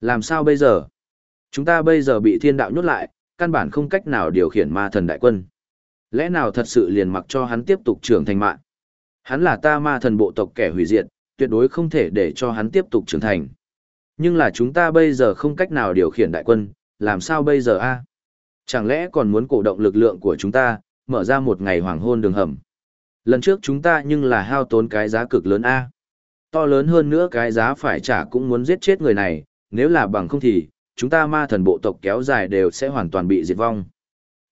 Làm sao bây giờ? Chúng ta bây giờ bị thiên đạo nhốt lại, căn bản không cách nào điều khiển ma thần đại quân. Lẽ nào thật sự liền mặc cho hắn tiếp tục trưởng thành mạng? Hắn là ta ma thần bộ tộc kẻ hủy diệt, tuyệt đối không thể để cho hắn tiếp tục trưởng thành. Nhưng là chúng ta bây giờ không cách nào điều khiển đại quân, làm sao bây giờ a? Chẳng lẽ còn muốn cổ động lực lượng của chúng ta, mở ra một ngày hoàng hôn đường hầm? Lần trước chúng ta nhưng là hao tốn cái giá cực lớn a. To lớn hơn nữa cái giá phải trả cũng muốn giết chết người này, nếu là bằng không thì, chúng ta ma thần bộ tộc kéo dài đều sẽ hoàn toàn bị diệt vong.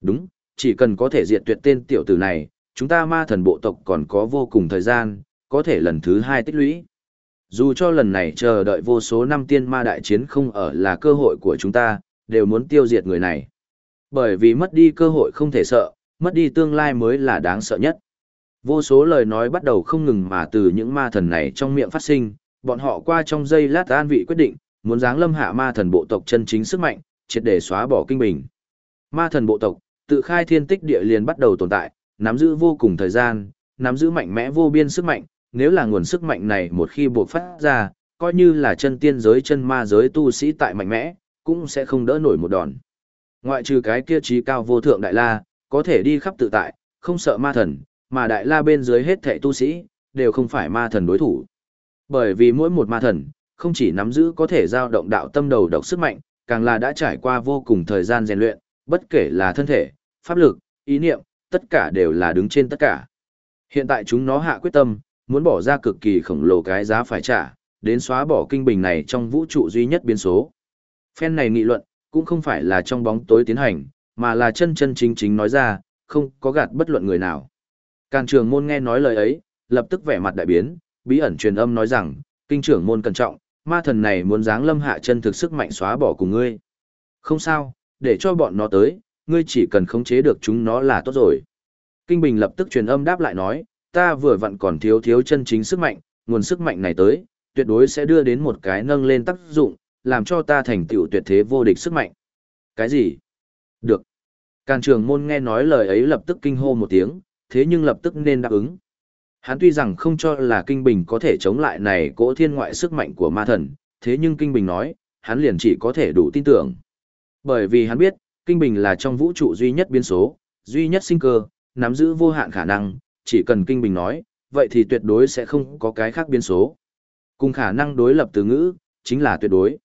Đúng, chỉ cần có thể diệt tuyệt tên tiểu tử này, chúng ta ma thần bộ tộc còn có vô cùng thời gian, có thể lần thứ hai tích lũy. Dù cho lần này chờ đợi vô số năm tiên ma đại chiến không ở là cơ hội của chúng ta, đều muốn tiêu diệt người này. Bởi vì mất đi cơ hội không thể sợ, mất đi tương lai mới là đáng sợ nhất. Vô số lời nói bắt đầu không ngừng mà từ những ma thần này trong miệng phát sinh, bọn họ qua trong giây lát an vị quyết định, muốn giáng lâm hạ ma thần bộ tộc chân chính sức mạnh, triệt để xóa bỏ kinh bình. Ma thần bộ tộc, tự khai thiên tích địa liền bắt đầu tồn tại, nắm giữ vô cùng thời gian, nắm giữ mạnh mẽ vô biên sức mạnh, nếu là nguồn sức mạnh này một khi buộc phát ra, coi như là chân tiên giới chân ma giới tu sĩ tại mạnh mẽ, cũng sẽ không đỡ nổi một đòn. Ngoại trừ cái kia trí cao vô thượng đại la, có thể đi khắp tự tại, không sợ ma thần, mà đại la bên dưới hết thệ tu sĩ, đều không phải ma thần đối thủ. Bởi vì mỗi một ma thần, không chỉ nắm giữ có thể giao động đạo tâm đầu độc sức mạnh, càng là đã trải qua vô cùng thời gian rèn luyện, bất kể là thân thể, pháp lực, ý niệm, tất cả đều là đứng trên tất cả. Hiện tại chúng nó hạ quyết tâm, muốn bỏ ra cực kỳ khổng lồ cái giá phải trả, đến xóa bỏ kinh bình này trong vũ trụ duy nhất biến số. Phen này nghị luận, cũng không phải là trong bóng tối tiến hành, mà là chân chân chính chính nói ra, không có gạt bất luận người nào. Càn trường môn nghe nói lời ấy, lập tức vẻ mặt đại biến, bí ẩn truyền âm nói rằng, kinh trưởng môn cẩn trọng, ma thần này muốn giáng lâm hạ chân thực sức mạnh xóa bỏ cùng ngươi. Không sao, để cho bọn nó tới, ngươi chỉ cần khống chế được chúng nó là tốt rồi. Kinh Bình lập tức truyền âm đáp lại nói, ta vừa vặn còn thiếu thiếu chân chính sức mạnh, nguồn sức mạnh này tới, tuyệt đối sẽ đưa đến một cái nâng lên tác dụng, làm cho ta thành tựu tuyệt thế vô địch sức mạnh. Cái gì? Được. Càn trường môn nghe nói lời ấy lập tức kinh hô một tiếng, thế nhưng lập tức nên đáp ứng. Hắn tuy rằng không cho là Kinh Bình có thể chống lại này cỗ thiên ngoại sức mạnh của ma thần, thế nhưng Kinh Bình nói, hắn liền chỉ có thể đủ tin tưởng. Bởi vì hắn biết, Kinh Bình là trong vũ trụ duy nhất biến số, duy nhất sinh cơ, nắm giữ vô hạn khả năng, chỉ cần Kinh Bình nói, vậy thì tuyệt đối sẽ không có cái khác biến số. Cùng khả năng đối lập từ ngữ, chính là tuyệt đối.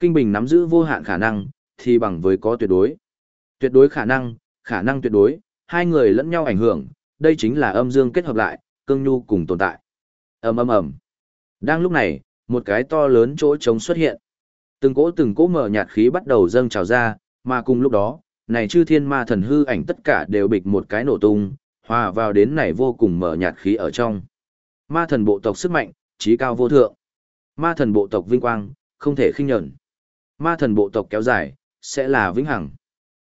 Kinh Bình nắm giữ vô hạn khả năng, thì bằng với có tuyệt đối. Tuyệt đối khả năng, khả năng tuyệt đối, hai người lẫn nhau ảnh hưởng, đây chính là âm dương kết hợp lại, cương nhu cùng tồn tại. ầm ầm ầm. Đang lúc này, một cái to lớn chỗ trống xuất hiện. Từng cỗ từng cỗ mở nhạt khí bắt đầu dâng trào ra, mà cùng lúc đó, này chư thiên ma thần hư ảnh tất cả đều bịch một cái nổ tung, hòa vào đến này vô cùng mở nhạt khí ở trong. Ma thần bộ tộc sức mạnh, trí cao vô thượng. Ma thần bộ tộc vinh quang, không thể khinh nhẫn. Ma thần bộ tộc kéo dài, sẽ là vĩnh hằng.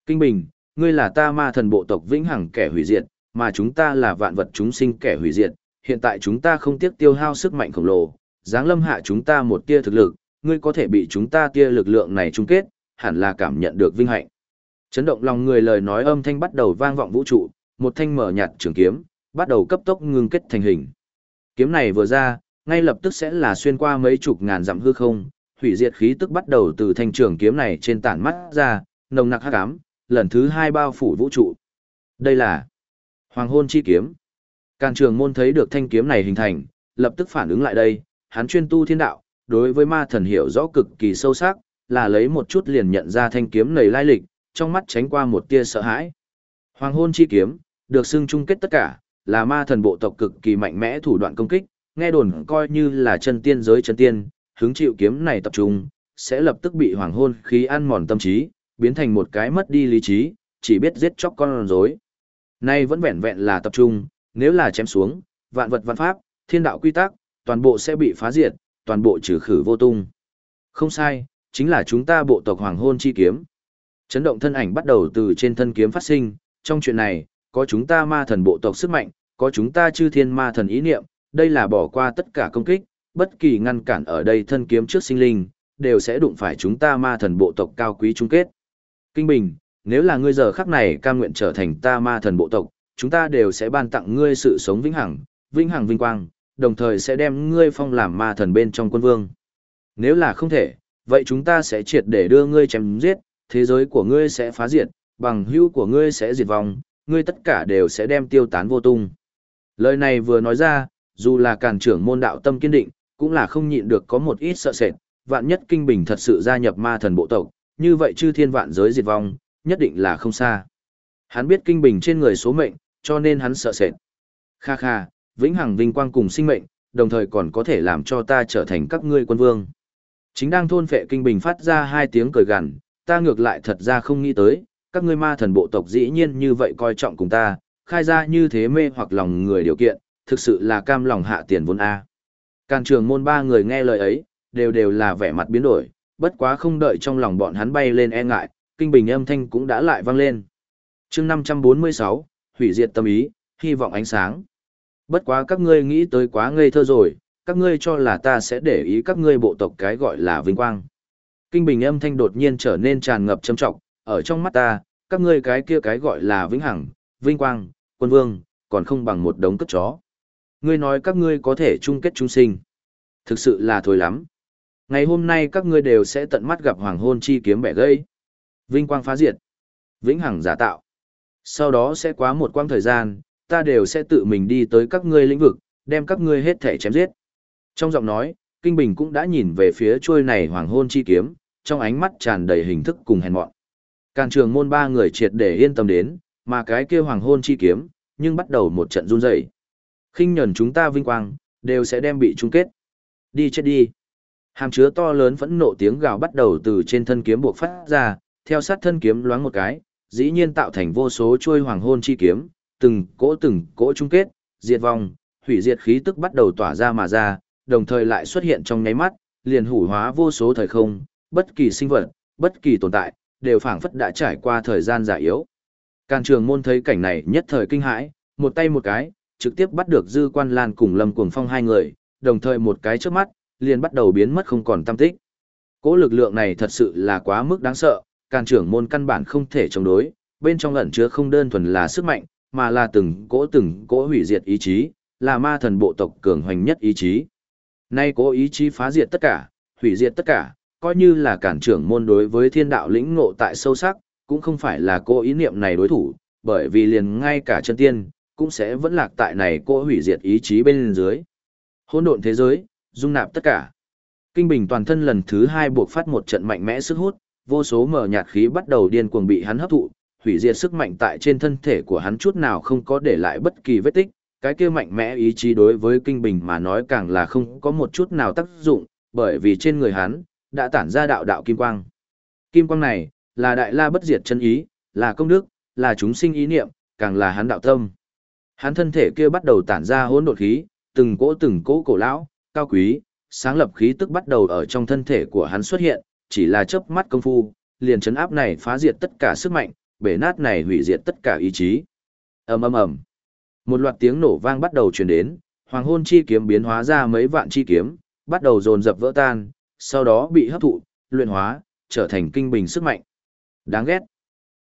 Kinh Bình, ngươi là ta ma thần bộ tộc vĩnh hằng kẻ hủy diệt, mà chúng ta là vạn vật chúng sinh kẻ hủy diệt, hiện tại chúng ta không tiếc tiêu hao sức mạnh khổng lồ, giáng lâm hạ chúng ta một tia thực lực, ngươi có thể bị chúng ta tia lực lượng này chung kết, hẳn là cảm nhận được vinh hạnh. Chấn động lòng người lời nói âm thanh bắt đầu vang vọng vũ trụ, một thanh mở nhạt trường kiếm, bắt đầu cấp tốc ngưng kết thành hình. Kiếm này vừa ra, ngay lập tức sẽ là xuyên qua mấy chục ngàn dặm hư không, hủy diệt khí tức bắt đầu từ thanh trường kiếm này trên tản mắt ra, nồng nặc hắc ám, lần thứ hai bao phủ vũ trụ. Đây là Hoàng hôn chi kiếm. Càn trường môn thấy được thanh kiếm này hình thành, lập tức phản ứng lại đây, hắn chuyên tu thiên đạo, đối với ma thần hiểu rõ cực kỳ sâu sắc, là lấy một chút liền nhận ra thanh kiếm này lai lịch, trong mắt tránh qua một tia sợ hãi. Hoàng hôn chi kiếm, được xưng chung kết tất cả, là ma thần bộ tộc cực kỳ mạnh mẽ thủ đoạn công kích, nghe đồn coi như là chân tiên giới chân tiên, hứng chịu kiếm này tập trung, sẽ lập tức bị hoàng hôn khí ăn mòn tâm trí, biến thành một cái mất đi lý trí, chỉ biết giết chóc con rối. Nay vẫn vẹn vẹn là tập trung, nếu là chém xuống, vạn vật văn pháp, thiên đạo quy tắc, toàn bộ sẽ bị phá diệt, toàn bộ trừ khử vô tung. Không sai, chính là chúng ta bộ tộc hoàng hôn chi kiếm. Chấn động thân ảnh bắt đầu từ trên thân kiếm phát sinh, trong chuyện này, có chúng ta ma thần bộ tộc sức mạnh, có chúng ta chư thiên ma thần ý niệm, đây là bỏ qua tất cả công kích, bất kỳ ngăn cản ở đây thân kiếm trước sinh linh, đều sẽ đụng phải chúng ta ma thần bộ tộc cao quý chung kết. Kinh Bình, nếu là ngươi giờ khắc này cam nguyện trở thành ta ma thần bộ tộc, chúng ta đều sẽ ban tặng ngươi sự sống vĩnh hằng, vĩnh hằng vinh quang, đồng thời sẽ đem ngươi phong làm ma thần bên trong quân vương. Nếu là không thể, vậy chúng ta sẽ triệt để đưa ngươi chém giết, thế giới của ngươi sẽ phá diệt, bằng hữu của ngươi sẽ diệt vong, ngươi tất cả đều sẽ đem tiêu tán vô tung. Lời này vừa nói ra, dù là càn trưởng môn đạo tâm kiên định, cũng là không nhịn được có một ít sợ sệt, vạn nhất kinh bình thật sự gia nhập ma thần bộ tộc, như vậy chư thiên vạn giới diệt vong, nhất định là không xa. Hắn biết kinh bình trên người số mệnh, cho nên hắn sợ sệt. Kha kha, vĩnh hằng vinh quang cùng sinh mệnh, đồng thời còn có thể làm cho ta trở thành các ngươi quân vương. Chính đang thôn phệ kinh bình phát ra hai tiếng cười gằn, ta ngược lại thật ra không nghĩ tới, các ngươi ma thần bộ tộc dĩ nhiên như vậy coi trọng cùng ta, khai ra như thế mê hoặc lòng người điều kiện, thực sự là cam lòng hạ tiền vốn A. Càn trường môn ba người nghe lời ấy, đều đều là vẻ mặt biến đổi, bất quá không đợi trong lòng bọn hắn bay lên e ngại, kinh bình âm thanh cũng đã lại vang lên. chương 546, hủy diệt tâm ý, hy vọng ánh sáng. Bất quá các ngươi nghĩ tới quá ngây thơ rồi, các ngươi cho là ta sẽ để ý các ngươi bộ tộc cái gọi là vinh quang. Kinh bình âm thanh đột nhiên trở nên tràn ngập châm trọng, ở trong mắt ta, các ngươi cái kia cái gọi là vĩnh hằng, vinh quang, quân vương, còn không bằng một đống cất chó. Ngươi nói các ngươi có thể chung kết chung sinh. Thực sự là thôi lắm. Ngày hôm nay các ngươi đều sẽ tận mắt gặp hoàng hôn chi kiếm bẻ gây. Vinh quang phá diệt. Vĩnh hằng giả tạo. Sau đó sẽ quá một quãng thời gian, ta đều sẽ tự mình đi tới các ngươi lĩnh vực, đem các ngươi hết thể chém giết. Trong giọng nói, Kinh Bình cũng đã nhìn về phía trôi này hoàng hôn chi kiếm, trong ánh mắt tràn đầy hình thức cùng hèn mọn. Càn trường môn ba người triệt để yên tâm đến, mà cái kia hoàng hôn chi kiếm, nhưng bắt đầu một trận run rẩy. khinh nhẫn chúng ta vinh quang, đều sẽ đem bị chung kết. Đi chết đi. Hàm chứa to lớn phẫn nộ tiếng gào bắt đầu từ trên thân kiếm buộc phát ra, theo sát thân kiếm loáng một cái, dĩ nhiên tạo thành vô số chuôi hoàng hôn chi kiếm, từng cỗ từng cỗ chung kết, diệt vong, hủy diệt khí tức bắt đầu tỏa ra mà ra, đồng thời lại xuất hiện trong nháy mắt, liền hủ hóa vô số thời không, bất kỳ sinh vật, bất kỳ tồn tại, đều phảng phất đã trải qua thời gian giả yếu. Càn trường môn thấy cảnh này nhất thời kinh hãi, một tay một cái, trực tiếp bắt được dư quan lan cùng lâm cuồng phong hai người, đồng thời một cái trước mắt, liền bắt đầu biến mất không còn tâm tích. Cỗ lực lượng này thật sự là quá mức đáng sợ, càn trưởng môn căn bản không thể chống đối, bên trong ẩn chứa không đơn thuần là sức mạnh, mà là từng cỗ từng cỗ hủy diệt ý chí, là ma thần bộ tộc cường hoành nhất ý chí. Nay cố ý chí phá diệt tất cả, hủy diệt tất cả, coi như là cản trưởng môn đối với thiên đạo lĩnh ngộ tại sâu sắc, cũng không phải là cô ý niệm này đối thủ, bởi vì liền ngay cả chân tiên, cũng sẽ vẫn lạc tại này cô hủy diệt ý chí bên dưới. Hỗn độn thế giới, dung nạp tất cả. Kinh bình toàn thân lần thứ hai buộc phát một trận mạnh mẽ sức hút, vô số mở nhạt khí bắt đầu điên cuồng bị hắn hấp thụ, hủy diệt sức mạnh tại trên thân thể của hắn chút nào không có để lại bất kỳ vết tích, cái kia mạnh mẽ ý chí đối với kinh bình mà nói càng là không có một chút nào tác dụng, bởi vì trên người hắn đã tản ra đạo đạo kim quang. Kim quang này là đại la bất diệt chân ý, là công đức, là chúng sinh ý niệm, càng là hắn đạo tâm. Hắn thân thể kia bắt đầu tản ra hỗn độn khí, từng cỗ từng cỗ cổ lão, cao quý, sáng lập khí tức bắt đầu ở trong thân thể của hắn xuất hiện, chỉ là chớp mắt công phu, liền chấn áp này phá diệt tất cả sức mạnh, bể nát này hủy diệt tất cả ý chí. Ầm ầm ầm. Một loạt tiếng nổ vang bắt đầu truyền đến, hoàng hôn chi kiếm biến hóa ra mấy vạn chi kiếm, bắt đầu dồn dập vỡ tan, sau đó bị hấp thụ, luyện hóa, trở thành kinh bình sức mạnh. Đáng ghét.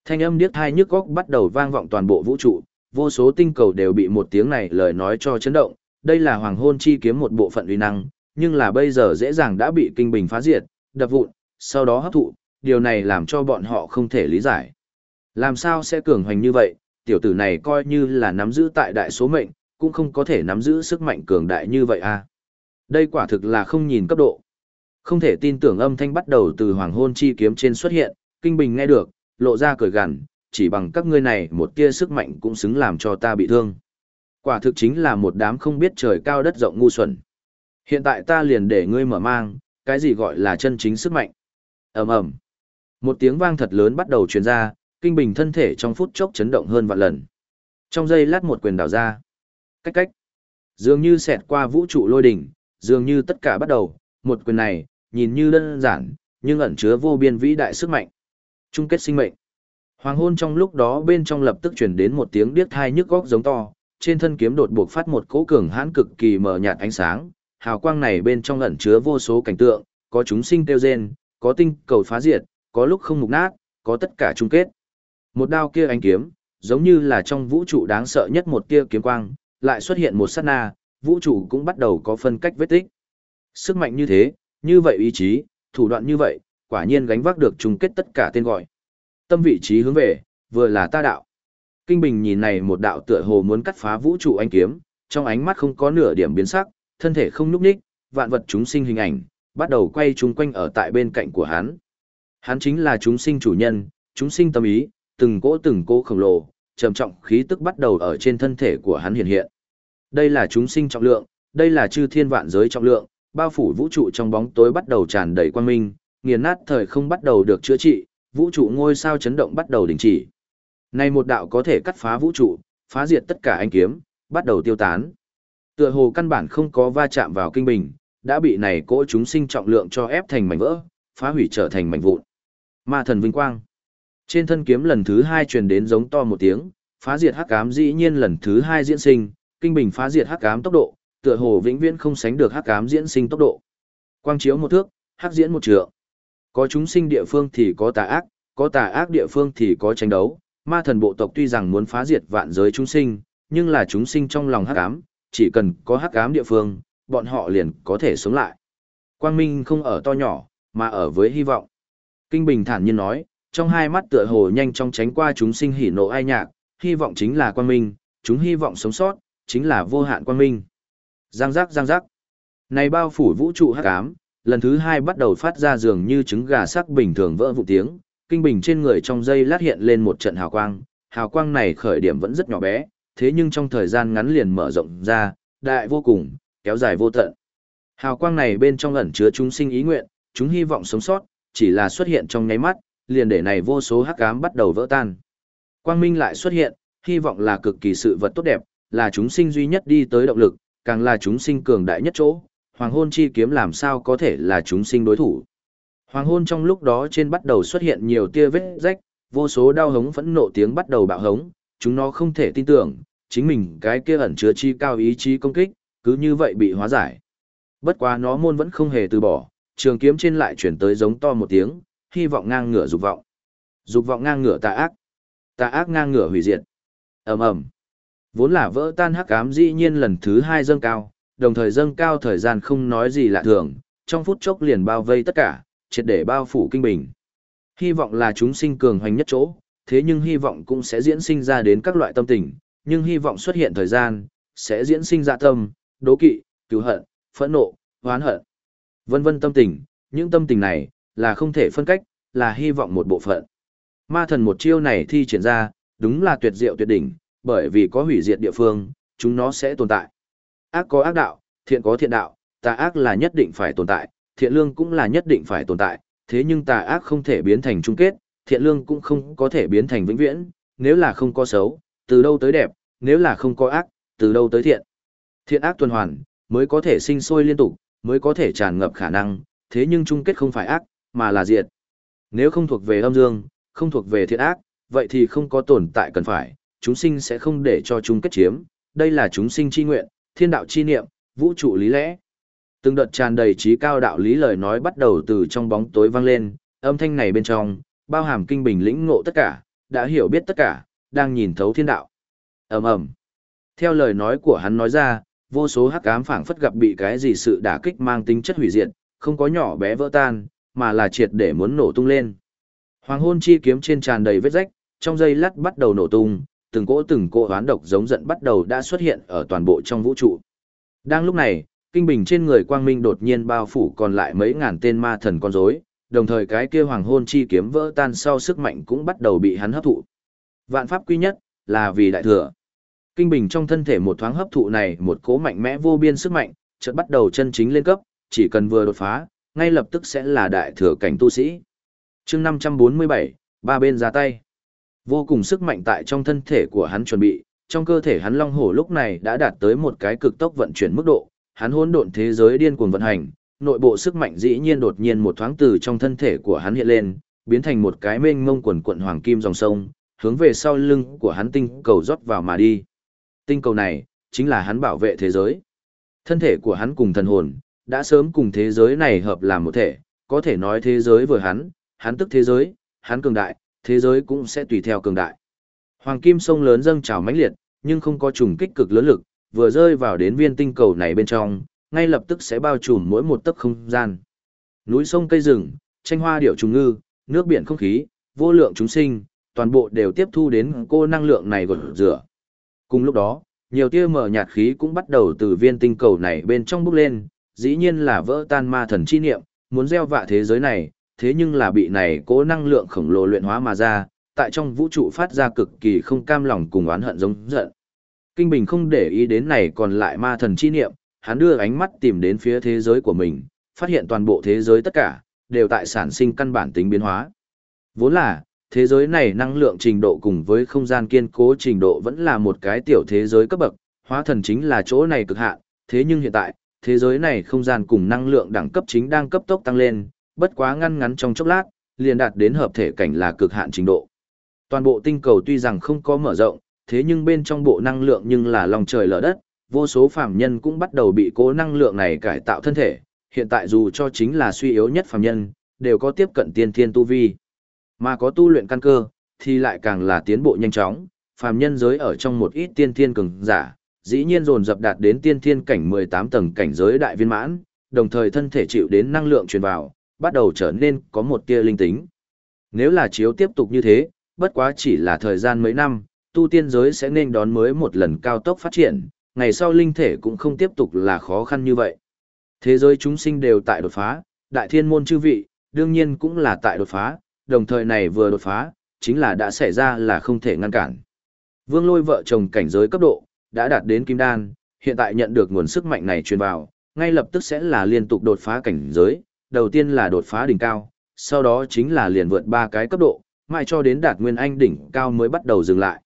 Thanh âm điếc thai nhức góc bắt đầu vang vọng toàn bộ vũ trụ, vô số tinh cầu đều bị một tiếng này lời nói cho chấn động, đây là hoàng hôn chi kiếm một bộ phận uy năng, nhưng là bây giờ dễ dàng đã bị kinh bình phá diệt, đập vụn, sau đó hấp thụ, điều này làm cho bọn họ không thể lý giải. Làm sao sẽ cường hoành như vậy, tiểu tử này coi như là nắm giữ tại đại số mệnh, cũng không có thể nắm giữ sức mạnh cường đại như vậy à. Đây quả thực là không nhìn cấp độ. Không thể tin tưởng âm thanh bắt đầu từ hoàng hôn chi kiếm trên xuất hiện, kinh bình nghe được, lộ ra cười gằn, chỉ bằng các ngươi này một tia sức mạnh cũng xứng làm cho ta bị thương. Quả thực chính là một đám không biết trời cao đất rộng ngu xuẩn. Hiện tại ta liền để ngươi mở mang, cái gì gọi là chân chính sức mạnh ầm ầm Một tiếng vang thật lớn bắt đầu truyền ra, kinh bình thân thể trong phút chốc chấn động hơn vạn lần. Trong giây lát một quyền đảo ra. Cách cách. Dường như xẹt qua vũ trụ lôi đỉnh, dường như tất cả bắt đầu, một quyền này, nhìn như đơn giản, nhưng ẩn chứa vô biên vĩ đại sức mạnh. Chung kết sinh mệnh. Hoàng hôn trong lúc đó bên trong lập tức truyền đến một tiếng điếc thai nhức góc giống to, trên thân kiếm đột buộc phát một cỗ cường hãn cực kỳ mờ nhạt ánh sáng, hào quang này bên trong ẩn chứa vô số cảnh tượng, có chúng sinh tiêu rên, có tinh cầu phá diệt, có lúc không mục nát, có tất cả chung kết. Một đao kia ánh kiếm, giống như là trong vũ trụ đáng sợ nhất một tia kiếm quang, lại xuất hiện một sát na, vũ trụ cũng bắt đầu có phân cách vết tích. Sức mạnh như thế, như vậy ý chí, thủ đoạn như vậy, quả nhiên gánh vác được chung kết tất cả tên gọi. Tâm vị trí hướng về, vừa là ta đạo. Kinh Bình nhìn này một đạo tựa hồ muốn cắt phá vũ trụ anh kiếm, trong ánh mắt không có nửa điểm biến sắc, thân thể không nhúc nhích, vạn vật chúng sinh hình ảnh, bắt đầu quay chung quanh ở tại bên cạnh của hắn. Hắn chính là chúng sinh chủ nhân, chúng sinh tâm ý, từng cỗ từng cỗ khổng lồ, trầm trọng khí tức bắt đầu ở trên thân thể của hắn hiện hiện. Đây là chúng sinh trọng lượng, đây là chư thiên vạn giới trọng lượng, bao phủ vũ trụ trong bóng tối bắt đầu tràn đầy quang minh, nghiền nát thời không bắt đầu được chữa trị, vũ trụ ngôi sao chấn động bắt đầu đình chỉ. Này một đạo có thể cắt phá vũ trụ, phá diệt tất cả anh kiếm, bắt đầu tiêu tán. Tựa hồ căn bản không có va chạm vào kinh bình, đã bị này cỗ chúng sinh trọng lượng cho ép thành mảnh vỡ, phá hủy trở thành mảnh vụn. Ma thần vinh quang. Trên thân kiếm lần thứ hai truyền đến giống to một tiếng, phá diệt hắc ám dĩ nhiên lần thứ hai diễn sinh, kinh bình phá diệt hắc ám tốc độ, tựa hồ vĩnh viễn không sánh được hắc ám diễn sinh tốc độ. Quang chiếu một thước, hắc diễn một trượng. Có chúng sinh địa phương thì có tà ác, có tà ác địa phương thì có tranh đấu. Ma thần bộ tộc tuy rằng muốn phá diệt vạn giới chúng sinh, nhưng là chúng sinh trong lòng hắc ám, chỉ cần có hắc ám địa phương, bọn họ liền có thể sống lại. Quang minh không ở to nhỏ, mà ở với hy vọng. Kinh Bình thản nhiên nói, trong hai mắt tựa hồ nhanh chóng tránh qua chúng sinh hỉ nộ ai nhạc, hy vọng chính là quang minh, chúng hy vọng sống sót, chính là vô hạn quang minh. Giang giác giang giác. Này bao phủ vũ trụ hắc ám, lần thứ hai bắt đầu phát ra dường như trứng gà sắc bình thường vỡ vụ tiếng, kinh bình trên người trong dây lát hiện lên một trận hào quang, hào quang này khởi điểm vẫn rất nhỏ bé, thế nhưng trong thời gian ngắn liền mở rộng ra, đại vô cùng, kéo dài vô tận. Hào quang này bên trong ẩn chứa chúng sinh ý nguyện, chúng hy vọng sống sót, chỉ là xuất hiện trong nháy mắt, liền để này vô số hắc ám bắt đầu vỡ tan. Quang minh lại xuất hiện, hy vọng là cực kỳ sự vật tốt đẹp, là chúng sinh duy nhất đi tới động lực, càng là chúng sinh cường đại nhất chỗ, hoàng hôn chi kiếm làm sao có thể là chúng sinh đối thủ. Hoàng hôn trong lúc đó trên bắt đầu xuất hiện nhiều tia vết rách, vô số đau hống phẫn nộ tiếng bắt đầu bạo hống, chúng nó không thể tin tưởng, chính mình cái kia ẩn chứa chi cao ý chí công kích, cứ như vậy bị hóa giải. Bất quá nó môn vẫn không hề từ bỏ, trường kiếm trên lại chuyển tới giống to một tiếng, hy vọng ngang ngửa dục vọng. Dục vọng ngang ngửa tà ác. Tà ác ngang ngửa hủy diệt. Ầm ầm. Vốn là vỡ tan hắc ám dĩ nhiên lần thứ hai dâng cao, đồng thời dâng cao thời gian không nói gì lạ thường, trong phút chốc liền bao vây tất cả, triệt để bao phủ kinh bình. Hy vọng là chúng sinh cường hoành nhất chỗ, thế nhưng hy vọng cũng sẽ diễn sinh ra đến các loại tâm tình, nhưng hy vọng xuất hiện thời gian, sẽ diễn sinh ra tâm, đố kỵ, cứu hận, phẫn nộ, hoán hận. Vân vân tâm tình, những tâm tình này, là không thể phân cách, là hy vọng một bộ phận. Ma thần một chiêu này thi triển ra, đúng là tuyệt diệu tuyệt đỉnh, bởi vì có hủy diệt địa phương, chúng nó sẽ tồn tại. Ác có ác đạo, thiện có thiện đạo, tà ác là nhất định phải tồn tại, thiện lương cũng là nhất định phải tồn tại, thế nhưng tà ác không thể biến thành chung kết, thiện lương cũng không có thể biến thành vĩnh viễn, nếu là không có xấu, từ đâu tới đẹp, nếu là không có ác, từ đâu tới thiện. Thiện ác tuần hoàn, mới có thể sinh sôi liên tục, mới có thể tràn ngập khả năng, thế nhưng chung kết không phải ác, mà là diệt. Nếu không thuộc về âm dương, không thuộc về thiện ác, vậy thì không có tồn tại cần phải, chúng sinh sẽ không để cho chung kết chiếm, đây là chúng sinh chi nguyện, thiên đạo chi niệm, vũ trụ lý lẽ. Từng đợt tràn đầy trí cao đạo lý lời nói bắt đầu từ trong bóng tối vang lên, âm thanh này bên trong, bao hàm kinh bình lĩnh ngộ tất cả, đã hiểu biết tất cả, đang nhìn thấu thiên đạo. ầm ầm Theo lời nói của hắn nói ra, vô số hắc ám phảng phất gặp bị cái gì sự đả kích mang tính chất hủy diệt, không có nhỏ bé vỡ tan, mà là triệt để muốn nổ tung lên. Hoàng hôn chi kiếm trên tràn đầy vết rách, trong giây lát bắt đầu nổ tung, từng cỗ từng cỗ hoán độc giống giận bắt đầu đã xuất hiện ở toàn bộ trong vũ trụ. Đang lúc này, kinh bình trên người quang minh đột nhiên bao phủ còn lại mấy ngàn tên ma thần con rối, đồng thời cái kia hoàng hôn chi kiếm vỡ tan sau sức mạnh cũng bắt đầu bị hắn hấp thụ. Vạn pháp quy nhất là vì đại thừa. Kinh bình trong thân thể một thoáng hấp thụ này một cỗ mạnh mẽ vô biên sức mạnh, chợt bắt đầu chân chính lên cấp, chỉ cần vừa đột phá, ngay lập tức sẽ là đại thừa cảnh tu sĩ. chương 547, ba bên ra tay. Vô cùng sức mạnh tại trong thân thể của hắn chuẩn bị, trong cơ thể hắn long hổ lúc này đã đạt tới một cái cực tốc vận chuyển mức độ, hắn hỗn độn thế giới điên cuồng vận hành, nội bộ sức mạnh dĩ nhiên đột nhiên một thoáng từ trong thân thể của hắn hiện lên, biến thành một cái mênh mông quần quận hoàng kim dòng sông, hướng về sau lưng của hắn tinh cầu rót vào mà đi. Tinh cầu này, chính là hắn bảo vệ thế giới. Thân thể của hắn cùng thần hồn, đã sớm cùng thế giới này hợp làm một thể, có thể nói thế giới vừa hắn, hắn tức thế giới, hắn cường đại, thế giới cũng sẽ tùy theo cường đại. Hoàng kim sông lớn dâng trào mãnh liệt, nhưng không có trùng kích cực lớn lực, vừa rơi vào đến viên tinh cầu này bên trong, ngay lập tức sẽ bao trùm mỗi một tấc không gian. Núi sông cây rừng, tranh hoa điệu trùng ngư, nước biển không khí, vô lượng chúng sinh, toàn bộ đều tiếp thu đến cô năng lượng này gột rửa. Cùng lúc đó, nhiều tia mở nhạt khí cũng bắt đầu từ viên tinh cầu này bên trong bốc lên, dĩ nhiên là vỡ tan ma thần chi niệm, muốn gieo vạ thế giới này, thế nhưng là bị này cố năng lượng khổng lồ luyện hóa mà ra, tại trong vũ trụ phát ra cực kỳ không cam lòng cùng oán hận giống giận. Kinh Bình không để ý đến này còn lại ma thần chi niệm, hắn đưa ánh mắt tìm đến phía thế giới của mình, phát hiện toàn bộ thế giới tất cả, đều tại sản sinh căn bản tính biến hóa. Vốn là, thế giới này năng lượng trình độ cùng với không gian kiên cố trình độ vẫn là một cái tiểu thế giới cấp bậc, hóa thần chính là chỗ này cực hạn, thế nhưng hiện tại, thế giới này không gian cùng năng lượng đẳng cấp chính đang cấp tốc tăng lên, bất quá ngăn ngắn trong chốc lát, liền đạt đến hợp thể cảnh là cực hạn trình độ. Toàn bộ tinh cầu tuy rằng không có mở rộng, thế nhưng bên trong bộ năng lượng nhưng là lòng trời lở đất, vô số phàm nhân cũng bắt đầu bị cố năng lượng này cải tạo thân thể, hiện tại dù cho chính là suy yếu nhất phàm nhân, đều có tiếp cận tiên thiên tu vi. Mà có tu luyện căn cơ, thì lại càng là tiến bộ nhanh chóng, phàm nhân giới ở trong một ít tiên thiên cường giả, dĩ nhiên dồn dập đạt đến tiên thiên cảnh 18 tầng cảnh giới đại viên mãn, đồng thời thân thể chịu đến năng lượng truyền vào, bắt đầu trở nên có một tia linh tính. Nếu là chiếu tiếp tục như thế, bất quá chỉ là thời gian mấy năm, tu tiên giới sẽ nên đón mới một lần cao tốc phát triển, ngày sau linh thể cũng không tiếp tục là khó khăn như vậy. Thế giới chúng sinh đều tại đột phá, đại thiên môn chư vị, đương nhiên cũng là tại đột phá, đồng thời này vừa đột phá, chính là đã xảy ra là không thể ngăn cản. Vương lôi vợ chồng cảnh giới cấp độ, đã đạt đến kim đan, hiện tại nhận được nguồn sức mạnh này truyền vào, ngay lập tức sẽ là liên tục đột phá cảnh giới, đầu tiên là đột phá đỉnh cao, sau đó chính là liền vượt ba cái cấp độ, mãi cho đến đạt nguyên anh đỉnh cao mới bắt đầu dừng lại.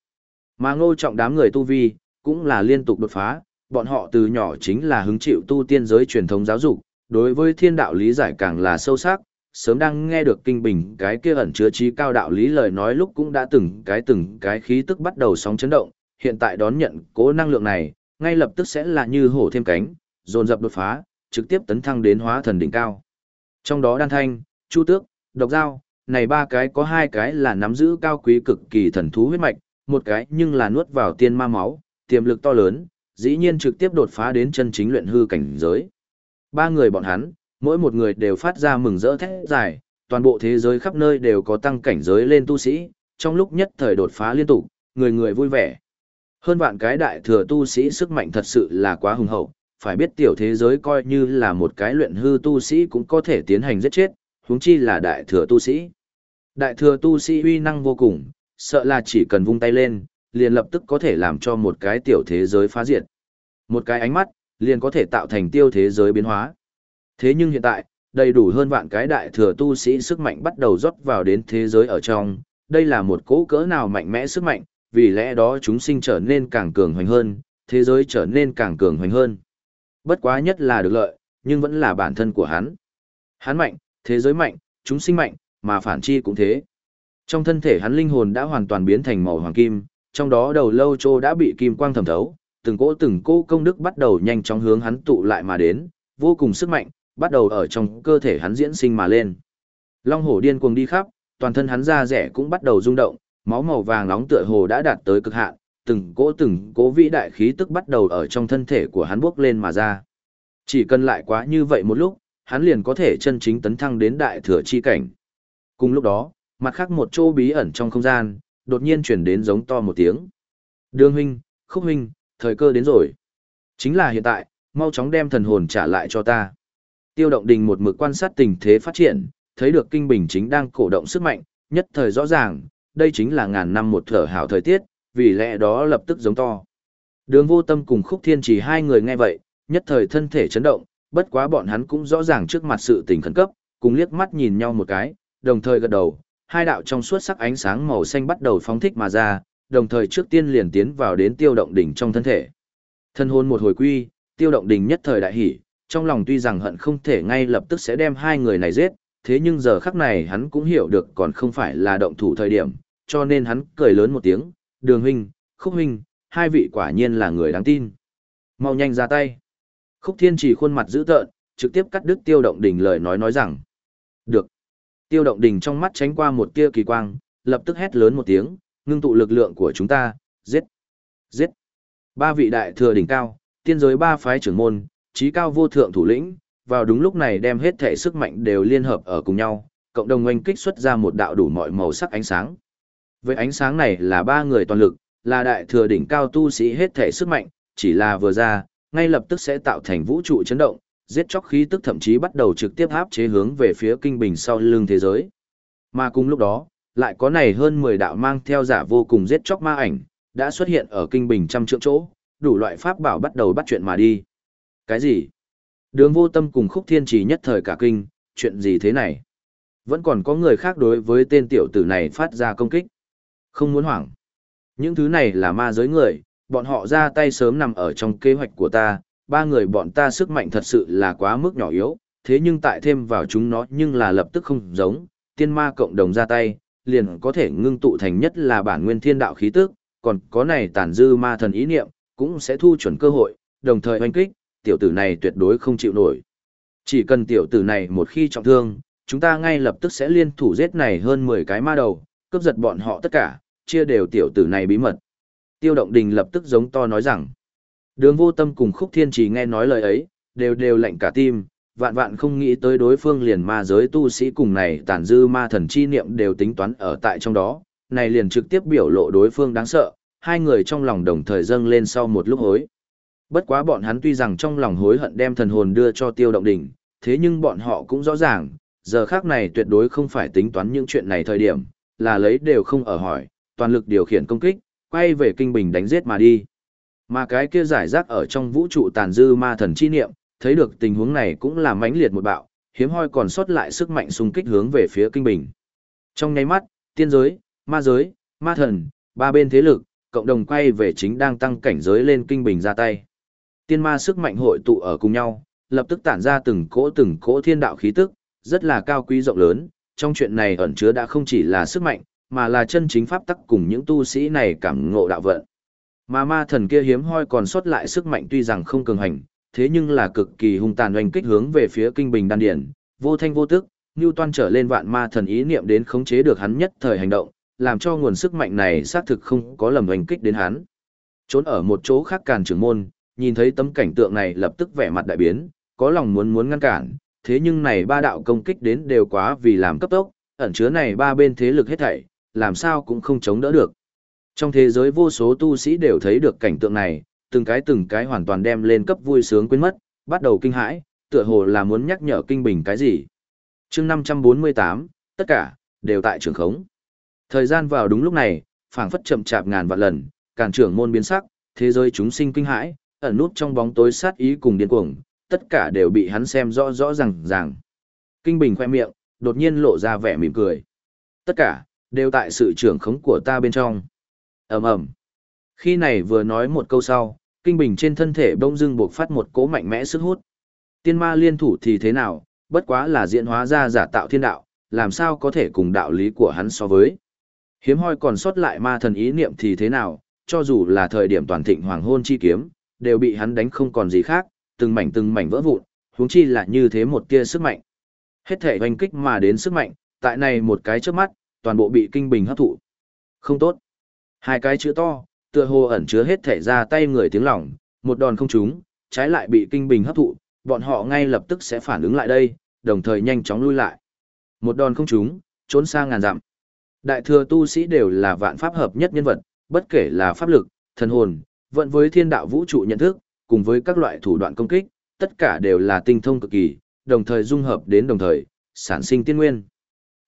Mà ngô trọng đám người tu vi, cũng là liên tục đột phá, bọn họ từ nhỏ chính là hứng chịu tu tiên giới truyền thống giáo dục, đối với thiên đạo lý giải càng là sâu sắc, sớm đang nghe được kinh bình cái kia ẩn chứa trí cao đạo lý lời nói lúc cũng đã từng cái từng cái khí tức bắt đầu sóng chấn động, hiện tại đón nhận cố năng lượng này, ngay lập tức sẽ là như hổ thêm cánh, dồn dập đột phá, trực tiếp tấn thăng đến hóa thần đỉnh cao. Trong đó đan thanh, chu tước, độc giao, này ba cái có hai cái là nắm giữ cao quý cực kỳ thần thú huyết mạch, một cái nhưng là nuốt vào tiên ma máu, tiềm lực to lớn, dĩ nhiên trực tiếp đột phá đến chân chính luyện hư cảnh giới. Ba người bọn hắn, mỗi một người đều phát ra mừng rỡ thét dài, toàn bộ thế giới khắp nơi đều có tăng cảnh giới lên tu sĩ, trong lúc nhất thời đột phá liên tục, người người vui vẻ. Hơn vạn cái đại thừa tu sĩ sức mạnh thật sự là quá hùng hậu, phải biết tiểu thế giới coi như là một cái luyện hư tu sĩ cũng có thể tiến hành giết chết, huống chi là đại thừa tu sĩ. Đại thừa tu sĩ uy năng vô cùng, sợ là chỉ cần vung tay lên, liền lập tức có thể làm cho một cái tiểu thế giới phá diệt. Một cái ánh mắt, liền có thể tạo thành tiêu thế giới biến hóa. Thế nhưng hiện tại, đầy đủ hơn vạn cái đại thừa tu sĩ sức mạnh bắt đầu rót vào đến thế giới ở trong, đây là một cỗ cỡ nào mạnh mẽ sức mạnh, vì lẽ đó chúng sinh trở nên càng cường hoành hơn, thế giới trở nên càng cường hoành hơn. Bất quá nhất là được lợi, nhưng vẫn là bản thân của hắn. Hắn mạnh, thế giới mạnh, chúng sinh mạnh, mà phản chi cũng thế. Trong thân thể hắn linh hồn đã hoàn toàn biến thành màu hoàng kim, trong đó đầu lâu trô đã bị kim quang thẩm thấu, từng cỗ từng cỗ công đức bắt đầu nhanh chóng hướng hắn tụ lại mà đến, vô cùng sức mạnh, bắt đầu ở trong cơ thể hắn diễn sinh mà lên. Long hổ điên cuồng đi khắp, toàn thân hắn da rẻ cũng bắt đầu rung động, máu màu vàng nóng tựa hồ đã đạt tới cực hạn, từng cỗ từng cỗ vĩ đại khí tức bắt đầu ở trong thân thể của hắn bốc lên mà ra. Chỉ cần lại quá như vậy một lúc, hắn liền có thể chân chính tấn thăng đến đại thừa chi cảnh. Cùng lúc đó, mặt khác một chỗ bí ẩn trong không gian, đột nhiên chuyển đến giống to một tiếng. Đường huynh, khúc huynh, thời cơ đến rồi. Chính là hiện tại, mau chóng đem thần hồn trả lại cho ta. Tiêu động đình một mực quan sát tình thế phát triển, thấy được kinh bình chính đang cổ động sức mạnh, nhất thời rõ ràng, đây chính là ngàn năm một thở hảo thời tiết, vì lẽ đó lập tức giống to. Đường vô tâm cùng khúc thiên chỉ hai người nghe vậy, nhất thời thân thể chấn động, bất quá bọn hắn cũng rõ ràng trước mặt sự tình khẩn cấp, cùng liếc mắt nhìn nhau một cái, đồng thời gật đầu, hai đạo trong suốt sắc ánh sáng màu xanh bắt đầu phóng thích mà ra, đồng thời trước tiên liền tiến vào đến tiêu động đỉnh trong thân thể. Thân hồn một hồi quy, tiêu động đỉnh nhất thời đại hỉ, trong lòng tuy rằng hận không thể ngay lập tức sẽ đem hai người này giết, thế nhưng giờ khắc này hắn cũng hiểu được còn không phải là động thủ thời điểm, cho nên hắn cười lớn một tiếng, đường huynh, khúc huynh, hai vị quả nhiên là người đáng tin. Mau nhanh ra tay. Khúc thiên chỉ khuôn mặt dữ tợn, trực tiếp cắt đứt tiêu động đỉnh lời nói nói rằng. Được. Tiêu động đỉnh trong mắt tránh qua một tia kỳ quang, lập tức hét lớn một tiếng, ngưng tụ lực lượng của chúng ta, giết. Giết. Ba vị đại thừa đỉnh cao, tiên giới ba phái trưởng môn, trí cao vô thượng thủ lĩnh, vào đúng lúc này đem hết thể sức mạnh đều liên hợp ở cùng nhau, cộng đồng oanh kích xuất ra một đạo đủ mọi màu sắc ánh sáng. Với ánh sáng này là ba người toàn lực, là đại thừa đỉnh cao tu sĩ hết thể sức mạnh, chỉ là vừa ra, ngay lập tức sẽ tạo thành vũ trụ chấn động, giết chóc khí tức thậm chí bắt đầu trực tiếp áp chế hướng về phía kinh bình sau lưng thế giới. Mà cùng lúc đó, lại có này hơn 10 đạo mang theo giả vô cùng giết chóc ma ảnh, đã xuất hiện ở kinh bình trăm trượng chỗ, đủ loại pháp bảo bắt đầu bắt chuyện mà đi. Cái gì? Đường vô tâm cùng khúc thiên trì nhất thời cả kinh, chuyện gì thế này? Vẫn còn có người khác đối với tên tiểu tử này phát ra công kích. Không muốn hoảng. Những thứ này là ma giới người, bọn họ ra tay sớm nằm ở trong kế hoạch của ta, ba người bọn ta sức mạnh thật sự là quá mức nhỏ yếu, thế nhưng tại thêm vào chúng nó nhưng là lập tức không giống, tiên ma cộng đồng ra tay, liền có thể ngưng tụ thành nhất là bản nguyên thiên đạo khí tức, còn có này tàn dư ma thần ý niệm, cũng sẽ thu chuẩn cơ hội, đồng thời oanh kích, tiểu tử này tuyệt đối không chịu nổi. Chỉ cần tiểu tử này một khi trọng thương, chúng ta ngay lập tức sẽ liên thủ giết này hơn 10 cái ma đầu, cướp giật bọn họ tất cả, chia đều tiểu tử này bí mật. Tiêu động đình lập tức giống to nói rằng, đường vô tâm cùng khúc thiên trì nghe nói lời ấy, đều đều lạnh cả tim, vạn vạn không nghĩ tới đối phương liền ma giới tu sĩ cùng này tàn dư ma thần chi niệm đều tính toán ở tại trong đó, này liền trực tiếp biểu lộ đối phương đáng sợ, hai người trong lòng đồng thời dâng lên sau một lúc hối. Bất quá bọn hắn tuy rằng trong lòng hối hận đem thần hồn đưa cho tiêu động đỉnh, thế nhưng bọn họ cũng rõ ràng, giờ khác này tuyệt đối không phải tính toán những chuyện này thời điểm, là lấy đều không ở hỏi, toàn lực điều khiển công kích, quay về kinh bình đánh giết mà đi. Mà cái kia giải rác ở trong vũ trụ tàn dư ma thần chi niệm, thấy được tình huống này cũng là mãnh liệt một bạo, hiếm hoi còn sót lại sức mạnh xung kích hướng về phía kinh bình. Trong nháy mắt, tiên giới, ma giới, ma thần, ba bên thế lực, cộng đồng quay về chính đang tăng cảnh giới lên kinh bình ra tay. Tiên ma sức mạnh hội tụ ở cùng nhau, lập tức tản ra từng cỗ từng cỗ thiên đạo khí tức, rất là cao quý rộng lớn, trong chuyện này ẩn chứa đã không chỉ là sức mạnh, mà là chân chính pháp tắc cùng những tu sĩ này cảm ngộ đạo vận. Mà ma thần kia hiếm hoi còn sót lại sức mạnh tuy rằng không cường hành, thế nhưng là cực kỳ hung tàn oanh kích hướng về phía kinh bình đan điển, vô thanh vô tức, như toan trở lên vạn ma thần ý niệm đến khống chế được hắn nhất thời hành động, làm cho nguồn sức mạnh này xác thực không có lầm oanh kích đến hắn. Trốn ở một chỗ khác càn trưởng môn, nhìn thấy tấm cảnh tượng này lập tức vẻ mặt đại biến, có lòng muốn muốn ngăn cản, thế nhưng này ba đạo công kích đến đều quá vì làm cấp tốc, ẩn chứa này ba bên thế lực hết thảy, làm sao cũng không chống đỡ được. Trong thế giới vô số tu sĩ đều thấy được cảnh tượng này, từng cái từng cái hoàn toàn đem lên cấp vui sướng quên mất, bắt đầu kinh hãi, tựa hồ là muốn nhắc nhở kinh bình cái gì. chương 548, tất cả, đều tại trường khống. Thời gian vào đúng lúc này, phảng phất chậm chạp ngàn vạn lần, càn trưởng môn biến sắc, thế giới chúng sinh kinh hãi, ẩn nút trong bóng tối sát ý cùng điên cuồng, tất cả đều bị hắn xem rõ rõ ràng ràng. Kinh Bình khoe miệng, đột nhiên lộ ra vẻ mỉm cười. Tất cả, đều tại sự trưởng khống của ta bên trong. ầm ầm Khi này vừa nói một câu sau, Kinh Bình trên thân thể bông dưng buộc phát một cỗ mạnh mẽ sức hút. Tiên ma liên thủ thì thế nào, bất quá là diễn hóa ra giả tạo thiên đạo, làm sao có thể cùng đạo lý của hắn so với. Hiếm hoi còn sót lại ma thần ý niệm thì thế nào, cho dù là thời điểm toàn thịnh hoàng hôn chi kiếm, đều bị hắn đánh không còn gì khác, từng mảnh từng mảnh vỡ vụn, huống chi là như thế một tia sức mạnh. Hết thể hoành kích mà đến sức mạnh, tại này một cái trước mắt, toàn bộ bị kinh bình hấp thụ. Không tốt. Hai cái chữ to, tựa hồ ẩn chứa hết thể ra tay người tiếng lòng, một đòn không trúng, trái lại bị kinh bình hấp thụ, bọn họ ngay lập tức sẽ phản ứng lại đây, đồng thời nhanh chóng lui lại. Một đòn không trúng, trốn sang ngàn dặm. Đại thừa tu sĩ đều là vạn pháp hợp nhất nhân vật, bất kể là pháp lực, thần hồn, vận với thiên đạo vũ trụ nhận thức, cùng với các loại thủ đoạn công kích, tất cả đều là tinh thông cực kỳ, đồng thời dung hợp đến đồng thời, sản sinh tiên nguyên.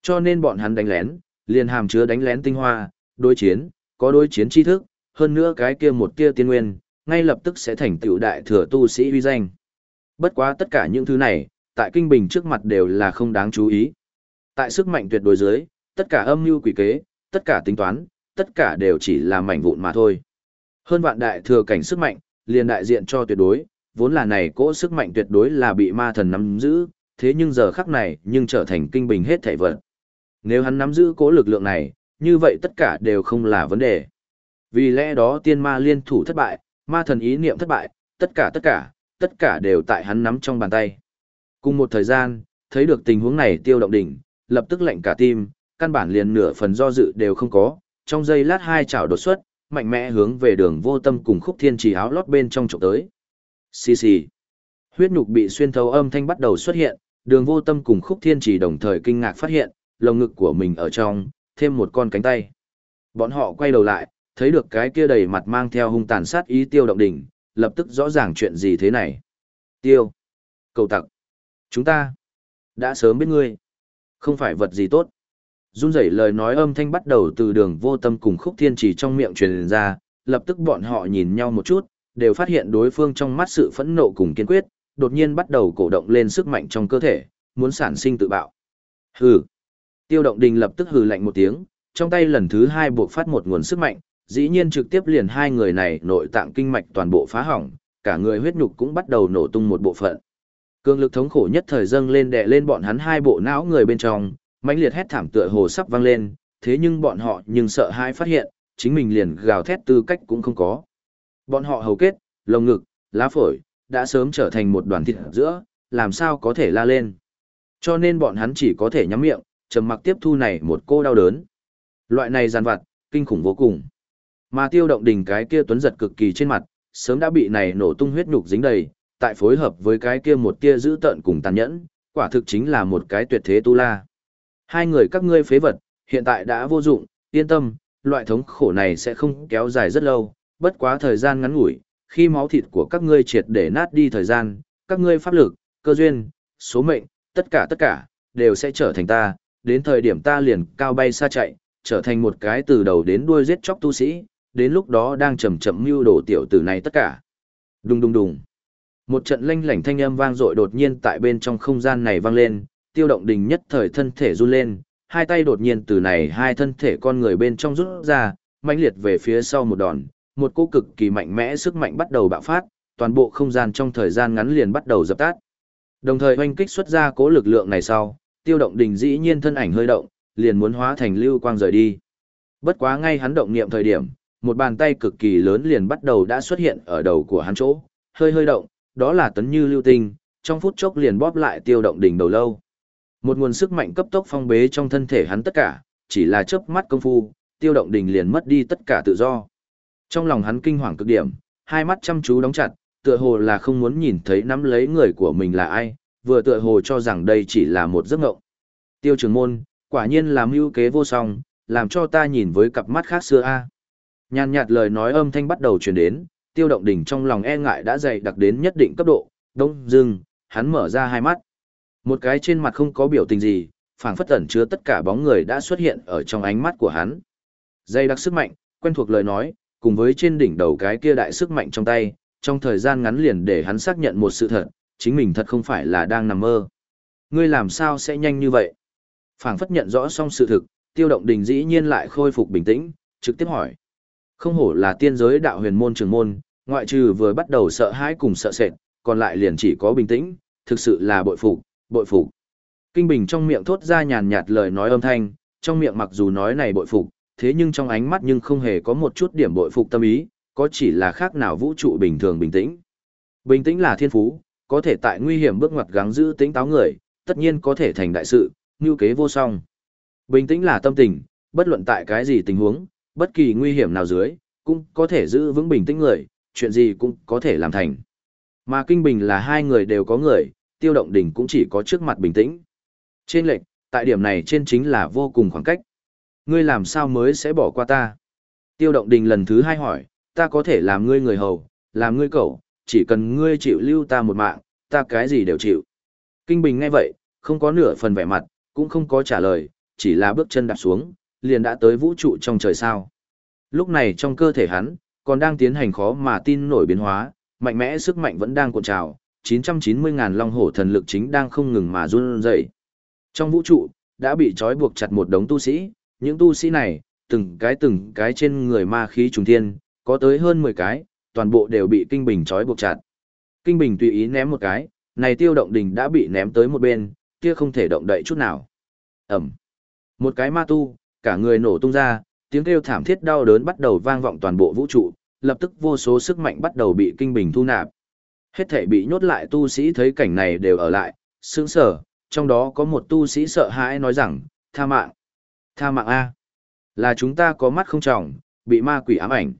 Cho nên bọn hắn đánh lén, liền hàm chứa đánh lén tinh hoa, đối chiến, có đối chiến tri thức, hơn nữa cái kia một kia tiên nguyên, ngay lập tức sẽ thành tựu đại thừa tu sĩ uy danh. Bất quá tất cả những thứ này, tại kinh bình trước mặt đều là không đáng chú ý. Tại sức mạnh tuyệt đối dưới, tất cả âm mưu quỷ kế, tất cả tính toán, tất cả đều chỉ là mảnh vụn mà thôi. Hơn vạn đại thừa cảnh sức mạnh, liền đại diện cho tuyệt đối, vốn là này cỗ sức mạnh tuyệt đối là bị ma thần nắm giữ, thế nhưng giờ khắc này nhưng trở thành kinh bình hết thảy vật. Nếu hắn nắm giữ cỗ lực lượng này, như vậy tất cả đều không là vấn đề. Vì lẽ đó tiên ma liên thủ thất bại, ma thần ý niệm thất bại, tất cả tất cả, tất cả đều tại hắn nắm trong bàn tay. Cùng một thời gian, thấy được tình huống này tiêu động đỉnh, lập tức lạnh cả tim, căn bản liền nửa phần do dự đều không có, trong giây lát hai chảo đột xuất, mạnh mẽ hướng về đường vô tâm cùng khúc thiên trì áo lót bên trong trộm tới. Xì xì. Huyết nhục bị xuyên thấu âm thanh bắt đầu xuất hiện, đường vô tâm cùng khúc thiên chỉ đồng thời kinh ngạc phát hiện, lồng ngực của mình ở trong, thêm một con cánh tay. Bọn họ quay đầu lại, thấy được cái kia đầy mặt mang theo hung tàn sát ý tiêu động đỉnh, lập tức rõ ràng chuyện gì thế này. Tiêu. Cầu tặc. Chúng ta. Đã sớm biết ngươi. Không phải vật gì tốt. Run rẩy lời nói âm thanh bắt đầu từ đường vô tâm cùng khúc thiên chỉ trong miệng truyền ra, lập tức bọn họ nhìn nhau một chút, đều phát hiện đối phương trong mắt sự phẫn nộ cùng kiên quyết, đột nhiên bắt đầu cổ động lên sức mạnh trong cơ thể, muốn sản sinh tự bạo. Hừ. Tiêu động đình lập tức hừ lạnh một tiếng, trong tay lần thứ hai buộc phát một nguồn sức mạnh, dĩ nhiên trực tiếp liền hai người này nội tạng kinh mạch toàn bộ phá hỏng, cả người huyết nhục cũng bắt đầu nổ tung một bộ phận. Cương lực thống khổ nhất thời dâng lên đè lên bọn hắn hai bộ não người bên trong, mãnh liệt hét thảm tựa hồ sắp vang lên, thế nhưng bọn họ nhưng sợ hãi phát hiện, chính mình liền gào thét tư cách cũng không có. Bọn họ hầu kết, lồng ngực, lá phổi, đã sớm trở thành một đoàn thịt giữa, làm sao có thể la lên. Cho nên bọn hắn chỉ có thể nhắm miệng, trầm mặc tiếp thu này một cô đau đớn. Loại này giàn vặt, kinh khủng vô cùng. Mà tiêu động đình cái kia tuấn giật cực kỳ trên mặt, sớm đã bị này nổ tung huyết nhục dính đầy, tại phối hợp với cái kia một tia giữ tợn cùng tàn nhẫn, quả thực chính là một cái tuyệt thế tu la. Hai người các ngươi phế vật, hiện tại đã vô dụng, yên tâm, loại thống khổ này sẽ không kéo dài rất lâu, bất quá thời gian ngắn ngủi, khi máu thịt của các ngươi triệt để nát đi thời gian, các ngươi pháp lực, cơ duyên, số mệnh, tất cả tất cả, đều sẽ trở thành ta, đến thời điểm ta liền cao bay xa chạy, trở thành một cái từ đầu đến đuôi giết chóc tu sĩ, đến lúc đó đang chậm chậm mưu đổ tiểu tử này tất cả. Đùng đùng đùng. Một trận lanh lảnh thanh âm vang dội đột nhiên tại bên trong không gian này vang lên, tiêu động đình nhất thời thân thể run lên, hai tay đột nhiên từ này hai thân thể con người bên trong rút ra, mãnh liệt về phía sau một đòn, một cỗ cực kỳ mạnh mẽ sức mạnh bắt đầu bạo phát, toàn bộ không gian trong thời gian ngắn liền bắt đầu dập tắt. Đồng thời hoanh kích xuất ra cố lực lượng này sau, tiêu động đình dĩ nhiên thân ảnh hơi động, liền muốn hóa thành lưu quang rời đi. Bất quá ngay hắn động niệm thời điểm, một bàn tay cực kỳ lớn liền bắt đầu đã xuất hiện ở đầu của hắn chỗ, hơi hơi động, đó là tấn như lưu tinh, trong phút chốc liền bóp lại tiêu động đỉnh đầu lâu. Một nguồn sức mạnh cấp tốc phong bế trong thân thể hắn tất cả, chỉ là chớp mắt công phu, tiêu động đình liền mất đi tất cả tự do. Trong lòng hắn kinh hoàng cực điểm, hai mắt chăm chú đóng chặt, tựa hồ là không muốn nhìn thấy nắm lấy người của mình là ai, vừa tựa hồ cho rằng đây chỉ là một giấc ngộng. Tiêu trường môn, quả nhiên làm mưu kế vô song, làm cho ta nhìn với cặp mắt khác xưa a. Nhàn nhạt lời nói âm thanh bắt đầu truyền đến, tiêu động đỉnh trong lòng e ngại đã dày đặc đến nhất định cấp độ, đông dưng, hắn mở ra hai mắt. Một cái trên mặt không có biểu tình gì, phảng phất ẩn chứa tất cả bóng người đã xuất hiện ở trong ánh mắt của hắn. dây đặc sức mạnh, quen thuộc lời nói, cùng với trên đỉnh đầu cái kia đại sức mạnh trong tay, trong thời gian ngắn liền để hắn xác nhận một sự thật, chính mình thật không phải là đang nằm mơ. Ngươi làm sao sẽ nhanh như vậy? phảng phất nhận rõ xong sự thực, tiêu động đình dĩ nhiên lại khôi phục bình tĩnh, trực tiếp hỏi. Không hổ là tiên giới đạo huyền môn trường môn, ngoại trừ vừa bắt đầu sợ hãi cùng sợ sệt, còn lại liền chỉ có bình tĩnh, thực sự là bội phục, bội phục. Kinh Bình trong miệng thốt ra nhàn nhạt lời nói âm thanh, trong miệng mặc dù nói này bội phục, thế nhưng trong ánh mắt nhưng không hề có một chút điểm bội phục tâm ý, có chỉ là khác nào vũ trụ bình thường bình tĩnh. Bình tĩnh là thiên phú, có thể tại nguy hiểm bước ngoặt gắng giữ tính táo người, tất nhiên có thể thành đại sự, ngưu kế vô song. Bình tĩnh là tâm tình, bất luận tại cái gì tình huống, bất kỳ nguy hiểm nào dưới, cũng có thể giữ vững bình tĩnh người, chuyện gì cũng có thể làm thành. Mà Kinh Bình là hai người đều có người, tiêu động đỉnh cũng chỉ có trước mặt bình tĩnh. Trên lệnh, tại điểm này trên chính là vô cùng khoảng cách. Ngươi làm sao mới sẽ bỏ qua ta? Tiêu động đình lần thứ hai hỏi, ta có thể làm ngươi người hầu, làm ngươi cậu, chỉ cần ngươi chịu lưu ta một mạng, ta cái gì đều chịu. Kinh Bình nghe vậy, không có nửa phần vẻ mặt, cũng không có trả lời, chỉ là bước chân đạp xuống, liền đã tới vũ trụ trong trời sao. Lúc này trong cơ thể hắn, còn đang tiến hành khó mà tin nổi biến hóa, mạnh mẽ sức mạnh vẫn đang cuộn trào, 990.000 long hổ thần lực chính đang không ngừng mà run rẩy. Trong vũ trụ, đã bị trói buộc chặt một đống tu sĩ, những tu sĩ này, từng cái từng cái trên người ma khí trùng thiên, có tới hơn 10 cái, toàn bộ đều bị kinh bình trói buộc chặt. Kinh bình tùy ý ném một cái, này tiêu động đình đã bị ném tới một bên, kia không thể động đậy chút nào. Ẩm. Một cái ma tu, cả người nổ tung ra, tiếng kêu thảm thiết đau đớn bắt đầu vang vọng toàn bộ vũ trụ, lập tức vô số sức mạnh bắt đầu bị kinh bình thu nạp. Hết thể bị nhốt lại tu sĩ thấy cảnh này đều ở lại, sướng sở, trong đó có một tu sĩ sợ hãi nói rằng, tha mạng. Tha mạng A. Là chúng ta có mắt không trọng, bị ma quỷ ám ảnh.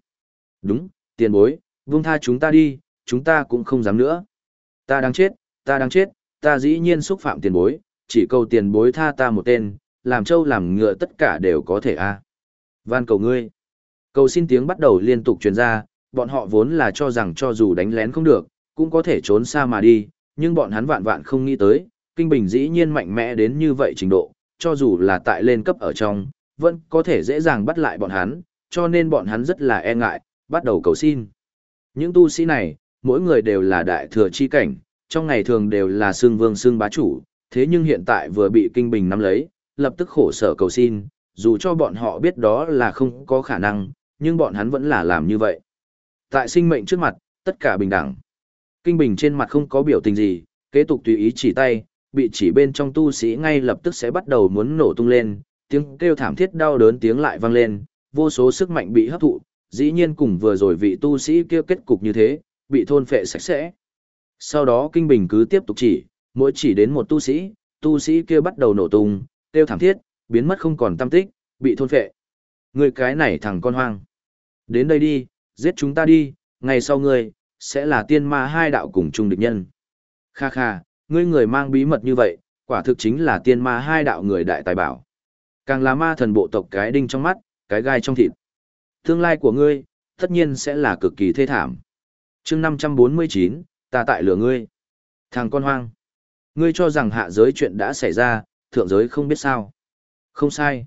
Đúng, tiền bối, vung tha chúng ta đi, chúng ta cũng không dám nữa. Ta đang chết, ta đang chết, ta dĩ nhiên xúc phạm tiền bối, chỉ cầu tiền bối tha ta một tên, làm trâu làm ngựa tất cả đều có thể a. Van cầu ngươi. Cầu xin tiếng bắt đầu liên tục truyền ra, bọn họ vốn là cho rằng cho dù đánh lén không được, cũng có thể trốn xa mà đi, nhưng bọn hắn vạn vạn không nghĩ tới, Kinh Bình dĩ nhiên mạnh mẽ đến như vậy trình độ, cho dù là tại lên cấp ở trong, vẫn có thể dễ dàng bắt lại bọn hắn, cho nên bọn hắn rất là e ngại, bắt đầu cầu xin. Những tu sĩ này, mỗi người đều là đại thừa chi cảnh, trong ngày thường đều là xương vương xương bá chủ, thế nhưng hiện tại vừa bị Kinh Bình nắm lấy, lập tức khổ sở cầu xin, dù cho bọn họ biết đó là không có khả năng, nhưng bọn hắn vẫn là làm như vậy. Tại sinh mệnh trước mặt, tất cả bình đẳng. Kinh Bình trên mặt không có biểu tình gì, kế tục tùy ý chỉ tay, bị chỉ bên trong tu sĩ ngay lập tức sẽ bắt đầu muốn nổ tung lên, tiếng kêu thảm thiết đau đớn tiếng lại vang lên, vô số sức mạnh bị hấp thụ, dĩ nhiên cùng vừa rồi vị tu sĩ kia kết cục như thế, bị thôn phệ sạch sẽ. Sau đó Kinh Bình cứ tiếp tục chỉ, mỗi chỉ đến một tu sĩ, tu sĩ kia bắt đầu nổ tung, kêu thảm thiết, biến mất không còn tâm tích, bị thôn phệ. Người cái này thằng con hoang. Đến đây đi, giết chúng ta đi, ngày sau ngươi, sẽ là tiên ma hai đạo cùng chung địch nhân. Kha kha, ngươi người mang bí mật như vậy, quả thực chính là tiên ma hai đạo người đại tài bảo. Càng là ma thần bộ tộc cái đinh trong mắt, cái gai trong thịt. Tương lai của ngươi, tất nhiên sẽ là cực kỳ thê thảm. chương 549, ta tại lửa ngươi. Thằng con hoang. Ngươi cho rằng hạ giới chuyện đã xảy ra, thượng giới không biết sao. Không sai.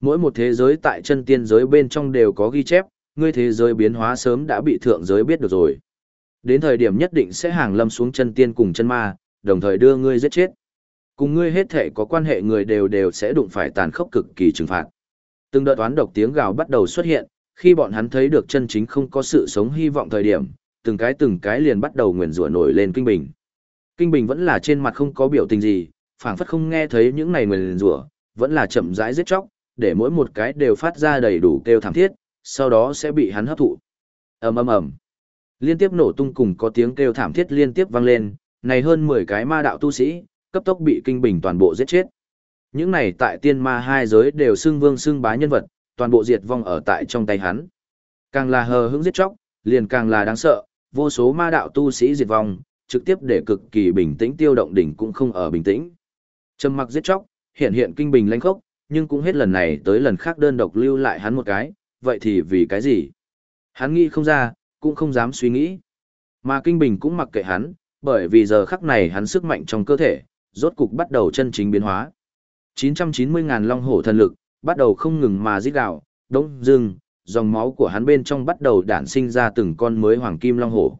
Mỗi một thế giới tại chân tiên giới bên trong đều có ghi chép, ngươi thế giới biến hóa sớm đã bị thượng giới biết được rồi. Đến thời điểm nhất định sẽ hàng lâm xuống chân tiên cùng chân ma, đồng thời đưa ngươi giết chết. Cùng ngươi hết thể có quan hệ người đều đều sẽ đụng phải tàn khốc cực kỳ trừng phạt. Từng đợt toán độc tiếng gào bắt đầu xuất hiện, khi bọn hắn thấy được chân chính không có sự sống hy vọng thời điểm, từng cái từng cái liền bắt đầu nguyền rủa nổi lên kinh bình. Kinh bình vẫn là trên mặt không có biểu tình gì, phảng phất không nghe thấy những này nguyền rủa, vẫn là chậm rãi giết chóc, để mỗi một cái đều phát ra đầy đủ kêu thảm thiết, sau đó sẽ bị hắn hấp thụ. ầm ầm ầm, liên tiếp nổ tung cùng có tiếng kêu thảm thiết liên tiếp vang lên, này hơn 10 cái ma đạo tu sĩ, cấp tốc bị kinh bình toàn bộ giết chết. Những này tại tiên ma hai giới đều xưng vương xưng bá nhân vật, toàn bộ diệt vong ở tại trong tay hắn. Càng là hờ hững giết chóc, liền càng là đáng sợ, vô số ma đạo tu sĩ diệt vong, trực tiếp để cực kỳ bình tĩnh tiêu động đỉnh cũng không ở bình tĩnh. Trầm mặc giết chóc, hiện hiện kinh bình lãnh khốc, nhưng cũng hết lần này tới lần khác đơn độc lưu lại hắn một cái, vậy thì vì cái gì? Hắn nghĩ không ra, cũng không dám suy nghĩ. Mà kinh bình cũng mặc kệ hắn, bởi vì giờ khắc này hắn sức mạnh trong cơ thể, rốt cục bắt đầu chân chính biến hóa. 990.000 long hổ thần lực, bắt đầu không ngừng mà giết gạo, đống dưng, dòng máu của hắn bên trong bắt đầu đản sinh ra từng con mới hoàng kim long hổ.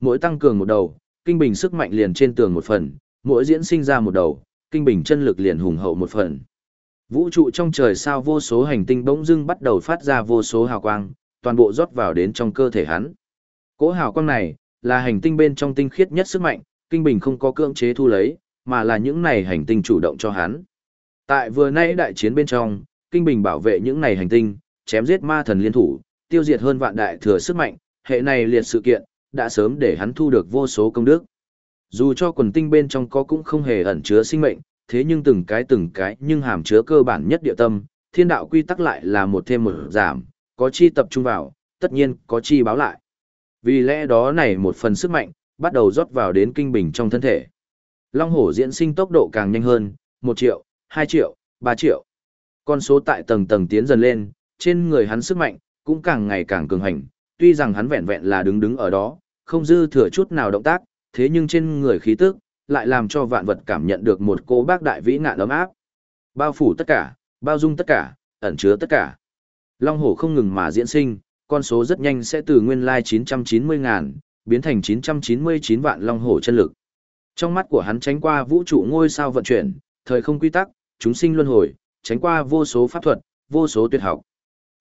Mỗi tăng cường một đầu, kinh bình sức mạnh liền trên tường một phần, mỗi diễn sinh ra một đầu, kinh bình chân lực liền hùng hậu một phần. Vũ trụ trong trời sao vô số hành tinh bỗng dưng bắt đầu phát ra vô số hào quang, toàn bộ rót vào đến trong cơ thể hắn. Cỗ hào quang này, là hành tinh bên trong tinh khiết nhất sức mạnh, kinh bình không có cưỡng chế thu lấy, mà là những này hành tinh chủ động cho hắn. Tại vừa nãy đại chiến bên trong, kinh bình bảo vệ những này hành tinh, chém giết ma thần liên thủ, tiêu diệt hơn vạn đại thừa sức mạnh, hệ này liệt sự kiện, đã sớm để hắn thu được vô số công đức. Dù cho quần tinh bên trong có cũng không hề ẩn chứa sinh mệnh, thế nhưng từng cái từng cái nhưng hàm chứa cơ bản nhất địa tâm, thiên đạo quy tắc lại là một thêm một giảm, có chi tập trung vào, tất nhiên có chi báo lại. Vì lẽ đó này một phần sức mạnh, bắt đầu rót vào đến kinh bình trong thân thể. Long hổ diễn sinh tốc độ càng nhanh hơn, 1 triệu, 2 triệu, 3 triệu. Con số tại tầng tầng tiến dần lên, trên người hắn sức mạnh, cũng càng ngày càng cường hành, tuy rằng hắn vẹn vẹn là đứng đứng ở đó, không dư thừa chút nào động tác, thế nhưng trên người khí tức, lại làm cho vạn vật cảm nhận được một cô bác đại vĩ ngạn ấm áp. Bao phủ tất cả, bao dung tất cả, ẩn chứa tất cả. Long hổ không ngừng mà diễn sinh, con số rất nhanh sẽ từ nguyên lai 990 ngàn, biến thành 999 vạn long hổ chân lực. Trong mắt của hắn tránh qua vũ trụ ngôi sao vận chuyển, thời không quy tắc, chúng sinh luân hồi, tránh qua vô số pháp thuật, vô số tuyệt học.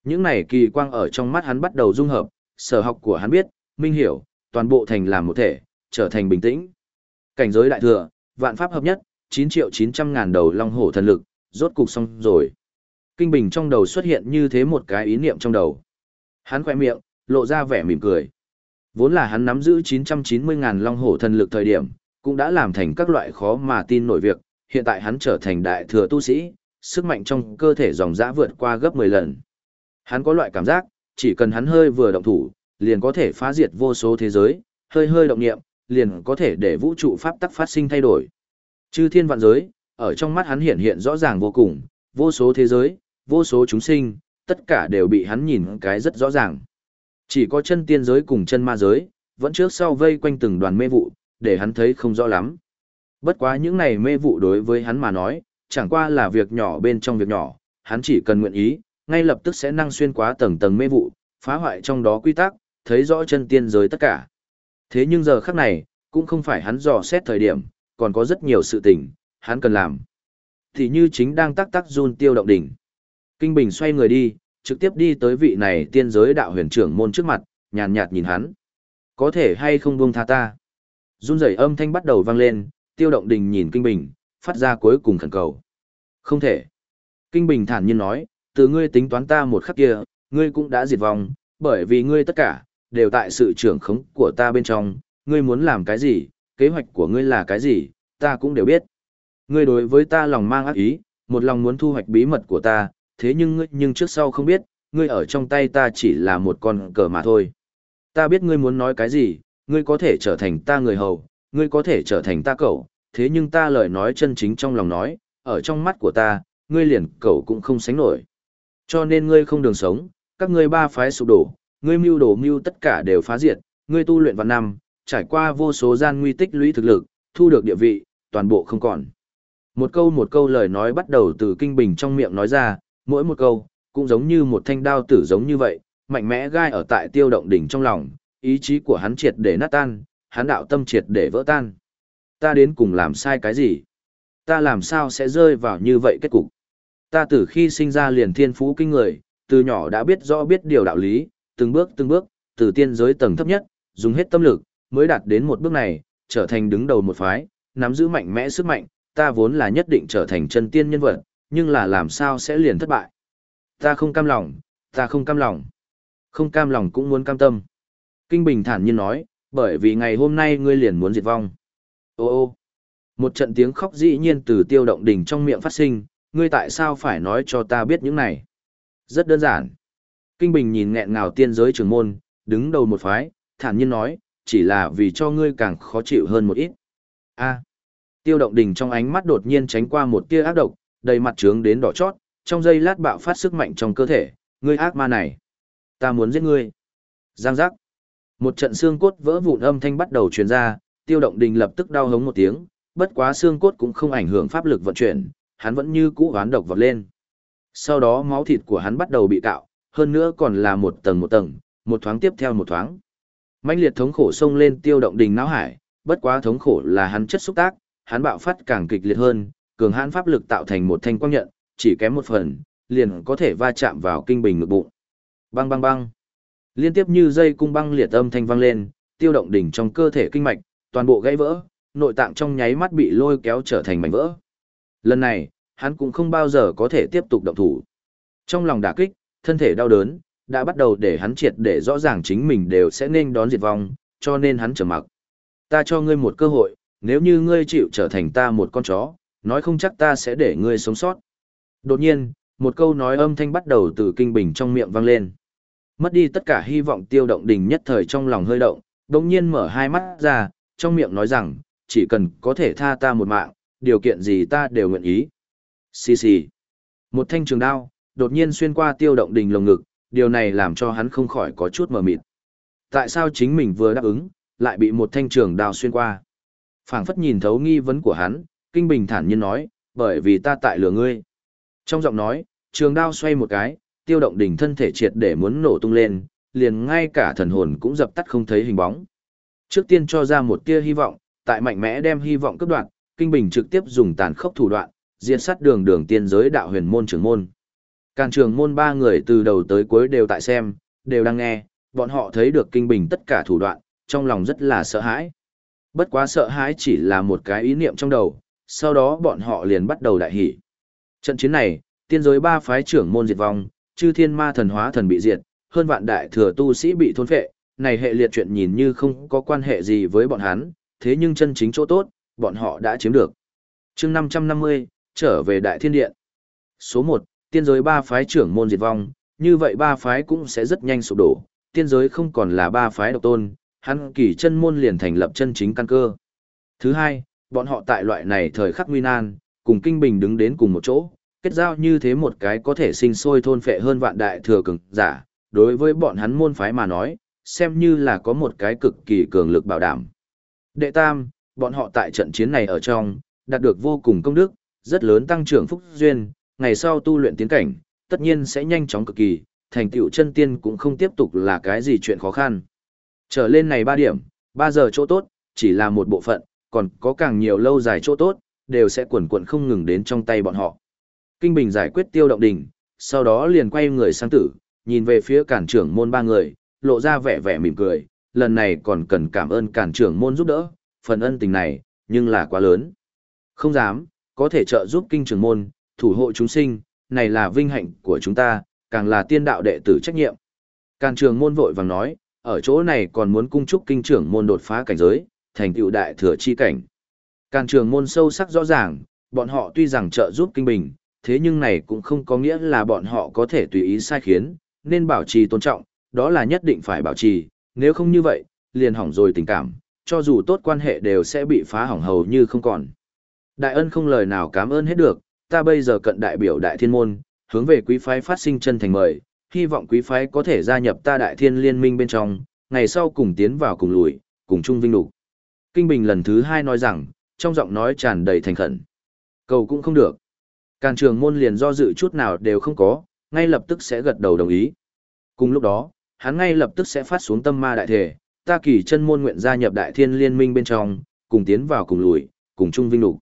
Những này kỳ quang ở trong mắt hắn bắt đầu dung hợp, sở học của hắn biết, minh hiểu, toàn bộ thành làm một thể, trở thành bình tĩnh. Cảnh giới đại thừa, vạn pháp hợp nhất, 9 triệu 900 ngàn đầu long hổ thần lực, rốt cục xong rồi. Kinh Bình trong đầu xuất hiện như thế một cái ý niệm trong đầu. Hắn khỏe miệng, lộ ra vẻ mỉm cười. Vốn là hắn nắm giữ 990 ngàn long hổ thần lực thời điểm, cũng đã làm thành các loại khó mà tin nổi việc, hiện tại hắn trở thành đại thừa tu sĩ, sức mạnh trong cơ thể dòng dã vượt qua gấp 10 lần. Hắn có loại cảm giác, chỉ cần hắn hơi vừa động thủ, liền có thể phá diệt vô số thế giới, hơi hơi động niệm, liền có thể để vũ trụ pháp tắc phát sinh thay đổi. Chư thiên vạn giới, ở trong mắt hắn hiện hiện rõ ràng vô cùng, vô số thế giới, vô số chúng sinh, tất cả đều bị hắn nhìn cái rất rõ ràng. Chỉ có chân tiên giới cùng chân ma giới, vẫn trước sau vây quanh từng đoàn mê vụ, để hắn thấy không rõ lắm. Bất quá những này mê vụ đối với hắn mà nói, chẳng qua là việc nhỏ bên trong việc nhỏ, hắn chỉ cần nguyện ý, ngay lập tức sẽ năng xuyên qua tầng tầng mê vụ, phá hoại trong đó quy tắc, thấy rõ chân tiên giới tất cả. Thế nhưng giờ khắc này, cũng không phải hắn dò xét thời điểm, còn có rất nhiều sự tình, hắn cần làm. Thì như chính đang tắc tắc run tiêu động đỉnh. Kinh Bình xoay người đi, trực tiếp đi tới vị này tiên giới đạo huyền trưởng môn trước mặt, nhàn nhạt nhìn hắn. Có thể hay không buông tha ta? Run rẩy âm thanh bắt đầu vang lên, tiêu động đình nhìn Kinh Bình, phát ra cuối cùng khẩn cầu. Không thể. Kinh Bình thản nhiên nói, từ ngươi tính toán ta một khắc kia, ngươi cũng đã diệt vong, bởi vì ngươi tất cả, đều tại sự trưởng khống của ta bên trong, ngươi muốn làm cái gì, kế hoạch của ngươi là cái gì, ta cũng đều biết. Ngươi đối với ta lòng mang ác ý, một lòng muốn thu hoạch bí mật của ta, thế nhưng ngươi nhưng trước sau không biết, ngươi ở trong tay ta chỉ là một con cờ mà thôi. Ta biết ngươi muốn nói cái gì, ngươi có thể trở thành ta người hầu, ngươi có thể trở thành ta cậu, thế nhưng ta lời nói chân chính trong lòng nói, ở trong mắt của ta, ngươi liền cậu cũng không sánh nổi. Cho nên ngươi không đường sống, các ngươi ba phái sụp đổ, ngươi mưu đồ mưu tất cả đều phá diệt, ngươi tu luyện vào năm, trải qua vô số gian nguy tích lũy thực lực, thu được địa vị, toàn bộ không còn. Một câu một câu lời nói bắt đầu từ kinh bình trong miệng nói ra, mỗi một câu, cũng giống như một thanh đao tử giống như vậy, mạnh mẽ gai ở tại tiêu động đỉnh trong lòng, ý chí của hắn triệt để nát tan, hắn đạo tâm triệt để vỡ tan. Ta đến cùng làm sai cái gì? Ta làm sao sẽ rơi vào như vậy kết cục? Ta từ khi sinh ra liền thiên phú kinh người, từ nhỏ đã biết rõ biết điều đạo lý, từng bước từng bước, từ tiên giới tầng thấp nhất, dùng hết tâm lực, mới đạt đến một bước này, trở thành đứng đầu một phái, nắm giữ mạnh mẽ sức mạnh, ta vốn là nhất định trở thành chân tiên nhân vật, nhưng là làm sao sẽ liền thất bại. Ta không cam lòng, ta không cam lòng. Không cam lòng cũng muốn cam tâm. Kinh Bình thản nhiên nói, bởi vì ngày hôm nay ngươi liền muốn diệt vong. Ô ô, một trận tiếng khóc dĩ nhiên từ tiêu động đỉnh trong miệng phát sinh, ngươi tại sao phải nói cho ta biết những này? Rất đơn giản. Kinh Bình nhìn nghẹn ngào tiên giới trưởng môn, đứng đầu một phái, thản nhiên nói, chỉ là vì cho ngươi càng khó chịu hơn một ít. A. Tiêu động đình trong ánh mắt đột nhiên tránh qua một tia ác độc, đầy mặt trướng đến đỏ chót, trong giây lát bạo phát sức mạnh trong cơ thể, ngươi ác ma này. Ta muốn giết ngươi. Giang giác. Một trận xương cốt vỡ vụn âm thanh bắt đầu truyền ra, tiêu động đình lập tức đau hống một tiếng, bất quá xương cốt cũng không ảnh hưởng pháp lực vận chuyển, hắn vẫn như cũ hoán độc vọt lên. Sau đó máu thịt của hắn bắt đầu bị cạo, hơn nữa còn là một tầng một tầng, một thoáng tiếp theo một thoáng. Mạnh liệt thống khổ xông lên tiêu động đình não hải, bất quá thống khổ là hắn chất xúc tác, hắn bạo phát càng kịch liệt hơn, cường hãn pháp lực tạo thành một thanh quang nhận, chỉ kém một phần, liền có thể va chạm vào kinh bình ngực bụng. Bang bang bang. Liên tiếp như dây cung băng liệt âm thanh vang lên, tiêu động đỉnh trong cơ thể kinh mạch, toàn bộ gãy vỡ, nội tạng trong nháy mắt bị lôi kéo trở thành mảnh vỡ. Lần này, hắn cũng không bao giờ có thể tiếp tục động thủ. Trong lòng đả kích, thân thể đau đớn, đã bắt đầu để hắn triệt để rõ ràng chính mình đều sẽ nên đón diệt vong, cho nên hắn trầm mặc. Ta cho ngươi một cơ hội, nếu như ngươi chịu trở thành ta một con chó, nói không chắc ta sẽ để ngươi sống sót. Đột nhiên, một câu nói âm thanh bắt đầu từ kinh bình trong miệng vang lên. Mất đi tất cả hy vọng tiêu động đình nhất thời trong lòng hơi động, đồng nhiên mở hai mắt ra, trong miệng nói rằng, chỉ cần có thể tha ta một mạng, điều kiện gì ta đều nguyện ý. Xì xì. Một thanh trường đao, đột nhiên xuyên qua tiêu động đình lồng ngực, điều này làm cho hắn không khỏi có chút mờ mịt. Tại sao chính mình vừa đáp ứng, lại bị một thanh trường đao xuyên qua? phảng phất nhìn thấu nghi vấn của hắn, kinh bình thản nhiên nói, bởi vì ta tại lửa ngươi. Trong giọng nói, trường đao xoay một cái, tiêu động đỉnh thân thể triệt để muốn nổ tung lên, liền ngay cả thần hồn cũng dập tắt không thấy hình bóng. Trước tiên cho ra một tia hy vọng, tại mạnh mẽ đem hy vọng cấp đoạn, kinh bình trực tiếp dùng tàn khốc thủ đoạn, diệt sát đường đường tiên giới đạo huyền môn trưởng môn. Càn trường môn ba người từ đầu tới cuối đều tại xem, đều đang nghe, bọn họ thấy được kinh bình tất cả thủ đoạn, trong lòng rất là sợ hãi. Bất quá sợ hãi chỉ là một cái ý niệm trong đầu, sau đó bọn họ liền bắt đầu đại hỉ. Trận chiến này, tiên giới ba phái trưởng môn diệt vong, chư thiên ma thần hóa thần bị diệt, hơn vạn đại thừa tu sĩ bị thôn phệ, này hệ liệt chuyện nhìn như không có quan hệ gì với bọn hắn, thế nhưng chân chính chỗ tốt, bọn họ đã chiếm được. chương 550, trở về đại thiên điện. Số 1, tiên giới ba phái trưởng môn diệt vong, như vậy ba phái cũng sẽ rất nhanh sụp đổ, tiên giới không còn là ba phái độc tôn, hắn kỳ chân môn liền thành lập chân chính căn cơ. Thứ hai, bọn họ tại loại này thời khắc nguy nan, cùng kinh bình đứng đến cùng một chỗ, kết giao như thế một cái có thể sinh sôi thôn phệ hơn vạn đại thừa cường giả, đối với bọn hắn môn phái mà nói, xem như là có một cái cực kỳ cường lực bảo đảm. Đệ tam, bọn họ tại trận chiến này ở trong, đạt được vô cùng công đức, rất lớn tăng trưởng phúc duyên, ngày sau tu luyện tiến cảnh, tất nhiên sẽ nhanh chóng cực kỳ, thành tựu chân tiên cũng không tiếp tục là cái gì chuyện khó khăn. Trở lên này ba điểm, ba giờ chỗ tốt, chỉ là một bộ phận, còn có càng nhiều lâu dài chỗ tốt, đều sẽ quẩn quẩn không ngừng đến trong tay bọn họ. Kinh Bình giải quyết tiêu động đỉnh sau đó liền quay người sang tử, nhìn về phía cản trưởng môn ba người, lộ ra vẻ vẻ mỉm cười, lần này còn cần cảm ơn cản trưởng môn giúp đỡ, phần ân tình này, nhưng là quá lớn. Không dám, có thể trợ giúp kinh trưởng môn, thủ hộ chúng sinh, này là vinh hạnh của chúng ta, càng là tiên đạo đệ tử trách nhiệm. Càn trường môn vội vàng nói, ở chỗ này còn muốn cung chúc kinh trưởng môn đột phá cảnh giới, thành tựu đại thừa chi cảnh. Càn trường môn sâu sắc rõ ràng, bọn họ tuy rằng trợ giúp kinh bình, thế nhưng này cũng không có nghĩa là bọn họ có thể tùy ý sai khiến, nên bảo trì tôn trọng, đó là nhất định phải bảo trì, nếu không như vậy, liền hỏng rồi tình cảm, cho dù tốt quan hệ đều sẽ bị phá hỏng hầu như không còn. Đại ân không lời nào cảm ơn hết được, ta bây giờ cận đại biểu đại thiên môn, hướng về quý phái phát sinh chân thành mời, hy vọng quý phái có thể gia nhập ta đại thiên liên minh bên trong, ngày sau cùng tiến vào cùng lùi, cùng chung vinh lục. Kinh Bình lần thứ hai nói rằng, trong giọng nói tràn đầy thành khẩn. Cầu cũng không được. Càn trường môn liền do dự chút nào đều không có, ngay lập tức sẽ gật đầu đồng ý. Cùng lúc đó, hắn ngay lập tức sẽ phát xuống tâm ma đại thể, ta kỳ chân môn nguyện gia nhập đại thiên liên minh bên trong, cùng tiến vào cùng lùi, cùng chung vinh lục.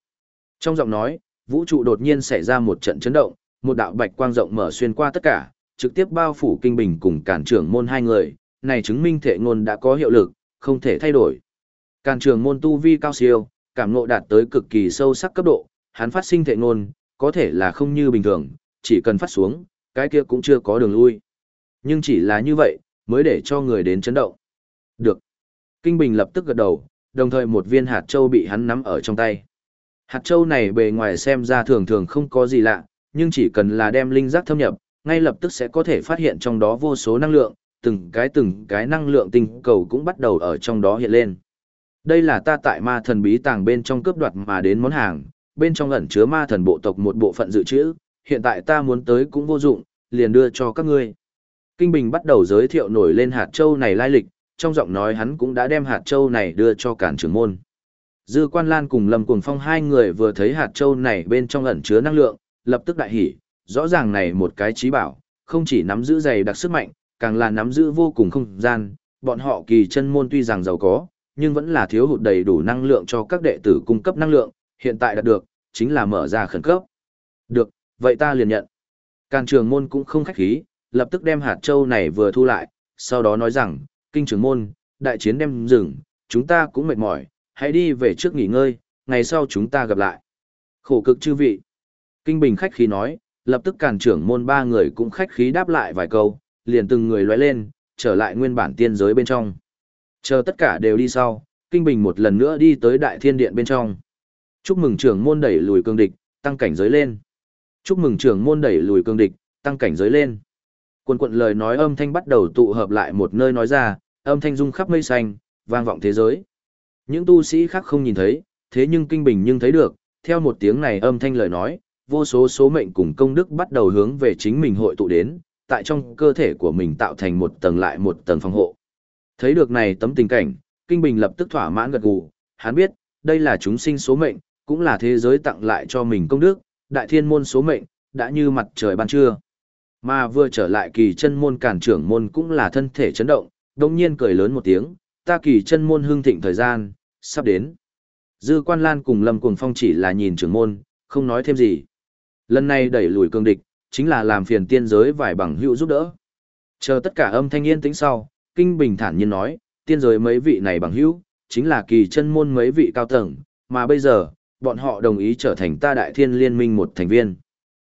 Trong giọng nói, vũ trụ đột nhiên xảy ra một trận chấn động, một đạo bạch quang rộng mở xuyên qua tất cả, trực tiếp bao phủ kinh bình cùng cản trưởng môn hai người, này chứng minh thể ngôn đã có hiệu lực, không thể thay đổi. Càn trường môn tu vi cao siêu, cảm ngộ đạt tới cực kỳ sâu sắc cấp độ, hắn phát sinh thể ngôn, có thể là không như bình thường, chỉ cần phát xuống, cái kia cũng chưa có đường lui. Nhưng chỉ là như vậy, mới để cho người đến chấn động. Được. Kinh Bình lập tức gật đầu, đồng thời một viên hạt châu bị hắn nắm ở trong tay. Hạt châu này bề ngoài xem ra thường thường không có gì lạ, nhưng chỉ cần là đem linh giác thâm nhập, ngay lập tức sẽ có thể phát hiện trong đó vô số năng lượng, từng cái từng cái năng lượng tinh cầu cũng bắt đầu ở trong đó hiện lên. Đây là ta tại ma thần bí tàng bên trong cướp đoạt mà đến món hàng, bên trong ẩn chứa ma thần bộ tộc một bộ phận dự trữ, hiện tại ta muốn tới cũng vô dụng, liền đưa cho các ngươi. Kinh Bình bắt đầu giới thiệu nổi lên hạt châu này lai lịch, trong giọng nói hắn cũng đã đem hạt châu này đưa cho cản trưởng môn. Dư Quan Lan cùng Lâm Cuồng Phong hai người vừa thấy hạt châu này bên trong ẩn chứa năng lượng, lập tức đại hỉ, rõ ràng này một cái trí bảo, không chỉ nắm giữ dày đặc sức mạnh, càng là nắm giữ vô cùng không gian, bọn họ kỳ chân môn tuy rằng giàu có, nhưng vẫn là thiếu hụt đầy đủ năng lượng cho các đệ tử cung cấp năng lượng, hiện tại đạt được, chính là mở ra khẩn cấp. Được, vậy ta liền nhận. Càn trường môn cũng không khách khí, lập tức đem hạt châu này vừa thu lại, sau đó nói rằng, kinh trường môn, đại chiến đem dừng, chúng ta cũng mệt mỏi, hãy đi về trước nghỉ ngơi, ngày sau chúng ta gặp lại. Khổ cực chư vị. Kinh Bình khách khí nói, lập tức càn trưởng môn ba người cũng khách khí đáp lại vài câu, liền từng người loại lên, trở lại nguyên bản tiên giới bên trong. Chờ tất cả đều đi sau, Kinh Bình một lần nữa đi tới đại thiên điện bên trong. Chúc mừng trưởng môn đẩy lùi cương địch, tăng cảnh giới lên. Chúc mừng trưởng môn đẩy lùi cương địch, tăng cảnh giới lên. Quần quận lời nói âm thanh bắt đầu tụ hợp lại một nơi nói ra, âm thanh rung khắp mây xanh, vang vọng thế giới. Những tu sĩ khác không nhìn thấy, thế nhưng kinh bình nhưng thấy được, theo một tiếng này âm thanh lời nói, vô số số mệnh cùng công đức bắt đầu hướng về chính mình hội tụ đến, tại trong cơ thể của mình tạo thành một tầng lại một tầng phòng hộ. Thấy được này tấm tình cảnh, Kinh Bình lập tức thỏa mãn gật gù, hắn biết, đây là chúng sinh số mệnh, cũng là thế giới tặng lại cho mình công đức, đại thiên môn số mệnh, đã như mặt trời ban trưa. Mà vừa trở lại kỳ chân môn cản trưởng môn cũng là thân thể chấn động, đồng nhiên cười lớn một tiếng, ta kỳ chân môn hương thịnh thời gian, sắp đến. Dư quan lan cùng lâm cuồng phong chỉ là nhìn trưởng môn, không nói thêm gì. Lần này đẩy lùi cương địch, chính là làm phiền tiên giới vài bằng hữu giúp đỡ. Chờ tất cả âm thanh yên tĩnh sau, Kinh Bình thản nhiên nói, tiên giới mấy vị này bằng hữu, chính là kỳ chân môn mấy vị cao tầng, mà bây giờ, bọn họ đồng ý trở thành ta đại thiên liên minh một thành viên.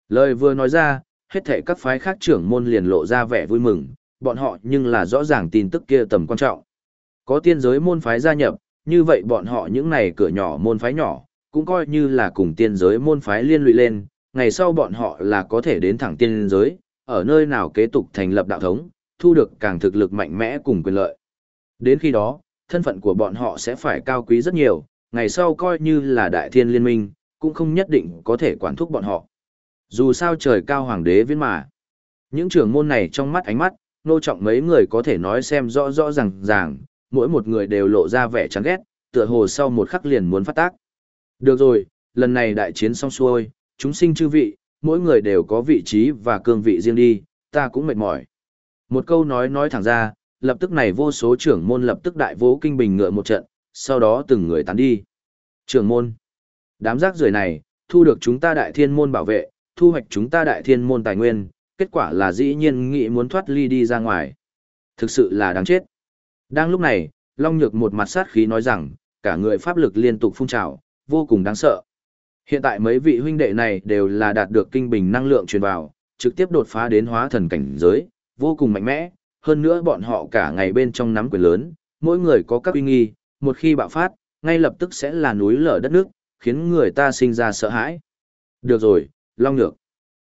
Lời vừa nói ra, hết thể các phái khác trưởng môn liền lộ ra vẻ vui mừng, bọn họ nhưng là rõ ràng tin tức kia tầm quan trọng. Có tiên giới môn phái gia nhập, như vậy bọn họ những này cửa nhỏ môn phái nhỏ, cũng coi như là cùng tiên giới môn phái liên lụy lên, ngày sau bọn họ là có thể đến thẳng tiên giới, ở nơi nào kế tục thành lập đạo thống, thu được càng thực lực mạnh mẽ cùng quyền lợi. Đến khi đó, thân phận của bọn họ sẽ phải cao quý rất nhiều, ngày sau coi như là đại thiên liên minh, cũng không nhất định có thể quản thúc bọn họ. Dù sao trời cao hoàng đế viên mà. Những trưởng môn này trong mắt ánh mắt, nô trọng mấy người có thể nói xem rõ rõ ràng ràng, mỗi một người đều lộ ra vẻ chán ghét, tựa hồ sau một khắc liền muốn phát tác. Được rồi, lần này đại chiến xong xuôi, chúng sinh chư vị, mỗi người đều có vị trí và cương vị riêng đi, ta cũng mệt mỏi. Một câu nói nói thẳng ra, lập tức này vô số trưởng môn lập tức đại vô kinh bình ngựa một trận, sau đó từng người tán đi. Trưởng môn, đám rác rưởi này, thu được chúng ta đại thiên môn bảo vệ, thu hoạch chúng ta đại thiên môn tài nguyên, kết quả là dĩ nhiên nghĩ muốn thoát ly đi ra ngoài. Thực sự là đáng chết. Đang lúc này, Long Nhược một mặt sát khí nói rằng, cả người pháp lực liên tục phun trào, vô cùng đáng sợ. Hiện tại mấy vị huynh đệ này đều là đạt được kinh bình năng lượng truyền vào, trực tiếp đột phá đến hóa thần cảnh giới, vô cùng mạnh mẽ, hơn nữa bọn họ cả ngày bên trong nắm quyền lớn, mỗi người có các uy nghi, một khi bạo phát, ngay lập tức sẽ là núi lở đất nước, khiến người ta sinh ra sợ hãi. Được rồi, Long Nhược.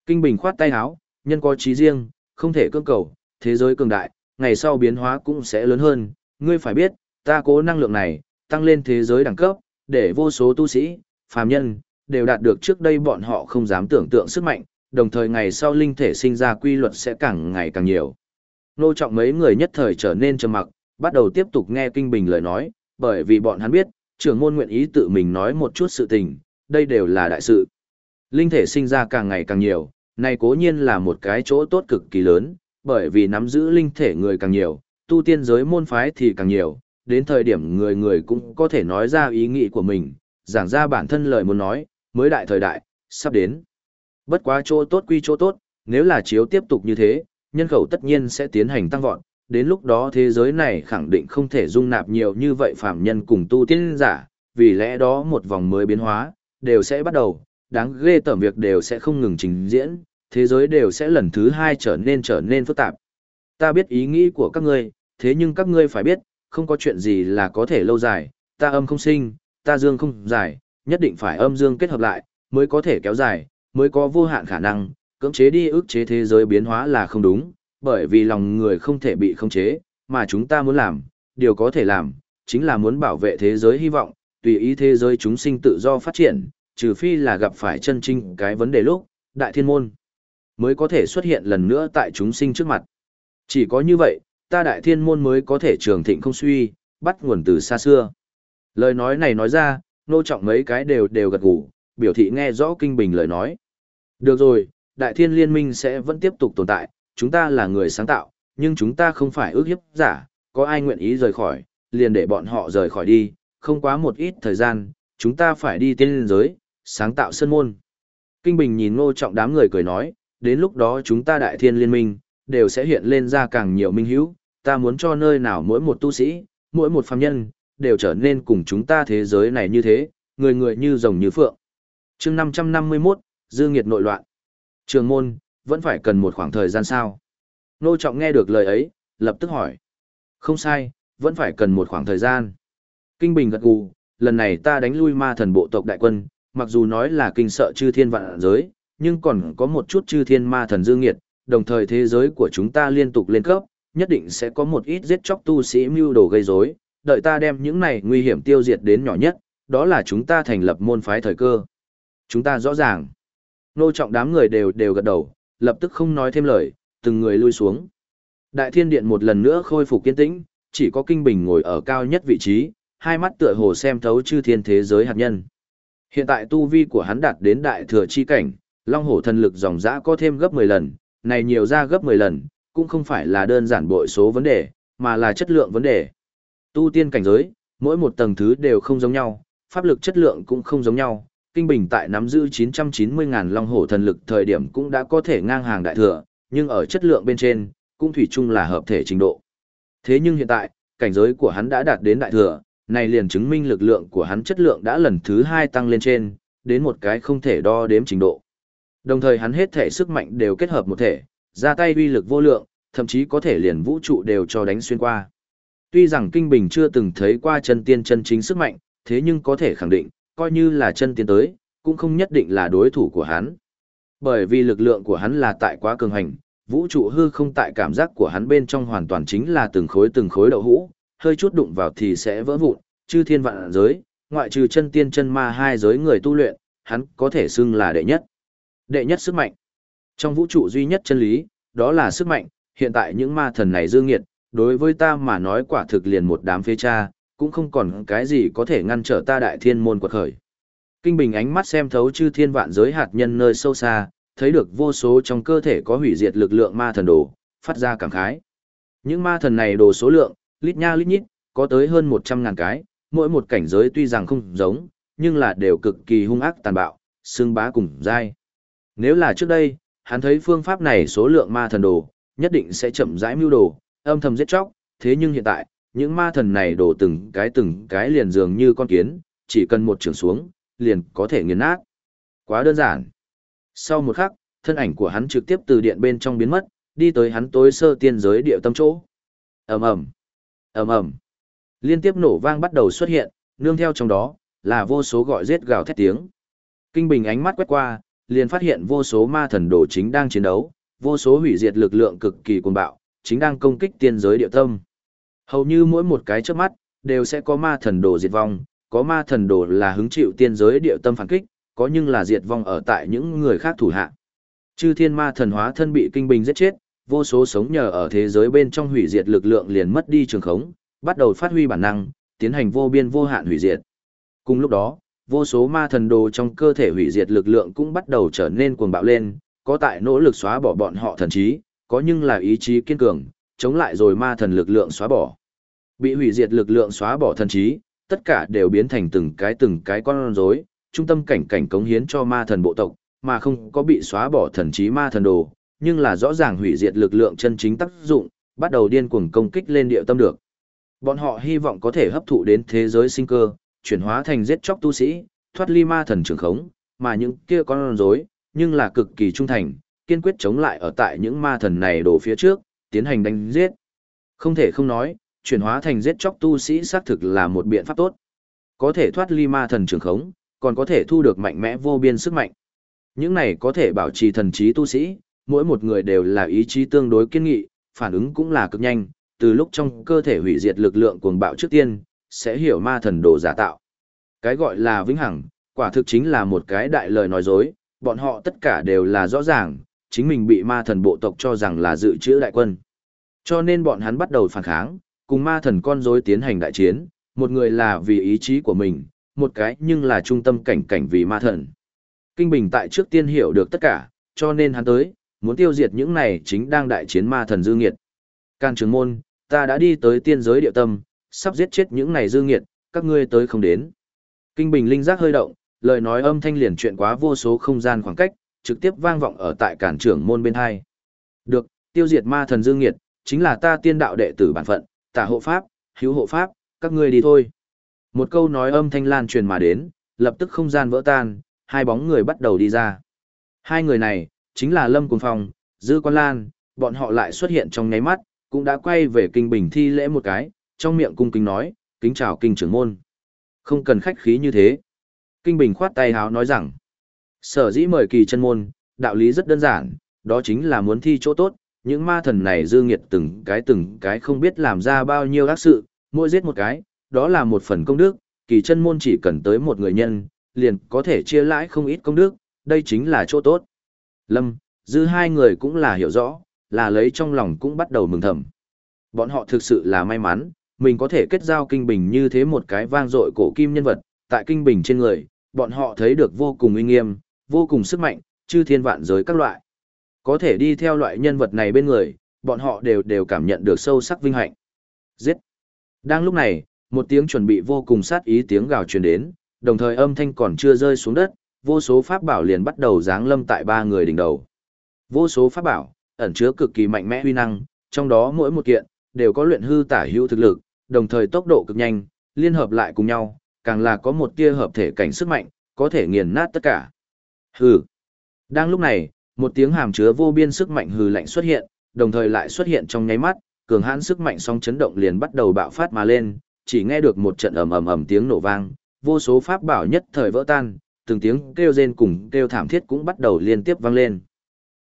Kinh Bình khoát tay áo, nhân có trí riêng, không thể cưỡng cầu, thế giới cường đại, ngày sau biến hóa cũng sẽ lớn hơn, ngươi phải biết, ta cố năng lượng này, tăng lên thế giới đẳng cấp, để vô số tu sĩ, phàm nhân, đều đạt được trước đây bọn họ không dám tưởng tượng sức mạnh, đồng thời ngày sau linh thể sinh ra quy luật sẽ càng ngày càng nhiều. Nô trọng mấy người nhất thời trở nên trầm mặc, bắt đầu tiếp tục nghe kinh bình lời nói, bởi vì bọn hắn biết, trưởng môn nguyện ý tự mình nói một chút sự tình, đây đều là đại sự. Linh thể sinh ra càng ngày càng nhiều, này cố nhiên là một cái chỗ tốt cực kỳ lớn, bởi vì nắm giữ linh thể người càng nhiều, tu tiên giới môn phái thì càng nhiều, đến thời điểm người người cũng có thể nói ra ý nghĩ của mình, giảng ra bản thân lời muốn nói, mới đại thời đại, sắp đến. Bất quá chỗ tốt quy chỗ tốt, nếu là chiếu tiếp tục như thế, nhân khẩu tất nhiên sẽ tiến hành tăng vọt, đến lúc đó thế giới này khẳng định không thể dung nạp nhiều như vậy phạm nhân cùng tu tiên giả, vì lẽ đó một vòng mới biến hóa, đều sẽ bắt đầu, đáng ghê tởm việc đều sẽ không ngừng trình diễn, thế giới đều sẽ lần thứ hai trở nên trở nên phức tạp. Ta biết ý nghĩ của các ngươi, thế nhưng các ngươi phải biết, không có chuyện gì là có thể lâu dài, ta âm không sinh, ta dương không dài, nhất định phải âm dương kết hợp lại, mới có thể kéo dài, mới có vô hạn khả năng, cưỡng chế đi ức chế thế giới biến hóa là không đúng, bởi vì lòng người không thể bị khống chế, mà chúng ta muốn làm, điều có thể làm, chính là muốn bảo vệ thế giới hy vọng, tùy ý thế giới chúng sinh tự do phát triển, trừ phi là gặp phải chân trinh cái vấn đề lúc, đại thiên môn mới có thể xuất hiện lần nữa tại chúng sinh trước mặt. Chỉ có như vậy, ta đại thiên môn mới có thể trường thịnh không suy, bắt nguồn từ xa xưa. Lời nói này nói ra, nô trọng mấy cái đều đều gật gù, biểu thị nghe rõ kinh bình lời nói. Được rồi, đại thiên liên minh sẽ vẫn tiếp tục tồn tại, chúng ta là người sáng tạo, nhưng chúng ta không phải ước hiếp giả, có ai nguyện ý rời khỏi, liền để bọn họ rời khỏi đi, không quá một ít thời gian, chúng ta phải đi tiên liên giới, sáng tạo sân môn. Kinh Bình nhìn ngô trọng đám người cười nói, đến lúc đó chúng ta đại thiên liên minh, đều sẽ hiện lên ra càng nhiều minh hữu, ta muốn cho nơi nào mỗi một tu sĩ, mỗi một phàm nhân, đều trở nên cùng chúng ta thế giới này như thế, người người như rồng như phượng. chương 551, Dư Nghiệt nội loạn. Trường môn, vẫn phải cần một khoảng thời gian sao? Nô Trọng nghe được lời ấy, lập tức hỏi. Không sai, vẫn phải cần một khoảng thời gian. Kinh Bình gật gù, lần này ta đánh lui ma thần bộ tộc đại quân, mặc dù nói là kinh sợ chư thiên vạn giới, nhưng còn có một chút chư thiên ma thần dư nghiệt, đồng thời thế giới của chúng ta liên tục lên cấp, nhất định sẽ có một ít giết chóc tu sĩ mưu đồ gây rối, đợi ta đem những này nguy hiểm tiêu diệt đến nhỏ nhất, đó là chúng ta thành lập môn phái thời cơ. Chúng ta rõ ràng. Nô trọng đám người đều đều gật đầu, lập tức không nói thêm lời, từng người lui xuống. Đại thiên điện một lần nữa khôi phục kiên tĩnh, chỉ có kinh bình ngồi ở cao nhất vị trí, hai mắt tựa hồ xem thấu chư thiên thế giới hạt nhân. Hiện tại tu vi của hắn đạt đến đại thừa chi cảnh, long hổ thần lực dòng dã có thêm gấp 10 lần, này nhiều ra gấp 10 lần, cũng không phải là đơn giản bội số vấn đề, mà là chất lượng vấn đề. Tu tiên cảnh giới, mỗi một tầng thứ đều không giống nhau, pháp lực chất lượng cũng không giống nhau. Kinh Bình tại nắm giữ 990.000 long hổ thần lực thời điểm cũng đã có thể ngang hàng đại thừa, nhưng ở chất lượng bên trên, cũng thủy chung là hợp thể trình độ. Thế nhưng hiện tại, cảnh giới của hắn đã đạt đến đại thừa, này liền chứng minh lực lượng của hắn chất lượng đã lần thứ hai tăng lên trên, đến một cái không thể đo đếm trình độ. Đồng thời hắn hết thể sức mạnh đều kết hợp một thể, ra tay uy lực vô lượng, thậm chí có thể liền vũ trụ đều cho đánh xuyên qua. Tuy rằng Kinh Bình chưa từng thấy qua chân tiên chân chính sức mạnh, thế nhưng có thể khẳng định, coi như là chân tiên tới, cũng không nhất định là đối thủ của hắn. Bởi vì lực lượng của hắn là tại quá cường hành, vũ trụ hư không tại cảm giác của hắn bên trong hoàn toàn chính là từng khối từng khối đậu hũ, hơi chút đụng vào thì sẽ vỡ vụn, chư thiên vạn giới, ngoại trừ chân tiên chân ma hai giới người tu luyện, hắn có thể xưng là đệ nhất. Đệ nhất sức mạnh. Trong vũ trụ duy nhất chân lý, đó là sức mạnh, hiện tại những ma thần này dương nghiệt, đối với ta mà nói quả thực liền một đám phế cha, cũng không còn cái gì có thể ngăn trở ta đại thiên môn quật khởi. Kinh Bình ánh mắt xem thấu chư thiên vạn giới hạt nhân nơi sâu xa, thấy được vô số trong cơ thể có hủy diệt lực lượng ma thần đồ, phát ra cảm khái. Những ma thần này đồ số lượng, lít nha lít nhít, có tới hơn 100 ngàn cái, mỗi một cảnh giới tuy rằng không giống, nhưng là đều cực kỳ hung ác tàn bạo, xương bá cùng dai. Nếu là trước đây, hắn thấy phương pháp này số lượng ma thần đồ, nhất định sẽ chậm rãi mưu đồ, âm thầm giết chóc, thế nhưng hiện tại, những ma thần này đổ từng cái từng cái liền dường như con kiến, chỉ cần một trường xuống, liền có thể nghiền nát. Quá đơn giản. Sau một khắc, thân ảnh của hắn trực tiếp từ điện bên trong biến mất, đi tới hắn tối sơ tiên giới địa tâm chỗ. ầm ầm, ầm ầm, liên tiếp nổ vang bắt đầu xuất hiện, nương theo trong đó là vô số gọi giết gào thét tiếng. Kinh Bình ánh mắt quét qua, liền phát hiện vô số ma thần đồ chính đang chiến đấu, vô số hủy diệt lực lượng cực kỳ cuồng bạo, chính đang công kích tiên giới địa tâm. Hầu như mỗi một cái trước mắt, đều sẽ có ma thần đồ diệt vong, có ma thần đồ là hứng chịu tiên giới địa tâm phản kích, có nhưng là diệt vong ở tại những người khác thủ hạ. Chư thiên ma thần hóa thân bị kinh bình giết chết, vô số sống nhờ ở thế giới bên trong hủy diệt lực lượng liền mất đi trường khống, bắt đầu phát huy bản năng, tiến hành vô biên vô hạn hủy diệt. Cùng lúc đó, vô số ma thần đồ trong cơ thể hủy diệt lực lượng cũng bắt đầu trở nên cuồng bạo lên, có tại nỗ lực xóa bỏ bọn họ thần trí, có nhưng là ý chí kiên cường, chống lại rồi ma thần lực lượng xóa bỏ. Bị hủy diệt lực lượng xóa bỏ thần trí, tất cả đều biến thành từng cái từng cái con rối, trung tâm cảnh cảnh cống hiến cho ma thần bộ tộc, mà không có bị xóa bỏ thần trí ma thần đồ, nhưng là rõ ràng hủy diệt lực lượng chân chính tác dụng, bắt đầu điên cuồng công kích lên địa tâm được. Bọn họ hy vọng có thể hấp thụ đến thế giới sinh cơ, chuyển hóa thành giết chóc tu sĩ, thoát ly ma thần trường khống, mà những kia con rối, nhưng là cực kỳ trung thành, kiên quyết chống lại ở tại những ma thần này đổ phía trước, tiến hành đánh giết. Không thể không nói, chuyển hóa thành giết chóc tu sĩ xác thực là một biện pháp tốt. Có thể thoát ly ma thần trường khống, còn có thể thu được mạnh mẽ vô biên sức mạnh. Những này có thể bảo trì thần trí tu sĩ, mỗi một người đều là ý chí tương đối kiên nghị, phản ứng cũng là cực nhanh, từ lúc trong cơ thể hủy diệt lực lượng cuồng bạo trước tiên, sẽ hiểu ma thần đồ giả tạo. Cái gọi là vĩnh hằng, quả thực chính là một cái đại lời nói dối, bọn họ tất cả đều là rõ ràng, chính mình bị ma thần bộ tộc cho rằng là dự trữ đại quân. Cho nên bọn hắn bắt đầu phản kháng, cùng ma thần con rối tiến hành đại chiến, một người là vì ý chí của mình, một cái nhưng là trung tâm cảnh cảnh vì ma thần. Kinh Bình tại trước tiên hiểu được tất cả, cho nên hắn tới, muốn tiêu diệt những này chính đang đại chiến ma thần dư nghiệt. Can trường môn, ta đã đi tới tiên giới địa tâm, sắp giết chết những này dư nghiệt, các ngươi tới không đến. Kinh Bình linh giác hơi động, lời nói âm thanh liền chuyện quá vô số không gian khoảng cách, trực tiếp vang vọng ở tại cản trưởng môn bên hai. Được, tiêu diệt ma thần dương nghiệt, chính là ta tiên đạo đệ tử bản phận, tả hộ pháp, hữu hộ pháp, các ngươi đi thôi. Một câu nói âm thanh lan truyền mà đến, lập tức không gian vỡ tan, hai bóng người bắt đầu đi ra. Hai người này, chính là Lâm Cùng Phong, Dư Quan Lan, bọn họ lại xuất hiện trong nháy mắt, cũng đã quay về kinh bình thi lễ một cái, trong miệng cung kính nói, kính chào kinh trưởng môn. Không cần khách khí như thế. Kinh bình khoát tay háo nói rằng, sở dĩ mời kỳ chân môn, đạo lý rất đơn giản, đó chính là muốn thi chỗ tốt, những ma thần này dư nghiệt từng cái từng cái không biết làm ra bao nhiêu ác sự, mỗi giết một cái, đó là một phần công đức, kỳ chân môn chỉ cần tới một người nhân, liền có thể chia lãi không ít công đức, đây chính là chỗ tốt. Lâm, dư hai người cũng là hiểu rõ, là lấy trong lòng cũng bắt đầu mừng thầm. Bọn họ thực sự là may mắn, mình có thể kết giao kinh bình như thế một cái vang dội cổ kim nhân vật, tại kinh bình trên người, bọn họ thấy được vô cùng uy nghiêm, vô cùng sức mạnh, chư thiên vạn giới các loại. Có thể đi theo loại nhân vật này bên người, bọn họ đều đều cảm nhận được sâu sắc vinh hạnh. Giết! Đang lúc này, một tiếng chuẩn bị vô cùng sát ý tiếng gào truyền đến, đồng thời âm thanh còn chưa rơi xuống đất, vô số pháp bảo liền bắt đầu giáng lâm tại ba người đỉnh đầu. Vô số pháp bảo, ẩn chứa cực kỳ mạnh mẽ huy năng, trong đó mỗi một kiện, đều có luyện hư tả hữu thực lực, đồng thời tốc độ cực nhanh, liên hợp lại cùng nhau, càng là có một tia hợp thể cảnh sức mạnh, có thể nghiền nát tất cả. Hừ. Đang lúc này, một tiếng hàm chứa vô biên sức mạnh hừ lạnh xuất hiện, đồng thời lại xuất hiện trong nháy mắt, cường hãn sức mạnh song chấn động liền bắt đầu bạo phát mà lên, chỉ nghe được một trận ầm ầm ầm tiếng nổ vang, vô số pháp bảo nhất thời vỡ tan, từng tiếng kêu rên cùng kêu thảm thiết cũng bắt đầu liên tiếp vang lên.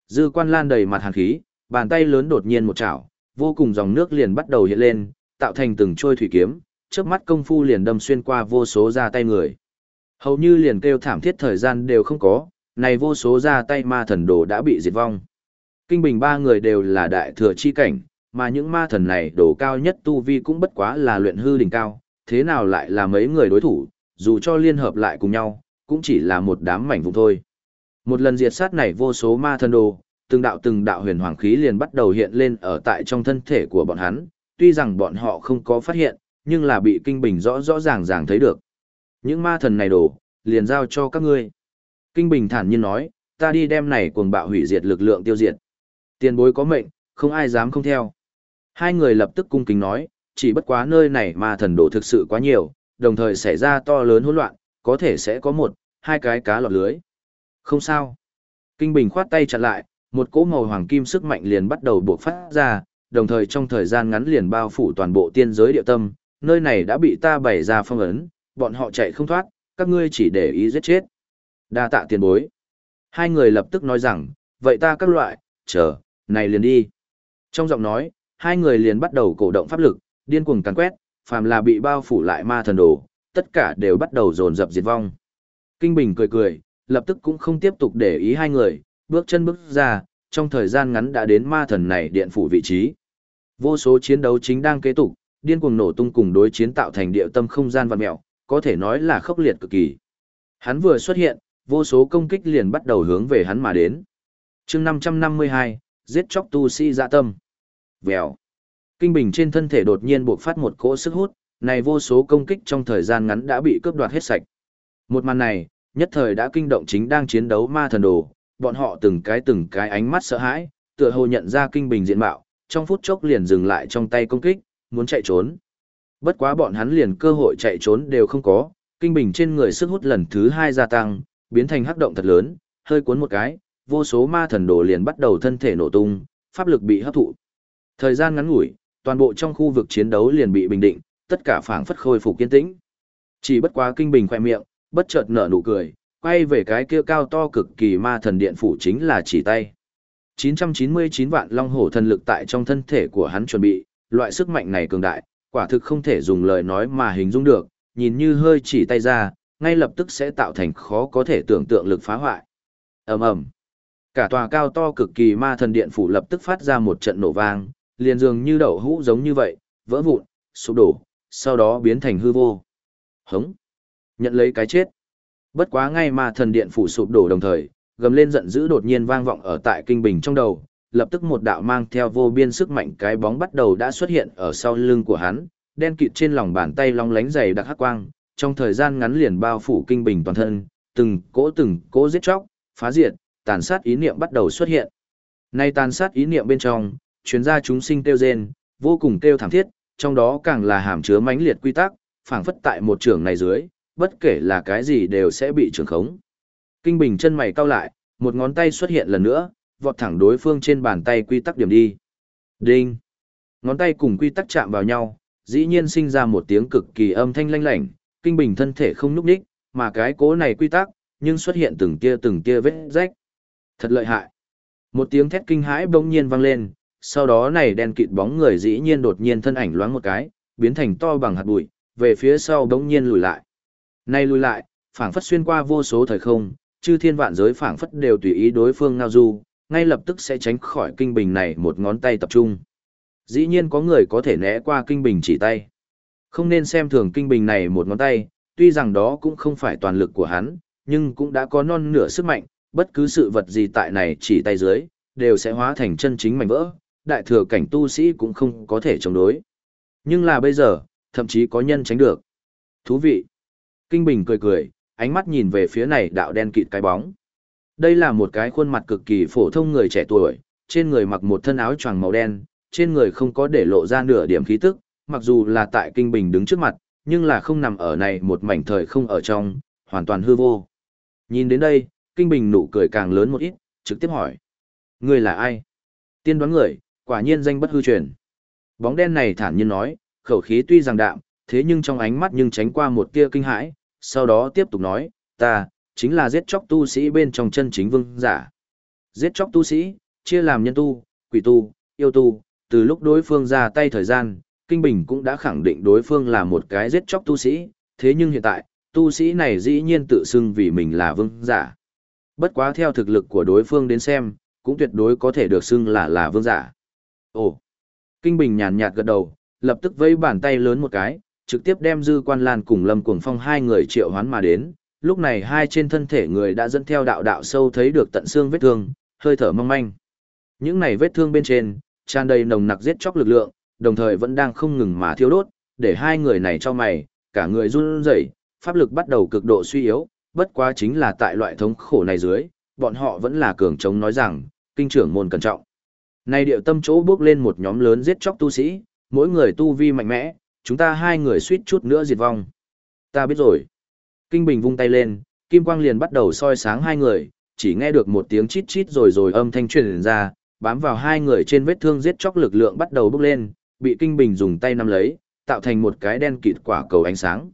Dư Quan Lan đầy mặt hàn khí, bàn tay lớn đột nhiên một chảo, vô cùng dòng nước liền bắt đầu hiện lên, tạo thành từng trôi thủy kiếm, chớp mắt công phu liền đâm xuyên qua vô số ra tay người. Hầu như liền kêu thảm thiết thời gian đều không có, này vô số ra tay ma thần đồ đã bị diệt vong. Kinh bình ba người đều là đại thừa chi cảnh, mà những ma thần này đồ cao nhất tu vi cũng bất quá là luyện hư đỉnh cao, thế nào lại là mấy người đối thủ, dù cho liên hợp lại cùng nhau, cũng chỉ là một đám mảnh vụn thôi. Một lần diệt sát này vô số ma thần đồ, từng đạo từng đạo huyền hoàng khí liền bắt đầu hiện lên ở tại trong thân thể của bọn hắn, tuy rằng bọn họ không có phát hiện, nhưng là bị kinh bình rõ rõ ràng ràng thấy được. Những ma thần này đồ liền giao cho các ngươi. Kinh bình thản nhiên nói, ta đi đem này cuồng bạo hủy diệt lực lượng tiêu diệt. Tiền bối có mệnh, không ai dám không theo. Hai người lập tức cung kính nói, chỉ bất quá nơi này mà thần đổ thực sự quá nhiều, đồng thời xảy ra to lớn hỗn loạn, có thể sẽ có một, hai cái cá lọt lưới. Không sao. Kinh Bình khoát tay chặn lại, một cỗ màu hoàng kim sức mạnh liền bắt đầu buộc phát ra, đồng thời trong thời gian ngắn liền bao phủ toàn bộ tiên giới địa tâm, nơi này đã bị ta bày ra phong ấn, bọn họ chạy không thoát, các ngươi chỉ để ý giết chết. Đa tạ tiền bối. Hai người lập tức nói rằng, vậy ta các loại, chờ, này liền đi. Trong giọng nói, hai người liền bắt đầu cổ động pháp lực, điên cuồng càn quét, phàm là bị bao phủ lại ma thần đồ, tất cả đều bắt đầu dồn dập diệt vong. Kinh Bình cười cười, lập tức cũng không tiếp tục để ý hai người, bước chân bước ra, trong thời gian ngắn đã đến ma thần này điện phủ vị trí. Vô số chiến đấu chính đang kế tục, điên cuồng nổ tung cùng đối chiến tạo thành địa tâm không gian vạn mẹo, có thể nói là khốc liệt cực kỳ. Hắn vừa xuất hiện, vô số công kích liền bắt đầu hướng về hắn mà đến. chương 552, giết chóc tu sĩ dạ tâm. Vèo. Kinh bình trên thân thể đột nhiên buộc phát một cỗ sức hút, này vô số công kích trong thời gian ngắn đã bị cướp đoạt hết sạch. Một màn này, nhất thời đã kinh động chính đang chiến đấu ma thần đồ, bọn họ từng cái từng cái ánh mắt sợ hãi, tựa hồ nhận ra kinh bình diện mạo, trong phút chốc liền dừng lại trong tay công kích, muốn chạy trốn. Bất quá bọn hắn liền cơ hội chạy trốn đều không có, kinh bình trên người sức hút lần thứ hai gia tăng, biến thành hắc động thật lớn, hơi cuốn một cái, vô số ma thần đồ liền bắt đầu thân thể nổ tung, pháp lực bị hấp thụ. Thời gian ngắn ngủi, toàn bộ trong khu vực chiến đấu liền bị bình định, tất cả phảng phất khôi phục kiên tĩnh. Chỉ bất quá kinh bình khoe miệng, bất chợt nở nụ cười, quay về cái kia cao to cực kỳ ma thần điện phủ chính là chỉ tay. 999 vạn long hổ thần lực tại trong thân thể của hắn chuẩn bị, loại sức mạnh này cường đại, quả thực không thể dùng lời nói mà hình dung được, nhìn như hơi chỉ tay ra, ngay lập tức sẽ tạo thành khó có thể tưởng tượng lực phá hoại. ầm ầm, Cả tòa cao to cực kỳ ma thần điện phủ lập tức phát ra một trận nổ vang, liền dường như đậu hũ giống như vậy, vỡ vụn, sụp đổ, sau đó biến thành hư vô. Hống! Nhận lấy cái chết. Bất quá ngay mà thần điện phủ sụp đổ đồng thời, gầm lên giận dữ đột nhiên vang vọng ở tại kinh bình trong đầu, lập tức một đạo mang theo vô biên sức mạnh cái bóng bắt đầu đã xuất hiện ở sau lưng của hắn, đen kịt trên lòng bàn tay long lánh dày đặc hắc quang, trong thời gian ngắn liền bao phủ kinh bình toàn thân, từng cỗ từng cỗ giết chóc, phá diệt, tàn sát ý niệm bắt đầu xuất hiện. Nay tàn sát ý niệm bên trong, chuyến ra chúng sinh tiêu rên, vô cùng tiêu thảm thiết, trong đó càng là hàm chứa mãnh liệt quy tắc, phảng phất tại một trường này dưới, bất kể là cái gì đều sẽ bị trường khống. Kinh Bình chân mày cau lại, một ngón tay xuất hiện lần nữa, vọt thẳng đối phương trên bàn tay quy tắc điểm đi. Đinh! Ngón tay cùng quy tắc chạm vào nhau, dĩ nhiên sinh ra một tiếng cực kỳ âm thanh lanh lảnh, Kinh Bình thân thể không nhúc nhích, mà cái cố này quy tắc, nhưng xuất hiện từng tia từng tia vết rách. Thật lợi hại! Một tiếng thét kinh hãi bỗng nhiên vang lên, sau đó này đen kịt bóng người dĩ nhiên đột nhiên thân ảnh loáng một cái, biến thành to bằng hạt bụi, về phía sau bỗng nhiên lùi lại. Nay lùi lại, phảng phất xuyên qua vô số thời không, chư thiên vạn giới phảng phất đều tùy ý đối phương ngao du, ngay lập tức sẽ tránh khỏi kinh bình này một ngón tay tập trung. Dĩ nhiên có người có thể né qua kinh bình chỉ tay. Không nên xem thường kinh bình này một ngón tay, tuy rằng đó cũng không phải toàn lực của hắn, nhưng cũng đã có non nửa sức mạnh, bất cứ sự vật gì tại này chỉ tay dưới, đều sẽ hóa thành chân chính mảnh vỡ, đại thừa cảnh tu sĩ cũng không có thể chống đối. Nhưng là bây giờ, thậm chí có nhân tránh được. Thú vị. Kinh Bình cười cười, ánh mắt nhìn về phía này đạo đen kịt cái bóng. Đây là một cái khuôn mặt cực kỳ phổ thông người trẻ tuổi, trên người mặc một thân áo choàng màu đen, trên người không có để lộ ra nửa điểm khí tức, mặc dù là tại Kinh Bình đứng trước mặt, nhưng là không nằm ở này một mảnh thời không ở trong, hoàn toàn hư vô. Nhìn đến đây, Kinh Bình nụ cười càng lớn một ít, trực tiếp hỏi. Người là ai? Tiên đoán người, quả nhiên danh bất hư truyền. Bóng đen này thản nhiên nói, khẩu khí tuy rằng đạm, thế nhưng trong ánh mắt nhưng tránh qua một tia kinh hãi, sau đó tiếp tục nói, ta, chính là giết chóc tu sĩ bên trong chân chính vương giả. Giết chóc tu sĩ, chia làm nhân tu, quỷ tu, yêu tu, từ lúc đối phương ra tay thời gian, Kinh Bình cũng đã khẳng định đối phương là một cái giết chóc tu sĩ, thế nhưng hiện tại, tu sĩ này dĩ nhiên tự xưng vì mình là vương giả. Bất quá theo thực lực của đối phương đến xem, cũng tuyệt đối có thể được xưng là là vương giả. Ồ! Kinh Bình nhàn nhạt gật đầu, lập tức vẫy bàn tay lớn một cái, trực tiếp đem Dư Quan Lan cùng Lâm Cuồng Phong hai người triệu hoán mà đến. Lúc này hai trên thân thể người đã dẫn theo đạo đạo sâu thấy được tận xương vết thương, hơi thở mong manh. Những này vết thương bên trên, tràn đầy nồng nặc giết chóc lực lượng, đồng thời vẫn đang không ngừng mà thiêu đốt, để hai người này cho mày, cả người run rẩy, pháp lực bắt đầu cực độ suy yếu, bất quá chính là tại loại thống khổ này dưới, bọn họ vẫn là cường chống nói rằng, kinh trưởng môn cẩn trọng. nay điệu tâm chỗ bước lên một nhóm lớn giết chóc tu sĩ, mỗi người tu vi mạnh mẽ, chúng ta hai người suýt chút nữa diệt vong. Ta biết rồi. Kinh Bình vung tay lên, kim quang liền bắt đầu soi sáng hai người, chỉ nghe được một tiếng chít chít rồi rồi âm thanh truyền ra, bám vào hai người trên vết thương giết chóc lực lượng bắt đầu bước lên, bị Kinh Bình dùng tay nắm lấy, tạo thành một cái đen kịt quả cầu ánh sáng.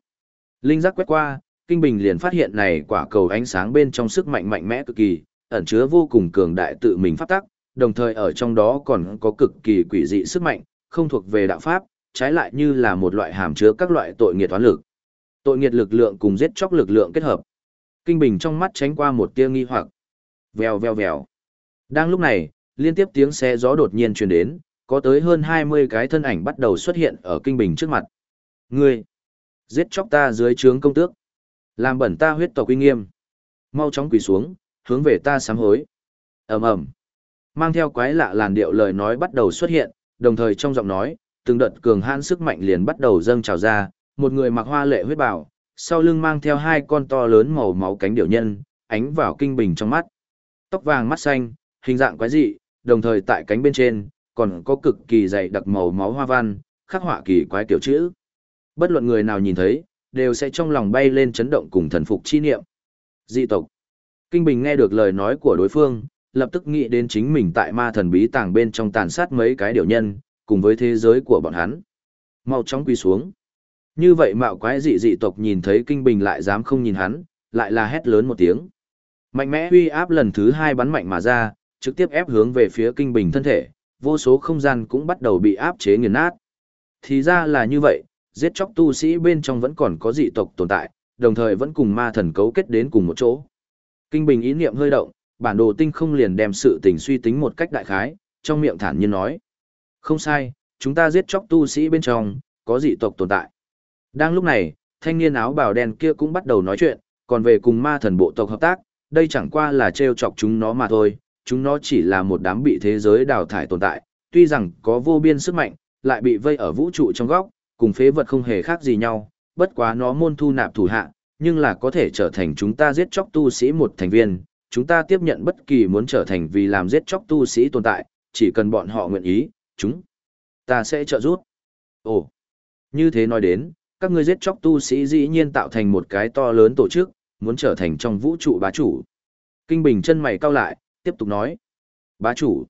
Linh giác quét qua, Kinh Bình liền phát hiện này quả cầu ánh sáng bên trong sức mạnh mạnh mẽ cực kỳ, ẩn chứa vô cùng cường đại tự mình pháp tắc, đồng thời ở trong đó còn có cực kỳ quỷ dị sức mạnh, không thuộc về đạo pháp, trái lại như là một loại hàm chứa các loại tội nghiệt toán lực. Tội nghiệt lực lượng cùng giết chóc lực lượng kết hợp. Kinh Bình trong mắt tránh qua một tia nghi hoặc. Vèo vèo vèo. Đang lúc này, liên tiếp tiếng xe gió đột nhiên truyền đến, có tới hơn 20 cái thân ảnh bắt đầu xuất hiện ở Kinh Bình trước mặt. Ngươi, giết chóc ta dưới trướng công tước, làm bẩn ta huyết tộc uy nghiêm. Mau chóng quỳ xuống, hướng về ta sám hối. Ầm ầm. Mang theo quái lạ làn điệu lời nói bắt đầu xuất hiện, đồng thời trong giọng nói, từng đợt cường hãn sức mạnh liền bắt đầu dâng trào ra, một người mặc hoa lệ huyết bào, sau lưng mang theo hai con to lớn màu máu cánh điểu nhân, ánh vào kinh bình trong mắt. Tóc vàng mắt xanh, hình dạng quái dị, đồng thời tại cánh bên trên, còn có cực kỳ dày đặc màu máu hoa văn, khắc họa kỳ quái tiểu chữ. Bất luận người nào nhìn thấy, đều sẽ trong lòng bay lên chấn động cùng thần phục chi niệm. Dị tộc. Kinh Bình nghe được lời nói của đối phương, lập tức nghĩ đến chính mình tại ma thần bí tàng bên trong tàn sát mấy cái điều nhân, cùng với thế giới của bọn hắn. Mau chóng quỳ xuống. Như vậy mạo quái dị dị tộc nhìn thấy Kinh Bình lại dám không nhìn hắn, lại là hét lớn một tiếng. Mạnh mẽ uy áp lần thứ hai bắn mạnh mà ra, trực tiếp ép hướng về phía Kinh Bình thân thể, vô số không gian cũng bắt đầu bị áp chế nghiền nát. Thì ra là như vậy, giết chóc tu sĩ bên trong vẫn còn có dị tộc tồn tại, đồng thời vẫn cùng ma thần cấu kết đến cùng một chỗ. Kinh Bình ý niệm hơi động, bản đồ tinh không liền đem sự tình suy tính một cách đại khái, trong miệng thản nhiên nói. Không sai, chúng ta giết chóc tu sĩ bên trong, có dị tộc tồn tại. Đang lúc này, thanh niên áo bào đen kia cũng bắt đầu nói chuyện, còn về cùng ma thần bộ tộc hợp tác, đây chẳng qua là trêu chọc chúng nó mà thôi, chúng nó chỉ là một đám bị thế giới đào thải tồn tại, tuy rằng có vô biên sức mạnh, lại bị vây ở vũ trụ trong góc, cùng phế vật không hề khác gì nhau, bất quá nó môn thu nạp thủ hạ, nhưng là có thể trở thành chúng ta giết chóc tu sĩ một thành viên, chúng ta tiếp nhận bất kỳ muốn trở thành vì làm giết chóc tu sĩ tồn tại, chỉ cần bọn họ nguyện ý, chúng ta sẽ trợ giúp. Ồ, như thế nói đến, các ngươi giết chóc tu sĩ dĩ nhiên tạo thành một cái to lớn tổ chức, muốn trở thành trong vũ trụ bá chủ. Kinh Bình chân mày cau lại, tiếp tục nói. Bá chủ.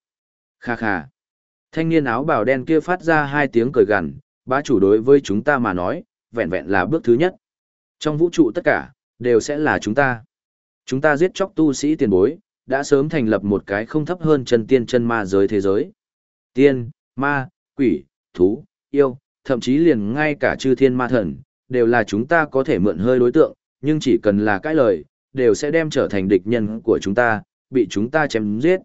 Kha kha. Thanh niên áo bào đen kia phát ra hai tiếng cười gằn, bá chủ đối với chúng ta mà nói, vẹn vẹn là bước thứ nhất. Trong vũ trụ tất cả, đều sẽ là chúng ta. Chúng ta giết chóc tu sĩ tiền bối, đã sớm thành lập một cái không thấp hơn chân tiên chân ma giới thế giới. Tiên, ma, quỷ, thú, yêu, thậm chí liền ngay cả chư thiên ma thần, đều là chúng ta có thể mượn hơi đối tượng, nhưng chỉ cần là cái lời, đều sẽ đem trở thành địch nhân của chúng ta, bị chúng ta chém giết.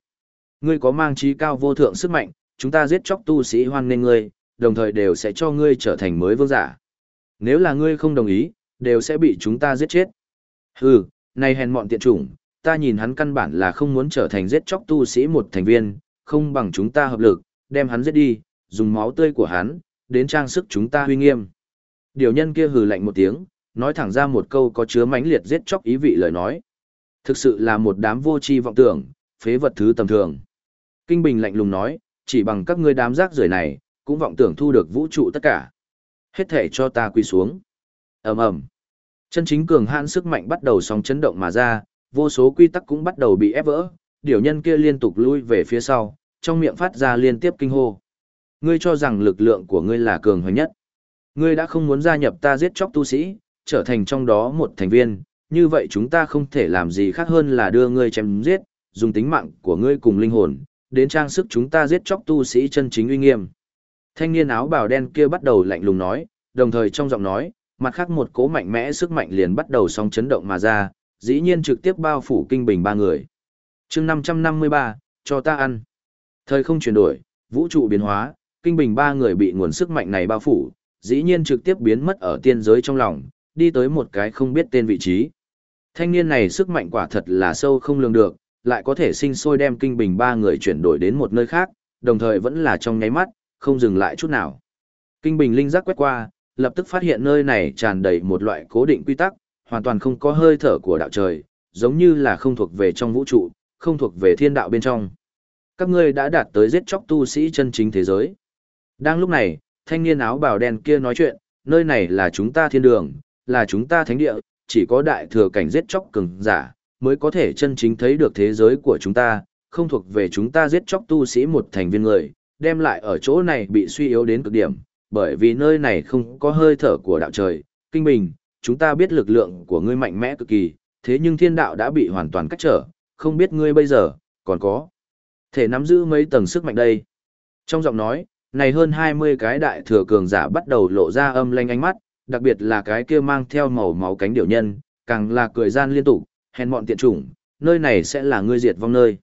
Ngươi có mang trí cao vô thượng sức mạnh, chúng ta giết chóc tu sĩ hoan nên ngươi, đồng thời đều sẽ cho ngươi trở thành mới vương giả. Nếu là ngươi không đồng ý, đều sẽ bị chúng ta giết chết. Hừ, này hèn mọn tiện chủng, ta nhìn hắn căn bản là không muốn trở thành giết chóc tu sĩ một thành viên, không bằng chúng ta hợp lực, đem hắn giết đi, dùng máu tươi của hắn, đến trang sức chúng ta huy nghiêm. Điều nhân kia hừ lạnh một tiếng, nói thẳng ra một câu có chứa mãnh liệt giết chóc ý vị lời nói. Thực sự là một đám vô tri vọng tưởng, phế vật thứ tầm thường. Kinh Bình lạnh lùng nói, chỉ bằng các ngươi đám rác rưởi này, cũng vọng tưởng thu được vũ trụ tất cả. Hết thể cho ta quỳ xuống. ầm ầm Chân chính cường hãn sức mạnh bắt đầu sóng chấn động mà ra, vô số quy tắc cũng bắt đầu bị ép vỡ, điều nhân kia liên tục lui về phía sau, trong miệng phát ra liên tiếp kinh hô. Ngươi cho rằng lực lượng của ngươi là cường hoành nhất. Ngươi đã không muốn gia nhập ta giết chóc tu sĩ, trở thành trong đó một thành viên, như vậy chúng ta không thể làm gì khác hơn là đưa ngươi chém giết, dùng tính mạng của ngươi cùng linh hồn, đến trang sức chúng ta giết chóc tu sĩ chân chính uy nghiêm. Thanh niên áo bào đen kia bắt đầu lạnh lùng nói, đồng thời trong giọng nói, mặt khác một cố mạnh mẽ sức mạnh liền bắt đầu sóng chấn động mà ra, dĩ nhiên trực tiếp bao phủ kinh bình ba người. chương 553, cho ta ăn. Thời không chuyển đổi, vũ trụ biến hóa, kinh bình ba người bị nguồn sức mạnh này bao phủ, dĩ nhiên trực tiếp biến mất ở tiên giới trong lòng, đi tới một cái không biết tên vị trí. Thanh niên này sức mạnh quả thật là sâu không lường được, lại có thể sinh sôi đem kinh bình ba người chuyển đổi đến một nơi khác, đồng thời vẫn là trong nháy mắt, không dừng lại chút nào. Kinh bình linh giác quét qua, lập tức phát hiện nơi này tràn đầy một loại cố định quy tắc, hoàn toàn không có hơi thở của đạo trời, giống như là không thuộc về trong vũ trụ, không thuộc về thiên đạo bên trong. Các ngươi đã đạt tới giết chóc tu sĩ chân chính thế giới. Đang lúc này, thanh niên áo bào đen kia nói chuyện, nơi này là chúng ta thiên đường, là chúng ta thánh địa, chỉ có đại thừa cảnh giết chóc cường giả, mới có thể chân chính thấy được thế giới của chúng ta, không thuộc về chúng ta giết chóc tu sĩ một thành viên người, đem lại ở chỗ này bị suy yếu đến cực điểm, bởi vì nơi này không có hơi thở của đạo trời, kinh bình, chúng ta biết lực lượng của ngươi mạnh mẽ cực kỳ, thế nhưng thiên đạo đã bị hoàn toàn cách trở, không biết ngươi bây giờ, còn có thể nắm giữ mấy tầng sức mạnh đây. Trong giọng nói, này hơn 20 cái đại thừa cường giả bắt đầu lộ ra âm lanh ánh mắt, đặc biệt là cái kia mang theo màu máu cánh điểu nhân, càng là cười gian liên tục, hèn mọn tiện chủng, nơi này sẽ là ngươi diệt vong nơi.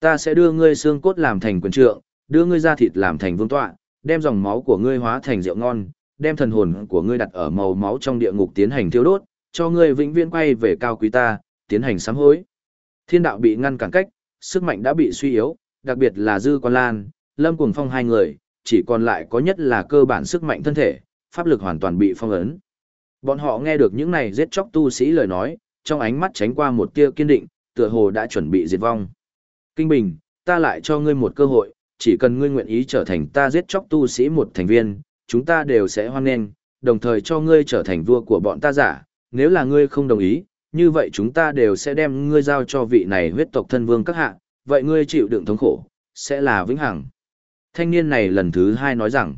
Ta sẽ đưa ngươi xương cốt làm thành quyền trượng, đưa ngươi da thịt làm thành vương tọa, đem dòng máu của ngươi hóa thành rượu ngon, đem thần hồn của ngươi đặt ở màu máu trong địa ngục tiến hành thiêu đốt, cho ngươi vĩnh viễn quay về cao quý ta, tiến hành sám hối. Thiên đạo bị ngăn cản cách, sức mạnh đã bị suy yếu, đặc biệt là Dư Quan Lan, Lâm Cuồng Phong hai người, chỉ còn lại có nhất là cơ bản sức mạnh thân thể, pháp lực hoàn toàn bị phong ấn. Bọn họ nghe được những này giết chóc tu sĩ lời nói, trong ánh mắt tránh qua một tia kiên định, tựa hồ đã chuẩn bị diệt vong. Kinh Bình, ta lại cho ngươi một cơ hội, chỉ cần ngươi nguyện ý trở thành ta giết chóc tu sĩ một thành viên, chúng ta đều sẽ hoan nghênh, đồng thời cho ngươi trở thành vua của bọn ta giả, nếu là ngươi không đồng ý, như vậy chúng ta đều sẽ đem ngươi giao cho vị này huyết tộc thân vương các hạ, vậy ngươi chịu đựng thống khổ, sẽ là vĩnh hằng. Thanh niên này lần thứ hai nói rằng,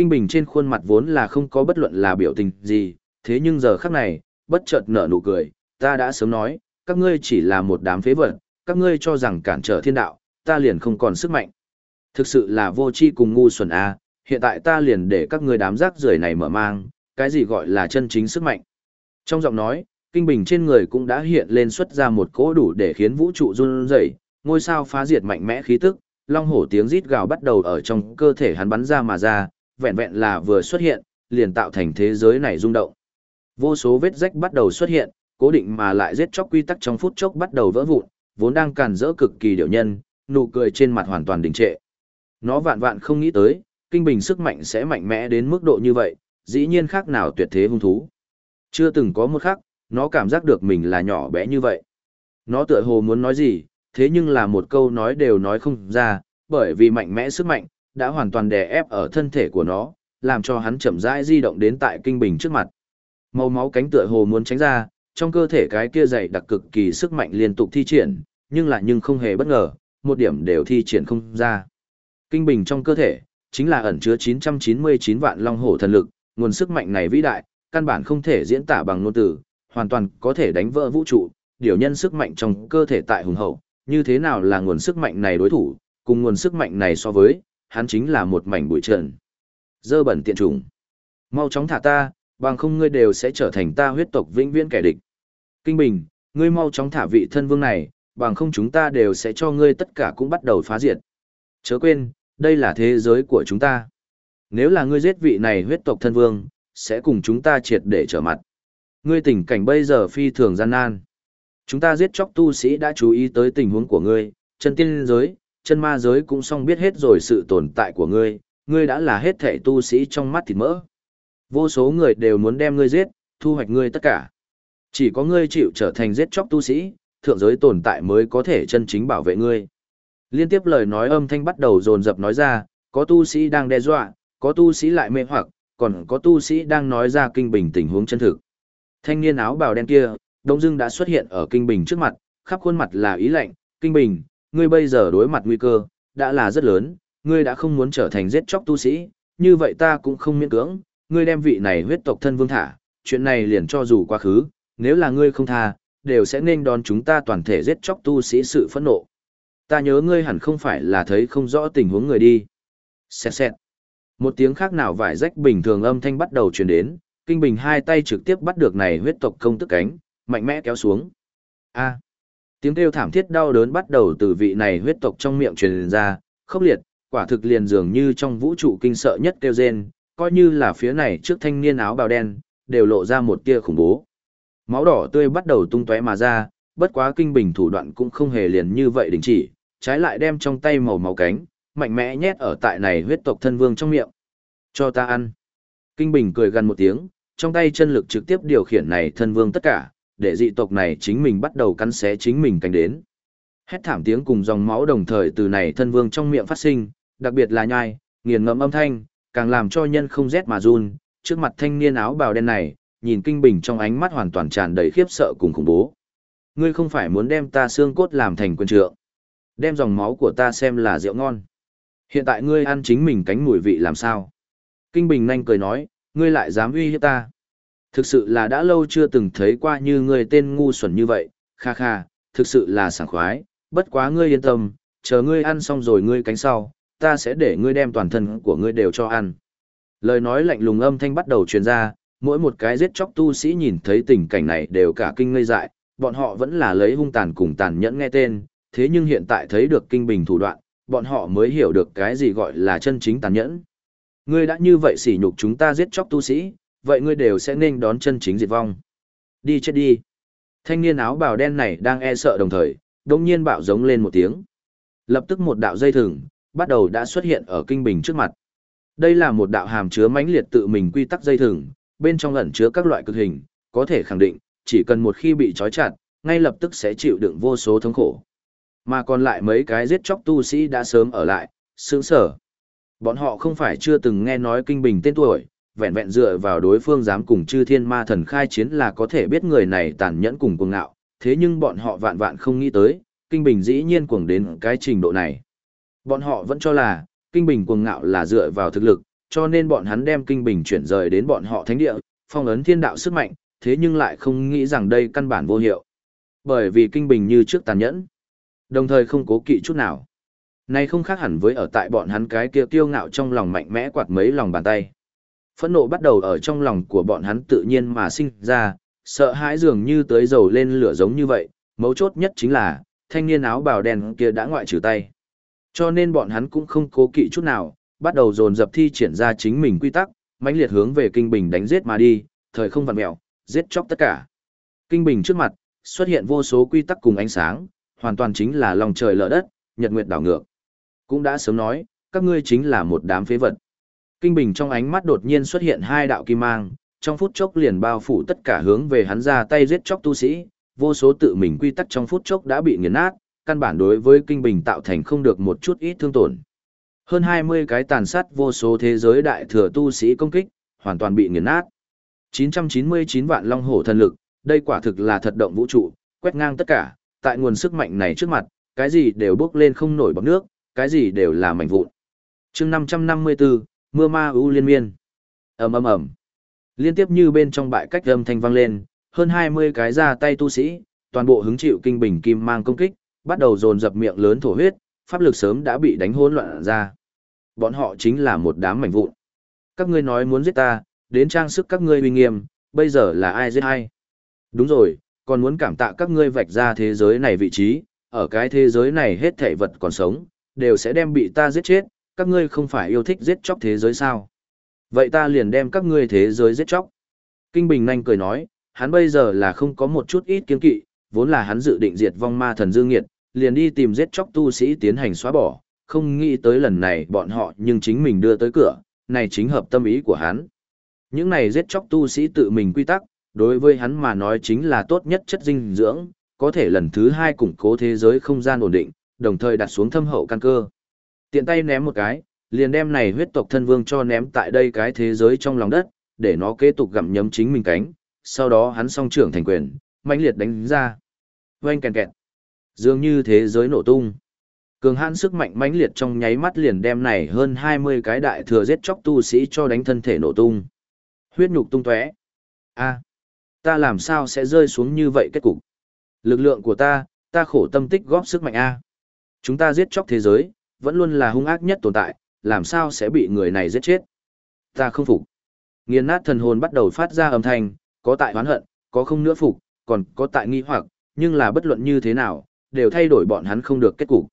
Kinh Bình trên khuôn mặt vốn là không có bất luận là biểu tình gì, thế nhưng giờ khắc này, bất chợt nở nụ cười, ta đã sớm nói, các ngươi chỉ là một đám phế vật, các ngươi cho rằng cản trở thiên đạo, ta liền không còn sức mạnh. Thực sự là vô tri cùng ngu xuẩn a, hiện tại ta liền để các ngươi đám rác rưởi này mở mang, cái gì gọi là chân chính sức mạnh. Trong giọng nói, kinh bình trên người cũng đã hiện lên xuất ra một cỗ đủ để khiến vũ trụ run rẩy, ngôi sao phá diệt mạnh mẽ khí tức, long hổ tiếng rít gào bắt đầu ở trong cơ thể hắn bắn ra mà ra, vẹn vẹn là vừa xuất hiện, liền tạo thành thế giới này rung động. Vô số vết rách bắt đầu xuất hiện, cố định mà lại giết chóc quy tắc trong phút chốc bắt đầu vỡ vụn, vốn đang càn rỡ cực kỳ điệu nhân, nụ cười trên mặt hoàn toàn đình trệ. Nó vạn vạn không nghĩ tới, kinh bình sức mạnh sẽ mạnh mẽ đến mức độ như vậy, dĩ nhiên khác nào tuyệt thế hung thú. Chưa từng có một khắc, nó cảm giác được mình là nhỏ bé như vậy. Nó tựa hồ muốn nói gì, thế nhưng là một câu nói đều nói không ra, bởi vì mạnh mẽ sức mạnh, đã hoàn toàn đè ép ở thân thể của nó, làm cho hắn chậm rãi di động đến tại kinh bình trước mặt. Màu máu cánh tựa hồ muốn tránh ra, trong cơ thể cái kia dày đặc cực kỳ sức mạnh liên tục thi triển, nhưng lại nhưng không hề bất ngờ, một điểm đều thi triển không ra. Kinh bình trong cơ thể, chính là ẩn chứa 999 vạn long hổ thần lực, nguồn sức mạnh này vĩ đại, căn bản không thể diễn tả bằng ngôn từ, hoàn toàn có thể đánh vỡ vũ trụ, điều nhân sức mạnh trong cơ thể tại hùng hậu, như thế nào là nguồn sức mạnh này đối thủ, cùng nguồn sức mạnh này so với, hắn chính là một mảnh bụi trần. Dơ bẩn tiện trùng. Mau chóng thả ta, bằng không ngươi đều sẽ trở thành ta huyết tộc vĩnh viễn kẻ địch. Kinh Bình, ngươi mau chóng thả vị thân vương này, bằng không chúng ta đều sẽ cho ngươi tất cả cũng bắt đầu phá diệt. Chớ quên, đây là thế giới của chúng ta. Nếu là ngươi giết vị này huyết tộc thân vương, sẽ cùng chúng ta triệt để trở mặt. Ngươi tình cảnh bây giờ phi thường gian nan. Chúng ta giết chóc tu sĩ đã chú ý tới tình huống của ngươi, chân tiên giới, chân ma giới cũng xong biết hết rồi sự tồn tại của ngươi, ngươi đã là hết thể tu sĩ trong mắt thịt mỡ. Vô số người đều muốn đem ngươi giết, thu hoạch ngươi tất cả. Chỉ có ngươi chịu trở thành giết chóc tu sĩ, thượng giới tồn tại mới có thể chân chính bảo vệ ngươi. Liên tiếp lời nói âm thanh bắt đầu dồn dập nói ra, có tu sĩ đang đe dọa, có tu sĩ lại mê hoặc, còn có tu sĩ đang nói ra kinh bình tình huống chân thực. Thanh niên áo bào đen kia, đông dưng đã xuất hiện ở kinh bình trước mặt, khắp khuôn mặt là ý lạnh, kinh bình, ngươi bây giờ đối mặt nguy cơ, đã là rất lớn, ngươi đã không muốn trở thành giết chóc tu sĩ, như vậy ta cũng không miễn cưỡng, ngươi đem vị này huyết tộc thân vương thả, chuyện này liền cho dù quá khứ, nếu là ngươi không tha, đều sẽ nên đón chúng ta toàn thể giết chóc tu sĩ sự phẫn nộ. Ta nhớ ngươi hẳn không phải là thấy không rõ tình huống người đi. Xẹt xẹt. Một tiếng khác nào vải rách bình thường âm thanh bắt đầu truyền đến, Kinh Bình hai tay trực tiếp bắt được này huyết tộc công tức cánh, mạnh mẽ kéo xuống. A. Tiếng kêu thảm thiết đau đớn bắt đầu từ vị này huyết tộc trong miệng truyền ra, khốc liệt, quả thực liền dường như trong vũ trụ kinh sợ nhất kêu rên, coi như là phía này trước thanh niên áo bào đen, đều lộ ra một tia khủng bố. Máu đỏ tươi bắt đầu tung tóe mà ra, bất quá kinh bình thủ đoạn cũng không hề liền như vậy đình chỉ, trái lại đem trong tay màu màu cánh, mạnh mẽ nhét ở tại này huyết tộc thân vương trong miệng. Cho ta ăn. Kinh bình cười gần một tiếng, trong tay chân lực trực tiếp điều khiển này thân vương tất cả, để dị tộc này chính mình bắt đầu cắn xé chính mình cánh đến. Hét thảm tiếng cùng dòng máu đồng thời từ này thân vương trong miệng phát sinh, đặc biệt là nhai, nghiền ngẫm âm thanh, càng làm cho nhân không rét mà run, trước mặt thanh niên áo bào đen này, nhìn kinh bình trong ánh mắt hoàn toàn tràn đầy khiếp sợ cùng khủng bố. Ngươi không phải muốn đem ta xương cốt làm thành quân trượng, đem dòng máu của ta xem là rượu ngon. Hiện tại ngươi ăn chính mình cánh mùi vị làm sao? Kinh bình nhanh cười nói, ngươi lại dám uy hiếp ta. Thực sự là đã lâu chưa từng thấy qua như ngươi tên ngu xuẩn như vậy, kha kha, thực sự là sảng khoái, bất quá ngươi yên tâm, chờ ngươi ăn xong rồi ngươi cánh sau, ta sẽ để ngươi đem toàn thân của ngươi đều cho ăn. Lời nói lạnh lùng âm thanh bắt đầu truyền ra, mỗi một cái giết chóc tu sĩ nhìn thấy tình cảnh này đều cả kinh ngây dại, bọn họ vẫn là lấy hung tàn cùng tàn nhẫn nghe tên, thế nhưng hiện tại thấy được kinh bình thủ đoạn, bọn họ mới hiểu được cái gì gọi là chân chính tàn nhẫn. Ngươi đã như vậy sỉ nhục chúng ta giết chóc tu sĩ, vậy ngươi đều sẽ nên đón chân chính diệt vong. Đi chết đi. Thanh niên áo bào đen này đang e sợ đồng thời, đồng nhiên bạo giống lên một tiếng. Lập tức một đạo dây thừng, bắt đầu đã xuất hiện ở kinh bình trước mặt. Đây là một đạo hàm chứa mãnh liệt tự mình quy tắc dây thừng, bên trong ẩn chứa các loại cực hình, có thể khẳng định, chỉ cần một khi bị trói chặt, ngay lập tức sẽ chịu đựng vô số thống khổ. Mà còn lại mấy cái giết chóc tu sĩ đã sớm ở lại, sướng sở. Bọn họ không phải chưa từng nghe nói kinh bình tên tuổi, vẹn vẹn dựa vào đối phương dám cùng chư thiên ma thần khai chiến là có thể biết người này tàn nhẫn cùng cuồng ngạo, thế nhưng bọn họ vạn vạn không nghĩ tới, kinh bình dĩ nhiên cuồng đến cái trình độ này. Bọn họ vẫn cho là, kinh bình cuồng ngạo là dựa vào thực lực, cho nên bọn hắn đem kinh bình chuyển rời đến bọn họ thánh địa, phong ấn thiên đạo sức mạnh, thế nhưng lại không nghĩ rằng đây căn bản vô hiệu. Bởi vì kinh bình như trước tàn nhẫn, đồng thời không cố kỵ chút nào. Này không khác hẳn với ở tại bọn hắn cái kia tiêu ngạo trong lòng mạnh mẽ quạt mấy lòng bàn tay. Phẫn nộ bắt đầu ở trong lòng của bọn hắn tự nhiên mà sinh ra, sợ hãi dường như tới dầu lên lửa giống như vậy, mấu chốt nhất chính là, thanh niên áo bào đen kia đã ngoại trừ tay. Cho nên bọn hắn cũng không cố kỵ chút nào, bắt đầu dồn dập thi triển ra chính mình quy tắc, mãnh liệt hướng về kinh bình đánh giết mà đi, thời không vặn mèo, giết chóc tất cả. Kinh bình trước mặt, xuất hiện vô số quy tắc cùng ánh sáng, hoàn toàn chính là lòng trời lở đất, nhật nguyệt đảo ngược. Cũng đã sớm nói, các ngươi chính là một đám phế vật. Kinh bình trong ánh mắt đột nhiên xuất hiện hai đạo kim mang, trong phút chốc liền bao phủ tất cả hướng về hắn ra tay giết chóc tu sĩ, vô số tự mình quy tắc trong phút chốc đã bị nghiền nát, căn bản đối với kinh bình tạo thành không được một chút ít thương tổn. Hơn 20 cái tàn sát vô số thế giới đại thừa tu sĩ công kích, hoàn toàn bị nghiền nát. 999 vạn long hổ thần lực, đây quả thực là thật động vũ trụ, quét ngang tất cả, tại nguồn sức mạnh này trước mặt, cái gì đều bước lên không nổi bọc nước, cái gì đều là mảnh vụn. chương 554, mưa ma ưu liên miên. ầm ầm ầm Liên tiếp như bên trong bại cách âm thanh vang lên, hơn 20 cái ra tay tu sĩ, toàn bộ hứng chịu kinh bình kim mang công kích, bắt đầu dồn dập miệng lớn thổ huyết, pháp lực sớm đã bị đánh hỗn loạn ra. Bọn họ chính là một đám mảnh vụn. Các ngươi nói muốn giết ta, đến trang sức các ngươi uy nghiêm, bây giờ là ai giết ai? Đúng rồi, còn muốn cảm tạ các ngươi vạch ra thế giới này vị trí, ở cái thế giới này hết thảy vật còn sống, đều sẽ đem bị ta giết chết, các ngươi không phải yêu thích giết chóc thế giới sao? Vậy ta liền đem các ngươi thế giới giết chóc. Kinh Bình nhanh cười nói, hắn bây giờ là không có một chút ít kiên kỵ, vốn là hắn dự định diệt vong ma thần dương nghiệt, liền đi tìm giết chóc tu sĩ tiến hành xóa bỏ, không nghĩ tới lần này bọn họ nhưng chính mình đưa tới cửa, này chính hợp tâm ý của hắn. Những này giết chóc tu sĩ tự mình quy tắc, đối với hắn mà nói chính là tốt nhất chất dinh dưỡng, có thể lần thứ hai củng cố thế giới không gian ổn định, đồng thời đặt xuống thâm hậu căn cơ. Tiện tay ném một cái, liền đem này huyết tộc thân vương cho ném tại đây cái thế giới trong lòng đất, để nó kế tục gặm nhấm chính mình cánh, sau đó hắn song trưởng thành quyền, mãnh liệt đánh ra. Oanh kèn kẹt. Dường như thế giới nổ tung. Cường hãn sức mạnh mãnh liệt trong nháy mắt liền đem này hơn 20 cái đại thừa giết chóc tu sĩ cho đánh thân thể nổ tung. Huyết nhục tung tóe. A, ta làm sao sẽ rơi xuống như vậy kết cục? Lực lượng của ta, ta khổ tâm tích góp sức mạnh a. Chúng ta giết chóc thế giới, vẫn luôn là hung ác nhất tồn tại, làm sao sẽ bị người này giết chết? Ta không phục. Nghiền nát thần hồn bắt đầu phát ra âm thanh, có tại oán hận, có không nữa phục, còn có tại nghi hoặc, nhưng là bất luận như thế nào, đều thay đổi bọn hắn không được kết cục.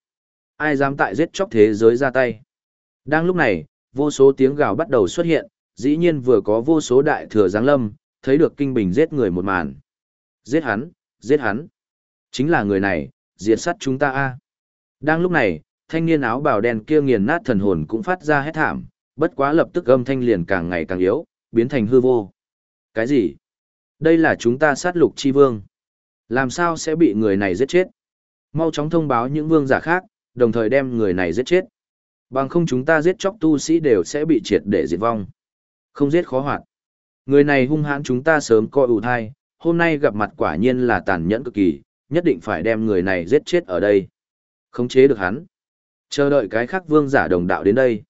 Ai dám tại giết chóc thế giới ra tay. Đang lúc này, vô số tiếng gào bắt đầu xuất hiện, dĩ nhiên vừa có vô số đại thừa giáng lâm, thấy được kinh bình giết người một màn. Giết hắn, giết hắn. Chính là người này, diệt sát chúng ta a. Đang lúc này, thanh niên áo bào đen kia nghiền nát thần hồn cũng phát ra hết thảm, bất quá lập tức âm thanh liền càng ngày càng yếu, biến thành hư vô. Cái gì? Đây là chúng ta sát lục chi vương. Làm sao sẽ bị người này giết chết? Mau chóng thông báo những vương giả khác, đồng thời đem người này giết chết. Bằng không chúng ta giết chóc tu sĩ đều sẽ bị triệt để diệt vong. Không giết khó hoạt. Người này hung hãn chúng ta sớm coi ủ thai, hôm nay gặp mặt quả nhiên là tàn nhẫn cực kỳ, nhất định phải đem người này giết chết ở đây. Khống chế được hắn. Chờ đợi cái khác vương giả đồng đạo đến đây.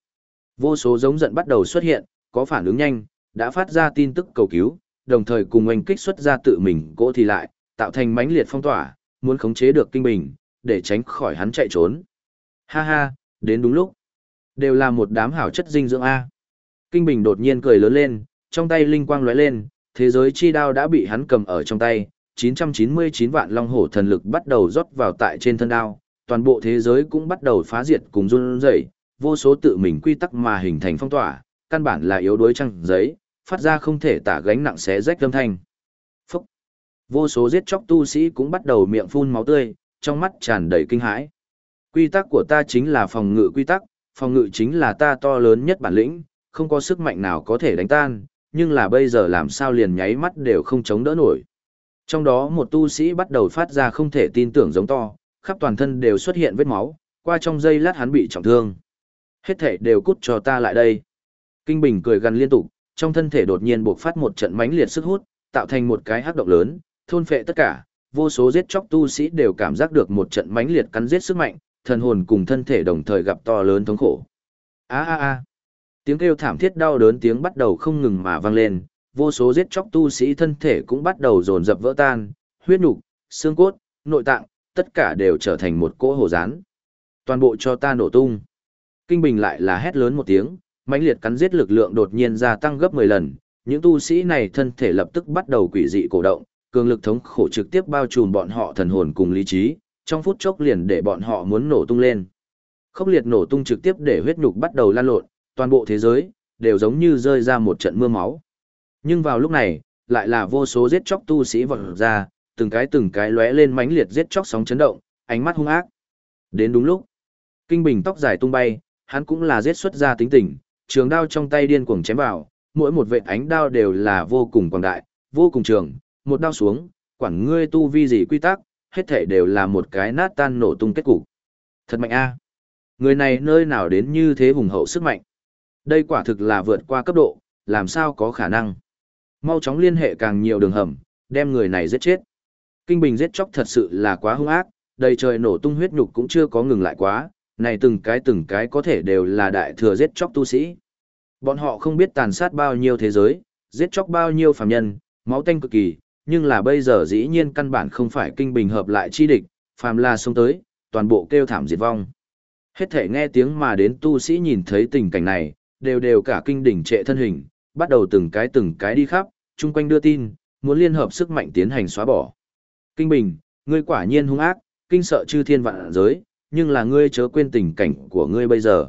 Vô số giống giận bắt đầu xuất hiện, có phản ứng nhanh, đã phát ra tin tức cầu cứu, đồng thời cùng anh kích xuất ra tự mình cỗ thì lại, tạo thành mãnh liệt phong tỏa, muốn khống chế được kinh bình, để tránh khỏi hắn chạy trốn. Ha ha, đến đúng lúc. Đều là một đám hảo chất dinh dưỡng A. Kinh bình đột nhiên cười lớn lên, trong tay linh quang lóe lên, thế giới chi đao đã bị hắn cầm ở trong tay, 999 vạn long hổ thần lực bắt đầu rót vào tại trên thân đao, toàn bộ thế giới cũng bắt đầu phá diệt cùng run rẩy, vô số tự mình quy tắc mà hình thành phong tỏa, căn bản là yếu đuối trăng giấy, phát ra không thể tả gánh nặng xé rách âm thanh. Phúc! Vô số giết chóc tu sĩ cũng bắt đầu miệng phun máu tươi, trong mắt tràn đầy kinh hãi. Quy tắc của ta chính là phòng ngự quy tắc, phòng ngự chính là ta to lớn nhất bản lĩnh, không có sức mạnh nào có thể đánh tan, nhưng là bây giờ làm sao liền nháy mắt đều không chống đỡ nổi. Trong đó một tu sĩ bắt đầu phát ra không thể tin tưởng giống to, khắp toàn thân đều xuất hiện vết máu, qua trong giây lát hắn bị trọng thương. Hết thể đều cút cho ta lại đây. Kinh Bình cười gần liên tục, trong thân thể đột nhiên bộc phát một trận mãnh liệt sức hút, tạo thành một cái hắc động lớn, thôn phệ tất cả, vô số giết chóc tu sĩ đều cảm giác được một trận mãnh liệt cắn giết sức mạnh, thần hồn cùng thân thể đồng thời gặp to lớn thống khổ. A a a. Tiếng kêu thảm thiết đau đớn tiếng bắt đầu không ngừng mà vang lên, vô số giết chóc tu sĩ thân thể cũng bắt đầu dồn dập vỡ tan, huyết nhục, xương cốt, nội tạng, tất cả đều trở thành một cỗ hồ rán. Toàn bộ cho ta nổ tung. Kinh Bình lại là hét lớn một tiếng, mãnh liệt cắn giết lực lượng đột nhiên gia tăng gấp 10 lần, những tu sĩ này thân thể lập tức bắt đầu quỷ dị cổ động, cường lực thống khổ trực tiếp bao trùm bọn họ thần hồn cùng lý trí, trong phút chốc liền để bọn họ muốn nổ tung lên. Khốc liệt nổ tung trực tiếp để huyết nhục bắt đầu lan lộn, toàn bộ thế giới đều giống như rơi ra một trận mưa máu. Nhưng vào lúc này, lại là vô số giết chóc tu sĩ vọt ra, từng cái từng cái lóe lên mãnh liệt giết chóc sóng chấn động, ánh mắt hung ác. Đến đúng lúc, Kinh Bình tóc dài tung bay, hắn cũng là giết xuất ra tính tình, trường đao trong tay điên cuồng chém vào, mỗi một vệt ánh đao đều là vô cùng quảng đại, vô cùng trường, một đao xuống, quản ngươi tu vi gì quy tắc, hết thể đều là một cái nát tan nổ tung kết cục. Thật mạnh a. Người này nơi nào đến như thế hùng hậu sức mạnh. Đây quả thực là vượt qua cấp độ, làm sao có khả năng. Mau chóng liên hệ càng nhiều đường hầm, đem người này giết chết. Kinh Bình giết chóc thật sự là quá hung ác, đầy trời nổ tung huyết nhục cũng chưa có ngừng lại quá, này từng cái từng cái có thể đều là đại thừa giết chóc tu sĩ. Bọn họ không biết tàn sát bao nhiêu thế giới, giết chóc bao nhiêu phàm nhân, máu tanh cực kỳ, nhưng là bây giờ dĩ nhiên căn bản không phải kinh bình hợp lại chi địch, phàm là xông tới, toàn bộ kêu thảm diệt vong. Hết thể nghe tiếng mà đến tu sĩ nhìn thấy tình cảnh này, đều đều cả kinh đỉnh trệ thân hình, bắt đầu từng cái từng cái đi khắp, chung quanh đưa tin, muốn liên hợp sức mạnh tiến hành xóa bỏ. Kinh Bình, ngươi quả nhiên hung ác, kinh sợ chư thiên vạn giới, nhưng là ngươi chớ quên tình cảnh của ngươi bây giờ.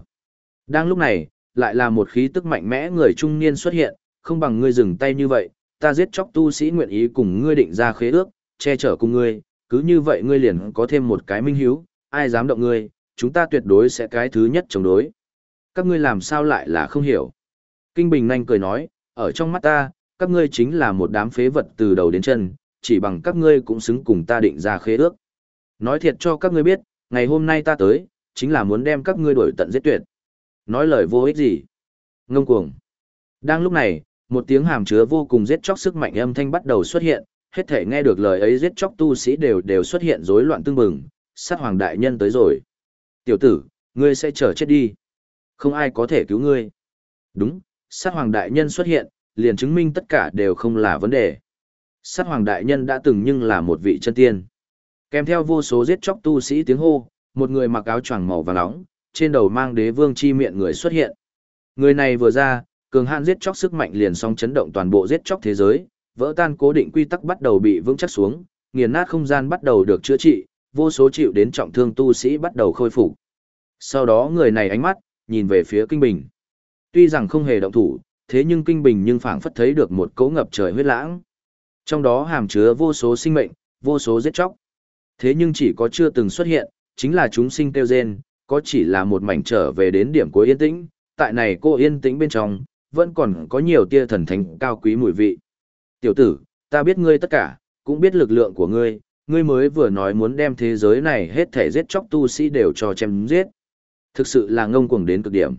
Đang lúc này, lại là một khí tức mạnh mẽ người trung niên xuất hiện, không bằng ngươi dừng tay như vậy, ta giết chóc tu sĩ nguyện ý cùng ngươi định ra khế ước, che chở cùng ngươi, cứ như vậy ngươi liền có thêm một cái minh hiếu, ai dám động ngươi, chúng ta tuyệt đối sẽ cái thứ nhất chống đối. Các ngươi làm sao lại là không hiểu. Kinh Bình nhanh cười nói, ở trong mắt ta, các ngươi chính là một đám phế vật từ đầu đến chân, chỉ bằng các ngươi cũng xứng cùng ta định ra khế ước. Nói thiệt cho các ngươi biết, ngày hôm nay ta tới, chính là muốn đem các ngươi đuổi tận giết tuyệt. Nói lời vô ích gì. Ngông cuồng. Đang lúc này, một tiếng hàm chứa vô cùng giết chóc sức mạnh âm thanh bắt đầu xuất hiện, hết thể nghe được lời ấy giết chóc tu sĩ đều đều xuất hiện rối loạn tương mừng sát hoàng đại nhân tới rồi. Tiểu tử, ngươi sẽ chờ chết đi. Không ai có thể cứu ngươi. Đúng, sát hoàng đại nhân xuất hiện, liền chứng minh tất cả đều không là vấn đề. Sát hoàng đại nhân đã từng nhưng là một vị chân tiên. Kèm theo vô số giết chóc tu sĩ tiếng hô, một người mặc áo choàng màu vàng nóng, trên đầu mang đế vương chi miệng người xuất hiện. Người này vừa ra, cường hạn giết chóc sức mạnh liền song chấn động toàn bộ giết chóc thế giới, vỡ tan cố định quy tắc bắt đầu bị vững chắc xuống, nghiền nát không gian bắt đầu được chữa trị, vô số chịu đến trọng thương tu sĩ bắt đầu khôi phục. Sau đó người này ánh mắt nhìn về phía Kinh Bình. Tuy rằng không hề động thủ, thế nhưng Kinh Bình nhưng phảng phất thấy được một cỗ ngập trời huyết lãng. Trong đó hàm chứa vô số sinh mệnh, vô số giết chóc. Thế nhưng chỉ có chưa từng xuất hiện, chính là chúng sinh tiêu gen, có chỉ là một mảnh trở về đến điểm cuối yên tĩnh, tại này cô yên tĩnh bên trong, vẫn còn có nhiều tia thần thánh cao quý mùi vị. Tiểu tử, ta biết ngươi tất cả, cũng biết lực lượng của ngươi, ngươi mới vừa nói muốn đem thế giới này hết thể giết chóc tu sĩ đều cho chém giết. Thực sự là ngông cuồng đến cực điểm.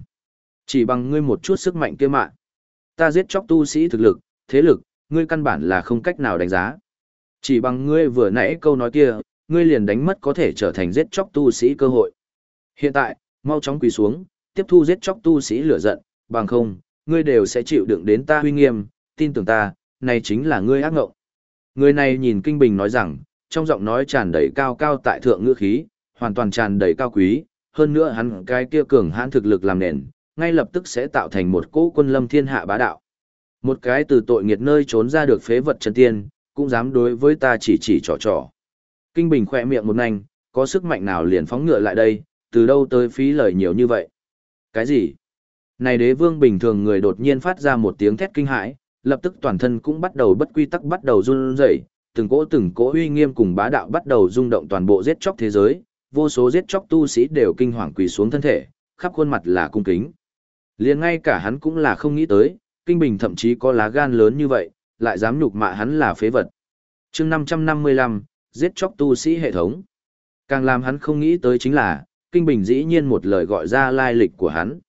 Chỉ bằng ngươi một chút sức mạnh kia mạng. Ta giết chóc tu sĩ thực lực, thế lực, ngươi căn bản là không cách nào đánh giá. Chỉ bằng ngươi vừa nãy câu nói kia, ngươi liền đánh mất có thể trở thành giết chóc tu sĩ cơ hội. Hiện tại, mau chóng quỳ xuống, tiếp thu giết chóc tu sĩ lửa giận, bằng không, ngươi đều sẽ chịu đựng đến ta huy nghiêm, tin tưởng ta, này chính là ngươi ác ngộng. Người này nhìn Kinh Bình nói rằng, trong giọng nói tràn đầy cao cao tại thượng ngữ khí, hoàn toàn tràn đầy cao quý, hơn nữa hắn cái kia cường hãn thực lực làm nền, ngay lập tức sẽ tạo thành một cỗ quân lâm thiên hạ bá đạo. Một cái từ tội nghiệt nơi trốn ra được phế vật chân tiên, cũng dám đối với ta chỉ chỉ trò trò. Kinh Bình khỏe miệng một nành, có sức mạnh nào liền phóng ngựa lại đây, từ đâu tới phí lời nhiều như vậy? Cái gì? Này đế vương bình thường người đột nhiên phát ra một tiếng thét kinh hãi, lập tức toàn thân cũng bắt đầu bất quy tắc bắt đầu run rẩy, từng cỗ từng cỗ uy nghiêm cùng bá đạo bắt đầu rung động toàn bộ giết chóc thế giới, vô số giết chóc tu sĩ đều kinh hoàng quỳ xuống thân thể, khắp khuôn mặt là cung kính. Liền ngay cả hắn cũng là không nghĩ tới, kinh bình thậm chí có lá gan lớn như vậy, lại dám nhục mạ hắn là phế vật. chương 555, giết chóc tu sĩ hệ thống. Càng làm hắn không nghĩ tới chính là, kinh bình dĩ nhiên một lời gọi ra lai lịch của hắn.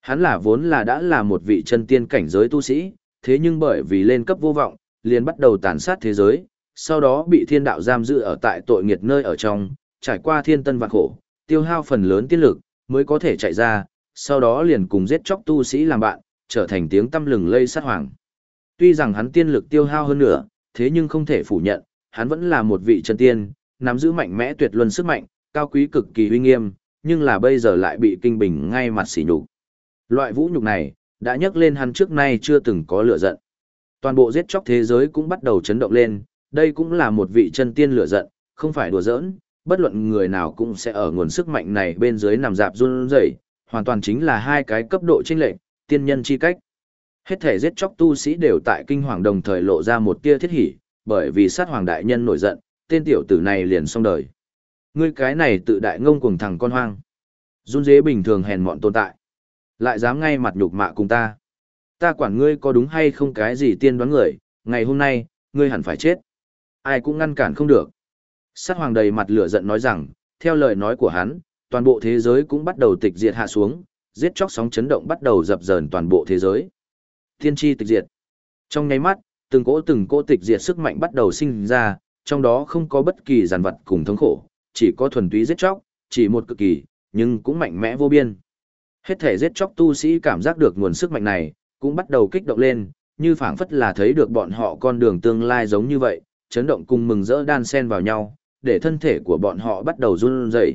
Hắn là vốn là đã là một vị chân tiên cảnh giới tu sĩ, thế nhưng bởi vì lên cấp vô vọng, liền bắt đầu tàn sát thế giới, sau đó bị thiên đạo giam giữ ở tại tội nghiệt nơi ở trong, trải qua thiên tân vạn khổ, tiêu hao phần lớn tiên lực, mới có thể chạy ra, sau đó liền cùng giết chóc tu sĩ làm bạn, trở thành tiếng tâm lừng lây sát hoàng. Tuy rằng hắn tiên lực tiêu hao hơn nữa, thế nhưng không thể phủ nhận, hắn vẫn là một vị chân tiên, nắm giữ mạnh mẽ tuyệt luân sức mạnh, cao quý cực kỳ uy nghiêm, nhưng là bây giờ lại bị kinh bình ngay mặt sỉ nhục. Loại vũ nhục này, đã nhắc lên hắn trước nay chưa từng có lửa giận. Toàn bộ giết chóc thế giới cũng bắt đầu chấn động lên, đây cũng là một vị chân tiên lửa giận, không phải đùa giỡn, bất luận người nào cũng sẽ ở nguồn sức mạnh này bên dưới nằm dạp run rẩy, hoàn toàn chính là hai cái cấp độ chênh lệch, tiên nhân chi cách. Hết thể giết chóc tu sĩ đều tại kinh hoàng đồng thời lộ ra một tia thiết hỉ, bởi vì sát hoàng đại nhân nổi giận, tên tiểu tử này liền xong đời. Ngươi cái này tự đại ngông cuồng thằng con hoang. Run dế bình thường hèn mọn tồn tại. Lại dám ngay mặt nhục mạ cùng ta. Ta quản ngươi có đúng hay không cái gì tiên đoán người, ngày hôm nay, ngươi hẳn phải chết. Ai cũng ngăn cản không được. Sát hoàng đầy mặt lửa giận nói rằng, theo lời nói của hắn, toàn bộ thế giới cũng bắt đầu tịch diệt hạ xuống, giết chóc sóng chấn động bắt đầu dập dờn toàn bộ thế giới. Thiên tri tịch diệt. Trong nháy mắt, từng cỗ từng cỗ tịch diệt sức mạnh bắt đầu sinh ra, trong đó không có bất kỳ giàn vật cùng thống khổ, chỉ có thuần túy giết chóc, chỉ một cực kỳ, nhưng cũng mạnh mẽ vô biên. Hết thể giết chóc tu sĩ cảm giác được nguồn sức mạnh này, cũng bắt đầu kích động lên, như phảng phất là thấy được bọn họ con đường tương lai giống như vậy, chấn động cùng mừng rỡ đan xen vào nhau, để thân thể của bọn họ bắt đầu run rẩy.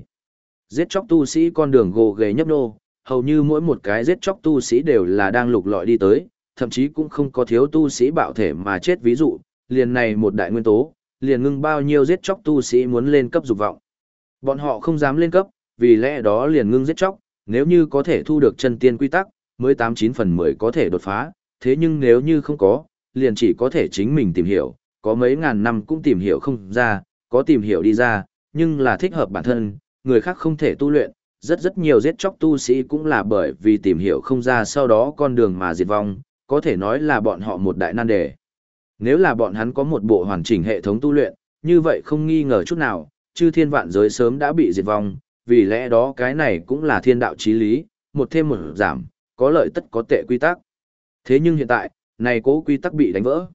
Giết chóc tu sĩ con đường gồ ghề nhấp nhô, hầu như mỗi một cái giết chóc tu sĩ đều là đang lục lọi đi tới, thậm chí cũng không có thiếu tu sĩ bạo thể mà chết ví dụ, liền này một đại nguyên tố, liền ngưng bao nhiêu giết chóc tu sĩ muốn lên cấp dục vọng. Bọn họ không dám lên cấp, vì lẽ đó liền ngưng giết chóc, nếu như có thể thu được chân tiên quy tắc, mới 89 phần 10 có thể đột phá, thế nhưng nếu như không có, liền chỉ có thể chính mình tìm hiểu, có mấy ngàn năm cũng tìm hiểu không ra, có tìm hiểu đi ra, nhưng là thích hợp bản thân, người khác không thể tu luyện, rất rất nhiều giết chóc tu sĩ cũng là bởi vì tìm hiểu không ra sau đó con đường mà diệt vong, có thể nói là bọn họ một đại nan đề. Nếu là bọn hắn có một bộ hoàn chỉnh hệ thống tu luyện, như vậy không nghi ngờ chút nào, chư thiên vạn giới sớm đã bị diệt vong, vì lẽ đó cái này cũng là thiên đạo chí lý, một thêm một giảm, có lợi tất có tệ quy tắc. Thế nhưng hiện tại, này cố quy tắc bị đánh vỡ.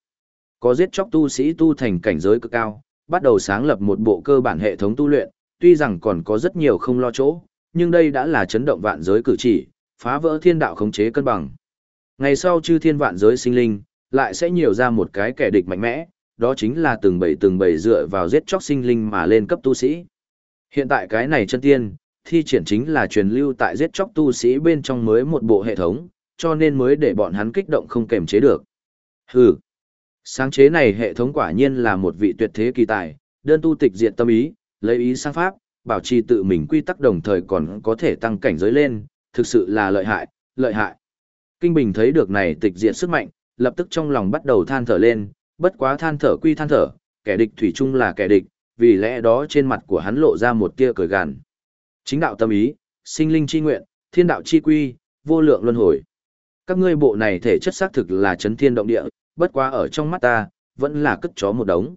Có giết chóc tu sĩ tu thành cảnh giới cực cao, bắt đầu sáng lập một bộ cơ bản hệ thống tu luyện, tuy rằng còn có rất nhiều không lo chỗ, nhưng đây đã là chấn động vạn giới cử chỉ, phá vỡ thiên đạo khống chế cân bằng. Ngày sau chư thiên vạn giới sinh linh, lại sẽ nhiều ra một cái kẻ địch mạnh mẽ, đó chính là từng bầy từng bầy dựa vào giết chóc sinh linh mà lên cấp tu sĩ. Hiện tại cái này chân tiên, thi triển chính là truyền lưu tại giết chóc tu sĩ bên trong mới một bộ hệ thống, cho nên mới để bọn hắn kích động không kềm chế được. Hừ. Sáng chế này hệ thống quả nhiên là một vị tuyệt thế kỳ tài, đơn tu tịch diệt tâm ý, lấy ý sang pháp, bảo trì tự mình quy tắc đồng thời còn có thể tăng cảnh giới lên, thực sự là lợi hại, lợi hại. Kinh Bình thấy được này tịch diệt sức mạnh, lập tức trong lòng bắt đầu than thở lên, bất quá than thở quy than thở, kẻ địch thủy chung là kẻ địch, vì lẽ đó trên mặt của hắn lộ ra một tia cười gằn. Chính đạo tâm ý, sinh linh chi nguyện, thiên đạo chi quy, vô lượng luân hồi. Các ngươi bộ này thể chất xác thực là chấn thiên động địa, bất quá ở trong mắt ta, vẫn là cất chó một đống.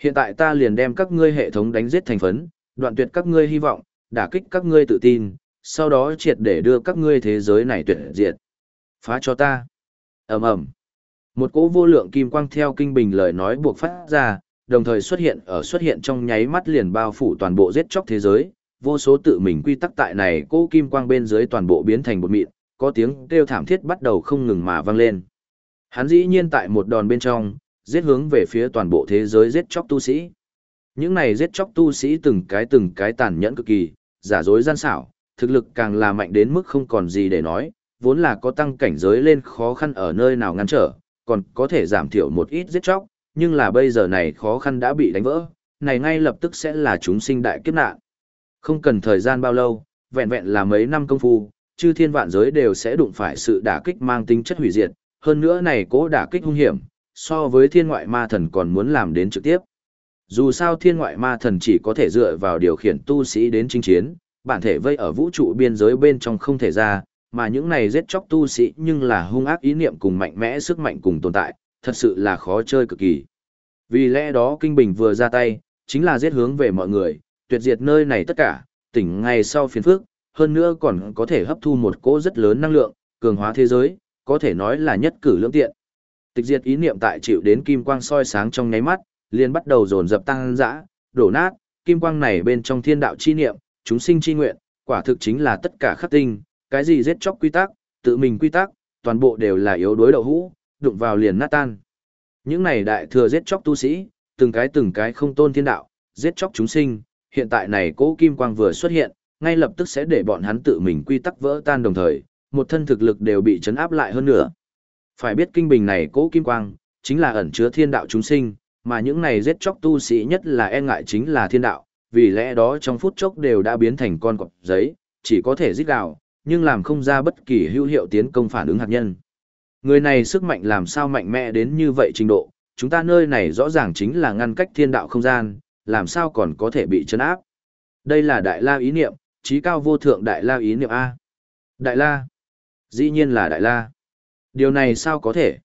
Hiện tại ta liền đem các ngươi hệ thống đánh giết thành phấn, đoạn tuyệt các ngươi hy vọng, đả kích các ngươi tự tin, sau đó triệt để đưa các ngươi thế giới này tuyệt diệt. Phá cho ta. ầm ầm Một cỗ vô lượng kim quang theo kinh bình lời nói buộc phát ra, đồng thời xuất hiện ở xuất hiện trong nháy mắt liền bao phủ toàn bộ giết chóc thế giới, vô số tự mình quy tắc tại này cỗ kim quang bên dưới toàn bộ biến thành một mịn, có tiếng kêu thảm thiết bắt đầu không ngừng mà vang lên. Hắn dĩ nhiên tại một đòn bên trong, giết hướng về phía toàn bộ thế giới giết chóc tu sĩ. Những này giết chóc tu sĩ từng cái từng cái tàn nhẫn cực kỳ, giả dối gian xảo, thực lực càng là mạnh đến mức không còn gì để nói, vốn là có tăng cảnh giới lên khó khăn ở nơi nào ngăn trở, còn có thể giảm thiểu một ít giết chóc, nhưng là bây giờ này khó khăn đã bị đánh vỡ, này ngay lập tức sẽ là chúng sinh đại kiếp nạn. Không cần thời gian bao lâu, vẹn vẹn là mấy năm công phu, chư thiên vạn giới đều sẽ đụng phải sự đả kích mang tính chất hủy diệt, hơn nữa này cố đả kích hung hiểm, so với thiên ngoại ma thần còn muốn làm đến trực tiếp. Dù sao thiên ngoại ma thần chỉ có thể dựa vào điều khiển tu sĩ đến chinh chiến, bản thể vây ở vũ trụ biên giới bên trong không thể ra, mà những này giết chóc tu sĩ nhưng là hung ác ý niệm cùng mạnh mẽ sức mạnh cùng tồn tại, thật sự là khó chơi cực kỳ. Vì lẽ đó Kinh Bình vừa ra tay, chính là giết hướng về mọi người, tuyệt diệt nơi này tất cả, tỉnh ngay sau phiền phước, hơn nữa còn có thể hấp thu một cỗ rất lớn năng lượng, cường hóa thế giới, có thể nói là nhất cử lưỡng tiện. Tịch diệt ý niệm tại chịu đến kim quang soi sáng trong nháy mắt, liền bắt đầu dồn dập tăng dã, đổ nát, kim quang này bên trong thiên đạo chi niệm, chúng sinh chi nguyện, quả thực chính là tất cả khắc tinh, cái gì giết chóc quy tắc, tự mình quy tắc, toàn bộ đều là yếu đối đậu hũ, đụng vào liền nát tan. Những này đại thừa giết chóc tu sĩ, từng cái từng cái không tôn thiên đạo, giết chóc chúng sinh, hiện tại này cố kim quang vừa xuất hiện, ngay lập tức sẽ để bọn hắn tự mình quy tắc vỡ tan đồng thời, một thân thực lực đều bị chấn áp lại hơn nữa. Phải biết kinh bình này cố kim quang, chính là ẩn chứa thiên đạo chúng sinh, mà những này giết chóc tu sĩ nhất là e ngại chính là thiên đạo, vì lẽ đó trong phút chốc đều đã biến thành con cọp giấy, chỉ có thể giết gạo, nhưng làm không ra bất kỳ hữu hiệu tiến công phản ứng hạt nhân. Người này sức mạnh làm sao mạnh mẽ đến như vậy trình độ, chúng ta nơi này rõ ràng chính là ngăn cách thiên đạo không gian, làm sao còn có thể bị chấn áp. Đây là đại la ý niệm, trí cao vô thượng đại la ý niệm A. Đại la. Dĩ nhiên là đại la. Điều này sao có thể?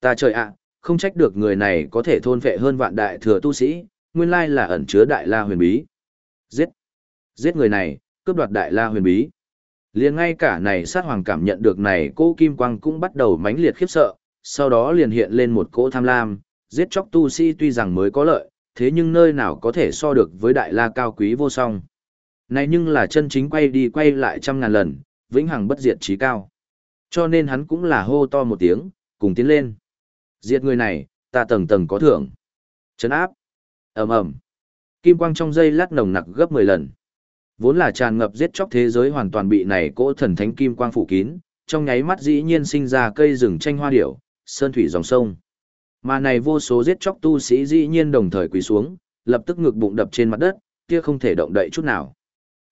Ta trời ạ, không trách được người này có thể thôn vệ hơn vạn đại thừa tu sĩ, nguyên lai là ẩn chứa đại la huyền bí. Giết! Giết người này, cướp đoạt đại la huyền bí. Liền ngay cả này sát hoàng cảm nhận được này cô Kim Quang cũng bắt đầu mãnh liệt khiếp sợ, sau đó liền hiện lên một cỗ tham lam, giết chóc tu sĩ tuy rằng mới có lợi, thế nhưng nơi nào có thể so được với đại la cao quý vô song. Này nhưng là chân chính quay đi quay lại trăm ngàn lần, vĩnh hằng bất diệt trí cao. Cho nên hắn cũng là hô to một tiếng, cùng tiến lên. Diệt người này, ta tầng tầng có thưởng. Chấn áp. ầm ầm Kim quang trong dây lát nồng nặc gấp 10 lần. Vốn là tràn ngập giết chóc thế giới hoàn toàn bị này cỗ thần thánh kim quang phủ kín, trong nháy mắt dĩ nhiên sinh ra cây rừng tranh hoa điểu, sơn thủy dòng sông. Mà này vô số giết chóc tu sĩ dĩ nhiên đồng thời quỳ xuống, lập tức ngực bụng đập trên mặt đất, kia không thể động đậy chút nào.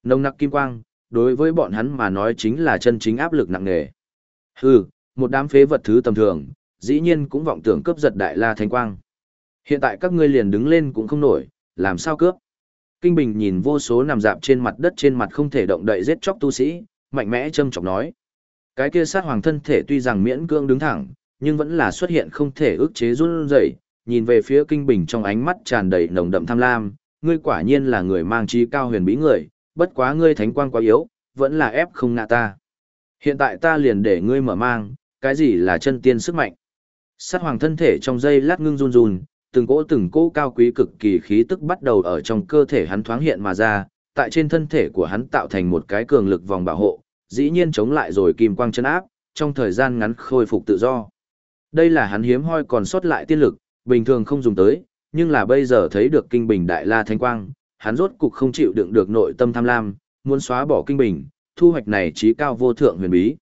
Nồng nặc kim quang, đối với bọn hắn mà nói chính là chân chính áp lực nặng nề. Hừ, một đám phế vật thứ tầm thường, dĩ nhiên cũng vọng tưởng cướp giật đại la thánh quang. Hiện tại các ngươi liền đứng lên cũng không nổi, làm sao cướp? Kinh Bình nhìn vô số nằm dạp trên mặt đất trên mặt không thể động đậy giết chóc tu sĩ, mạnh mẽ châm chọc nói. Cái kia sát hoàng thân thể tuy rằng miễn cương đứng thẳng, nhưng vẫn là xuất hiện không thể ức chế run rẩy, nhìn về phía Kinh Bình trong ánh mắt tràn đầy nồng đậm tham lam, ngươi quả nhiên là người mang trí cao huyền bí người, bất quá ngươi thánh quang quá yếu, vẫn là ép không ngạ ta. Hiện tại ta liền để ngươi mở mang, cái gì là chân tiên sức mạnh. Sát hoàng thân thể trong dây lát ngưng run run, từng cỗ từng cỗ cao quý cực kỳ khí tức bắt đầu ở trong cơ thể hắn thoáng hiện mà ra, tại trên thân thể của hắn tạo thành một cái cường lực vòng bảo hộ, dĩ nhiên chống lại rồi kim quang chân áp, trong thời gian ngắn khôi phục tự do. Đây là hắn hiếm hoi còn sót lại tiên lực, bình thường không dùng tới, nhưng là bây giờ thấy được kinh bình đại la thánh quang, hắn rốt cục không chịu đựng được nội tâm tham lam, muốn xóa bỏ kinh bình, thu hoạch này trí cao vô thượng huyền bí.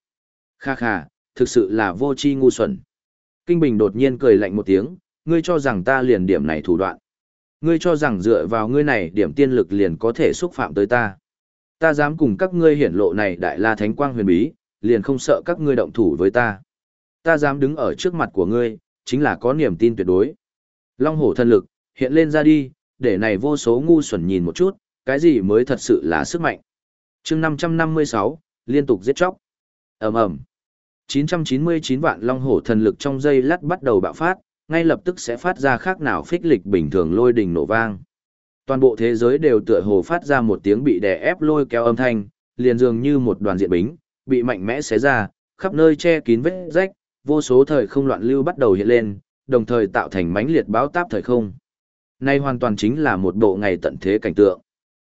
Kha kha, thực sự là vô tri ngu xuẩn. Kinh Bình đột nhiên cười lạnh một tiếng, ngươi cho rằng ta liền điểm này thủ đoạn. Ngươi cho rằng dựa vào ngươi này điểm tiên lực liền có thể xúc phạm tới ta. Ta dám cùng các ngươi hiển lộ này đại la thánh quang huyền bí, liền không sợ các ngươi động thủ với ta. Ta dám đứng ở trước mặt của ngươi, chính là có niềm tin tuyệt đối. Long hổ thân lực, hiện lên ra đi, để này vô số ngu xuẩn nhìn một chút, cái gì mới thật sự là sức mạnh. chương 556, liên tục giết chóc. ầm ầm 999 vạn long hổ thần lực trong dây lát bắt đầu bạo phát, ngay lập tức sẽ phát ra khác nào phích lịch bình thường lôi đình nổ vang. Toàn bộ thế giới đều tựa hồ phát ra một tiếng bị đè ép lôi kéo âm thanh, liền dường như một đoàn diện bính, bị mạnh mẽ xé ra, khắp nơi che kín vết rách, vô số thời không loạn lưu bắt đầu hiện lên, đồng thời tạo thành mãnh liệt báo táp thời không. Nay hoàn toàn chính là một bộ ngày tận thế cảnh tượng.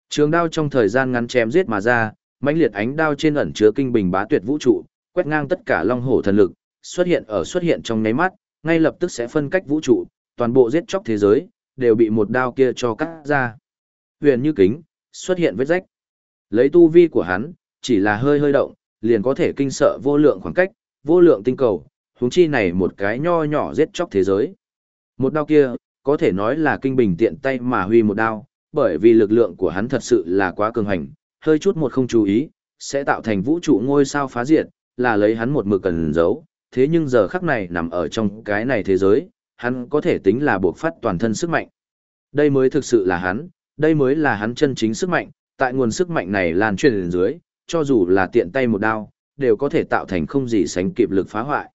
Trường đao trong thời gian ngắn chém giết mà ra, mãnh liệt ánh đao trên ẩn chứa kinh bình bá tuyệt vũ trụ, quét ngang tất cả long hổ thần lực, xuất hiện ở xuất hiện trong nháy mắt, ngay lập tức sẽ phân cách vũ trụ, toàn bộ giết chóc thế giới, đều bị một đao kia cho cắt ra. Huyền như kính, xuất hiện vết rách. Lấy tu vi của hắn, chỉ là hơi hơi động, liền có thể kinh sợ vô lượng khoảng cách, vô lượng tinh cầu, huống chi này một cái nho nhỏ giết chóc thế giới. Một đao kia, có thể nói là kinh bình tiện tay mà huy một đao, bởi vì lực lượng của hắn thật sự là quá cường hành, hơi chút một không chú ý, sẽ tạo thành vũ trụ ngôi sao phá diệt, là lấy hắn một mực cần giấu, thế nhưng giờ khắc này nằm ở trong cái này thế giới, hắn có thể tính là buộc phát toàn thân sức mạnh. Đây mới thực sự là hắn, đây mới là hắn chân chính sức mạnh, tại nguồn sức mạnh này lan truyền đến dưới, cho dù là tiện tay một đao, đều có thể tạo thành không gì sánh kịp lực phá hoại.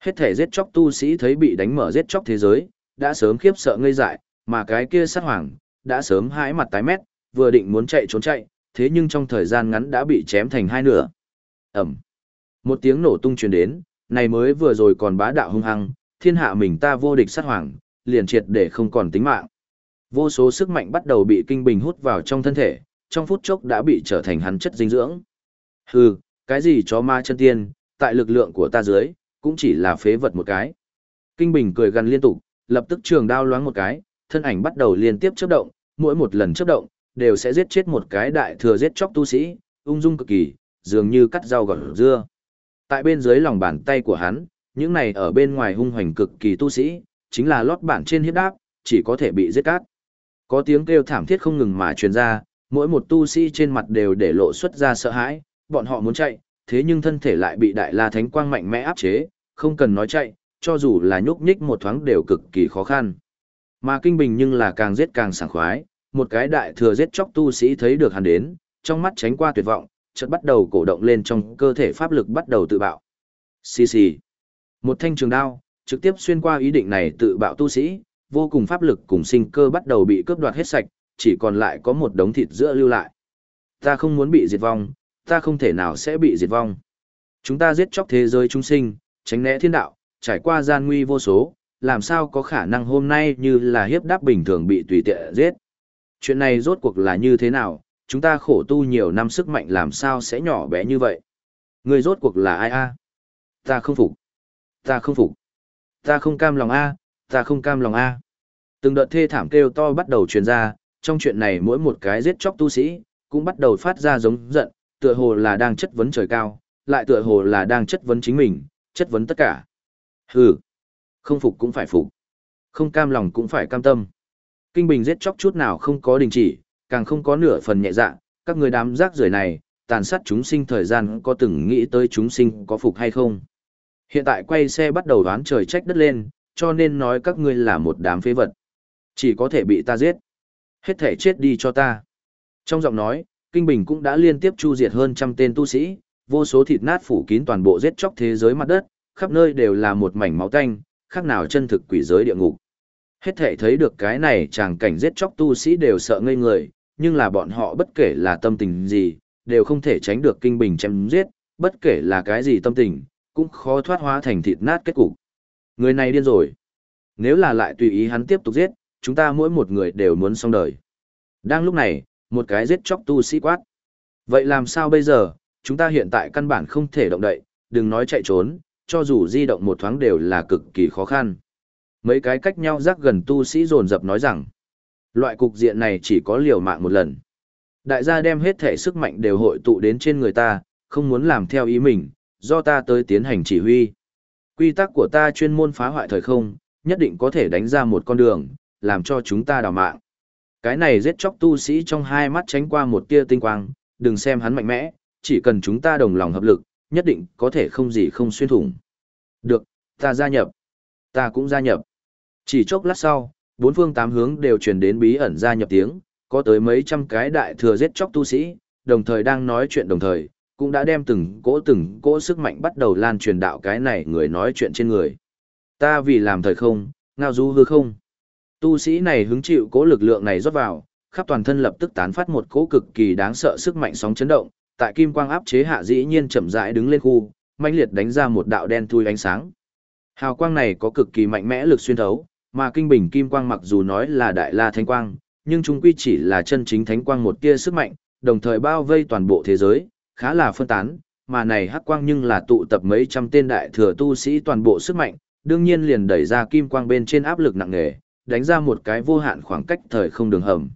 Hết thể giết chóc tu sĩ thấy bị đánh mở giết chóc thế giới, đã sớm khiếp sợ ngây dại, mà cái kia sát hoàng, đã sớm hãi mặt tái mét, vừa định muốn chạy trốn chạy, thế nhưng trong thời gian ngắn đã bị chém thành hai nửa. Ẩm. Một tiếng nổ tung truyền đến, này mới vừa rồi còn bá đạo hung hăng, thiên hạ mình ta vô địch sát hoàng, liền triệt để không còn tính mạng. Vô số sức mạnh bắt đầu bị kinh bình hút vào trong thân thể, trong phút chốc đã bị trở thành hắn chất dinh dưỡng. Hừ, cái gì cho ma chân tiên, tại lực lượng của ta dưới, cũng chỉ là phế vật một cái. Kinh bình cười gần liên tục, lập tức trường đao loáng một cái, thân ảnh bắt đầu liên tiếp chớp động, mỗi một lần chớp động, đều sẽ giết chết một cái đại thừa giết chóc tu sĩ, ung dung cực kỳ, dường như cắt rau gọt dưa. Tại bên dưới lòng bàn tay của hắn, những này ở bên ngoài hung hoành cực kỳ tu sĩ, chính là lót bản trên hiếp đáp, chỉ có thể bị giết cát. Có tiếng kêu thảm thiết không ngừng mà truyền ra, mỗi một tu sĩ trên mặt đều để lộ xuất ra sợ hãi, bọn họ muốn chạy, thế nhưng thân thể lại bị đại la thánh quang mạnh mẽ áp chế, không cần nói chạy, cho dù là nhúc nhích một thoáng đều cực kỳ khó khăn. Mà kinh bình nhưng là càng giết càng sảng khoái, một cái đại thừa giết chóc tu sĩ thấy được hắn đến, trong mắt tránh qua tuyệt vọng, chợt bắt đầu cổ động lên trong cơ thể pháp lực bắt đầu tự bạo. Xì xì. Một thanh trường đao, trực tiếp xuyên qua ý định này tự bạo tu sĩ, vô cùng pháp lực cùng sinh cơ bắt đầu bị cướp đoạt hết sạch, chỉ còn lại có một đống thịt giữa lưu lại. Ta không muốn bị diệt vong, ta không thể nào sẽ bị diệt vong. Chúng ta giết chóc thế giới chúng sinh, tránh né thiên đạo, trải qua gian nguy vô số, làm sao có khả năng hôm nay như là hiếp đáp bình thường bị tùy tiện giết. Chuyện này rốt cuộc là như thế nào, chúng ta khổ tu nhiều năm sức mạnh làm sao sẽ nhỏ bé như vậy. Người rốt cuộc là ai a? Ta không phục. Ta không phục. Ta không cam lòng a, ta không cam lòng a. Từng đợt thê thảm kêu to bắt đầu truyền ra, trong chuyện này mỗi một cái giết chóc tu sĩ, cũng bắt đầu phát ra giống giận, tựa hồ là đang chất vấn trời cao, lại tựa hồ là đang chất vấn chính mình, chất vấn tất cả. Hừ, không phục cũng phải phục, không cam lòng cũng phải cam tâm. Kinh Bình giết chóc chút nào không có đình chỉ, càng không có nửa phần nhẹ dạ, các người đám rác rưởi này, tàn sát chúng sinh thời gian có từng nghĩ tới chúng sinh có phục hay không. Hiện tại quay xe bắt đầu đoán trời trách đất lên, cho nên nói các ngươi là một đám phế vật. Chỉ có thể bị ta giết. Hết thể chết đi cho ta. Trong giọng nói, Kinh Bình cũng đã liên tiếp chu diệt hơn trăm tên tu sĩ, vô số thịt nát phủ kín toàn bộ giết chóc thế giới mặt đất, khắp nơi đều là một mảnh máu tanh, khác nào chân thực quỷ giới địa ngục. Hết thể thấy được cái này chàng cảnh giết chóc tu sĩ đều sợ ngây người, nhưng là bọn họ bất kể là tâm tình gì, đều không thể tránh được kinh bình chém giết, bất kể là cái gì tâm tình, cũng khó thoát hóa thành thịt nát kết cục. Người này điên rồi. Nếu là lại tùy ý hắn tiếp tục giết, chúng ta mỗi một người đều muốn xong đời. Đang lúc này, một cái giết chóc tu sĩ quát. Vậy làm sao bây giờ, chúng ta hiện tại căn bản không thể động đậy, đừng nói chạy trốn, cho dù di động một thoáng đều là cực kỳ khó khăn. Mấy cái cách nhau rác gần tu sĩ dồn dập nói rằng, loại cục diện này chỉ có liều mạng một lần. Đại gia đem hết thể sức mạnh đều hội tụ đến trên người ta, không muốn làm theo ý mình, do ta tới tiến hành chỉ huy. Quy tắc của ta chuyên môn phá hoại thời không, nhất định có thể đánh ra một con đường, làm cho chúng ta đào mạng. Cái này giết chóc tu sĩ trong hai mắt tránh qua một tia tinh quang, đừng xem hắn mạnh mẽ, chỉ cần chúng ta đồng lòng hợp lực, nhất định có thể không gì không xuyên thủng. Được, ta gia nhập. Ta cũng gia nhập. Chỉ chốc lát sau, bốn phương tám hướng đều truyền đến bí ẩn gia nhập tiếng, có tới mấy trăm cái đại thừa giết chóc tu sĩ, đồng thời đang nói chuyện đồng thời, cũng đã đem từng cỗ từng cỗ sức mạnh bắt đầu lan truyền đạo cái này người nói chuyện trên người. Ta vì làm thời không, ngao du hư không. Tu sĩ này hứng chịu cỗ lực lượng này rót vào, khắp toàn thân lập tức tán phát một cỗ cực kỳ đáng sợ sức mạnh sóng chấn động, tại kim quang áp chế hạ dĩ nhiên chậm rãi đứng lên khu, mãnh liệt đánh ra một đạo đen thui ánh sáng. Hào quang này có cực kỳ mạnh mẽ lực xuyên thấu, mà kinh bình kim quang mặc dù nói là đại la thánh quang, nhưng chúng quy chỉ là chân chính thánh quang một tia sức mạnh, đồng thời bao vây toàn bộ thế giới, khá là phân tán, mà này hắc quang nhưng là tụ tập mấy trăm tên đại thừa tu sĩ toàn bộ sức mạnh, đương nhiên liền đẩy ra kim quang bên trên áp lực nặng nề, đánh ra một cái vô hạn khoảng cách thời không đường hầm.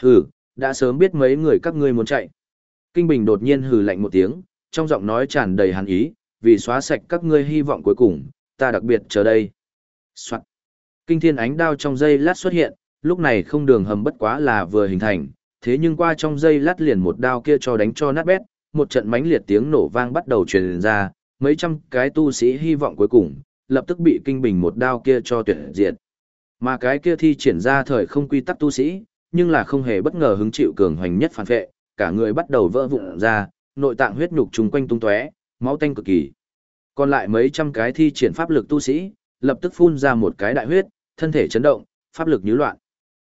Hừ, đã sớm biết mấy người các ngươi muốn chạy. Kinh Bình đột nhiên hừ lạnh một tiếng, trong giọng nói tràn đầy hàn ý, vì xóa sạch các ngươi hy vọng cuối cùng, ta đặc biệt chờ đây. Soạn. Kinh thiên ánh đao trong dây lát xuất hiện, lúc này không đường hầm bất quá là vừa hình thành, thế nhưng qua trong dây lát liền một đao kia cho đánh cho nát bét, một trận mãnh liệt tiếng nổ vang bắt đầu truyền ra, mấy trăm cái tu sĩ hy vọng cuối cùng, lập tức bị kinh bình một đao kia cho tuyệt diệt. Mà cái kia thi triển ra thời không quy tắc tu sĩ, nhưng là không hề bất ngờ hứng chịu cường hoành nhất phản vệ, cả người bắt đầu vỡ vụn ra, nội tạng huyết nhục trùng quanh tung tóe, máu tanh cực kỳ. Còn lại mấy trăm cái thi triển pháp lực tu sĩ, lập tức phun ra một cái đại huyết, thân thể chấn động, pháp lực như loạn.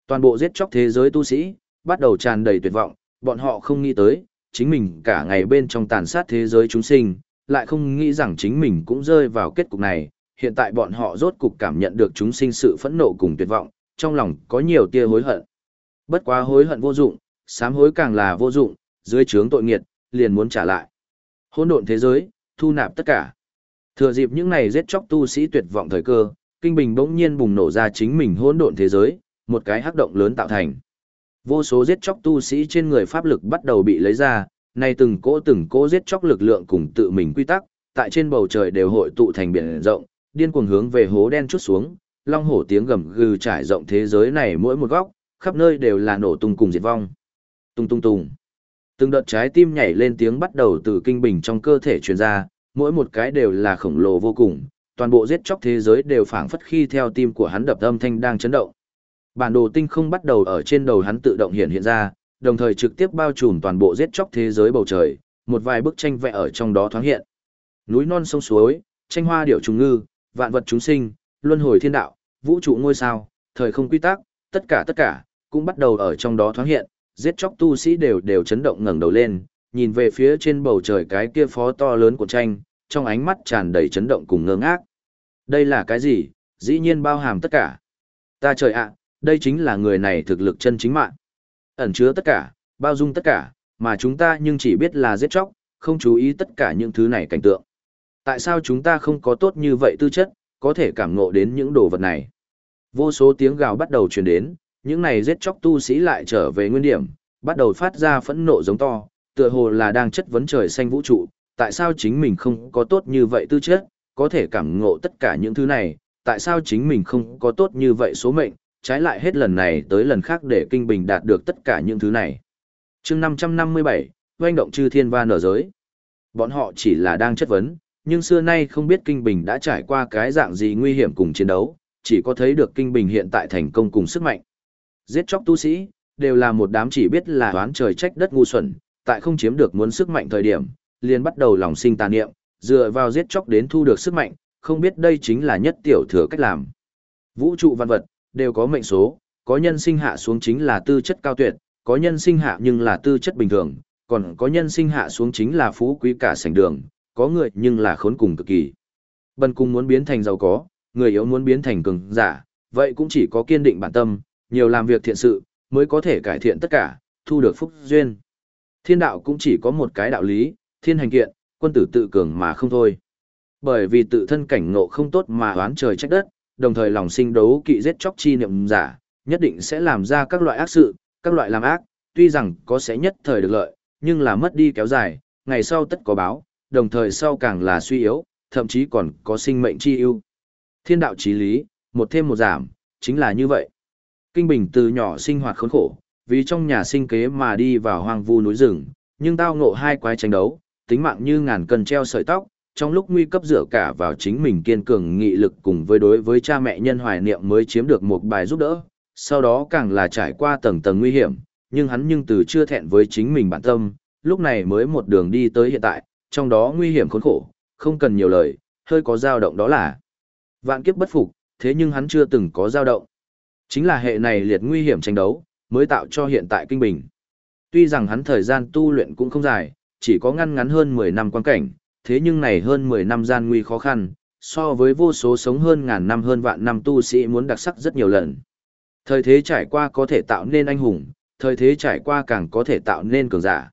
Toàn bộ giết chóc thế giới tu sĩ, bắt đầu tràn đầy tuyệt vọng, bọn họ không nghĩ tới, chính mình cả ngày bên trong tàn sát thế giới chúng sinh, lại không nghĩ rằng chính mình cũng rơi vào kết cục này, hiện tại bọn họ rốt cục cảm nhận được chúng sinh sự phẫn nộ cùng tuyệt vọng, trong lòng có nhiều tia hối hận. Bất quá hối hận vô dụng, sám hối càng là vô dụng, dưới trướng tội nghiệt, liền muốn trả lại. Hỗn độn thế giới, thu nạp tất cả. Thừa dịp những này giết chóc tu sĩ tuyệt vọng thời cơ, kinh bình bỗng nhiên bùng nổ ra chính mình hỗn độn thế giới, một cái hắc động lớn tạo thành. Vô số giết chóc tu sĩ trên người pháp lực bắt đầu bị lấy ra, nay từng cỗ từng cỗ giết chóc lực lượng cùng tự mình quy tắc, tại trên bầu trời đều hội tụ thành biển rộng, điên cuồng hướng về hố đen chút xuống, long hổ tiếng gầm gừ trải rộng thế giới này mỗi một góc, khắp nơi đều là nổ tung cùng diệt vong. Tung tung tung. Từng đợt trái tim nhảy lên tiếng bắt đầu từ kinh bình trong cơ thể truyền ra, mỗi một cái đều là khổng lồ vô cùng, toàn bộ giết chóc thế giới đều phảng phất khi theo tim của hắn đập âm thanh đang chấn động. Bản đồ tinh không bắt đầu ở trên đầu hắn tự động hiện hiện ra, đồng thời trực tiếp bao trùm toàn bộ giết chóc thế giới bầu trời, một vài bức tranh vẽ ở trong đó thoáng hiện. Núi non sông suối, tranh hoa điểu trùng ngư, vạn vật chúng sinh, luân hồi thiên đạo, vũ trụ ngôi sao, thời không quy tắc, tất cả tất cả, cũng bắt đầu ở trong đó thoáng hiện, giết chóc tu sĩ đều đều chấn động ngẩng đầu lên, nhìn về phía trên bầu trời cái kia phó to lớn của tranh, trong ánh mắt tràn đầy chấn động cùng ngơ ngác. Đây là cái gì? Dĩ nhiên bao hàm tất cả. Ta trời ạ, đây chính là người này thực lực chân chính mạng. Ẩn chứa tất cả, bao dung tất cả, mà chúng ta nhưng chỉ biết là giết chóc, không chú ý tất cả những thứ này cảnh tượng. Tại sao chúng ta không có tốt như vậy tư chất, có thể cảm ngộ đến những đồ vật này? Vô số tiếng gào bắt đầu truyền đến, những này giết chóc tu sĩ lại trở về nguyên điểm, bắt đầu phát ra phẫn nộ giống to, tựa hồ là đang chất vấn trời xanh vũ trụ, tại sao chính mình không có tốt như vậy tư chất, có thể cảm ngộ tất cả những thứ này, tại sao chính mình không có tốt như vậy số mệnh, trái lại hết lần này tới lần khác để kinh bình đạt được tất cả những thứ này. chương 557, doanh động chư thiên và nở giới. Bọn họ chỉ là đang chất vấn, nhưng xưa nay không biết kinh bình đã trải qua cái dạng gì nguy hiểm cùng chiến đấu, chỉ có thấy được kinh bình hiện tại thành công cùng sức mạnh. Giết chóc tu sĩ, đều là một đám chỉ biết là đoán trời trách đất ngu xuẩn, tại không chiếm được muốn sức mạnh thời điểm, liền bắt đầu lòng sinh tà niệm, dựa vào giết chóc đến thu được sức mạnh, không biết đây chính là nhất tiểu thừa cách làm. Vũ trụ văn vật, đều có mệnh số, có nhân sinh hạ xuống chính là tư chất cao tuyệt, có nhân sinh hạ nhưng là tư chất bình thường, còn có nhân sinh hạ xuống chính là phú quý cả sảnh đường, có người nhưng là khốn cùng cực kỳ. Bần cung muốn biến thành giàu có, người yếu muốn biến thành cường giả, vậy cũng chỉ có kiên định bản tâm, nhiều làm việc thiện sự, mới có thể cải thiện tất cả, thu được phúc duyên. Thiên đạo cũng chỉ có một cái đạo lý, thiên hành kiện, quân tử tự cường mà không thôi. Bởi vì tự thân cảnh ngộ không tốt mà oán trời trách đất, đồng thời lòng sinh đấu kỵ giết chóc chi niệm giả, nhất định sẽ làm ra các loại ác sự, các loại làm ác, tuy rằng có sẽ nhất thời được lợi, nhưng là mất đi kéo dài, ngày sau tất có báo, đồng thời sau càng là suy yếu, thậm chí còn có sinh mệnh chi ưu. Thiên đạo chí lý, một thêm một giảm, chính là như vậy. Kinh Bình từ nhỏ sinh hoạt khốn khổ, vì trong nhà sinh kế mà đi vào hoang vu núi rừng, nhưng tao ngộ hai quái tranh đấu, tính mạng như ngàn cân treo sợi tóc, trong lúc nguy cấp dựa cả vào chính mình kiên cường nghị lực cùng với đối với cha mẹ nhân hoài niệm mới chiếm được một bài giúp đỡ, sau đó càng là trải qua tầng tầng nguy hiểm, nhưng hắn nhưng từ chưa thẹn với chính mình bản tâm, lúc này mới một đường đi tới hiện tại, trong đó nguy hiểm khốn khổ, không cần nhiều lời, hơi có dao động đó là vạn kiếp bất phục, thế nhưng hắn chưa từng có dao động. Chính là hệ này liệt nguy hiểm tranh đấu, mới tạo cho hiện tại kinh bình. Tuy rằng hắn thời gian tu luyện cũng không dài, chỉ có ngăn ngắn hơn 10 năm quan cảnh, thế nhưng này hơn 10 năm gian nguy khó khăn, so với vô số sống hơn ngàn năm hơn vạn năm tu sĩ muốn đặc sắc rất nhiều lần. Thời thế trải qua có thể tạo nên anh hùng, thời thế trải qua càng có thể tạo nên cường giả.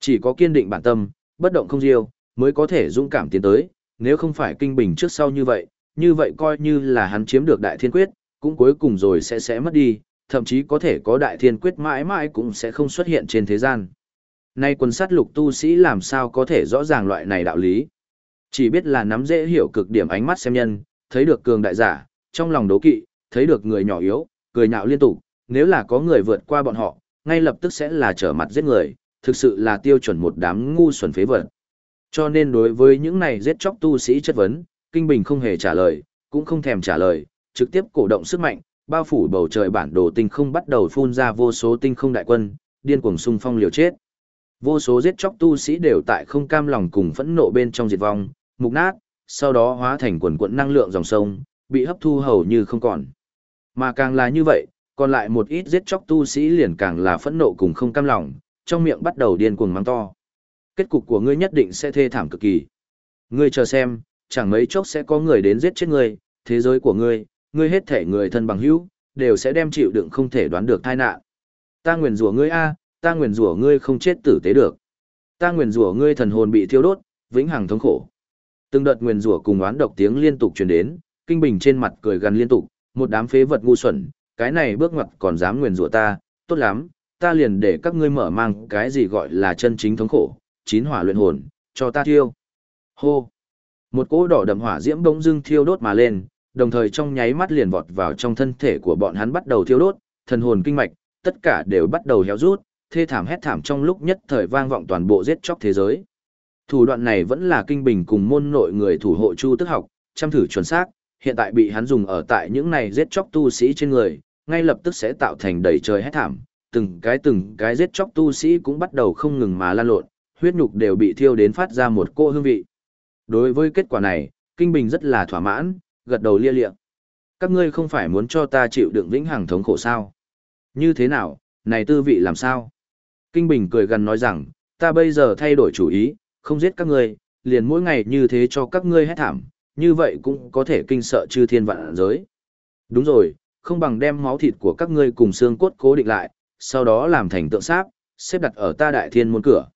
Chỉ có kiên định bản tâm, bất động không diêu, mới có thể dũng cảm tiến tới, nếu không phải kinh bình trước sau như vậy, như vậy coi như là hắn chiếm được đại thiên quyết, cũng cuối cùng rồi sẽ sẽ mất đi, thậm chí có thể có đại thiên quyết mãi mãi cũng sẽ không xuất hiện trên thế gian. Nay quân sát lục tu sĩ làm sao có thể rõ ràng loại này đạo lý. Chỉ biết là nắm dễ hiểu cực điểm ánh mắt xem nhân, thấy được cường đại giả, trong lòng đố kỵ, thấy được người nhỏ yếu, cười nhạo liên tục, nếu là có người vượt qua bọn họ, ngay lập tức sẽ là trở mặt giết người, thực sự là tiêu chuẩn một đám ngu xuẩn phế vật. Cho nên đối với những này giết chóc tu sĩ chất vấn, Kinh Bình không hề trả lời, cũng không thèm trả lời, trực tiếp cổ động sức mạnh, bao phủ bầu trời bản đồ tinh không bắt đầu phun ra vô số tinh không đại quân, điên cuồng xung phong liều chết. Vô số giết chóc tu sĩ đều tại không cam lòng cùng phẫn nộ bên trong diệt vong, mục nát, sau đó hóa thành quần quận năng lượng dòng sông, bị hấp thu hầu như không còn. Mà càng là như vậy, còn lại một ít giết chóc tu sĩ liền càng là phẫn nộ cùng không cam lòng, trong miệng bắt đầu điên cuồng mắng to. Kết cục của ngươi nhất định sẽ thê thảm cực kỳ. Ngươi chờ xem, chẳng mấy chốc sẽ có người đến giết chết ngươi, thế giới của ngươi, ngươi hết thể người thân bằng hữu, đều sẽ đem chịu đựng không thể đoán được tai nạn. Ta nguyền rủa ngươi a, ta nguyền rủa ngươi không chết tử tế được. Ta nguyền rủa ngươi thần hồn bị thiêu đốt, vĩnh hằng thống khổ. Từng đợt nguyền rủa cùng oán độc tiếng liên tục truyền đến, kinh bình trên mặt cười gần liên tục, một đám phế vật ngu xuẩn, cái này bước ngoặt còn dám nguyền rủa ta, tốt lắm, ta liền để các ngươi mở mang cái gì gọi là chân chính thống khổ, chín hỏa luyện hồn, cho ta thiêu. Hô! Một cỗ đỏ đậm hỏa diễm bỗng dưng thiêu đốt mà lên, đồng thời trong nháy mắt liền vọt vào trong thân thể của bọn hắn bắt đầu thiêu đốt, thần hồn kinh mạch, tất cả đều bắt đầu héo rút, thê thảm hét thảm trong lúc nhất thời vang vọng toàn bộ giết chóc thế giới. Thủ đoạn này vẫn là kinh bình cùng môn nội người thủ hộ Chu Tức học, chăm thử chuẩn xác, hiện tại bị hắn dùng ở tại những này giết chóc tu sĩ trên người, ngay lập tức sẽ tạo thành đầy trời hét thảm, từng cái từng cái giết chóc tu sĩ cũng bắt đầu không ngừng mà lan lộn, huyết nhục đều bị thiêu đến phát ra một cô hương vị. Đối với kết quả này, Kinh Bình rất là thỏa mãn, gật đầu lia lịa. Các ngươi không phải muốn cho ta chịu đựng vĩnh hằng thống khổ sao? Như thế nào, này tư vị làm sao? Kinh Bình cười gần nói rằng, ta bây giờ thay đổi chủ ý, không giết các ngươi, liền mỗi ngày như thế cho các ngươi hết thảm, như vậy cũng có thể kinh sợ chư thiên vạn giới. Đúng rồi, không bằng đem máu thịt của các ngươi cùng xương cốt cố định lại, sau đó làm thành tượng sáp, xếp đặt ở ta đại thiên môn cửa.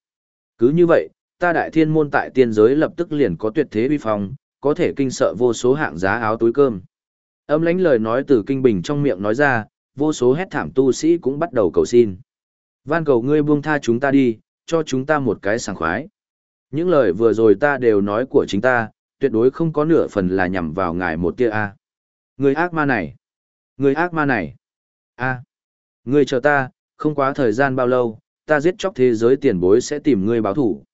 Cứ như vậy, ta đại thiên môn tại tiên giới lập tức liền có tuyệt thế uy phong, có thể kinh sợ vô số hạng giá áo túi cơm. Âm lãnh lời nói từ kinh bình trong miệng nói ra, vô số hét thảm tu sĩ cũng bắt đầu cầu xin. Van cầu ngươi buông tha chúng ta đi, cho chúng ta một cái sảng khoái. Những lời vừa rồi ta đều nói của chính ta, tuyệt đối không có nửa phần là nhằm vào ngài một tia a. Người ác ma này, người ác ma này. A. Ngươi chờ ta, không quá thời gian bao lâu, ta giết chóc thế giới tiền bối sẽ tìm ngươi báo thủ.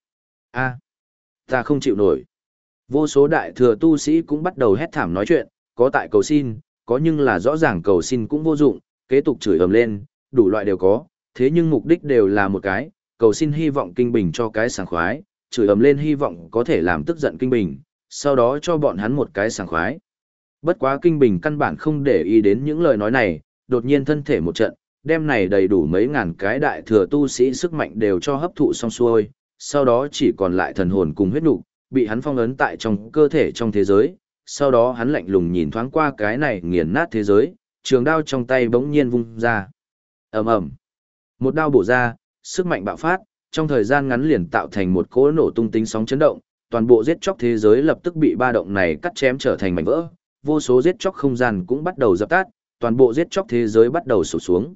A. Ta không chịu nổi. Vô số đại thừa tu sĩ cũng bắt đầu hét thảm nói chuyện, có tại cầu xin, có nhưng là rõ ràng cầu xin cũng vô dụng, kế tục chửi ầm lên, đủ loại đều có, thế nhưng mục đích đều là một cái, cầu xin hy vọng kinh bình cho cái sảng khoái, chửi ầm lên hy vọng có thể làm tức giận kinh bình, sau đó cho bọn hắn một cái sảng khoái. Bất quá kinh bình căn bản không để ý đến những lời nói này, đột nhiên thân thể một trận, đem này đầy đủ mấy ngàn cái đại thừa tu sĩ sức mạnh đều cho hấp thụ xong xuôi, sau đó chỉ còn lại thần hồn cùng huyết nục, bị hắn phong ấn tại trong cơ thể trong thế giới, sau đó hắn lạnh lùng nhìn thoáng qua cái này nghiền nát thế giới, trường đao trong tay bỗng nhiên vung ra. Ầm ầm. Một đao bổ ra, sức mạnh bạo phát, trong thời gian ngắn liền tạo thành một cỗ nổ tung tính sóng chấn động, toàn bộ giết chóc thế giới lập tức bị ba động này cắt chém trở thành mảnh vỡ, vô số giết chóc không gian cũng bắt đầu dập tắt, toàn bộ giết chóc thế giới bắt đầu sụp xuống.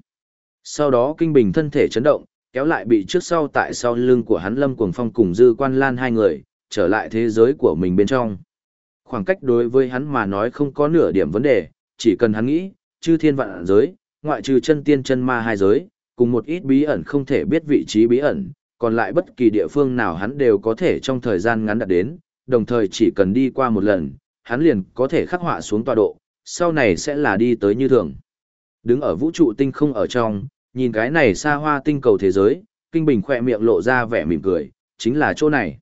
Sau đó kinh bình thân thể chấn động, kéo lại bị trước sau tại sau lưng của hắn Lâm Cuồng Phong cùng Dư Quan Lan hai người, trở lại thế giới của mình bên trong. Khoảng cách đối với hắn mà nói không có nửa điểm vấn đề, chỉ cần hắn nghĩ, chư thiên vạn giới, ngoại trừ chân tiên chân ma hai giới, cùng một ít bí ẩn không thể biết vị trí bí ẩn, còn lại bất kỳ địa phương nào hắn đều có thể trong thời gian ngắn đạt đến, đồng thời chỉ cần đi qua một lần, hắn liền có thể khắc họa xuống tọa độ, sau này sẽ là đi tới như thường. Đứng ở vũ trụ tinh không ở trong, nhìn cái này xa hoa tinh cầu thế giới, Kinh Bình khỏe miệng lộ ra vẻ mỉm cười, chính là chỗ này.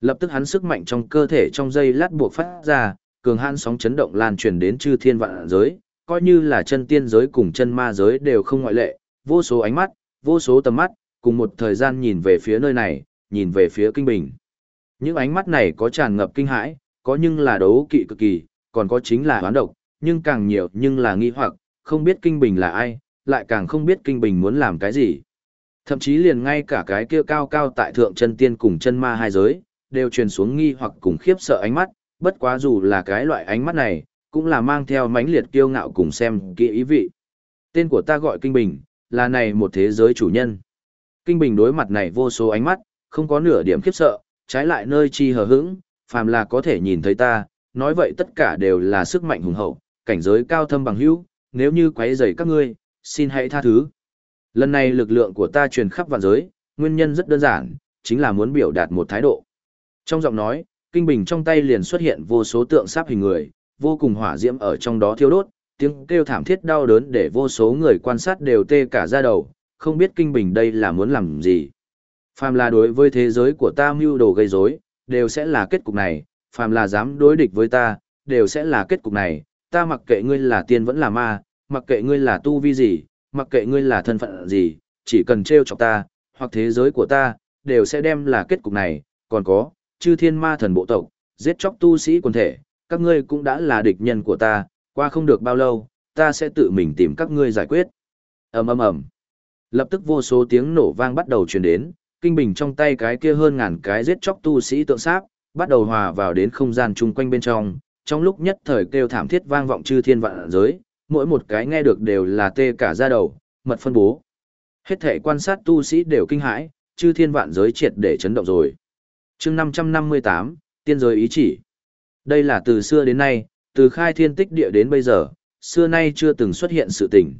Lập tức hắn sức mạnh trong cơ thể trong dây lát buộc phát ra, cường hãn sóng chấn động lan truyền đến chư thiên vạn giới, coi như là chân tiên giới cùng chân ma giới đều không ngoại lệ, vô số ánh mắt, vô số tầm mắt, cùng một thời gian nhìn về phía nơi này, nhìn về phía Kinh Bình. Những ánh mắt này có tràn ngập kinh hãi, có nhưng là đấu kỵ cực kỳ, còn có chính là hoán độc, nhưng càng nhiều nhưng là nghi hoặc, không biết Kinh Bình là ai, lại càng không biết Kinh Bình muốn làm cái gì. Thậm chí liền ngay cả cái kia cao cao tại thượng chân tiên cùng chân ma hai giới, đều truyền xuống nghi hoặc cùng khiếp sợ ánh mắt, bất quá dù là cái loại ánh mắt này, cũng là mang theo mãnh liệt kiêu ngạo cùng xem kỹ ý vị. Tên của ta gọi Kinh Bình, là này một thế giới chủ nhân. Kinh Bình đối mặt này vô số ánh mắt, không có nửa điểm khiếp sợ, trái lại nơi chi hờ hững, phàm là có thể nhìn thấy ta, nói vậy tất cả đều là sức mạnh hùng hậu, cảnh giới cao thâm bằng hữu, nếu như quấy rầy các ngươi, xin hãy tha thứ. Lần này lực lượng của ta truyền khắp vạn giới, nguyên nhân rất đơn giản, chính là muốn biểu đạt một thái độ. Trong giọng nói, kinh bình trong tay liền xuất hiện vô số tượng sáp hình người, vô cùng hỏa diễm ở trong đó thiêu đốt, tiếng kêu thảm thiết đau đớn để vô số người quan sát đều tê cả da đầu, không biết kinh bình đây là muốn làm gì. Phàm là đối với thế giới của ta mưu đồ gây rối, đều sẽ là kết cục này, phàm là dám đối địch với ta, đều sẽ là kết cục này, ta mặc kệ ngươi là tiên vẫn là ma, mặc kệ ngươi là tu vi gì, mặc kệ ngươi là thân phận gì, chỉ cần trêu chọc ta, hoặc thế giới của ta, đều sẽ đem là kết cục này, còn có, chư thiên ma thần bộ tộc, giết chóc tu sĩ quần thể, các ngươi cũng đã là địch nhân của ta, qua không được bao lâu, ta sẽ tự mình tìm các ngươi giải quyết. ầm ầm ầm. Lập tức vô số tiếng nổ vang bắt đầu truyền đến, kinh bình trong tay cái kia hơn ngàn cái giết chóc tu sĩ tượng sáp, bắt đầu hòa vào đến không gian chung quanh bên trong, trong lúc nhất thời kêu thảm thiết vang vọng chư thiên vạn giới, mỗi một cái nghe được đều là tê cả da đầu, mật phân bố. Hết thể quan sát tu sĩ đều kinh hãi, chư thiên vạn giới triệt để chấn động rồi. chương 558, tiên giới ý chỉ. Đây là từ xưa đến nay, từ khai thiên tích địa đến bây giờ, xưa nay chưa từng xuất hiện sự tình.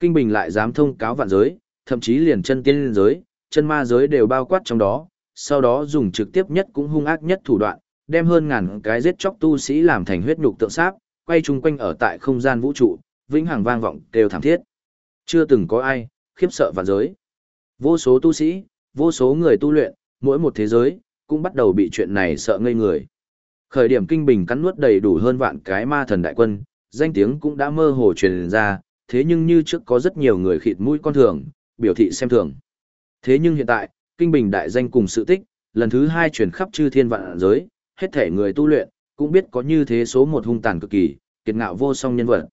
Kinh Bình lại dám thông cáo vạn giới, thậm chí liền chân tiên giới, chân ma giới đều bao quát trong đó, sau đó dùng trực tiếp nhất cũng hung ác nhất thủ đoạn, đem hơn ngàn cái giết chóc tu sĩ làm thành huyết nhục tượng sáp, quay chung quanh ở tại không gian vũ trụ, vĩnh hằng vang vọng đều thảm thiết. Chưa từng có ai, khiếp sợ vạn giới. Vô số tu sĩ, vô số người tu luyện, mỗi một thế giới, cũng bắt đầu bị chuyện này sợ ngây người. Khởi điểm kinh bình cắn nuốt đầy đủ hơn vạn cái ma thần đại quân, danh tiếng cũng đã mơ hồ truyền ra, thế nhưng như trước có rất nhiều người khịt mũi con thường, biểu thị xem thường. Thế nhưng hiện tại, kinh bình đại danh cùng sự tích, lần thứ hai truyền khắp chư thiên vạn giới, hết thể người tu luyện, cũng biết có như thế số một hung tàn cực kỳ, kiệt ngạo vô song nhân vật.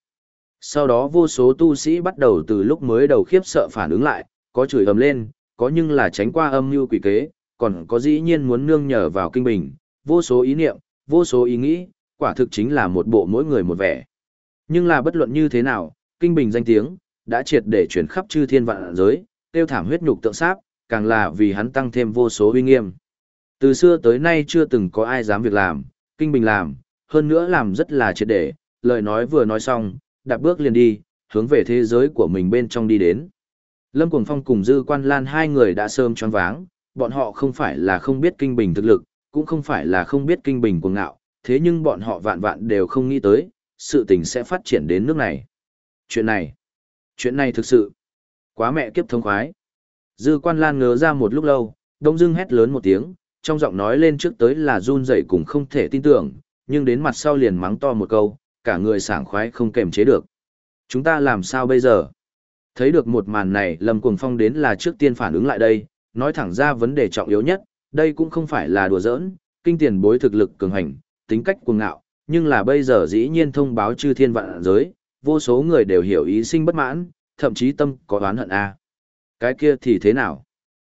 Sau đó vô số tu sĩ bắt đầu từ lúc mới đầu khiếp sợ phản ứng lại, có chửi ầm lên, có nhưng là tránh qua âm mưu quỷ kế, còn có dĩ nhiên muốn nương nhờ vào kinh bình, vô số ý niệm, vô số ý nghĩ, quả thực chính là một bộ mỗi người một vẻ. Nhưng là bất luận như thế nào, kinh bình danh tiếng, đã triệt để chuyển khắp chư thiên vạn giới, tiêu thảm huyết nhục tượng sáp, càng là vì hắn tăng thêm vô số uy nghiêm. Từ xưa tới nay chưa từng có ai dám việc làm, kinh bình làm, hơn nữa làm rất là triệt để, lời nói vừa nói xong, đạp bước liền đi, hướng về thế giới của mình bên trong đi đến. Lâm Cuồng Phong cùng Dư Quan Lan hai người đã sớm choáng váng, bọn họ không phải là không biết kinh bình thực lực, cũng không phải là không biết kinh bình cuồng ngạo, thế nhưng bọn họ vạn vạn đều không nghĩ tới, sự tình sẽ phát triển đến nước này. Chuyện này, chuyện này thực sự, quá mẹ kiếp thông khoái. Dư Quan Lan ngớ ra một lúc lâu, đông dưng hét lớn một tiếng, trong giọng nói lên trước tới là run rẩy cũng không thể tin tưởng, nhưng đến mặt sau liền mắng to một câu, cả người sảng khoái không kềm chế được. Chúng ta làm sao bây giờ? Thấy được một màn này Lâm Cuồng Phong đến là trước tiên phản ứng lại đây, nói thẳng ra vấn đề trọng yếu nhất, đây cũng không phải là đùa giỡn, kinh tiền bối thực lực cường hành, tính cách cuồng ngạo, nhưng là bây giờ dĩ nhiên thông báo chư thiên vạn giới, vô số người đều hiểu ý sinh bất mãn, thậm chí tâm có oán hận a. À. Cái kia thì thế nào?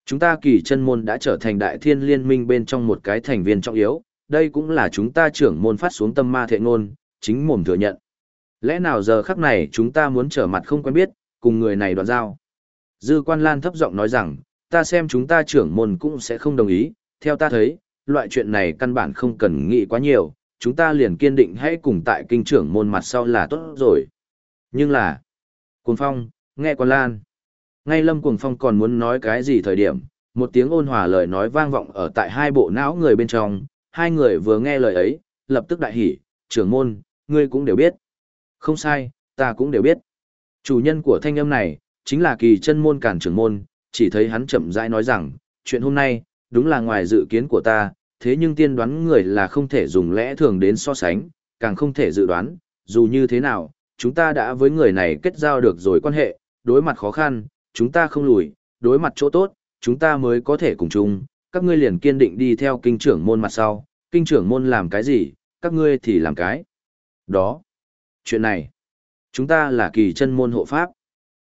Chúng ta kỳ chân môn đã trở thành đại thiên liên minh bên trong một cái thành viên trọng yếu, đây cũng là chúng ta trưởng môn phát xuống tâm ma thệ ngôn, chính mồm thừa nhận. Lẽ nào giờ khắc này chúng ta muốn trở mặt không quen biết, cùng người này đoạn giao? Dư quan lan thấp giọng nói rằng, ta xem chúng ta trưởng môn cũng sẽ không đồng ý, theo ta thấy, loại chuyện này căn bản không cần nghĩ quá nhiều, chúng ta liền kiên định hãy cùng tại kinh trưởng môn mặt sau là tốt rồi. Nhưng là, Cuồng Phong, nghe con lan. Ngay Lâm Cuồng Phong còn muốn nói cái gì thời điểm, một tiếng ôn hòa lời nói vang vọng ở tại hai bộ não người bên trong, hai người vừa nghe lời ấy, lập tức đại hỉ, trưởng môn, ngươi cũng đều biết. Không sai, ta cũng đều biết. Chủ nhân của thanh âm này, chính là kỳ chân môn cản trưởng môn, chỉ thấy hắn chậm rãi nói rằng, chuyện hôm nay, đúng là ngoài dự kiến của ta, thế nhưng tiên đoán người là không thể dùng lẽ thường đến so sánh, càng không thể dự đoán, dù như thế nào, chúng ta đã với người này kết giao được rồi quan hệ, đối mặt khó khăn, chúng ta không lùi, đối mặt chỗ tốt, chúng ta mới có thể cùng chung, các ngươi liền kiên định đi theo kinh trưởng môn mặt sau, kinh trưởng môn làm cái gì, các ngươi thì làm cái. Đó. Chuyện này, chúng ta là kỳ chân môn hộ pháp.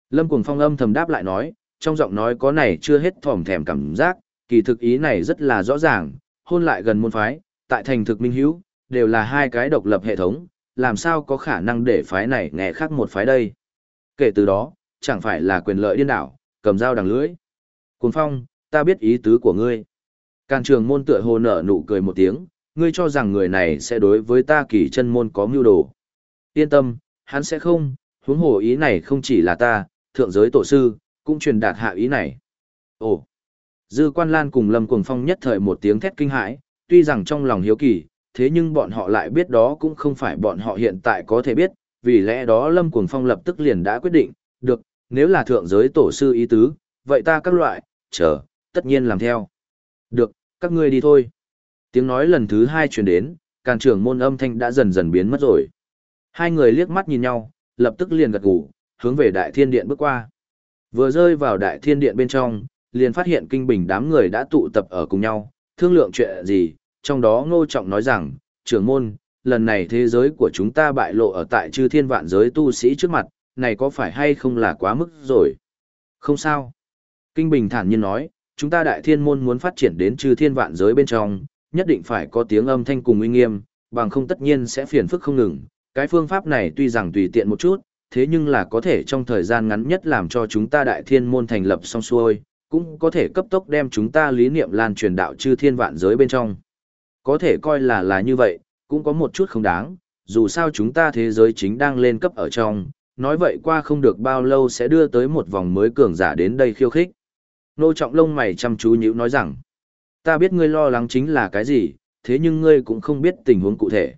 Lâm Cuồng Phong âm thầm đáp lại nói, trong giọng nói có này chưa hết thòm thèm cảm giác, kỳ thực ý này rất là rõ ràng, hôn lại gần môn phái, tại thành thực minh hữu, đều là hai cái độc lập hệ thống, làm sao có khả năng để phái này nghe khác một phái đây. Kể từ đó, chẳng phải là quyền lợi điên đảo, cầm dao đằng lưỡi. Cuồng Phong, ta biết ý tứ của ngươi. Càn trường môn tựa hồ nở nụ cười một tiếng, ngươi cho rằng người này sẽ đối với ta kỳ chân môn có mưu đồ. Yên tâm, hắn sẽ không, huống hồ ý này không chỉ là ta, thượng giới tổ sư, cũng truyền đạt hạ ý này. Ồ! Dư quan lan cùng Lâm Cuồng Phong nhất thời một tiếng thét kinh hãi, tuy rằng trong lòng hiếu kỳ, thế nhưng bọn họ lại biết đó cũng không phải bọn họ hiện tại có thể biết, vì lẽ đó Lâm Cuồng Phong lập tức liền đã quyết định, được, nếu là thượng giới tổ sư ý tứ, vậy ta các loại, chờ, tất nhiên làm theo. Được, các ngươi đi thôi. Tiếng nói lần thứ hai truyền đến, càn trưởng môn âm thanh đã dần dần biến mất rồi. Hai người liếc mắt nhìn nhau, lập tức liền gật gù, hướng về đại thiên điện bước qua. Vừa rơi vào đại thiên điện bên trong, liền phát hiện kinh bình đám người đã tụ tập ở cùng nhau, thương lượng chuyện gì, trong đó ngô trọng nói rằng, trưởng môn, lần này thế giới của chúng ta bại lộ ở tại chư thiên vạn giới tu sĩ trước mặt, này có phải hay không là quá mức rồi? Không sao. Kinh bình thản nhiên nói, chúng ta đại thiên môn muốn phát triển đến chư thiên vạn giới bên trong, nhất định phải có tiếng âm thanh cùng uy nghiêm, bằng không tất nhiên sẽ phiền phức không ngừng. Cái phương pháp này tuy rằng tùy tiện một chút, thế nhưng là có thể trong thời gian ngắn nhất làm cho chúng ta đại thiên môn thành lập xong xuôi, cũng có thể cấp tốc đem chúng ta lý niệm lan truyền đạo chư thiên vạn giới bên trong. Có thể coi là là như vậy, cũng có một chút không đáng, dù sao chúng ta thế giới chính đang lên cấp ở trong, nói vậy qua không được bao lâu sẽ đưa tới một vòng mới cường giả đến đây khiêu khích. Nô trọng lông mày chăm chú nhíu nói rằng, ta biết ngươi lo lắng chính là cái gì, thế nhưng ngươi cũng không biết tình huống cụ thể.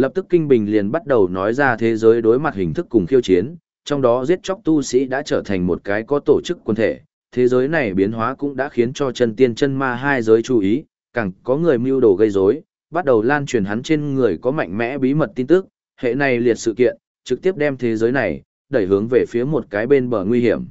Lập tức Kinh Bình liền bắt đầu nói ra thế giới đối mặt hình thức cùng khiêu chiến, trong đó giết chóc tu sĩ đã trở thành một cái có tổ chức quân thể, thế giới này biến hóa cũng đã khiến cho chân tiên chân ma hai giới chú ý, càng có người mưu đồ gây rối, bắt đầu lan truyền hắn trên người có mạnh mẽ bí mật tin tức, hệ này liệt sự kiện, trực tiếp đem thế giới này đẩy hướng về phía một cái bên bờ nguy hiểm.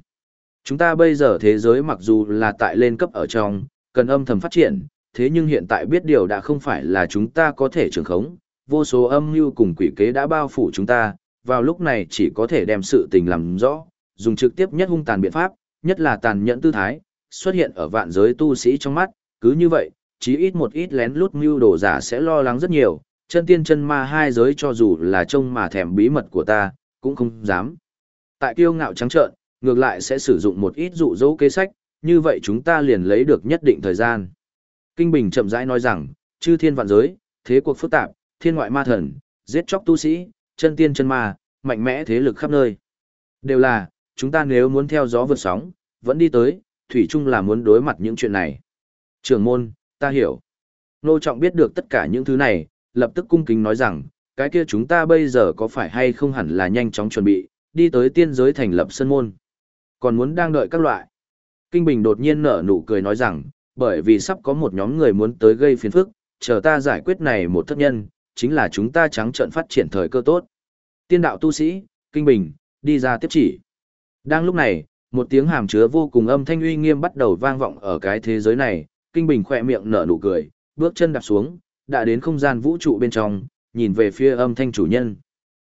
Chúng ta bây giờ thế giới mặc dù là tại lên cấp ở trong, cần âm thầm phát triển, thế nhưng hiện tại biết điều đã không phải là chúng ta có thể trường khống, vô số âm mưu cùng quỷ kế đã bao phủ chúng ta, vào lúc này chỉ có thể đem sự tình làm rõ, dùng trực tiếp nhất hung tàn biện pháp, nhất là tàn nhẫn tư thái, xuất hiện ở vạn giới tu sĩ trong mắt, cứ như vậy, chí ít một ít lén lút mưu đồ giả sẽ lo lắng rất nhiều, chân tiên chân ma hai giới cho dù là trông mà thèm bí mật của ta, cũng không dám. Tại kiêu ngạo trắng trợn, ngược lại sẽ sử dụng một ít dụ dỗ kế sách, như vậy chúng ta liền lấy được nhất định thời gian. Kinh Bình chậm rãi nói rằng, chư thiên vạn giới, thế cuộc phức tạp, thiên ngoại ma thần, giết chóc tu sĩ, chân tiên chân ma, mạnh mẽ thế lực khắp nơi. Đều là, chúng ta nếu muốn theo gió vượt sóng, vẫn đi tới, thủy chung là muốn đối mặt những chuyện này. Trường môn, ta hiểu. Nô Trọng biết được tất cả những thứ này, lập tức cung kính nói rằng, cái kia chúng ta bây giờ có phải hay không hẳn là nhanh chóng chuẩn bị, đi tới tiên giới thành lập sân môn. Còn muốn đang đợi các loại. Kinh Bình đột nhiên nở nụ cười nói rằng, bởi vì sắp có một nhóm người muốn tới gây phiền phức, chờ ta giải quyết này một thất nhân, chính là chúng ta trắng trợn phát triển thời cơ tốt. Tiên đạo tu sĩ, Kinh Bình, đi ra tiếp chỉ. Đang lúc này, một tiếng hàm chứa vô cùng âm thanh uy nghiêm bắt đầu vang vọng ở cái thế giới này, Kinh Bình khỏe miệng nở nụ cười, bước chân đạp xuống, đã đến không gian vũ trụ bên trong, nhìn về phía âm thanh chủ nhân.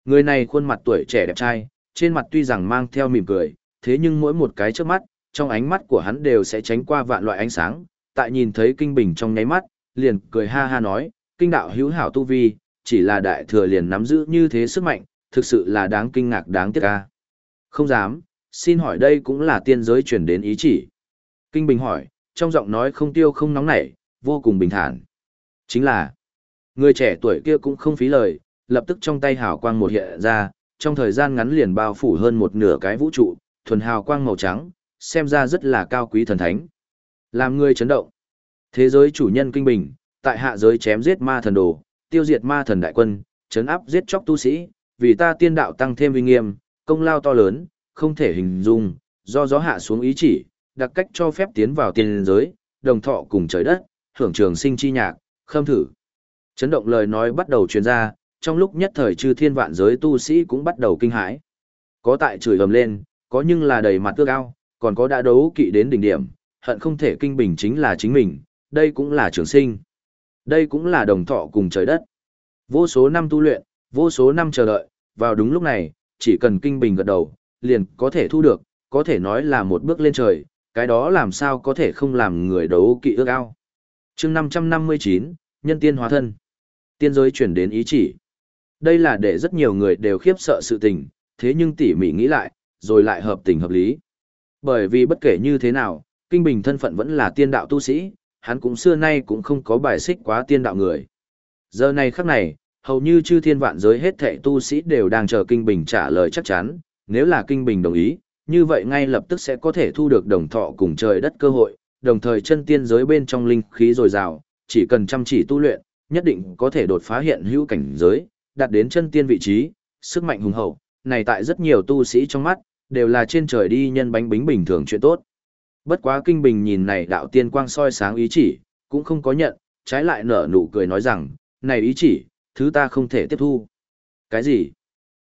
Người này khuôn mặt tuổi trẻ đẹp trai, trên mặt tuy rằng mang theo mỉm cười, thế nhưng mỗi một cái trước mắt, trong ánh mắt của hắn đều sẽ tránh qua vạn loại ánh sáng, tại nhìn thấy Kinh Bình trong nháy mắt, liền cười ha ha nói, kinh đạo hữu hảo tu vi, chỉ là đại thừa liền nắm giữ như thế sức mạnh, thực sự là đáng kinh ngạc đáng tiếc ca. Không dám, xin hỏi đây cũng là tiên giới truyền đến ý chỉ. Kinh Bình hỏi, trong giọng nói không tiêu không nóng nảy, vô cùng bình thản. Chính là, người trẻ tuổi kia cũng không phí lời, lập tức trong tay hào quang một hiện ra, trong thời gian ngắn liền bao phủ hơn một nửa cái vũ trụ, thuần hào quang màu trắng, xem ra rất là cao quý thần thánh. Làm người chấn động. Thế giới chủ nhân kinh bình, tại hạ giới chém giết ma thần đồ, tiêu diệt ma thần đại quân, chấn áp giết chóc tu sĩ, vì ta tiên đạo tăng thêm uy nghiêm, công lao to lớn, không thể hình dung, do gió hạ xuống ý chỉ, đặc cách cho phép tiến vào tiên giới, đồng thọ cùng trời đất, hưởng trường sinh chi nhạc, khâm thử. Chấn động lời nói bắt đầu truyền ra, trong lúc nhất thời chư thiên vạn giới tu sĩ cũng bắt đầu kinh hãi. Có tại chửi ầm lên, có nhưng là đầy mặt tước ao, còn có đã đấu kỵ đến đỉnh điểm, hận không thể kinh bình chính là chính mình, đây cũng là trường sinh. Đây cũng là đồng thọ cùng trời đất. Vô số năm tu luyện, vô số năm chờ đợi, vào đúng lúc này, chỉ cần kinh bình gật đầu, liền có thể thu được, có thể nói là một bước lên trời, cái đó làm sao có thể không làm người đấu kỵ ước ao. chương 559, Nhân tiên hóa thân. Tiên giới chuyển đến ý chỉ. Đây là để rất nhiều người đều khiếp sợ sự tình, thế nhưng tỉ mỉ nghĩ lại, rồi lại hợp tình hợp lý. Bởi vì bất kể như thế nào, Kinh Bình thân phận vẫn là tiên đạo tu sĩ, hắn cũng xưa nay cũng không có bài xích quá tiên đạo người. Giờ này khắc này, hầu như chư thiên vạn giới hết thệ tu sĩ đều đang chờ Kinh Bình trả lời chắc chắn, nếu là Kinh Bình đồng ý, như vậy ngay lập tức sẽ có thể thu được đồng thọ cùng trời đất cơ hội, đồng thời chân tiên giới bên trong linh khí dồi dào, chỉ cần chăm chỉ tu luyện, nhất định có thể đột phá hiện hữu cảnh giới, đạt đến chân tiên vị trí, sức mạnh hùng hậu, này tại rất nhiều tu sĩ trong mắt, đều là trên trời đi nhân bánh bính bình thường chuyện tốt. Bất quá kinh bình nhìn này đạo tiên quang soi sáng ý chỉ, cũng không có nhận, trái lại nở nụ cười nói rằng, này ý chỉ, thứ ta không thể tiếp thu. Cái gì?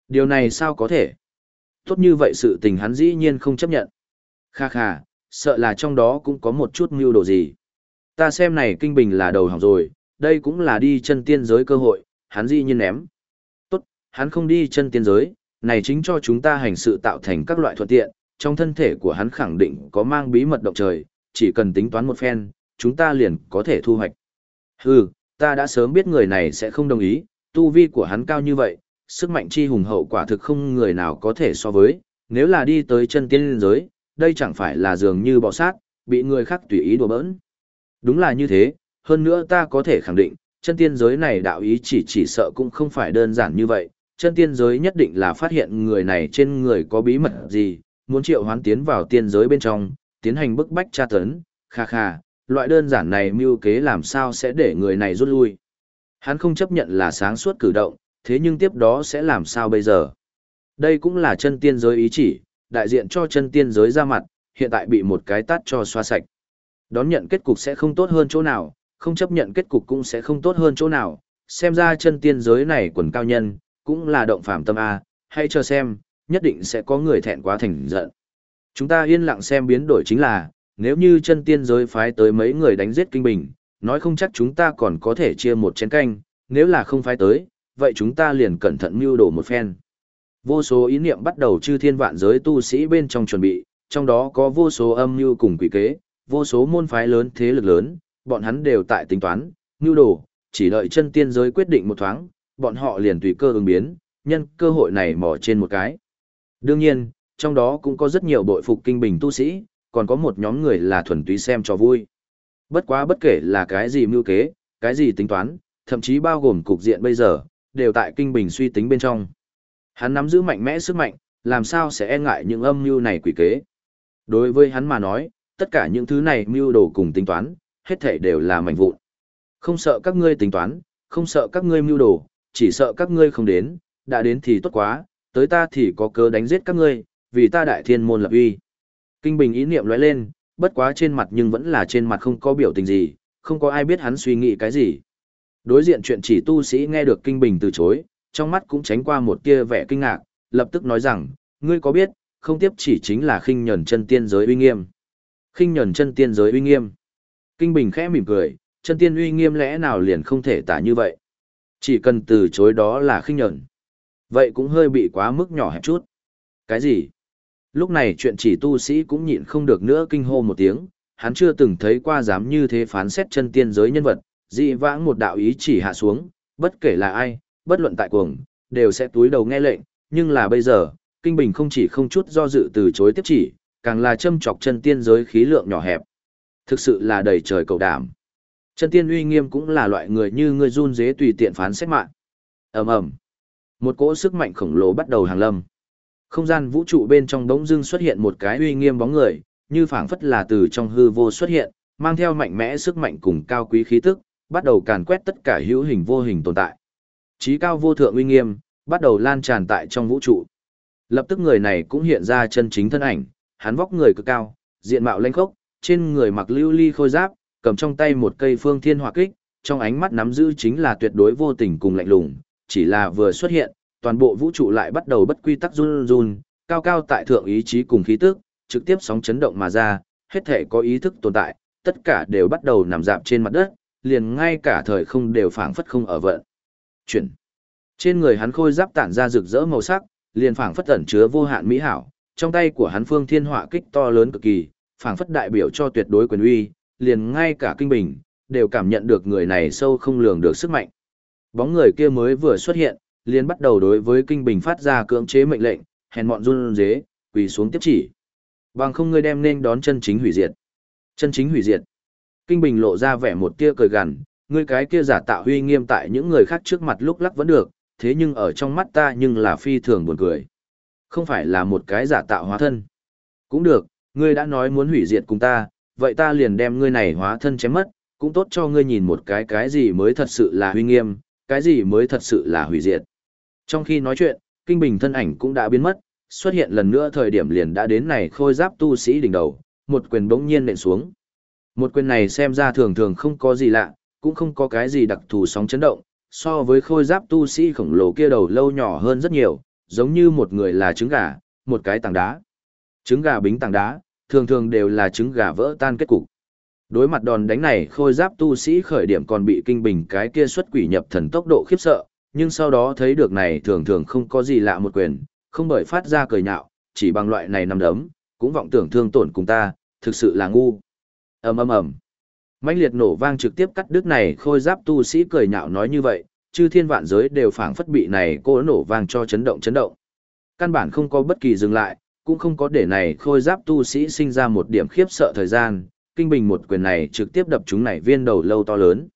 Điều này sao có thể? Tốt như vậy sự tình hắn dĩ nhiên không chấp nhận. Kha kha, sợ là trong đó cũng có một chút mưu đồ gì. Ta xem này kinh bình là đầu hỏng rồi, đây cũng là đi chân tiên giới cơ hội, hắn dĩ nhiên ném. Tốt, hắn không đi chân tiên giới, này chính cho chúng ta hành sự tạo thành các loại thuận tiện, trong thân thể của hắn khẳng định có mang bí mật động trời, chỉ cần tính toán một phen, chúng ta liền có thể thu hoạch. Hừ, ta đã sớm biết người này sẽ không đồng ý, tu vi của hắn cao như vậy, sức mạnh chi hùng hậu quả thực không người nào có thể so với, nếu là đi tới chân tiên liên giới, đây chẳng phải là dường như bọ sát, bị người khác tùy ý đùa bỡn. Đúng là như thế, hơn nữa ta có thể khẳng định, chân tiên giới này đạo ý chỉ chỉ sợ cũng không phải đơn giản như vậy, chân tiên giới nhất định là phát hiện người này trên người có bí mật gì, muốn triệu hoán tiến vào tiên giới bên trong, tiến hành bức bách tra tấn, kha kha, loại đơn giản này mưu kế làm sao sẽ để người này rút lui. Hắn không chấp nhận là sáng suốt cử động, thế nhưng tiếp đó sẽ làm sao bây giờ? Đây cũng là chân tiên giới ý chỉ, đại diện cho chân tiên giới ra mặt, hiện tại bị một cái tát cho xoa sạch. Đón nhận kết cục sẽ không tốt hơn chỗ nào, không chấp nhận kết cục cũng sẽ không tốt hơn chỗ nào, xem ra chân tiên giới này quần cao nhân, cũng là động phạm tâm A, hãy chờ xem, nhất định sẽ có người thẹn quá thành giận. Chúng ta yên lặng xem biến đổi chính là, nếu như chân tiên giới phái tới mấy người đánh giết kinh bình, nói không chắc chúng ta còn có thể chia một chén canh, nếu là không phái tới, vậy chúng ta liền cẩn thận mưu đồ một phen. Vô số ý niệm bắt đầu chư thiên vạn giới tu sĩ bên trong chuẩn bị, trong đó có vô số âm mưu cùng quỷ kế, vô số môn phái lớn thế lực lớn, bọn hắn đều tại tính toán, mưu đồ, chỉ đợi chân tiên giới quyết định một thoáng, bọn họ liền tùy cơ ứng biến, nhân cơ hội này mò trên một cái. Đương nhiên, trong đó cũng có rất nhiều bội phục kinh bình tu sĩ, còn có một nhóm người là thuần túy xem cho vui. Bất quá bất kể là cái gì mưu kế, cái gì tính toán, thậm chí bao gồm cục diện bây giờ, đều tại kinh bình suy tính bên trong. Hắn nắm giữ mạnh mẽ sức mạnh, làm sao sẽ e ngại những âm mưu này quỷ kế. Đối với hắn mà nói, tất cả những thứ này mưu đồ cùng tính toán, hết thể đều là mảnh vụn. Không sợ các ngươi tính toán, không sợ các ngươi mưu đồ, chỉ sợ các ngươi không đến, đã đến thì tốt quá, tới ta thì có cớ đánh giết các ngươi, vì ta đại thiên môn lập uy. Kinh Bình ý niệm lóe lên, bất quá trên mặt nhưng vẫn là trên mặt không có biểu tình gì, không có ai biết hắn suy nghĩ cái gì. Đối diện chuyện chỉ tu sĩ nghe được Kinh Bình từ chối, trong mắt cũng tránh qua một tia vẻ kinh ngạc, lập tức nói rằng, ngươi có biết, không tiếp chỉ chính là khinh nhẫn chân tiên giới uy nghiêm. Khinh nhẫn chân tiên giới uy nghiêm. Kinh Bình khẽ mỉm cười, chân tiên uy nghiêm lẽ nào liền không thể tả như vậy. Chỉ cần từ chối đó là khinh nhẫn. Vậy cũng hơi bị quá mức nhỏ hẹp chút. Cái gì? Lúc này chuyện chỉ tu sĩ cũng nhịn không được nữa kinh hô một tiếng, hắn chưa từng thấy qua dám như thế phán xét chân tiên giới nhân vật, dị vãng một đạo ý chỉ hạ xuống, bất kể là ai, bất luận tại cuồng, đều sẽ túi đầu nghe lệnh, nhưng là bây giờ, Kinh Bình không chỉ không chút do dự từ chối tiếp chỉ, càng là châm chọc chân tiên giới khí lượng nhỏ hẹp. Thực sự là đầy trời cầu đảm. Chân tiên uy nghiêm cũng là loại người như ngươi run dế tùy tiện phán xét mạng. ầm ầm, một cỗ sức mạnh khổng lồ bắt đầu hàng lâm. Không gian vũ trụ bên trong đống dưng xuất hiện một cái uy nghiêm bóng người, như phảng phất là từ trong hư vô xuất hiện, mang theo mạnh mẽ sức mạnh cùng cao quý khí tức, bắt đầu càn quét tất cả hữu hình vô hình tồn tại. Chí cao vô thượng uy nghiêm, bắt đầu lan tràn tại trong vũ trụ. Lập tức người này cũng hiện ra chân chính thân ảnh, hắn vóc người cực cao, diện mạo lãnh khốc, trên người mặc lưu ly khôi giáp, cầm trong tay một cây phương thiên hỏa kích, trong ánh mắt nắm giữ chính là tuyệt đối vô tình cùng lạnh lùng, chỉ là vừa xuất hiện, toàn bộ vũ trụ lại bắt đầu bất quy tắc run run, cao cao tại thượng ý chí cùng khí tức, trực tiếp sóng chấn động mà ra, hết thể có ý thức tồn tại, tất cả đều bắt đầu nằm dạp trên mặt đất, liền ngay cả thời không đều phảng phất không ở vận. Chuyển. Trên người hắn khôi giáp tản ra rực rỡ màu sắc, liền phảng phất ẩn chứa vô hạn mỹ hảo, trong tay của hắn phương thiên hỏa kích to lớn cực kỳ, phảng phất đại biểu cho tuyệt đối quyền uy, liền ngay cả kinh bình đều cảm nhận được người này sâu không lường được sức mạnh. Bóng người kia mới vừa xuất hiện, liền bắt đầu đối với kinh bình phát ra cưỡng chế mệnh lệnh, hèn mọn run rế, quỳ xuống tiếp chỉ. Bằng không ngươi đem nên đón chân chính hủy diệt. Chân chính hủy diệt. Kinh bình lộ ra vẻ một tia cười gằn, ngươi cái kia giả tạo huy nghiêm tại những người khác trước mặt lúc lắc vẫn được, thế nhưng ở trong mắt ta nhưng là phi thường buồn cười. Không phải là một cái giả tạo hóa thân. Cũng được, ngươi đã nói muốn hủy diệt cùng ta, vậy ta liền đem ngươi này hóa thân chém mất, cũng tốt cho ngươi nhìn một cái cái gì mới thật sự là huy nghiêm, cái gì mới thật sự là hủy diệt. Trong khi nói chuyện, Kinh Bình thân ảnh cũng đã biến mất, xuất hiện lần nữa thời điểm liền đã đến này khôi giáp tu sĩ đỉnh đầu, một quyền bỗng nhiên nện xuống. Một quyền này xem ra thường thường không có gì lạ, cũng không có cái gì đặc thù sóng chấn động, so với khôi giáp tu sĩ khổng lồ kia đầu lâu nhỏ hơn rất nhiều, giống như một người là trứng gà, một cái tảng đá. Trứng gà bính tảng đá, thường thường đều là trứng gà vỡ tan kết cục. Đối mặt đòn đánh này khôi giáp tu sĩ khởi điểm còn bị kinh bình cái kia xuất quỷ nhập thần tốc độ khiếp sợ, nhưng sau đó thấy được này thường thường không có gì lạ một quyền, không bởi phát ra cười nhạo, chỉ bằng loại này nằm đấm, cũng vọng tưởng thương tổn cùng ta, thực sự là ngu. ầm ầm ầm mãnh liệt nổ vang trực tiếp cắt đứt này khôi giáp tu sĩ cười nhạo nói như vậy, chư thiên vạn giới đều phảng phất bị này cô nổ vang cho chấn động chấn động. Căn bản không có bất kỳ dừng lại, cũng không có để này khôi giáp tu sĩ sinh ra một điểm khiếp sợ thời gian, kinh bình một quyền này trực tiếp đập chúng này viên đầu lâu to lớn.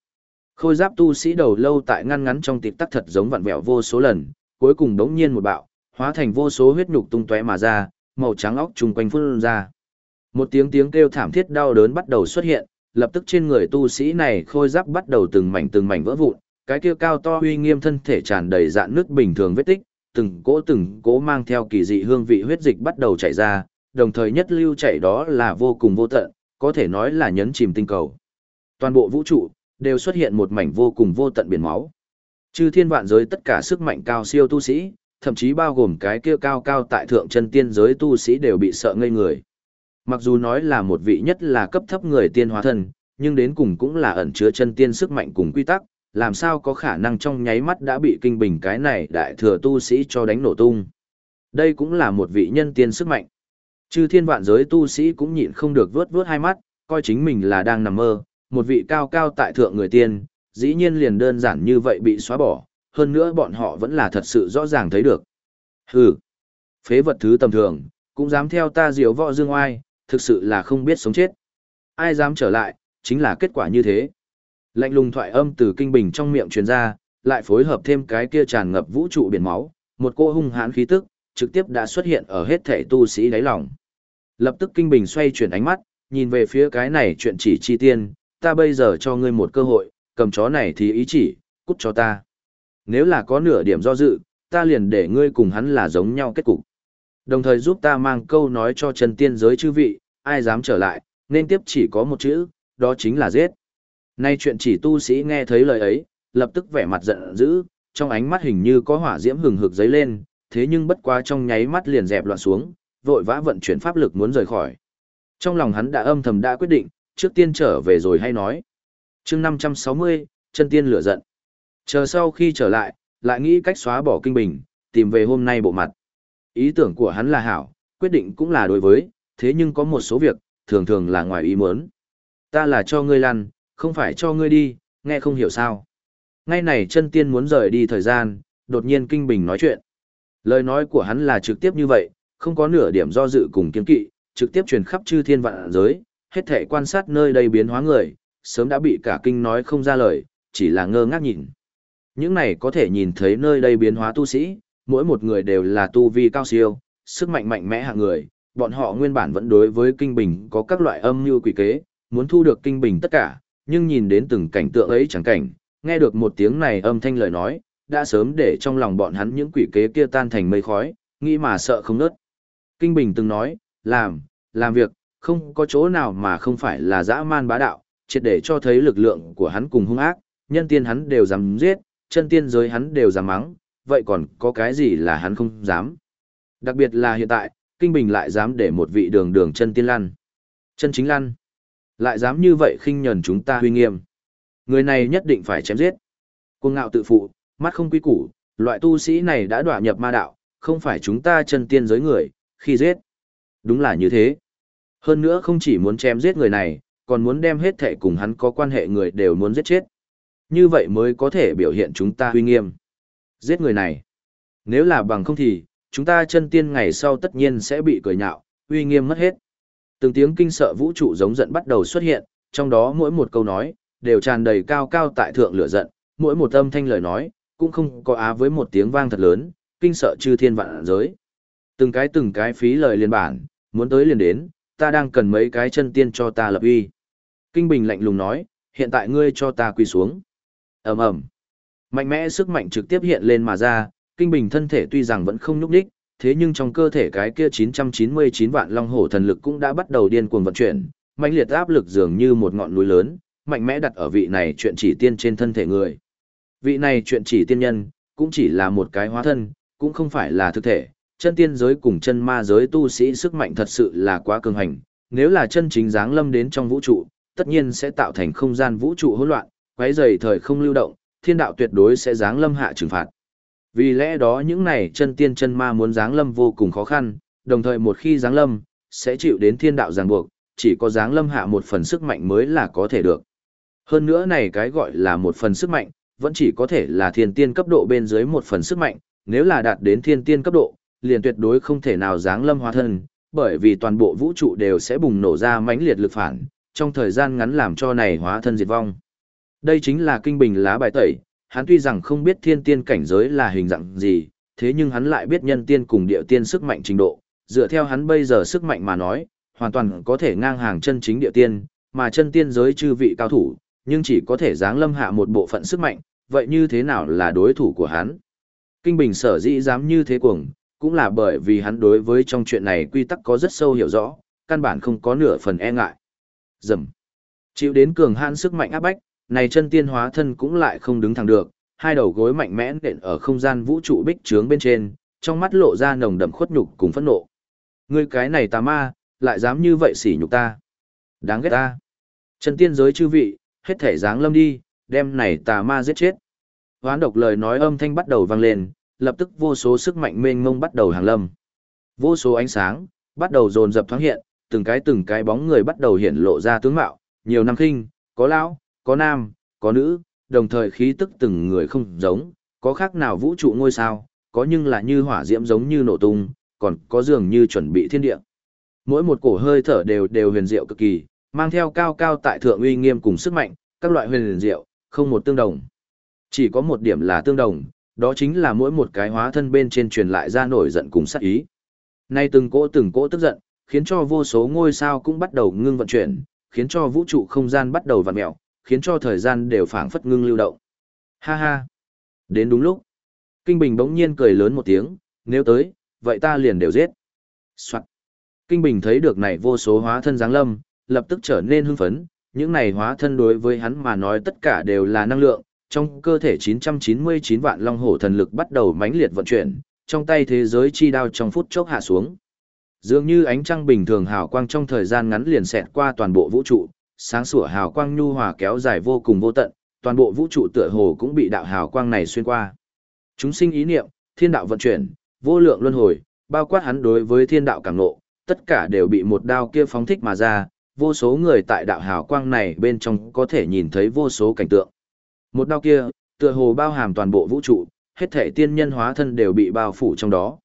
Khôi giáp tu sĩ đầu lâu tại ngăn ngắn trong tịp tắc thật giống vặn vẹo vô số lần, cuối cùng đống nhiên một bạo, hóa thành vô số huyết nhục tung tóe mà ra, màu trắng óc trùng quanh phun ra. Một tiếng tiếng kêu thảm thiết đau đớn bắt đầu xuất hiện, lập tức trên người tu sĩ này khôi giáp bắt đầu từng mảnh từng mảnh vỡ vụn, cái kia cao to uy nghiêm thân thể tràn đầy dạn nước bình thường vết tích, từng cỗ từng cỗ mang theo kỳ dị hương vị huyết dịch bắt đầu chảy ra, đồng thời nhất lưu chảy đó là vô cùng vô tận, có thể nói là nhấn chìm tinh cầu. Toàn bộ vũ trụ đều xuất hiện một mảnh vô cùng vô tận biển máu. Chư thiên vạn giới tất cả sức mạnh cao siêu tu sĩ, thậm chí bao gồm cái kia cao cao tại thượng chân tiên giới tu sĩ đều bị sợ ngây người. Mặc dù nói là một vị nhất là cấp thấp người tiên hóa thân, nhưng đến cùng cũng là ẩn chứa chân tiên sức mạnh cùng quy tắc, làm sao có khả năng trong nháy mắt đã bị kinh bình cái này đại thừa tu sĩ cho đánh nổ tung. Đây cũng là một vị nhân tiên sức mạnh. Chư thiên vạn giới tu sĩ cũng nhịn không được vớt vớt hai mắt, coi chính mình là đang nằm mơ, một vị cao cao tại thượng người tiên, dĩ nhiên liền đơn giản như vậy bị xóa bỏ, hơn nữa bọn họ vẫn là thật sự rõ ràng thấy được. Hừ, phế vật thứ tầm thường, cũng dám theo ta diều võ dương oai, thực sự là không biết sống chết. Ai dám trở lại, chính là kết quả như thế. Lạnh lùng thoại âm từ kinh bình trong miệng truyền ra, lại phối hợp thêm cái kia tràn ngập vũ trụ biển máu, một cô hung hãn khí tức, trực tiếp đã xuất hiện ở hết thể tu sĩ đáy lòng. Lập tức kinh bình xoay chuyển ánh mắt, nhìn về phía cái này chuyện chỉ chi tiên, ta bây giờ cho ngươi một cơ hội, cầm chó này thì ý chỉ, cút cho ta. Nếu là có nửa điểm do dự, ta liền để ngươi cùng hắn là giống nhau kết cục. Đồng thời giúp ta mang câu nói cho chân tiên giới chư vị, ai dám trở lại, nên tiếp chỉ có một chữ, đó chính là giết. Nay chuyện chỉ tu sĩ nghe thấy lời ấy, lập tức vẻ mặt giận dữ, trong ánh mắt hình như có hỏa diễm hừng hực dấy lên, thế nhưng bất quá trong nháy mắt liền dẹp loạn xuống, vội vã vận chuyển pháp lực muốn rời khỏi. Trong lòng hắn đã âm thầm đã quyết định, trước tiên trở về rồi hay nói. chương 560, chân tiên lửa giận. Chờ sau khi trở lại, lại nghĩ cách xóa bỏ kinh bình, tìm về hôm nay bộ mặt. Ý tưởng của hắn là hảo, quyết định cũng là đối với, thế nhưng có một số việc, thường thường là ngoài ý muốn. Ta là cho ngươi lăn, không phải cho ngươi đi, nghe không hiểu sao. Ngay này chân tiên muốn rời đi thời gian, đột nhiên kinh bình nói chuyện. Lời nói của hắn là trực tiếp như vậy, không có nửa điểm do dự cùng kiên kỵ, trực tiếp truyền khắp chư thiên vạn giới, hết thể quan sát nơi đây biến hóa người, sớm đã bị cả kinh nói không ra lời, chỉ là ngơ ngác nhìn. Những này có thể nhìn thấy nơi đây biến hóa tu sĩ, mỗi một người đều là tu vi cao siêu, sức mạnh mạnh mẽ hạng người, bọn họ nguyên bản vẫn đối với kinh bình có các loại âm mưu quỷ kế, muốn thu được kinh bình tất cả, nhưng nhìn đến từng cảnh tượng ấy chẳng cảnh, nghe được một tiếng này âm thanh lời nói, đã sớm để trong lòng bọn hắn những quỷ kế kia tan thành mây khói, nghĩ mà sợ không nớt. Kinh Bình từng nói, làm, làm việc, không có chỗ nào mà không phải là dã man bá đạo, triệt để cho thấy lực lượng của hắn cùng hung ác, nhân tiên hắn đều dám giết, chân tiên giới hắn đều dám mắng, vậy còn có cái gì là hắn không dám. Đặc biệt là hiện tại, Kinh Bình lại dám để một vị đường đường chân tiên lăn. Chân chính lăn. Lại dám như vậy khinh nhẫn chúng ta huy nghiêm. Người này nhất định phải chém giết. Cuồng ngạo tự phụ, mắt không quý củ, loại tu sĩ này đã đọa nhập ma đạo, không phải chúng ta chân tiên giới người, khi giết. Đúng là như thế. Hơn nữa không chỉ muốn chém giết người này, còn muốn đem hết thệ cùng hắn có quan hệ người đều muốn giết chết. Như vậy mới có thể biểu hiện chúng ta huy nghiêm. Giết người này. Nếu là bằng không thì, chúng ta chân tiên ngày sau tất nhiên sẽ bị cười nhạo, uy nghiêm mất hết. Từng tiếng kinh sợ vũ trụ giống giận bắt đầu xuất hiện, trong đó mỗi một câu nói, đều tràn đầy cao cao tại thượng lửa giận, mỗi một âm thanh lời nói, cũng không có á với một tiếng vang thật lớn, kinh sợ chư thiên vạn giới. Từng cái từng cái phí lời liên bản, muốn tới liền đến, ta đang cần mấy cái chân tiên cho ta lập uy. Kinh Bình lạnh lùng nói, hiện tại ngươi cho ta quỳ xuống. ầm ầm, Mạnh mẽ sức mạnh trực tiếp hiện lên mà ra, Kinh Bình thân thể tuy rằng vẫn không nhúc đích, thế nhưng trong cơ thể cái kia 999 vạn long hổ thần lực cũng đã bắt đầu điên cuồng vận chuyển, mạnh liệt áp lực dường như một ngọn núi lớn, mạnh mẽ đặt ở vị này chuyện chỉ tiên trên thân thể người. Vị này chuyện chỉ tiên nhân, cũng chỉ là một cái hóa thân, cũng không phải là thực thể, chân tiên giới cùng chân ma giới tu sĩ sức mạnh thật sự là quá cường hành, nếu là chân chính dáng lâm đến trong vũ trụ, tất nhiên sẽ tạo thành không gian vũ trụ hỗn loạn, quấy rầy thời không lưu động, thiên đạo tuyệt đối sẽ dáng lâm hạ trừng phạt. Vì lẽ đó những này chân tiên chân ma muốn dáng lâm vô cùng khó khăn, đồng thời một khi dáng lâm, sẽ chịu đến thiên đạo ràng buộc, chỉ có dáng lâm hạ một phần sức mạnh mới là có thể được. Hơn nữa này cái gọi là một phần sức mạnh, vẫn chỉ có thể là thiên tiên cấp độ bên dưới một phần sức mạnh, nếu là đạt đến thiên tiên cấp độ, liền tuyệt đối không thể nào giáng lâm hóa thân, bởi vì toàn bộ vũ trụ đều sẽ bùng nổ ra mãnh liệt lực phản, trong thời gian ngắn làm cho này hóa thân diệt vong. Đây chính là kinh bình lá bài tẩy, hắn tuy rằng không biết thiên tiên cảnh giới là hình dạng gì, thế nhưng hắn lại biết nhân tiên cùng địa tiên sức mạnh trình độ, dựa theo hắn bây giờ sức mạnh mà nói, hoàn toàn có thể ngang hàng chân chính địa tiên, mà chân tiên giới chư vị cao thủ, nhưng chỉ có thể giáng lâm hạ một bộ phận sức mạnh, vậy như thế nào là đối thủ của hắn? Kinh Bình sở dĩ dám như thế cuồng, cũng là bởi vì hắn đối với trong chuyện này quy tắc có rất sâu hiểu rõ, căn bản không có nửa phần e ngại. Dầm. Chịu đến cường hãn sức mạnh áp bách, này chân tiên hóa thân cũng lại không đứng thẳng được, hai đầu gối mạnh mẽ nện ở không gian vũ trụ bích trướng bên trên, trong mắt lộ ra nồng đậm khuất nhục cùng phẫn nộ. Ngươi cái này tà ma, lại dám như vậy sỉ nhục ta. Đáng ghét ta. Chân tiên giới chư vị, hết thể dáng lâm đi, đem này tà ma giết chết. Hoán độc lời nói âm thanh bắt đầu vang lên, lập tức vô số sức mạnh mênh mông bắt đầu hàng lâm. Vô số ánh sáng, bắt đầu dồn dập thoáng hiện, từng cái từng cái bóng người bắt đầu hiện lộ ra tướng mạo, nhiều năm khinh, có lão, có nam, có nữ, đồng thời khí tức từng người không giống, có khác nào vũ trụ ngôi sao, có nhưng là như hỏa diễm giống như nổ tung, còn có dường như chuẩn bị thiên địa. Mỗi một cổ hơi thở đều đều huyền diệu cực kỳ, mang theo cao cao tại thượng uy nghiêm cùng sức mạnh, các loại huyền diệu, không một tương đồng. Chỉ có một điểm là tương đồng, đó chính là mỗi một cái hóa thân bên trên truyền lại ra nổi giận cùng sát ý. Nay từng cỗ từng cỗ tức giận, khiến cho vô số ngôi sao cũng bắt đầu ngưng vận chuyển, khiến cho vũ trụ không gian bắt đầu vặn mèo, khiến cho thời gian đều phảng phất ngưng lưu động. Ha ha! Đến đúng lúc. Kinh Bình bỗng nhiên cười lớn một tiếng, nếu tới, vậy ta liền đều giết. Soạn. Kinh Bình thấy được này vô số hóa thân giáng lâm, lập tức trở nên hưng phấn, những này hóa thân đối với hắn mà nói tất cả đều là năng lượng, trong cơ thể 999 vạn long hổ thần lực bắt đầu mãnh liệt vận chuyển, trong tay thế giới chi đao trong phút chốc hạ xuống. Dường như ánh trăng bình thường hào quang trong thời gian ngắn liền xẹt qua toàn bộ vũ trụ, sáng sủa hào quang nhu hòa kéo dài vô cùng vô tận, toàn bộ vũ trụ tựa hồ cũng bị đạo hào quang này xuyên qua. Chúng sinh ý niệm, thiên đạo vận chuyển, vô lượng luân hồi, bao quát hắn đối với thiên đạo cảm ngộ, tất cả đều bị một đao kia phóng thích mà ra, vô số người tại đạo hào quang này bên trong có thể nhìn thấy vô số cảnh tượng. Một đao kia, tựa hồ bao hàm toàn bộ vũ trụ, hết thể tiên nhân hóa thân đều bị bao phủ trong đó.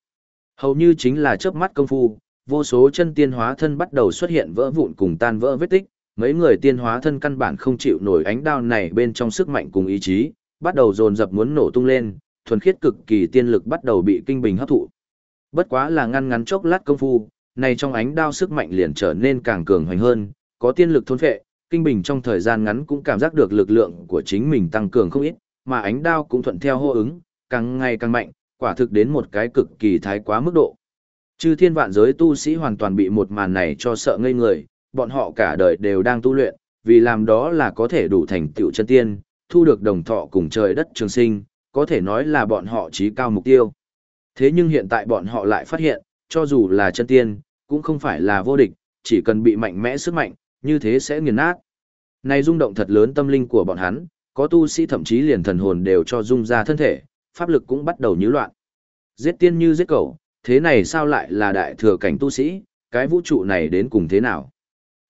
Hầu như chính là chớp mắt công phu, vô số chân tiên hóa thân bắt đầu xuất hiện vỡ vụn cùng tan vỡ vết tích, mấy người tiên hóa thân căn bản không chịu nổi ánh đao này bên trong sức mạnh cùng ý chí, bắt đầu dồn dập muốn nổ tung lên, thuần khiết cực kỳ tiên lực bắt đầu bị kinh bình hấp thụ. Bất quá là ngăn ngắn chốc lát công phu, này trong ánh đao sức mạnh liền trở nên càng cường hoành hơn, có tiên lực thôn phệ, kinh bình trong thời gian ngắn cũng cảm giác được lực lượng của chính mình tăng cường không ít, mà ánh đao cũng thuận theo hô ứng, càng ngày càng mạnh, quả thực đến một cái cực kỳ thái quá mức độ. Chư thiên vạn giới tu sĩ hoàn toàn bị một màn này cho sợ ngây người, bọn họ cả đời đều đang tu luyện, vì làm đó là có thể đủ thành tựu chân tiên, thu được đồng thọ cùng trời đất trường sinh, có thể nói là bọn họ chí cao mục tiêu. Thế nhưng hiện tại bọn họ lại phát hiện, cho dù là chân tiên, cũng không phải là vô địch, chỉ cần bị mạnh mẽ sức mạnh, như thế sẽ nghiền nát. Này rung động thật lớn tâm linh của bọn hắn, có tu sĩ thậm chí liền thần hồn đều cho rung ra thân thể, pháp lực cũng bắt đầu nhíu loạn. Giết tiên như giết cẩu, thế này sao lại là đại thừa cảnh tu sĩ, cái vũ trụ này đến cùng thế nào?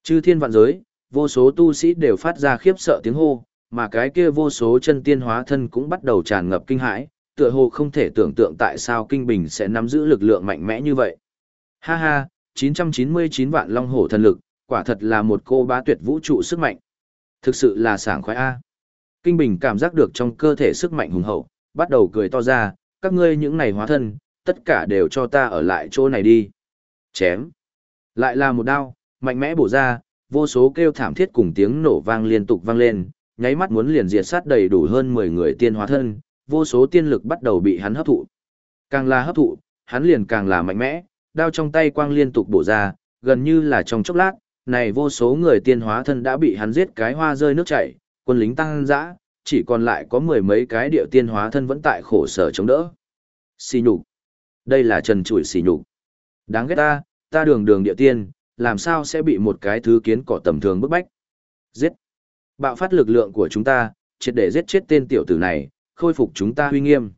Chư thiên vạn giới, vô số tu sĩ đều phát ra khiếp sợ tiếng hô, mà cái kia vô số chân tiên hóa thân cũng bắt đầu tràn ngập kinh hãi, tựa hồ không thể tưởng tượng tại sao kinh bình sẽ nắm giữ lực lượng mạnh mẽ như vậy. Ha ha, 999 vạn long hổ thần lực, quả thật là một cô bá tuyệt vũ trụ sức mạnh. Thực sự là sảng khoái a. Kinh bình cảm giác được trong cơ thể sức mạnh hùng hậu, bắt đầu cười to ra, các ngươi những này hóa thân, tất cả đều cho ta ở lại chỗ này đi. Chém. Lại là một đao, mạnh mẽ bổ ra, vô số kêu thảm thiết cùng tiếng nổ vang liên tục vang lên, nháy mắt muốn liền diệt sát đầy đủ hơn 10 người tiên hóa thân, vô số tiên lực bắt đầu bị hắn hấp thụ. Càng là hấp thụ, hắn liền càng là mạnh mẽ, đao trong tay quang liên tục bổ ra, gần như là trong chốc lát, này vô số người tiên hóa thân đã bị hắn giết cái hoa rơi nước chảy, quân lính tăng dã, chỉ còn lại có mười mấy cái điệu tiên hóa thân vẫn tại khổ sở chống đỡ. Xì nhục. Đây là trần trụi xì nhục. Đáng ghét ta, ta đường đường địa tiên, làm sao sẽ bị một cái thứ kiến cỏ tầm thường bức bách. Giết. Bạo phát lực lượng của chúng ta, triệt để giết chết tên tiểu tử này, khôi phục chúng ta huy nghiêm.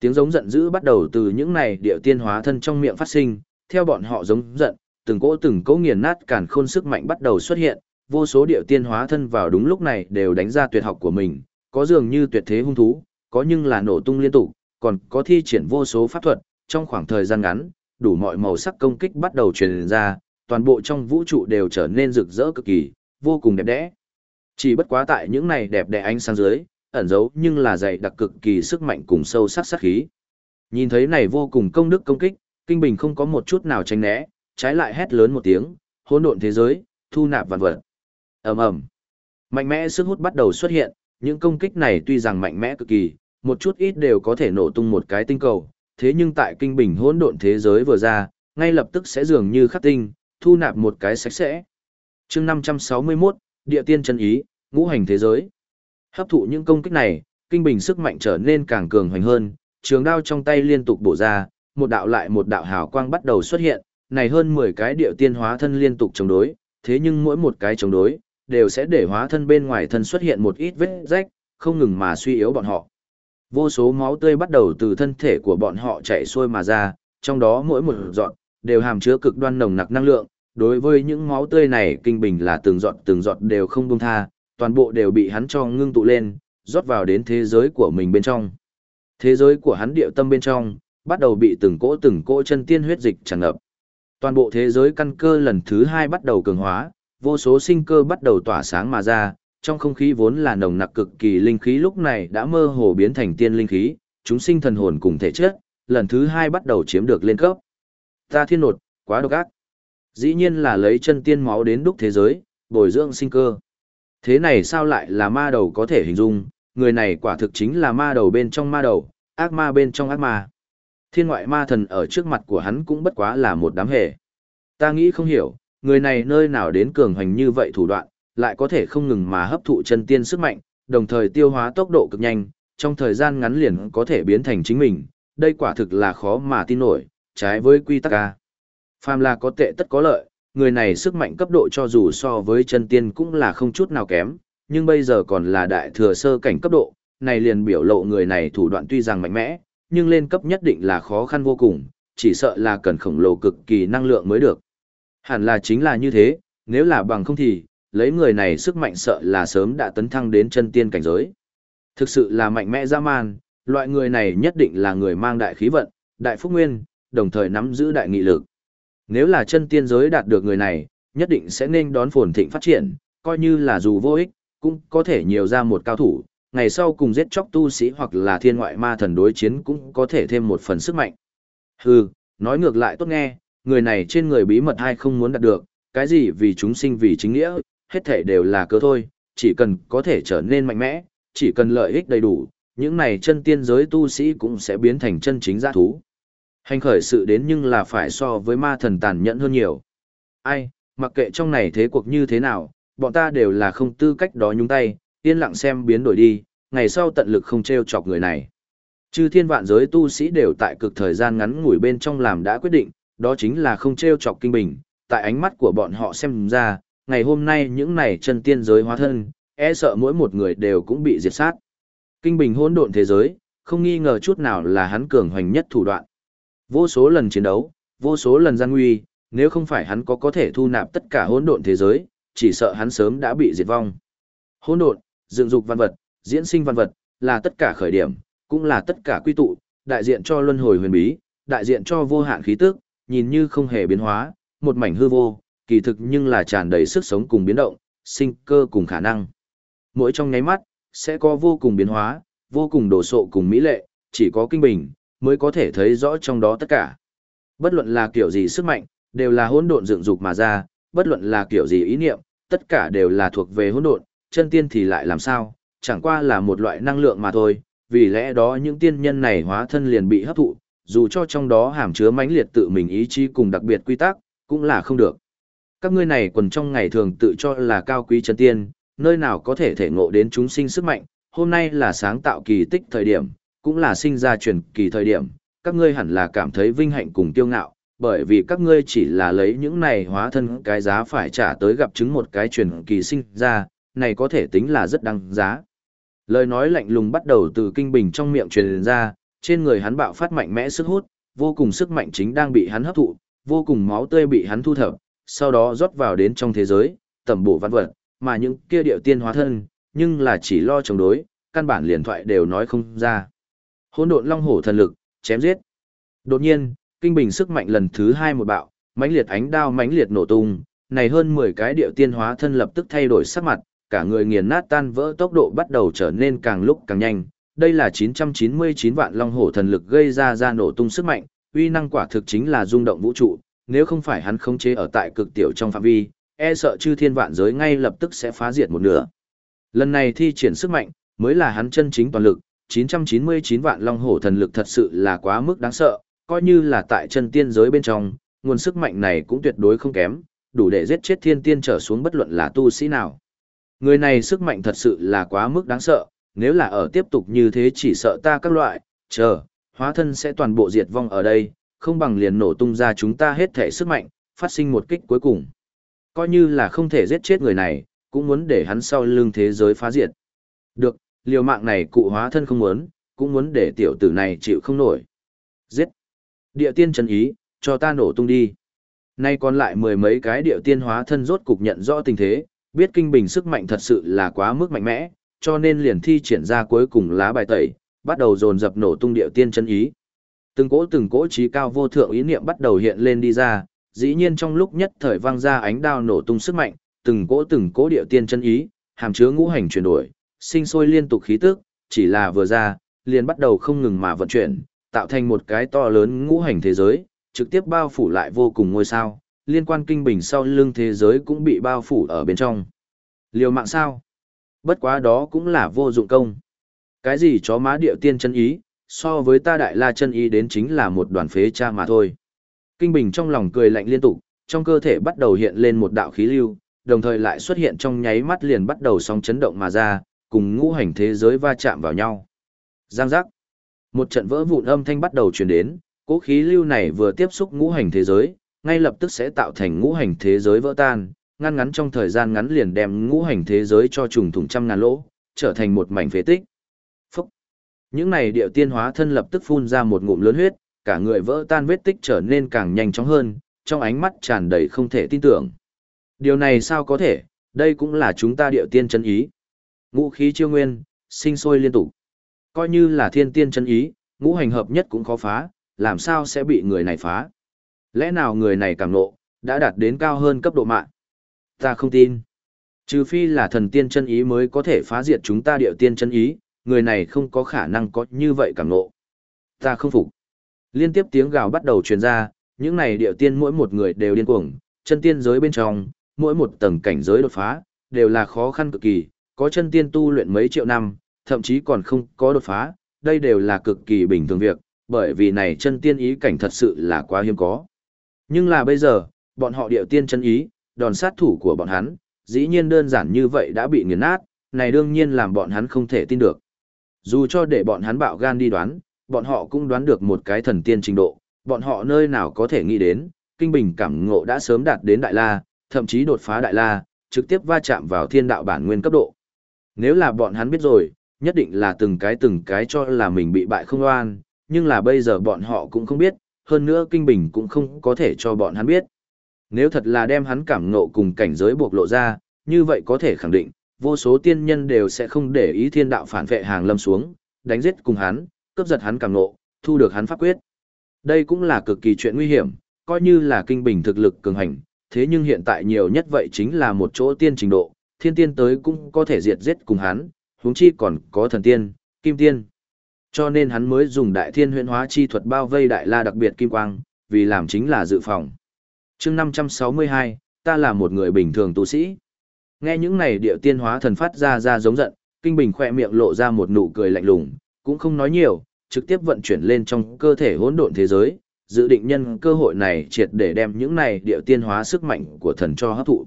Tiếng giống giận dữ bắt đầu từ những này địa tiên hóa thân trong miệng phát sinh, theo bọn họ giống giận, từng cỗ từng cỗ nghiền nát càn khôn sức mạnh bắt đầu xuất hiện, vô số địa tiên hóa thân vào đúng lúc này đều đánh ra tuyệt học của mình, có dường như tuyệt thế hung thú, có nhưng là nổ tung liên tục, còn có thi triển vô số pháp thuật, trong khoảng thời gian ngắn, đủ mọi màu sắc công kích bắt đầu truyền ra, toàn bộ trong vũ trụ đều trở nên rực rỡ cực kỳ, vô cùng đẹp đẽ. Chỉ bất quá tại những này đẹp đẽ ánh sáng dưới, ẩn giấu nhưng là dày đặc cực kỳ sức mạnh cùng sâu sắc sát khí. Nhìn thấy này vô cùng công đức công kích, Kinh Bình không có một chút nào tránh né, trái lại hét lớn một tiếng, hỗn độn thế giới, thu nạp vạn vật. Ầm ầm. Mạnh mẽ sức hút bắt đầu xuất hiện, những công kích này tuy rằng mạnh mẽ cực kỳ, một chút ít đều có thể nổ tung một cái tinh cầu, thế nhưng tại kinh bình hỗn độn thế giới vừa ra, ngay lập tức sẽ dường như khắc tinh, thu nạp một cái sạch sẽ. chương 561, địa tiên chân ý, ngũ hành thế giới. Hấp thụ những công kích này, kinh bình sức mạnh trở nên càng cường hoành hơn, trường đao trong tay liên tục bổ ra, một đạo lại một đạo hào quang bắt đầu xuất hiện, này hơn 10 cái địa tiên hóa thân liên tục chống đối, thế nhưng mỗi một cái chống đối, đều sẽ để hóa thân bên ngoài thân xuất hiện một ít vết rách, không ngừng mà suy yếu bọn họ. Vô số máu tươi bắt đầu từ thân thể của bọn họ chảy xuôi mà ra, trong đó mỗi một giọt đều hàm chứa cực đoan nồng nặc năng lượng. Đối với những máu tươi này, kinh bình là từng giọt từng giọt đều không buông tha, toàn bộ đều bị hắn cho ngưng tụ lên, rót vào đến thế giới của mình bên trong. Thế giới của hắn điệu tâm bên trong, bắt đầu bị từng cỗ từng cỗ chân tiên huyết dịch tràn ngập. Toàn bộ thế giới căn cơ lần thứ hai bắt đầu cường hóa, vô số sinh cơ bắt đầu tỏa sáng mà ra, trong không khí vốn là nồng nặc cực kỳ linh khí lúc này đã mơ hồ biến thành tiên linh khí, chúng sinh thần hồn cùng thể chất, lần thứ hai bắt đầu chiếm được lên cấp. Ta thiên nột, quá độc ác. Dĩ nhiên là lấy chân tiên máu đến đúc thế giới, bồi dưỡng sinh cơ. Thế này sao lại là ma đầu có thể hình dung, người này quả thực chính là ma đầu bên trong ma đầu, ác ma bên trong ác ma. Thiên ngoại ma thần ở trước mặt của hắn cũng bất quá là một đám hề. Ta nghĩ không hiểu, người này nơi nào đến cường hành như vậy thủ đoạn, lại có thể không ngừng mà hấp thụ chân tiên sức mạnh, đồng thời tiêu hóa tốc độ cực nhanh, trong thời gian ngắn liền có thể biến thành chính mình, đây quả thực là khó mà tin nổi, trái với quy tắc A. Phàm là có tệ tất có lợi, người này sức mạnh cấp độ cho dù so với chân tiên cũng là không chút nào kém, nhưng bây giờ còn là đại thừa sơ cảnh cấp độ, này liền biểu lộ người này thủ đoạn tuy rằng mạnh mẽ, nhưng lên cấp nhất định là khó khăn vô cùng, chỉ sợ là cần khổng lồ cực kỳ năng lượng mới được. Hẳn là chính là như thế, nếu là bằng không thì, lấy người này sức mạnh sợ là sớm đã tấn thăng đến chân tiên cảnh giới. Thực sự là mạnh mẽ dã man, loại người này nhất định là người mang đại khí vận, đại phúc nguyên, đồng thời nắm giữ đại nghị lực. Nếu là chân tiên giới đạt được người này, nhất định sẽ nên đón phồn thịnh phát triển, coi như là dù vô ích, cũng có thể nhiều ra một cao thủ, ngày sau cùng giết chóc tu sĩ hoặc là thiên ngoại ma thần đối chiến cũng có thể thêm một phần sức mạnh. Hừ, nói ngược lại tốt nghe, người này trên người bí mật hay không muốn đạt được, cái gì vì chúng sinh vì chính nghĩa, hết thể đều là cơ thôi, chỉ cần có thể trở nên mạnh mẽ, chỉ cần lợi ích đầy đủ, những này chân tiên giới tu sĩ cũng sẽ biến thành chân chính giã thú. Hành khởi sự đến nhưng là phải so với ma thần tàn nhẫn hơn nhiều. Ai, mặc kệ trong này thế cuộc như thế nào, bọn ta đều là không tư cách đó nhúng tay, yên lặng xem biến đổi đi, ngày sau tận lực không treo chọc người này. Chư thiên vạn giới tu sĩ đều tại cực thời gian ngắn ngủi bên trong làm đã quyết định, đó chính là không treo chọc kinh bình, tại ánh mắt của bọn họ xem ra, ngày hôm nay những này chân tiên giới hóa thân, e sợ mỗi một người đều cũng bị diệt sát. Kinh bình hỗn độn thế giới, không nghi ngờ chút nào là hắn cường hoành nhất thủ đoạn. Vô số lần chiến đấu, vô số lần gian nguy, nếu không phải hắn có có thể thu nạp tất cả hỗn độn thế giới, chỉ sợ hắn sớm đã bị diệt vong. Hỗn độn, dựng dục văn vật, diễn sinh văn vật, là tất cả khởi điểm, cũng là tất cả quy tụ, đại diện cho luân hồi huyền bí, đại diện cho vô hạn khí tức, nhìn như không hề biến hóa, một mảnh hư vô, kỳ thực nhưng là tràn đầy sức sống cùng biến động, sinh cơ cùng khả năng. Mỗi trong nháy mắt, sẽ có vô cùng biến hóa, vô cùng đồ sộ cùng mỹ lệ, chỉ có kinh bình, mới có thể thấy rõ trong đó tất cả. Bất luận là kiểu gì sức mạnh, đều là hỗn độn dựng dục mà ra, bất luận là kiểu gì ý niệm, tất cả đều là thuộc về hỗn độn, chân tiên thì lại làm sao, chẳng qua là một loại năng lượng mà thôi, vì lẽ đó những tiên nhân này hóa thân liền bị hấp thụ, dù cho trong đó hàm chứa mãnh liệt tự mình ý chí cùng đặc biệt quy tắc, cũng là không được. Các ngươi này quần trong ngày thường tự cho là cao quý chân tiên, nơi nào có thể thể ngộ đến chúng sinh sức mạnh, hôm nay là sáng tạo kỳ tích thời điểm, cũng là sinh ra truyền kỳ thời điểm, các ngươi hẳn là cảm thấy vinh hạnh cùng tiêu ngạo, bởi vì các ngươi chỉ là lấy những này hóa thân cái giá phải trả tới gặp chứng một cái truyền kỳ sinh ra, này có thể tính là rất đăng giá. Lời nói lạnh lùng bắt đầu từ kinh bình trong miệng truyền ra, trên người hắn bạo phát mạnh mẽ sức hút, vô cùng sức mạnh chính đang bị hắn hấp thụ, vô cùng máu tươi bị hắn thu thập, sau đó rót vào đến trong thế giới, tầm bổ văn vật, mà những kia điệu tiên hóa thân, nhưng là chỉ lo chống đối, căn bản liền thoại đều nói không ra. Hỗn độn long hổ thần lực, chém giết. Đột nhiên, kinh bình sức mạnh lần thứ hai một bạo, mãnh liệt ánh đao mãnh liệt nổ tung, này hơn 10 cái điệu tiên hóa thân lập tức thay đổi sắc mặt, cả người nghiền nát tan vỡ tốc độ bắt đầu trở nên càng lúc càng nhanh. Đây là 999 vạn long hổ thần lực gây ra ra nổ tung sức mạnh, uy năng quả thực chính là rung động vũ trụ, nếu không phải hắn khống chế ở tại cực tiểu trong phạm vi, e sợ chư thiên vạn giới ngay lập tức sẽ phá diệt một nửa. Lần này thi triển sức mạnh, mới là hắn chân chính toàn lực, 999 vạn long hổ thần lực thật sự là quá mức đáng sợ, coi như là tại chân tiên giới bên trong, nguồn sức mạnh này cũng tuyệt đối không kém, đủ để giết chết thiên tiên trở xuống bất luận là tu sĩ nào. Người này sức mạnh thật sự là quá mức đáng sợ, nếu là ở tiếp tục như thế chỉ sợ ta các loại, chờ, hóa thân sẽ toàn bộ diệt vong ở đây, không bằng liền nổ tung ra chúng ta hết thể sức mạnh, phát sinh một kích cuối cùng. Coi như là không thể giết chết người này, cũng muốn để hắn sau lưng thế giới phá diệt. Được, liều mạng này cụ hóa thân không muốn, cũng muốn để tiểu tử này chịu không nổi. Giết! Địa tiên chân ý, cho ta nổ tung đi. Nay còn lại mười mấy cái địa tiên hóa thân rốt cục nhận rõ tình thế, biết kinh bình sức mạnh thật sự là quá mức mạnh mẽ, cho nên liền thi triển ra cuối cùng lá bài tẩy, bắt đầu dồn dập nổ tung địa tiên chân ý. Từng cỗ từng cỗ trí cao vô thượng ý niệm bắt đầu hiện lên đi ra, dĩ nhiên trong lúc nhất thời vang ra ánh đao nổ tung sức mạnh, từng cỗ từng cỗ địa tiên chân ý, hàm chứa ngũ hành chuyển đổi, sinh sôi liên tục khí tức, chỉ là vừa ra, liền bắt đầu không ngừng mà vận chuyển, tạo thành một cái to lớn ngũ hành thế giới, trực tiếp bao phủ lại vô cùng ngôi sao, liên quan kinh bình sau lưng thế giới cũng bị bao phủ ở bên trong. Liều mạng sao? Bất quá đó cũng là vô dụng công. Cái gì chó má điệu tiên chân ý, so với ta đại la chân ý đến chính là một đoàn phế cha mà thôi. Kinh bình trong lòng cười lạnh liên tục, trong cơ thể bắt đầu hiện lên một đạo khí lưu, đồng thời lại xuất hiện trong nháy mắt liền bắt đầu sóng chấn động mà ra, cùng ngũ hành thế giới va chạm vào nhau. Giang giác. Một trận vỡ vụn âm thanh bắt đầu truyền đến, cố khí lưu này vừa tiếp xúc ngũ hành thế giới, ngay lập tức sẽ tạo thành ngũ hành thế giới vỡ tan, ngăn ngắn trong thời gian ngắn liền đem ngũ hành thế giới cho trùng thủng trăm ngàn lỗ, trở thành một mảnh phế tích. Phúc! Những này điệu tiên hóa thân lập tức phun ra một ngụm lớn huyết, cả người vỡ tan vết tích trở nên càng nhanh chóng hơn, trong ánh mắt tràn đầy không thể tin tưởng. Điều này sao có thể, đây cũng là chúng ta điệu tiên chân ý. Ngũ khí chiêu nguyên, sinh sôi liên tục. Coi như là thiên tiên chân ý, ngũ hành hợp nhất cũng khó phá, làm sao sẽ bị người này phá. Lẽ nào người này càng nộ, đã đạt đến cao hơn cấp độ mạng? Ta không tin. Trừ phi là thần tiên chân ý mới có thể phá diệt chúng ta điệu tiên chân ý, người này không có khả năng có như vậy càng nộ. Ta không phục. Liên tiếp tiếng gào bắt đầu truyền ra, những này điệu tiên mỗi một người đều điên cuồng, chân tiên giới bên trong, mỗi một tầng cảnh giới đột phá, đều là khó khăn cực kỳ, có chân tiên tu luyện mấy triệu năm, thậm chí còn không có đột phá, đây đều là cực kỳ bình thường việc, bởi vì này chân tiên ý cảnh thật sự là quá hiếm có. Nhưng là bây giờ, bọn họ điệu tiên chân ý, đòn sát thủ của bọn hắn, dĩ nhiên đơn giản như vậy đã bị nghiền nát, này đương nhiên làm bọn hắn không thể tin được. Dù cho để bọn hắn bạo gan đi đoán, bọn họ cũng đoán được một cái thần tiên trình độ, bọn họ nơi nào có thể nghĩ đến, kinh bình cảm ngộ đã sớm đạt đến đại la, thậm chí đột phá đại la, trực tiếp va chạm vào thiên đạo bản nguyên cấp độ. Nếu là bọn hắn biết rồi, nhất định là từng cái từng cái cho là mình bị bại không oan, nhưng là bây giờ bọn họ cũng không biết, hơn nữa kinh bình cũng không có thể cho bọn hắn biết. Nếu thật là đem hắn cảm ngộ cùng cảnh giới buộc lộ ra, như vậy có thể khẳng định, vô số tiên nhân đều sẽ không để ý thiên đạo phản vệ hàng lâm xuống, đánh giết cùng hắn, cướp giật hắn cảm ngộ, thu được hắn pháp quyết. Đây cũng là cực kỳ chuyện nguy hiểm, coi như là kinh bình thực lực cường hành, thế nhưng hiện tại nhiều nhất vậy chính là một chỗ tiên trình độ, thiên tiên tới cũng có thể diệt giết cùng hắn, huống chi còn có thần tiên, kim tiên. Cho nên hắn mới dùng đại thiên huyễn hóa chi thuật bao vây đại la đặc biệt kim quang, vì làm chính là dự phòng. chương 562, ta là một người bình thường tu sĩ. Nghe những này điệu tiên hóa thần phát ra ra giống giận, kinh bình khỏe miệng lộ ra một nụ cười lạnh lùng, cũng không nói nhiều, trực tiếp vận chuyển lên trong cơ thể hỗn độn thế giới, dự định nhân cơ hội này triệt để đem những này điệu tiên hóa sức mạnh của thần cho hấp thụ.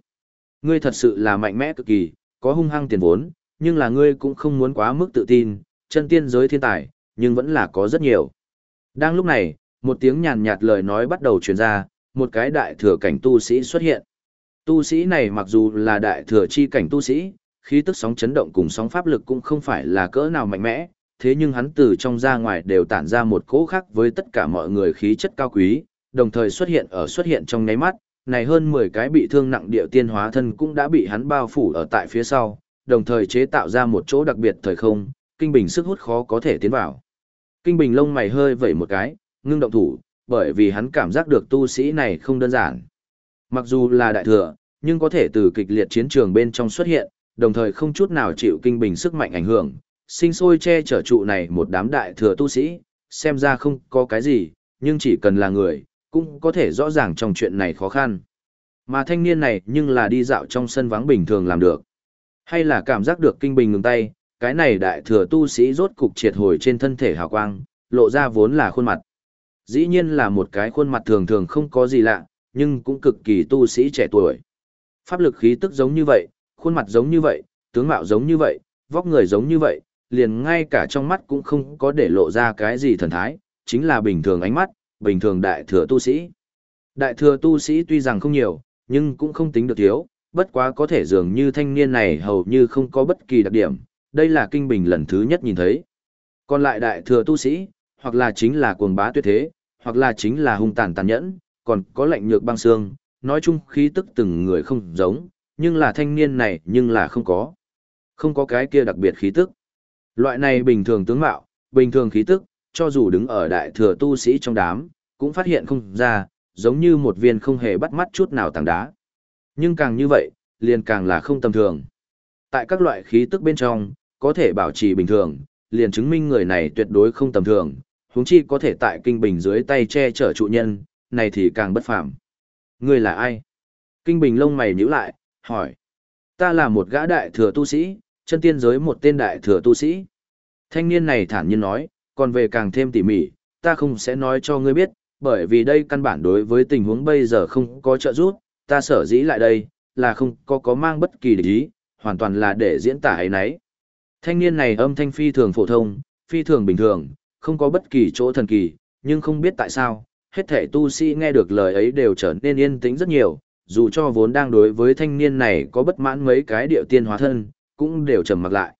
Ngươi thật sự là mạnh mẽ cực kỳ, có hung hăng tiền vốn, nhưng là ngươi cũng không muốn quá mức tự tin, chân tiên giới thiên tài, nhưng vẫn là có rất nhiều. Đang lúc này, một tiếng nhàn nhạt lời nói bắt đầu truyền ra, một cái đại thừa cảnh tu sĩ xuất hiện. Tu sĩ này mặc dù là đại thừa chi cảnh tu sĩ, khí tức sóng chấn động cùng sóng pháp lực cũng không phải là cỡ nào mạnh mẽ, thế nhưng hắn từ trong ra ngoài đều tản ra một cỗ khác với tất cả mọi người khí chất cao quý, đồng thời xuất hiện ở xuất hiện trong nháy mắt, này hơn 10 cái bị thương nặng địa tiên hóa thân cũng đã bị hắn bao phủ ở tại phía sau, đồng thời chế tạo ra một chỗ đặc biệt thời không, kinh bình sức hút khó có thể tiến vào. Kinh bình lông mày hơi vẩy một cái, ngưng động thủ, bởi vì hắn cảm giác được tu sĩ này không đơn giản. Mặc dù là đại thừa, nhưng có thể từ kịch liệt chiến trường bên trong xuất hiện, đồng thời không chút nào chịu kinh bình sức mạnh ảnh hưởng, sinh sôi che chở trụ này một đám đại thừa tu sĩ, xem ra không có cái gì, nhưng chỉ cần là người, cũng có thể rõ ràng trong chuyện này khó khăn. Mà thanh niên này nhưng là đi dạo trong sân vắng bình thường làm được. Hay là cảm giác được kinh bình ngừng tay, cái này đại thừa tu sĩ rốt cục triệt hồi trên thân thể hào quang, lộ ra vốn là khuôn mặt. Dĩ nhiên là một cái khuôn mặt thường thường không có gì lạ, nhưng cũng cực kỳ tu sĩ trẻ tuổi. Pháp lực khí tức giống như vậy, khuôn mặt giống như vậy, tướng mạo giống như vậy, vóc người giống như vậy, liền ngay cả trong mắt cũng không có để lộ ra cái gì thần thái, chính là bình thường ánh mắt, bình thường đại thừa tu sĩ. Đại thừa tu sĩ tuy rằng không nhiều, nhưng cũng không tính được thiếu, bất quá có thể dường như thanh niên này hầu như không có bất kỳ đặc điểm, đây là kinh bình lần thứ nhất nhìn thấy. Còn lại đại thừa tu sĩ, hoặc là chính là cuồng bá tuyệt thế, hoặc là chính là hung tàn tàn nhẫn, còn có lạnh nhược băng xương, nói chung khí tức từng người không giống, nhưng là thanh niên này nhưng là không có. Không có cái kia đặc biệt khí tức. Loại này bình thường tướng mạo, bình thường khí tức, cho dù đứng ở đại thừa tu sĩ trong đám, cũng phát hiện không ra, giống như một viên không hề bắt mắt chút nào tảng đá. Nhưng càng như vậy, liền càng là không tầm thường. Tại các loại khí tức bên trong, có thể bảo trì bình thường, liền chứng minh người này tuyệt đối không tầm thường, huống chi có thể tại kinh bình dưới tay che chở trụ nhân, này thì càng bất phàm. Người là ai? Kinh bình lông mày nhíu lại, hỏi. Ta là một gã đại thừa tu sĩ, chân tiên giới một tên đại thừa tu sĩ. Thanh niên này thản nhiên nói, còn về càng thêm tỉ mỉ, ta không sẽ nói cho ngươi biết, bởi vì đây căn bản đối với tình huống bây giờ không có trợ giúp, ta sở dĩ lại đây, là không có có mang bất kỳ địch ý, hoàn toàn là để diễn tả ấy nấy. Thanh niên này âm thanh phi thường phổ thông, phi thường bình thường, không có bất kỳ chỗ thần kỳ, nhưng không biết tại sao, hết thể tu sĩ nghe được lời ấy đều trở nên yên tĩnh rất nhiều, dù cho vốn đang đối với thanh niên này có bất mãn mấy cái điệu tiên hóa thân, cũng đều trầm mặc lại.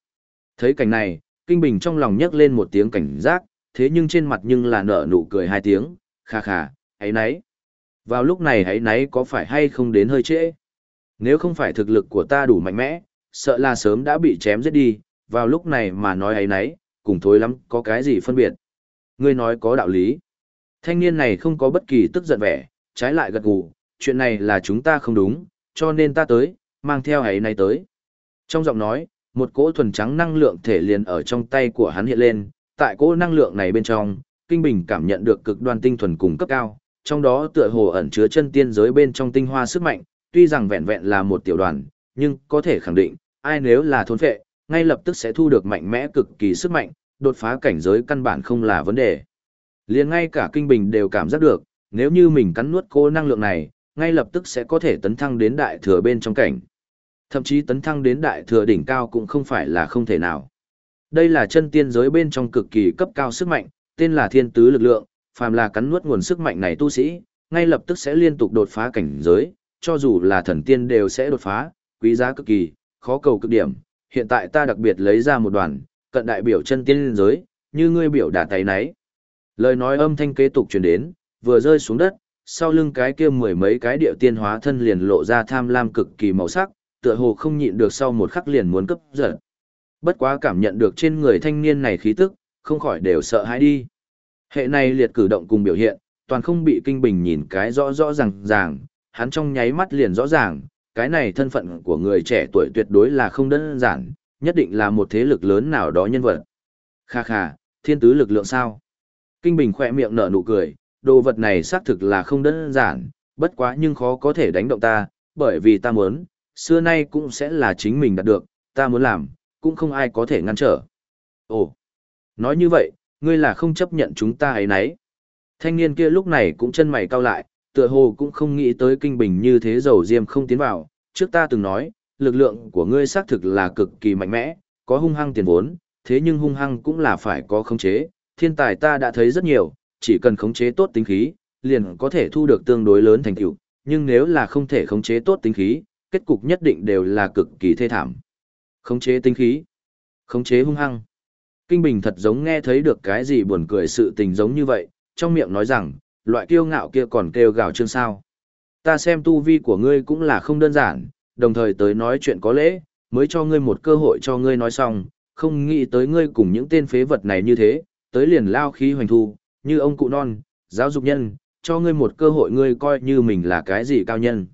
Thấy cảnh này, Kinh Bình trong lòng nhấc lên một tiếng cảnh giác, thế nhưng trên mặt nhưng là nở nụ cười hai tiếng, kha kha, hãy nấy. Vào lúc này hãy nấy có phải hay không đến hơi trễ? Nếu không phải thực lực của ta đủ mạnh mẽ, sợ là sớm đã bị chém giết đi, vào lúc này mà nói hãy nấy, cùng thối lắm, có cái gì phân biệt. Ngươi nói có đạo lý. Thanh niên này không có bất kỳ tức giận vẻ, trái lại gật gù, chuyện này là chúng ta không đúng, cho nên ta tới, mang theo ấy này tới. Trong giọng nói, một cỗ thuần trắng năng lượng thể liền ở trong tay của hắn hiện lên, tại cỗ năng lượng này bên trong, Kinh Bình cảm nhận được cực đoan tinh thuần cùng cấp cao, trong đó tựa hồ ẩn chứa chân tiên giới bên trong tinh hoa sức mạnh, tuy rằng vẹn vẹn là một tiểu đoàn, nhưng có thể khẳng định, ai nếu là thôn phệ, ngay lập tức sẽ thu được mạnh mẽ cực kỳ sức mạnh, đột phá cảnh giới căn bản không là vấn đề. Liền ngay cả Kinh Bình đều cảm giác được, nếu như mình cắn nuốt cô năng lượng này, ngay lập tức sẽ có thể tấn thăng đến đại thừa bên trong cảnh. Thậm chí tấn thăng đến đại thừa đỉnh cao cũng không phải là không thể nào. Đây là chân tiên giới bên trong cực kỳ cấp cao sức mạnh, tên là thiên tứ lực lượng, phàm là cắn nuốt nguồn sức mạnh này tu sĩ, ngay lập tức sẽ liên tục đột phá cảnh giới, cho dù là thần tiên đều sẽ đột phá, quý giá cực kỳ, khó cầu cực điểm. Hiện tại ta đặc biệt lấy ra một đoàn, cận đại biểu chân tiên giới, như ngươi biểu đả tay nấy. Lời nói âm thanh kế tục truyền đến, vừa rơi xuống đất, sau lưng cái kia mười mấy cái điệu tiên hóa thân liền lộ ra tham lam cực kỳ màu sắc, tựa hồ không nhịn được sau một khắc liền muốn cấp giật. Bất quá cảm nhận được trên người thanh niên này khí tức, không khỏi đều sợ hãi đi. Hệ này liệt cử động cùng biểu hiện, toàn không bị kinh bình nhìn cái rõ rõ ràng ràng, hắn trong nháy mắt liền rõ ràng, cái này thân phận của người trẻ tuổi tuyệt đối là không đơn giản, nhất định là một thế lực lớn nào đó nhân vật. Kha kha, thiên tứ lực lượng sao? Kinh bình khỏe miệng nở nụ cười, đồ vật này xác thực là không đơn giản, bất quá nhưng khó có thể đánh động ta, bởi vì ta muốn, xưa nay cũng sẽ là chính mình đạt được, ta muốn làm, cũng không ai có thể ngăn trở. Ồ, nói như vậy, ngươi là không chấp nhận chúng ta ấy nấy. Thanh niên kia lúc này cũng chân mày cau lại, tựa hồ cũng không nghĩ tới kinh bình như thế dầu diêm không tiến vào, trước ta từng nói, lực lượng của ngươi xác thực là cực kỳ mạnh mẽ, có hung hăng tiền vốn, thế nhưng hung hăng cũng là phải có khống chế, thiên tài ta đã thấy rất nhiều, chỉ cần khống chế tốt tính khí, liền có thể thu được tương đối lớn thành tựu, nhưng nếu là không thể khống chế tốt tính khí, kết cục nhất định đều là cực kỳ thê thảm. Khống chế tinh khí, khống chế hung hăng. Kinh Bình thật giống nghe thấy được cái gì buồn cười sự tình giống như vậy, trong miệng nói rằng, loại kiêu ngạo kia còn kêu gào chương sao. Ta xem tu vi của ngươi cũng là không đơn giản, đồng thời tới nói chuyện có lễ, mới cho ngươi một cơ hội cho ngươi nói xong, không nghĩ tới ngươi cùng những tên phế vật này như thế, tới liền lao khí hoành thu, như ông cụ non, giáo dục nhân, cho ngươi một cơ hội ngươi coi như mình là cái gì cao nhân.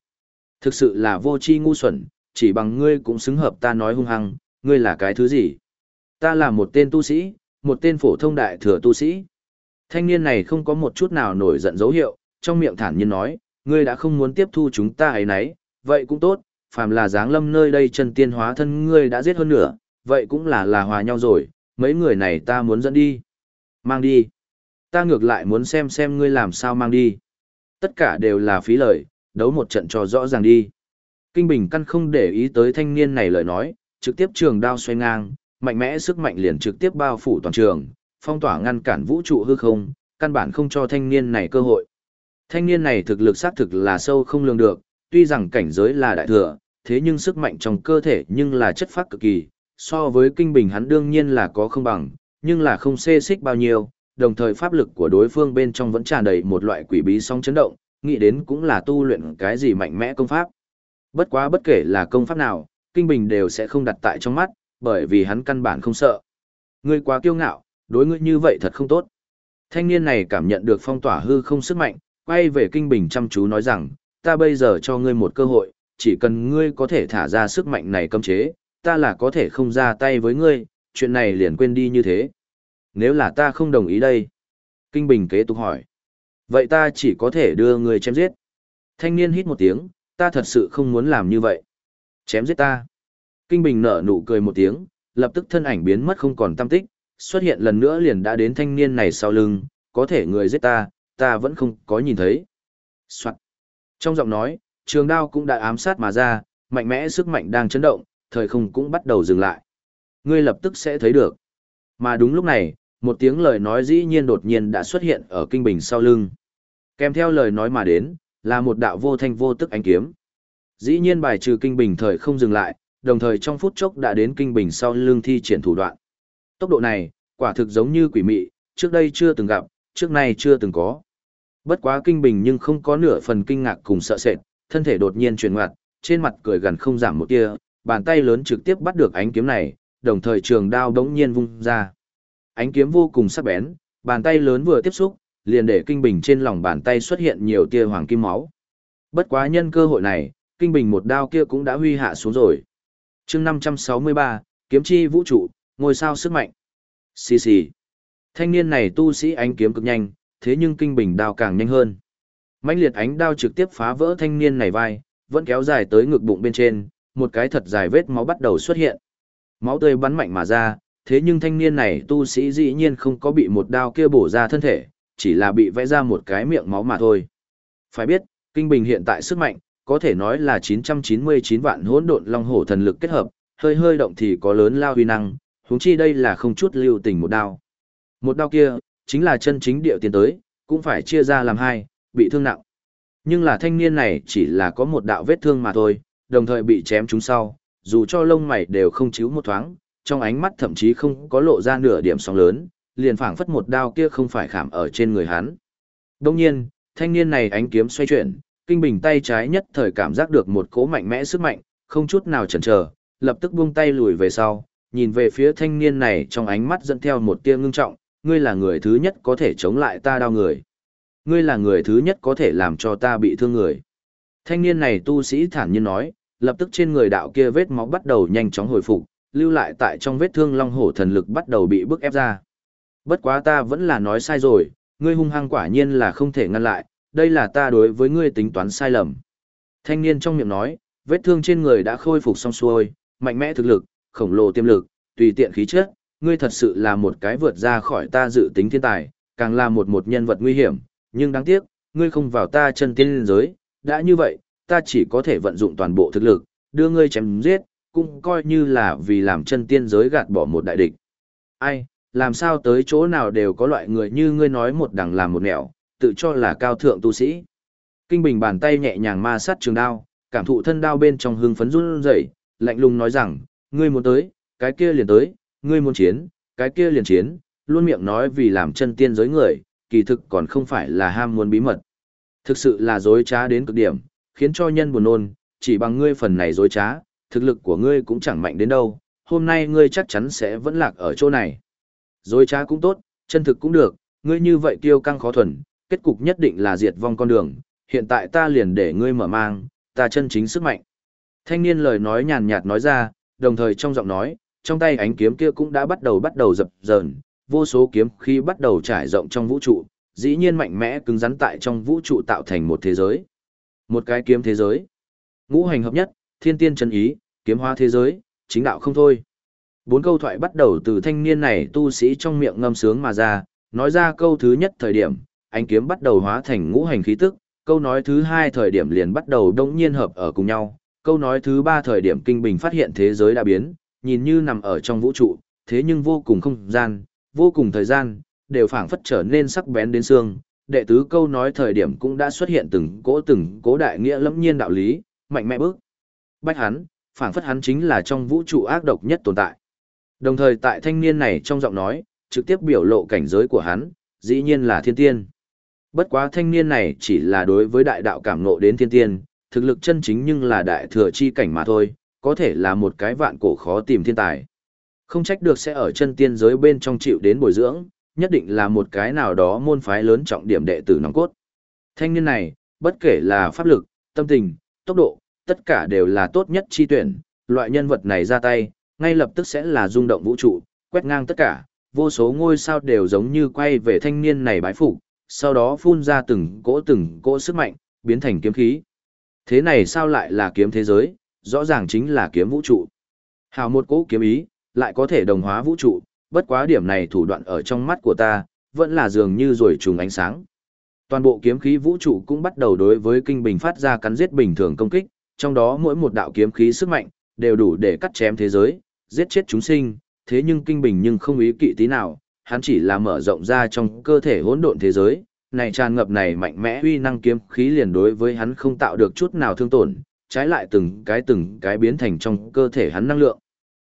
Thực sự là vô tri ngu xuẩn, chỉ bằng ngươi cũng xứng hợp ta nói hung hăng, ngươi là cái thứ gì. Ta là một tên tu sĩ, một tên phổ thông đại thừa tu sĩ. Thanh niên này không có một chút nào nổi giận dấu hiệu, trong miệng thản nhiên nói, ngươi đã không muốn tiếp thu chúng ta ấy nấy, vậy cũng tốt, phàm là dáng lâm nơi đây chân tiên hóa thân ngươi đã giết hơn nữa, vậy cũng là là hòa nhau rồi, mấy người này ta muốn dẫn đi. Mang đi. Ta ngược lại muốn xem xem ngươi làm sao mang đi. Tất cả đều là phí lời, đấu một trận cho rõ ràng đi. Kinh Bình căn không để ý tới thanh niên này lời nói, trực tiếp trường đao xoay ngang, mạnh mẽ sức mạnh liền trực tiếp bao phủ toàn trường, phong tỏa ngăn cản vũ trụ hư không, căn bản không cho thanh niên này cơ hội. Thanh niên này thực lực xác thực là sâu không lường được, tuy rằng cảnh giới là đại thừa, thế nhưng sức mạnh trong cơ thể nhưng là chất phát cực kỳ, so với kinh bình hắn đương nhiên là có không bằng, nhưng là không xê xích bao nhiêu, đồng thời pháp lực của đối phương bên trong vẫn tràn đầy một loại quỷ bí song chấn động, nghĩ đến cũng là tu luyện cái gì mạnh mẽ công pháp. Bất quá bất kể là công pháp nào, kinh bình đều sẽ không đặt tại trong mắt, bởi vì hắn căn bản không sợ. Ngươi quá kiêu ngạo, đối ngươi như vậy thật không tốt. Thanh niên này cảm nhận được phong tỏa hư không sức mạnh, quay về kinh bình chăm chú nói rằng, ta bây giờ cho ngươi một cơ hội, chỉ cần ngươi có thể thả ra sức mạnh này cấm chế, ta là có thể không ra tay với ngươi, chuyện này liền quên đi như thế. Nếu là ta không đồng ý đây. Kinh bình kế tục hỏi. Vậy ta chỉ có thể đưa người chém giết. Thanh niên hít một tiếng, ta thật sự không muốn làm như vậy. Chém giết ta. Kinh bình nở nụ cười một tiếng, lập tức thân ảnh biến mất không còn tâm tích, xuất hiện lần nữa liền đã đến thanh niên này sau lưng, có thể người giết ta, ta vẫn không có nhìn thấy. Soạn. Trong giọng nói, trường đao cũng đã ám sát mà ra, mạnh mẽ sức mạnh đang chấn động, thời không cũng bắt đầu dừng lại. Ngươi lập tức sẽ thấy được. Mà đúng lúc này, một tiếng lời nói dĩ nhiên đột nhiên đã xuất hiện ở kinh bình sau lưng. Kèm theo lời nói mà đến, là một đạo vô thanh vô tức ánh kiếm. Dĩ nhiên bài trừ kinh bình thời không dừng lại, đồng thời trong phút chốc đã đến kinh bình sau lưng thi triển thủ đoạn. Tốc độ này, quả thực giống như quỷ mị, trước đây chưa từng gặp, trước nay chưa từng có. Bất quá kinh bình nhưng không có nửa phần kinh ngạc cùng sợ sệt, thân thể đột nhiên chuyển ngoặt, trên mặt cười gần không giảm một tia, bàn tay lớn trực tiếp bắt được ánh kiếm này, đồng thời trường đao đống nhiên vung ra. Ánh kiếm vô cùng sắc bén, bàn tay lớn vừa tiếp xúc, liền để kinh bình trên lòng bàn tay xuất hiện nhiều tia hoàng kim máu. Bất quá nhân cơ hội này, kinh bình một đao kia cũng đã huy hạ xuống rồi. chương 563, kiếm chi vũ trụ, ngôi sao sức mạnh. Xì xì. Thanh niên này tu sĩ ánh kiếm cực nhanh, thế nhưng kinh bình đao càng nhanh hơn. mãnh liệt ánh đao trực tiếp phá vỡ thanh niên này vai, vẫn kéo dài tới ngực bụng bên trên, một cái thật dài vết máu bắt đầu xuất hiện. Máu tươi bắn mạnh mà ra, thế nhưng thanh niên này tu sĩ dĩ nhiên không có bị một đao kia bổ ra thân thể, chỉ là bị vẽ ra một cái miệng máu mà thôi. Phải biết, kinh bình hiện tại sức mạnh, có thể nói là 999 vạn hỗn độn long hổ thần lực kết hợp, hơi hơi động thì có lớn lao huy năng, huống chi đây là không chút lưu tình một đao. Một đao kia, chính là chân chính điệu tiến tới, cũng phải chia ra làm hai, bị thương nặng. Nhưng là thanh niên này chỉ là có một đạo vết thương mà thôi, đồng thời bị chém chúng sau, dù cho lông mày đều không chíu một thoáng, trong ánh mắt thậm chí không có lộ ra nửa điểm sóng lớn, liền phảng phất một đao kia không phải khảm ở trên người hắn. Đông nhiên, thanh niên này ánh kiếm xoay chuyển, kinh bình tay trái nhất thời cảm giác được một cỗ mạnh mẽ sức mạnh, không chút nào chần chờ, lập tức buông tay lùi về sau, nhìn về phía thanh niên này trong ánh mắt dẫn theo một tia ngưng trọng, ngươi là người thứ nhất có thể chống lại ta đau người. Ngươi là người thứ nhất có thể làm cho ta bị thương người. Thanh niên này tu sĩ thản nhiên nói, lập tức trên người đạo kia vết máu bắt đầu nhanh chóng hồi phục, lưu lại tại trong vết thương long hổ thần lực bắt đầu bị bức ép ra. Bất quá ta vẫn là nói sai rồi, ngươi hung hăng quả nhiên là không thể ngăn lại, đây là ta đối với ngươi tính toán sai lầm. Thanh niên trong miệng nói, vết thương trên người đã khôi phục xong xuôi, mạnh mẽ thực lực, khổng lồ tiềm lực, tùy tiện khí chất, ngươi thật sự là một cái vượt ra khỏi ta dự tính thiên tài, càng là một một nhân vật nguy hiểm, nhưng đáng tiếc, ngươi không vào ta chân tiên giới, đã như vậy, ta chỉ có thể vận dụng toàn bộ thực lực, đưa ngươi chém giết, cũng coi như là vì làm chân tiên giới gạt bỏ một đại địch. Ai, làm sao tới chỗ nào đều có loại người như ngươi nói một đằng làm một nẻo, tự cho là cao thượng tu sĩ. Kinh Bình bàn tay nhẹ nhàng ma sát trường đao, cảm thụ thân đao bên trong hưng phấn run rẩy, lạnh lùng nói rằng, ngươi muốn tới, cái kia liền tới, ngươi muốn chiến, cái kia liền chiến, luôn miệng nói vì làm chân tiên giới người, kỳ thực còn không phải là ham muốn bí mật. Thực sự là dối trá đến cực điểm, khiến cho nhân buồn nôn, chỉ bằng ngươi phần này dối trá, thực lực của ngươi cũng chẳng mạnh đến đâu, hôm nay ngươi chắc chắn sẽ vẫn lạc ở chỗ này. Dối trá cũng tốt, chân thực cũng được, ngươi như vậy tiêu căng khó thuần, kết cục nhất định là diệt vong con đường, hiện tại ta liền để ngươi mở mang, ta chân chính sức mạnh. Thanh niên lời nói nhàn nhạt nói ra, đồng thời trong giọng nói, trong tay ánh kiếm kia cũng đã bắt đầu bắt đầu dập dờn, vô số kiếm khi bắt đầu trải rộng trong vũ trụ, dĩ nhiên mạnh mẽ cứng rắn tại trong vũ trụ tạo thành một thế giới. Một cái kiếm thế giới. Ngũ hành hợp nhất, thiên tiên chân ý, kiếm hóa thế giới, chính đạo không thôi. Bốn câu thoại bắt đầu từ thanh niên này tu sĩ trong miệng ngâm sướng mà ra, nói ra câu thứ nhất thời điểm, ánh kiếm bắt đầu hóa thành ngũ hành khí tức, câu nói thứ hai thời điểm liền bắt đầu đông nhiên hợp ở cùng nhau, câu nói thứ ba thời điểm kinh bình phát hiện thế giới đã biến, nhìn như nằm ở trong vũ trụ, thế nhưng vô cùng không gian, vô cùng thời gian, đều phảng phất trở nên sắc bén đến xương. Đệ tứ câu nói thời điểm cũng đã xuất hiện từng cố từng cố đại nghĩa lẫm nhiên đạo lý, mạnh mẽ bước. Bách hắn, phảng phất hắn chính là trong vũ trụ ác độc nhất tồn tại. Đồng thời tại thanh niên này trong giọng nói, trực tiếp biểu lộ cảnh giới của hắn, dĩ nhiên là thiên tiên. Bất quá thanh niên này chỉ là đối với đại đạo cảm ngộ đến thiên tiên, thực lực chân chính nhưng là đại thừa chi cảnh mà thôi, có thể là một cái vạn cổ khó tìm thiên tài. Không trách được sẽ ở chân tiên giới bên trong chịu đến bồi dưỡng, nhất định là một cái nào đó môn phái lớn trọng điểm đệ tử nòng cốt. Thanh niên này, bất kể là pháp lực, tâm tình, tốc độ, tất cả đều là tốt nhất chi tuyển, loại nhân vật này ra tay, ngay lập tức sẽ là rung động vũ trụ, quét ngang tất cả, vô số ngôi sao đều giống như quay về thanh niên này bái phục, sau đó phun ra từng cỗ từng cỗ sức mạnh, biến thành kiếm khí. Thế này sao lại là kiếm thế giới, rõ ràng chính là kiếm vũ trụ. Hào một cỗ kiếm ý, lại có thể đồng hóa vũ trụ, bất quá điểm này thủ đoạn ở trong mắt của ta, vẫn là dường như rồi trùng ánh sáng. Toàn bộ kiếm khí vũ trụ cũng bắt đầu đối với kinh bình phát ra cắn giết bình thường công kích, trong đó mỗi một đạo kiếm khí sức mạnh, đều đủ để cắt chém thế giới, giết chết chúng sinh, thế nhưng kinh bình nhưng không ý kỵ tí nào, hắn chỉ là mở rộng ra trong cơ thể hỗn độn thế giới, này tràn ngập này mạnh mẽ uy năng kiếm khí liền đối với hắn không tạo được chút nào thương tổn, trái lại từng cái từng cái biến thành trong cơ thể hắn năng lượng.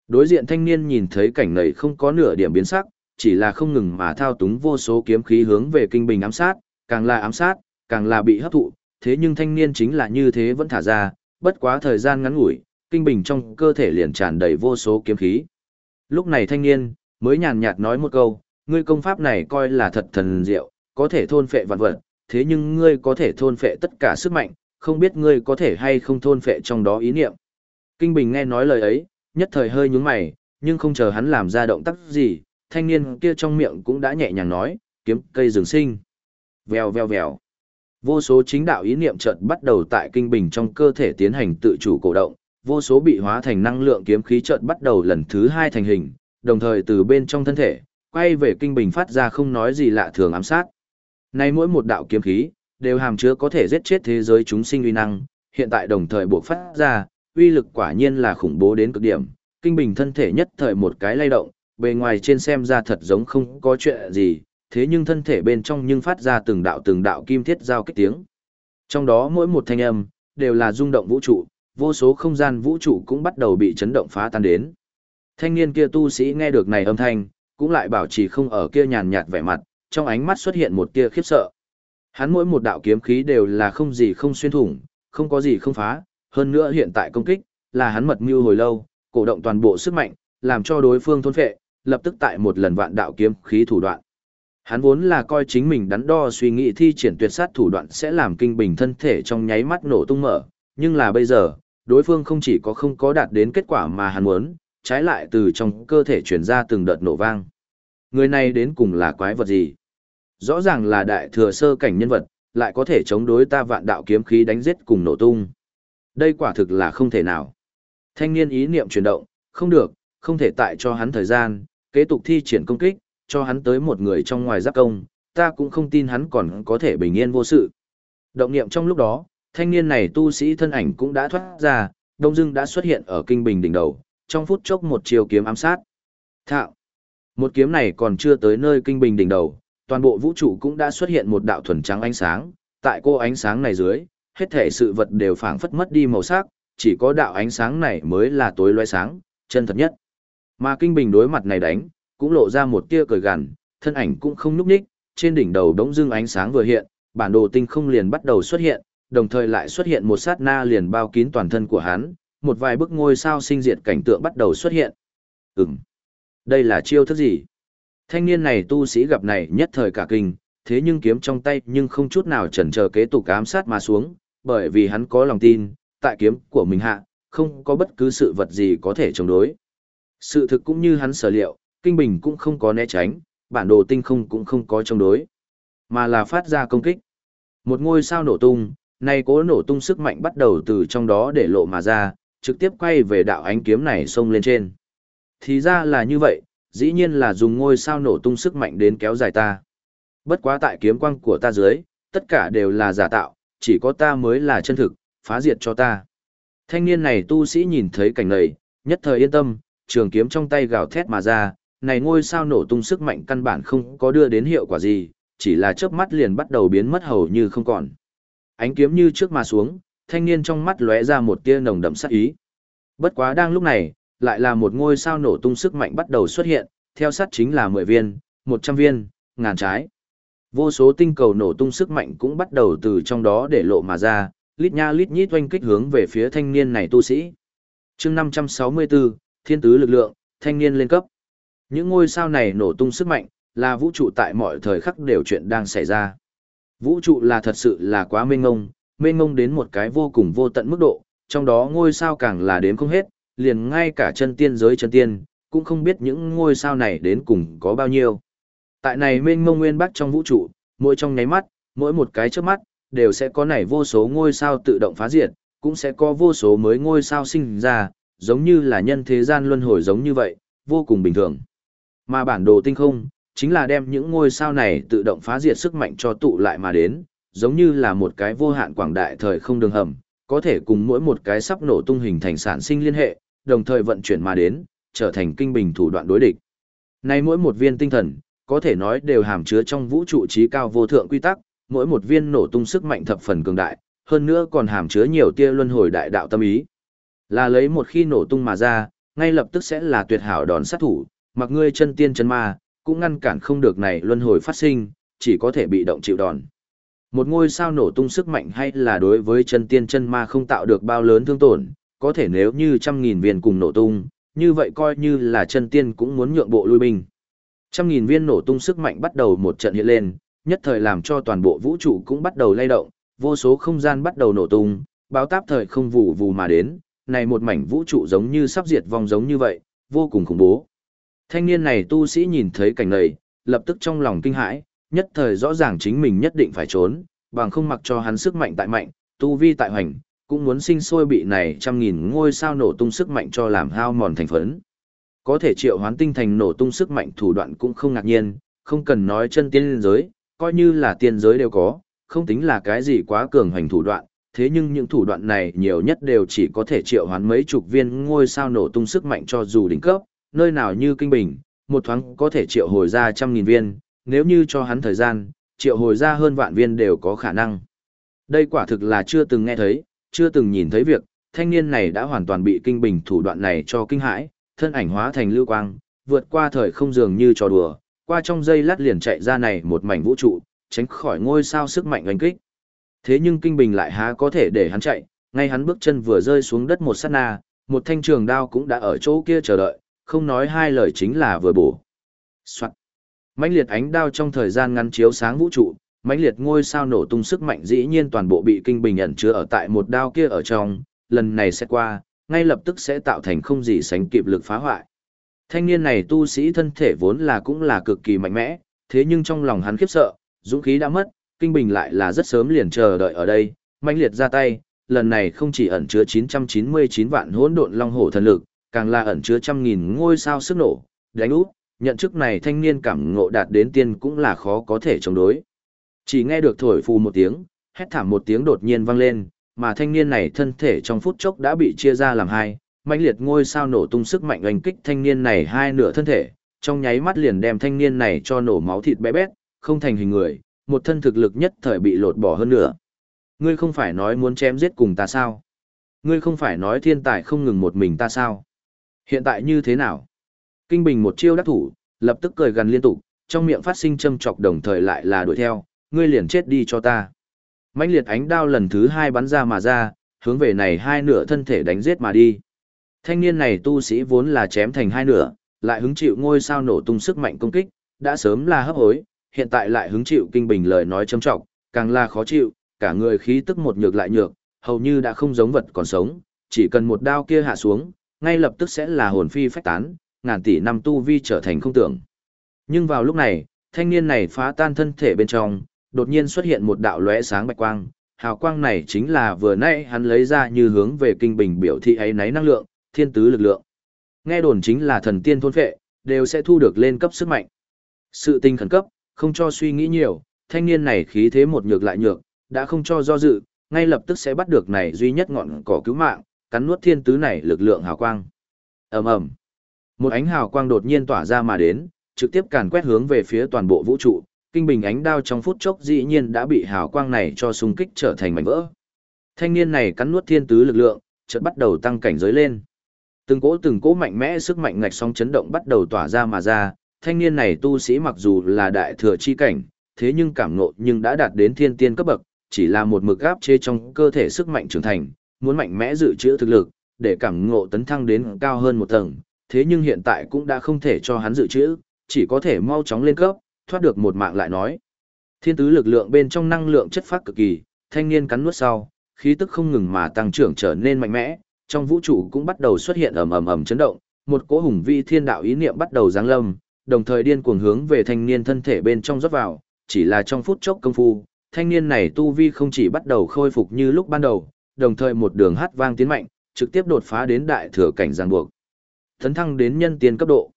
Đối diện thanh niên nhìn thấy cảnh này không có nửa điểm biến sắc, chỉ là không ngừng mà thao túng vô số kiếm khí hướng về kinh bình ám sát, càng là ám sát, càng là bị hấp thụ, thế nhưng thanh niên chính là như thế vẫn thả ra, bất quá thời gian ngắn ngủi, kinh bình trong cơ thể liền tràn đầy vô số kiếm khí. Lúc này thanh niên, mới nhàn nhạt nói một câu, ngươi công pháp này coi là thật thần diệu, có thể thôn phệ vạn vật, thế nhưng ngươi có thể thôn phệ tất cả sức mạnh, không biết ngươi có thể hay không thôn phệ trong đó ý niệm. Kinh Bình nghe nói lời ấy, nhất thời hơi nhướng mày, nhưng không chờ hắn làm ra động tác gì, thanh niên kia trong miệng cũng đã nhẹ nhàng nói, kiếm cây rừng sinh. Vèo vèo vèo. Vô số chính đạo ý niệm chợt bắt đầu tại kinh bình trong cơ thể tiến hành tự chủ cổ động, vô số bị hóa thành năng lượng kiếm khí chợt bắt đầu lần thứ hai thành hình, đồng thời từ bên trong thân thể, quay về kinh bình phát ra không nói gì lạ thường ám sát. Nay mỗi một đạo kiếm khí, đều hàm chứa có thể giết chết thế giới chúng sinh uy năng, hiện tại đồng thời buộc phát ra, uy lực quả nhiên là khủng bố đến cực điểm, kinh bình thân thể nhất thời một cái lay động, bề ngoài trên xem ra thật giống không có chuyện gì, thế nhưng thân thể bên trong nhưng phát ra từng đạo từng đạo kim thiết giao kích tiếng. Trong đó mỗi một thanh âm, đều là rung động vũ trụ, vô số không gian vũ trụ cũng bắt đầu bị chấn động phá tan đến. Thanh niên kia tu sĩ nghe được này âm thanh, cũng lại bảo trì không ở kia nhàn nhạt vẻ mặt, trong ánh mắt xuất hiện một tia khiếp sợ. Hắn mỗi một đạo kiếm khí đều là không gì không xuyên thủng, không có gì không phá, hơn nữa hiện tại công kích, là hắn mật mưu hồi lâu, cổ động toàn bộ sức mạnh, làm cho đối phương thôn phệ, lập tức tại một lần vạn đạo kiếm khí thủ đoạn. Hắn vốn là coi chính mình đắn đo suy nghĩ thi triển tuyệt sát thủ đoạn sẽ làm kinh bình thân thể trong nháy mắt nổ tung mở, nhưng là bây giờ, đối phương không chỉ có không có đạt đến kết quả mà hắn muốn, trái lại từ trong cơ thể chuyển ra từng đợt nổ vang. Người này đến cùng là quái vật gì? Rõ ràng là đại thừa sơ cảnh nhân vật, lại có thể chống đối ta vạn đạo kiếm khí đánh giết cùng nổ tung. Đây quả thực là không thể nào. Thanh niên ý niệm chuyển động, không được, không thể tại cho hắn thời gian, kế tục thi triển công kích, cho hắn tới một người trong ngoài giáp công, ta cũng không tin hắn còn có thể bình yên vô sự. Động niệm trong lúc đó, thanh niên này tu sĩ thân ảnh cũng đã thoát ra, đông dưng đã xuất hiện ở kinh bình đỉnh đầu, trong phút chốc một chiều kiếm ám sát. Thạo. Một kiếm này còn chưa tới nơi kinh bình đỉnh đầu, toàn bộ vũ trụ cũng đã xuất hiện một đạo thuần trắng ánh sáng, tại cô ánh sáng này dưới, hết thể sự vật đều phảng phất mất đi màu sắc, chỉ có đạo ánh sáng này mới là tối loe sáng, chân thật nhất. Mà kinh bình đối mặt này đánh, cũng lộ ra một tia cười gằn, thân ảnh cũng không núp ních, trên đỉnh đầu đống dưng ánh sáng vừa hiện, bản đồ tinh không liền bắt đầu xuất hiện, đồng thời lại xuất hiện một sát na liền bao kín toàn thân của hắn, một vài bức ngôi sao sinh diệt cảnh tượng bắt đầu xuất hiện. Ừm, đây là chiêu thức gì? Thanh niên này tu sĩ gặp này nhất thời cả kinh, thế nhưng kiếm trong tay nhưng không chút nào chần chờ kế tục ám sát mà xuống, bởi vì hắn có lòng tin, tại kiếm của mình hạ, không có bất cứ sự vật gì có thể chống đối. Sự thực cũng như hắn sở liệu, Kinh Bình cũng không có né tránh, bản đồ tinh không cũng không có chống đối, mà là phát ra công kích. Một ngôi sao nổ tung, nay cố nổ tung sức mạnh bắt đầu từ trong đó để lộ mà ra, trực tiếp quay về đạo ánh kiếm này xông lên trên. Thì ra là như vậy, dĩ nhiên là dùng ngôi sao nổ tung sức mạnh đến kéo dài ta. Bất quá tại kiếm quang của ta dưới, tất cả đều là giả tạo, chỉ có ta mới là chân thực, phá diệt cho ta. Thanh niên này tu sĩ nhìn thấy cảnh này, nhất thời yên tâm, trường kiếm trong tay gào thét mà ra, này ngôi sao nổ tung sức mạnh căn bản không có đưa đến hiệu quả gì, chỉ là chớp mắt liền bắt đầu biến mất hầu như không còn. Ánh kiếm như trước mà xuống, thanh niên trong mắt lóe ra một tia nồng đậm sát ý. Bất quá đang lúc này, lại là một ngôi sao nổ tung sức mạnh bắt đầu xuất hiện, theo sát chính là 10 viên, 100 viên, ngàn trái. Vô số tinh cầu nổ tung sức mạnh cũng bắt đầu từ trong đó để lộ mà ra, lít nha lít nhít oanh kích hướng về phía thanh niên này tu sĩ. chương 564, Thiên tứ lực lượng, thanh niên lên cấp. Những ngôi sao này nổ tung sức mạnh, là vũ trụ tại mọi thời khắc đều chuyện đang xảy ra. Vũ trụ là thật sự là quá mênh ngông, mênh ngông đến một cái vô cùng vô tận mức độ, trong đó ngôi sao càng là đến không hết, liền ngay cả chân tiên giới chân tiên, cũng không biết những ngôi sao này đến cùng có bao nhiêu. Tại này mênh mông nguyên bắc trong vũ trụ, mỗi trong nháy mắt, mỗi một cái trước mắt, đều sẽ có nảy vô số ngôi sao tự động phá diệt, cũng sẽ có vô số mới ngôi sao sinh ra, giống như là nhân thế gian luân hồi giống như vậy, vô cùng bình thường. Mà bản đồ tinh không, chính là đem những ngôi sao này tự động phá diệt sức mạnh cho tụ lại mà đến, giống như là một cái vô hạn quảng đại thời không đường hầm, có thể cùng mỗi một cái sắp nổ tung hình thành sản sinh liên hệ, đồng thời vận chuyển mà đến, trở thành kinh bình thủ đoạn đối địch. Nay mỗi một viên tinh thần, có thể nói đều hàm chứa trong vũ trụ trí cao vô thượng quy tắc, mỗi một viên nổ tung sức mạnh thập phần cường đại, hơn nữa còn hàm chứa nhiều tia luân hồi đại đạo tâm ý. Là lấy một khi nổ tung mà ra, ngay lập tức sẽ là tuyệt hảo đòn sát thủ, mặc ngươi chân tiên chân ma, cũng ngăn cản không được này luân hồi phát sinh, chỉ có thể bị động chịu đòn. Một ngôi sao nổ tung sức mạnh hay là đối với chân tiên chân ma không tạo được bao lớn thương tổn, có thể nếu như trăm nghìn viên cùng nổ tung, như vậy coi như là chân tiên cũng muốn nhượng bộ lui binh. Trăm nghìn viên nổ tung sức mạnh bắt đầu một trận hiện lên, nhất thời làm cho toàn bộ vũ trụ cũng bắt đầu lay động, vô số không gian bắt đầu nổ tung, báo táp thời không vụ vù mà đến, này một mảnh vũ trụ giống như sắp diệt vong giống như vậy, vô cùng khủng bố. Thanh niên này tu sĩ nhìn thấy cảnh này, lập tức trong lòng kinh hãi, nhất thời rõ ràng chính mình nhất định phải trốn, bằng không mặc cho hắn sức mạnh tại mạnh, tu vi tại hoành, cũng muốn sinh sôi bị này trăm nghìn ngôi sao nổ tung sức mạnh cho làm hao mòn thành phấn. Có thể triệu hoán tinh thành nổ tung sức mạnh thủ đoạn cũng không ngạc nhiên, không cần nói chân tiên giới, coi như là tiên giới đều có, không tính là cái gì quá cường hành thủ đoạn, thế nhưng những thủ đoạn này nhiều nhất đều chỉ có thể triệu hoán mấy chục viên ngôi sao nổ tung sức mạnh cho dù đỉnh cấp, nơi nào như kinh bình, một thoáng có thể triệu hồi ra trăm nghìn viên, nếu như cho hắn thời gian, triệu hồi ra hơn vạn viên đều có khả năng. Đây quả thực là chưa từng nghe thấy, chưa từng nhìn thấy việc, thanh niên này đã hoàn toàn bị kinh bình thủ đoạn này cho kinh hãi, thân ảnh hóa thành lưu quang, vượt qua thời không dường như trò đùa, qua trong giây lát liền chạy ra này một mảnh vũ trụ, tránh khỏi ngôi sao sức mạnh oanh kích. Thế nhưng kinh bình lại há có thể để hắn chạy, ngay hắn bước chân vừa rơi xuống đất một sát na, một thanh trường đao cũng đã ở chỗ kia chờ đợi, không nói hai lời chính là vừa bổ. Soạn. mãnh liệt ánh đao trong thời gian ngắn chiếu sáng vũ trụ, mãnh liệt ngôi sao nổ tung sức mạnh dĩ nhiên toàn bộ bị kinh bình ẩn chứa ở tại một đao kia ở trong, lần này sẽ qua, ngay lập tức sẽ tạo thành không gì sánh kịp lực phá hoại. Thanh niên này tu sĩ thân thể vốn là cũng là cực kỳ mạnh mẽ, thế nhưng trong lòng hắn khiếp sợ, dũng khí đã mất, kinh bình lại là rất sớm liền chờ đợi ở đây, mãnh liệt ra tay, lần này không chỉ ẩn chứa 999 vạn hỗn độn long hổ thần lực, càng là ẩn chứa trăm nghìn ngôi sao sức nổ, đánh út, nhận chức này thanh niên cảm ngộ đạt đến tiên cũng là khó có thể chống đối. Chỉ nghe được thổi phù một tiếng, hét thảm một tiếng đột nhiên vang lên, mà thanh niên này thân thể trong phút chốc đã bị chia ra làm hai, mãnh liệt ngôi sao nổ tung sức mạnh oanh kích thanh niên này hai nửa thân thể, trong nháy mắt liền đem thanh niên này cho nổ máu thịt bé bét, không thành hình người, một thân thực lực nhất thời bị lột bỏ hơn nữa. Ngươi không phải nói muốn chém giết cùng ta sao? Ngươi không phải nói thiên tài không ngừng một mình ta sao? Hiện tại như thế nào? Kinh Bình một chiêu đắc thủ, lập tức cười gần liên tục, trong miệng phát sinh châm chọc đồng thời lại là đuổi theo, ngươi liền chết đi cho ta. mãnh liệt ánh đao lần thứ hai bắn ra mà ra, hướng về này hai nửa thân thể đánh giết mà đi. Thanh niên này tu sĩ vốn là chém thành hai nửa, lại hứng chịu ngôi sao nổ tung sức mạnh công kích, đã sớm là hấp hối, hiện tại lại hứng chịu kinh bình lời nói châm trọng, càng là khó chịu, cả người khí tức một nhược lại nhược, hầu như đã không giống vật còn sống, chỉ cần một đao kia hạ xuống, ngay lập tức sẽ là hồn phi phách tán, ngàn tỷ năm tu vi trở thành không tưởng. Nhưng vào lúc này, thanh niên này phá tan thân thể bên trong, đột nhiên xuất hiện một đạo lóe sáng bạch quang, hào quang này chính là vừa nãy hắn lấy ra như hướng về kinh bình biểu thị ấy nấy năng lượng, thiên tứ lực lượng. Nghe đồn chính là thần tiên thôn phệ, đều sẽ thu được lên cấp sức mạnh. Sự tinh khẩn cấp, không cho suy nghĩ nhiều, thanh niên này khí thế một nhược lại nhược, đã không cho do dự, ngay lập tức sẽ bắt được này duy nhất ngọn cỏ cứu mạng, cắn nuốt thiên tứ này lực lượng hào quang. Ầm ầm. Một ánh hào quang đột nhiên tỏa ra mà đến, trực tiếp càn quét hướng về phía toàn bộ vũ trụ, kinh bình ánh đao trong phút chốc dĩ nhiên đã bị hào quang này cho xung kích trở thành mảnh vỡ. Thanh niên này cắn nuốt thiên tứ lực lượng, chợt bắt đầu tăng cảnh giới lên. Từng cỗ từng cỗ mạnh mẽ sức mạnh ngạch sóng chấn động bắt đầu tỏa ra mà ra, thanh niên này tu sĩ mặc dù là đại thừa chi cảnh, thế nhưng cảm ngộ nhưng đã đạt đến thiên tiên cấp bậc, chỉ là một mực áp chế trong cơ thể sức mạnh trưởng thành, muốn mạnh mẽ dự trữ thực lực, để cảm ngộ tấn thăng đến cao hơn một tầng, thế nhưng hiện tại cũng đã không thể cho hắn dự trữ, chỉ có thể mau chóng lên cấp, thoát được một mạng lại nói. Thiên tứ lực lượng bên trong năng lượng chất phát cực kỳ, thanh niên cắn nuốt sau, khí tức không ngừng mà tăng trưởng trở nên mạnh mẽ, trong vũ trụ cũng bắt đầu xuất hiện ầm ầm ầm chấn động, một cỗ hùng vi thiên đạo ý niệm bắt đầu giáng lâm, đồng thời điên cuồng hướng về thanh niên thân thể bên trong rót vào, chỉ là trong phút chốc công phu, thanh niên này tu vi không chỉ bắt đầu khôi phục như lúc ban đầu, đồng thời một đường hát vang tiến mạnh, trực tiếp đột phá đến đại thừa cảnh giang buộc. Thấn thăng đến nhân tiên cấp độ.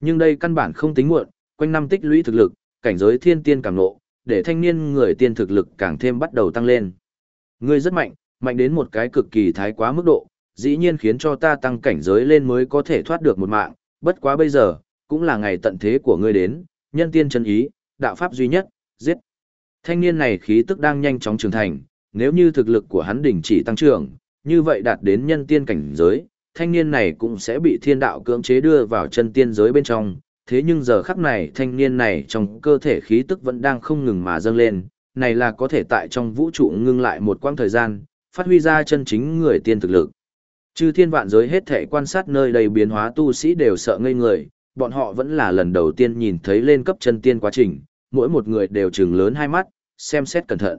Nhưng đây căn bản không tính muộn, quanh năm tích lũy thực lực, cảnh giới thiên tiên càng nộ, để thanh niên người tiên thực lực càng thêm bắt đầu tăng lên. Ngươi rất mạnh, mạnh đến một cái cực kỳ thái quá mức độ, dĩ nhiên khiến cho ta tăng cảnh giới lên mới có thể thoát được một mạng, bất quá bây giờ, cũng là ngày tận thế của ngươi đến, nhân tiên chân ý, đạo pháp duy nhất, giết. Thanh niên này khí tức đang nhanh chóng trưởng thành, nếu như thực lực của hắn đình chỉ tăng trưởng, như vậy đạt đến nhân tiên cảnh giới, thanh niên này cũng sẽ bị thiên đạo cưỡng chế đưa vào chân tiên giới bên trong. Thế nhưng giờ khắc này thanh niên này trong cơ thể khí tức vẫn đang không ngừng mà dâng lên, này là có thể tại trong vũ trụ ngưng lại một quãng thời gian, phát huy ra chân chính người tiên thực lực. Chư thiên vạn giới hết thể quan sát nơi đầy biến hóa tu sĩ đều sợ ngây người, bọn họ vẫn là lần đầu tiên nhìn thấy lên cấp chân tiên quá trình, mỗi một người đều trừng lớn hai mắt, xem xét cẩn thận.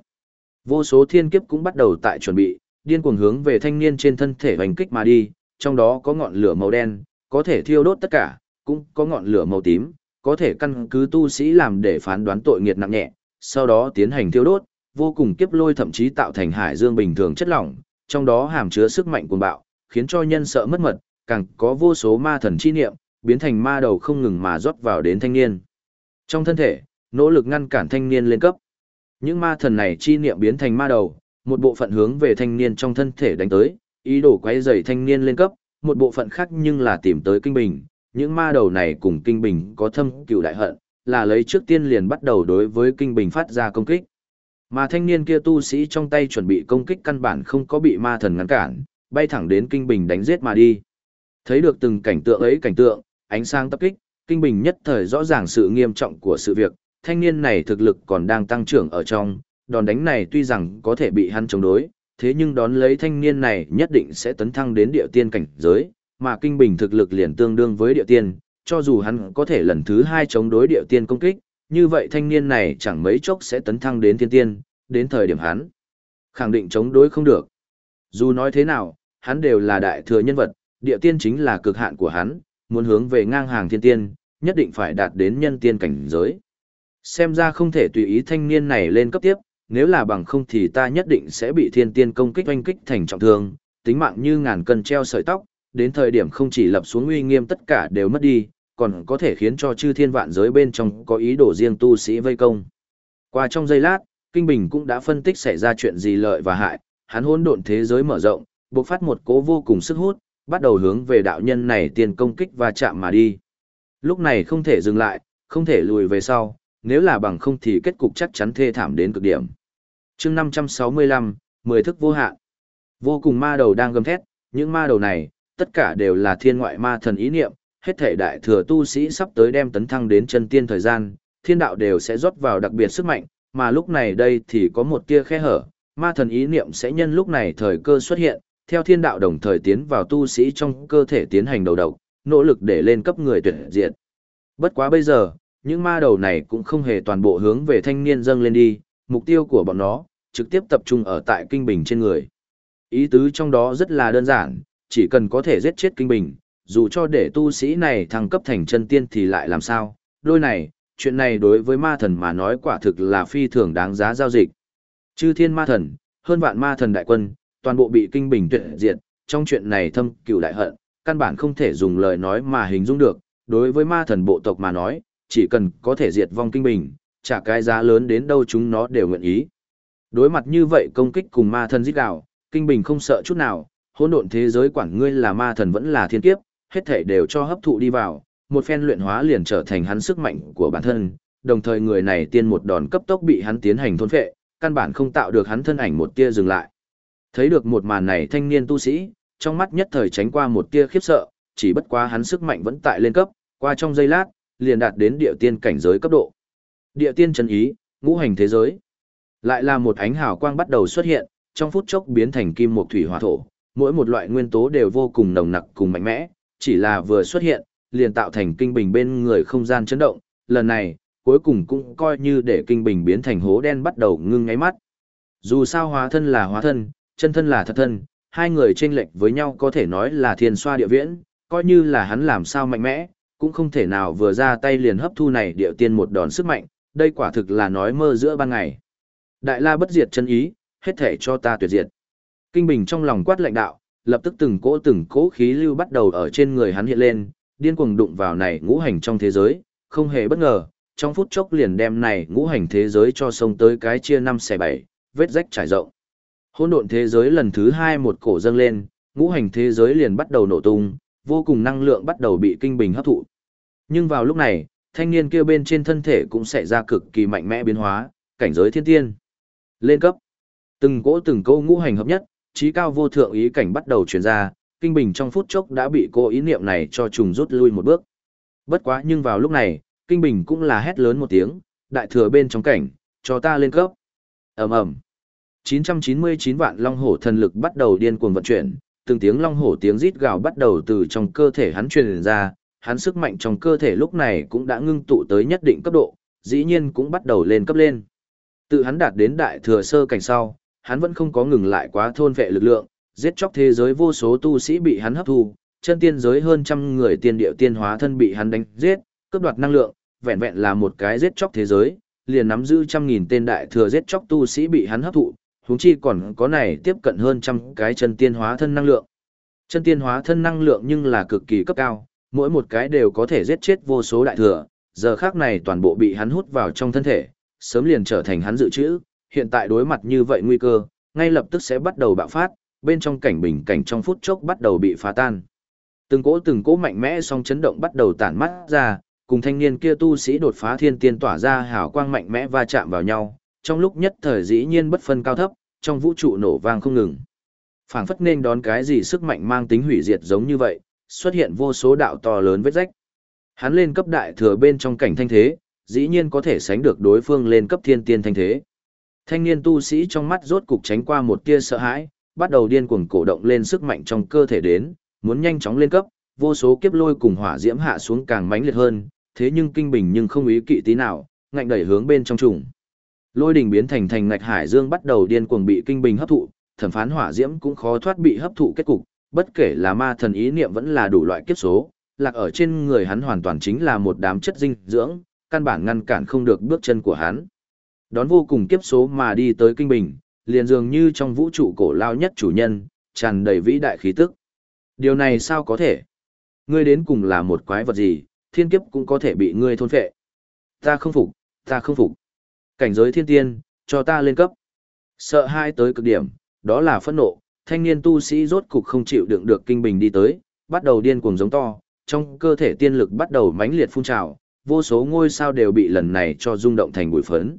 Vô số thiên kiếp cũng bắt đầu tại chuẩn bị, điên cuồng hướng về thanh niên trên thân thể hoành kích mà đi, trong đó có ngọn lửa màu đen, có thể thiêu đốt tất cả, cũng có ngọn lửa màu tím, có thể căn cứ tu sĩ làm để phán đoán tội nghiệt nặng nhẹ, sau đó tiến hành thiêu đốt, vô cùng kiếp lôi thậm chí tạo thành hải dương bình thường chất lỏng, trong đó hàm chứa sức mạnh cuồng bạo, khiến cho nhân sợ mất mật, càng có vô số ma thần chi niệm, biến thành ma đầu không ngừng mà rót vào đến thanh niên. Trong thân thể, nỗ lực ngăn cản thanh niên lên cấp. Những ma thần này chi niệm biến thành ma đầu, một bộ phận hướng về thanh niên trong thân thể đánh tới, ý đồ quấy rầy thanh niên lên cấp, một bộ phận khác nhưng là tìm tới kinh bình. Những ma đầu này cùng kinh bình có thâm cựu đại hận, là lấy trước tiên liền bắt đầu đối với kinh bình phát ra công kích. Mà thanh niên kia tu sĩ trong tay chuẩn bị công kích căn bản không có bị ma thần ngăn cản, bay thẳng đến kinh bình đánh giết mà đi. Thấy được từng cảnh tượng ấy cảnh tượng, ánh sáng tập kích, kinh bình nhất thời rõ ràng sự nghiêm trọng của sự việc, thanh niên này thực lực còn đang tăng trưởng ở trong, đòn đánh này tuy rằng có thể bị hắn chống đối, thế nhưng đón lấy thanh niên này nhất định sẽ tấn thăng đến địa tiên cảnh giới, mà kinh bình thực lực liền tương đương với địa tiên, cho dù hắn có thể lần thứ hai chống đối địa tiên công kích, như vậy thanh niên này chẳng mấy chốc sẽ tấn thăng đến thiên tiên, đến thời điểm hắn khẳng định chống đối không được. Dù nói thế nào, hắn đều là đại thừa nhân vật, địa tiên chính là cực hạn của hắn, muốn hướng về ngang hàng thiên tiên, nhất định phải đạt đến nhân tiên cảnh giới. Xem ra không thể tùy ý thanh niên này lên cấp tiếp, nếu là bằng không thì ta nhất định sẽ bị thiên tiên công kích oanh kích thành trọng thương, tính mạng như ngàn cân treo sợi tóc, đến thời điểm không chỉ lập xuống uy nghiêm tất cả đều mất đi, còn có thể khiến cho chư thiên vạn giới bên trong có ý đồ riêng tu sĩ vây công. Qua trong giây lát, Kinh Bình cũng đã phân tích xảy ra chuyện gì lợi và hại, hắn hỗn độn thế giới mở rộng, bộc phát một cố vô cùng sức hút, bắt đầu hướng về đạo nhân này tiền công kích và chạm mà đi. Lúc này không thể dừng lại, không thể lùi về sau, nếu là bằng không thì kết cục chắc chắn thê thảm đến cực điểm. chương 565, mười thức vô hạn. Vô cùng ma đầu đang gầm thét, những ma đầu này, tất cả đều là thiên ngoại ma thần ý niệm, hết thể đại thừa tu sĩ sắp tới đem tấn thăng đến chân tiên thời gian, thiên đạo đều sẽ rót vào đặc biệt sức mạnh, mà lúc này đây thì có một tia khe hở, ma thần ý niệm sẽ nhân lúc này thời cơ xuất hiện, theo thiên đạo đồng thời tiến vào tu sĩ trong cơ thể tiến hành đầu độc, nỗ lực để lên cấp người tuyệt diệt. Bất quá bây giờ, những ma đầu này cũng không hề toàn bộ hướng về thanh niên dâng lên đi, mục tiêu của bọn nó, trực tiếp tập trung ở tại kinh bình trên người. Ý tứ trong đó rất là đơn giản, chỉ cần có thể giết chết kinh bình, dù cho để tu sĩ này thăng cấp thành chân tiên thì lại làm sao, đôi này, chuyện này đối với ma thần mà nói quả thực là phi thường đáng giá giao dịch. Chư thiên ma thần, hơn vạn ma thần đại quân, toàn bộ bị kinh bình tuyệt diệt, trong chuyện này thâm cựu đại hận, căn bản không thể dùng lời nói mà hình dung được, đối với ma thần bộ tộc mà nói, chỉ cần có thể diệt vong kinh bình, trả cái giá lớn đến đâu chúng nó đều nguyện ý. Đối mặt như vậy công kích cùng ma thần giết đạo, kinh bình không sợ chút nào, hỗn độn thế giới quản ngươi là ma thần vẫn là thiên kiếp, hết thể đều cho hấp thụ đi vào, một phen luyện hóa liền trở thành hắn sức mạnh của bản thân, đồng thời người này tiên một đòn cấp tốc bị hắn tiến hành thôn phệ, căn bản không tạo được hắn thân ảnh một tia dừng lại. Thấy được một màn này thanh niên tu sĩ, trong mắt nhất thời tránh qua một tia khiếp sợ, chỉ bất quá hắn sức mạnh vẫn tại lên cấp, qua trong giây lát, liền đạt đến địa tiên cảnh giới cấp độ. Địa tiên chân ý, ngũ hành thế giới. Lại là một ánh hào quang bắt đầu xuất hiện, trong phút chốc biến thành kim một thủy hỏa thổ, mỗi một loại nguyên tố đều vô cùng nồng nặc cùng mạnh mẽ, chỉ là vừa xuất hiện, liền tạo thành kinh bình bên người không gian chấn động, lần này, cuối cùng cũng coi như để kinh bình biến thành hố đen bắt đầu ngưng ngáy mắt. Dù sao hóa thân là hóa thân, chân thân là thật thân, hai người chênh lệch với nhau có thể nói là thiên xoa địa viễn, coi như là hắn làm sao mạnh mẽ, cũng không thể nào vừa ra tay liền hấp thu này địa tiên một đòn sức mạnh, đây quả thực là nói mơ giữa ban ngày. Đại la bất diệt chân ý, hết thể cho ta tuyệt diệt. Kinh bình trong lòng quát lạnh đạo, lập tức từng cỗ từng cỗ khí lưu bắt đầu ở trên người hắn hiện lên, điên cuồng đụng vào này ngũ hành trong thế giới, không hề bất ngờ, trong phút chốc liền đem này ngũ hành thế giới cho sông tới cái chia năm xẻ bảy, vết rách trải rộng. Hỗn độn thế giới lần thứ hai một cổ dâng lên, ngũ hành thế giới liền bắt đầu nổ tung, vô cùng năng lượng bắt đầu bị kinh bình hấp thụ. Nhưng vào lúc này, thanh niên kia bên trên thân thể cũng xảy ra cực kỳ mạnh mẽ biến hóa, cảnh giới thiên tiên. Lên cấp. Từng cỗ từng câu ngũ hành hợp nhất, trí cao vô thượng ý cảnh bắt đầu truyền ra, kinh bình trong phút chốc đã bị cô ý niệm này cho trùng rút lui một bước. Bất quá nhưng vào lúc này, kinh bình cũng là hét lớn một tiếng, đại thừa bên trong cảnh, cho ta lên cấp. ầm ầm 999 vạn long hổ thần lực bắt đầu điên cuồng vận chuyển, từng tiếng long hổ tiếng rít gào bắt đầu từ trong cơ thể hắn truyền ra, hắn sức mạnh trong cơ thể lúc này cũng đã ngưng tụ tới nhất định cấp độ, dĩ nhiên cũng bắt đầu lên cấp lên. Tự hắn đạt đến đại thừa sơ cảnh sau, hắn vẫn không có ngừng lại quá thôn vệ lực lượng, giết chóc thế giới vô số tu sĩ bị hắn hấp thu, chân tiên giới hơn trăm người tiên điệu tiên hóa thân bị hắn đánh giết, cướp đoạt năng lượng, vẹn vẹn là một cái giết chóc thế giới, liền nắm giữ trăm nghìn tên đại thừa giết chóc tu sĩ bị hắn hấp thụ, huống chi còn có này tiếp cận hơn trăm cái chân tiên hóa thân năng lượng. Chân tiên hóa thân năng lượng nhưng là cực kỳ cấp cao, mỗi một cái đều có thể giết chết vô số đại thừa, giờ khác này toàn bộ bị hắn hút vào trong thân thể, sớm liền trở thành hắn dự trữ, hiện tại đối mặt như vậy nguy cơ, ngay lập tức sẽ bắt đầu bạo phát, bên trong cảnh bình cảnh trong phút chốc bắt đầu bị phá tan. Từng cỗ từng cỗ mạnh mẽ song chấn động bắt đầu tản mắt ra, cùng thanh niên kia tu sĩ đột phá thiên tiên tỏa ra hào quang mạnh mẽ va chạm vào nhau, trong lúc nhất thời dĩ nhiên bất phân cao thấp, trong vũ trụ nổ vang không ngừng. Phảng phất nên đón cái gì sức mạnh mang tính hủy diệt giống như vậy, xuất hiện vô số đạo to lớn vết rách. Hắn lên cấp đại thừa bên trong cảnh thanh thế, dĩ nhiên có thể sánh được đối phương lên cấp thiên tiên thanh thế. Thanh niên tu sĩ trong mắt rốt cục tránh qua một tia sợ hãi, bắt đầu điên cuồng cổ động lên sức mạnh trong cơ thể đến, muốn nhanh chóng lên cấp, vô số kiếp lôi cùng hỏa diễm hạ xuống càng mãnh liệt hơn, thế nhưng kinh bình nhưng không ý kỵ tí nào, ngạnh đẩy hướng bên trong trùng. Lôi đỉnh biến thành thành ngạch hải dương bắt đầu điên cuồng bị kinh bình hấp thụ, thẩm phán hỏa diễm cũng khó thoát bị hấp thụ kết cục, bất kể là ma thần ý niệm vẫn là đủ loại kiếp số, lạc ở trên người hắn hoàn toàn chính là một đám chất dinh dưỡng, căn bản ngăn cản không được bước chân của hắn. Đón vô cùng kiếp số mà đi tới kinh bình, liền dường như trong vũ trụ cổ lao nhất chủ nhân, tràn đầy vĩ đại khí tức. Điều này sao có thể? Ngươi đến cùng là một quái vật gì, thiên kiếp cũng có thể bị ngươi thôn phệ. Ta không phục, ta không phục. Cảnh giới thiên tiên, cho ta lên cấp. Sợ hai tới cực điểm, đó là phẫn nộ, thanh niên tu sĩ rốt cục không chịu đựng được kinh bình đi tới, bắt đầu điên cuồng giống to, trong cơ thể tiên lực bắt đầu mãnh liệt phun trào, vô số ngôi sao đều bị lần này cho rung động thành bụi phấn.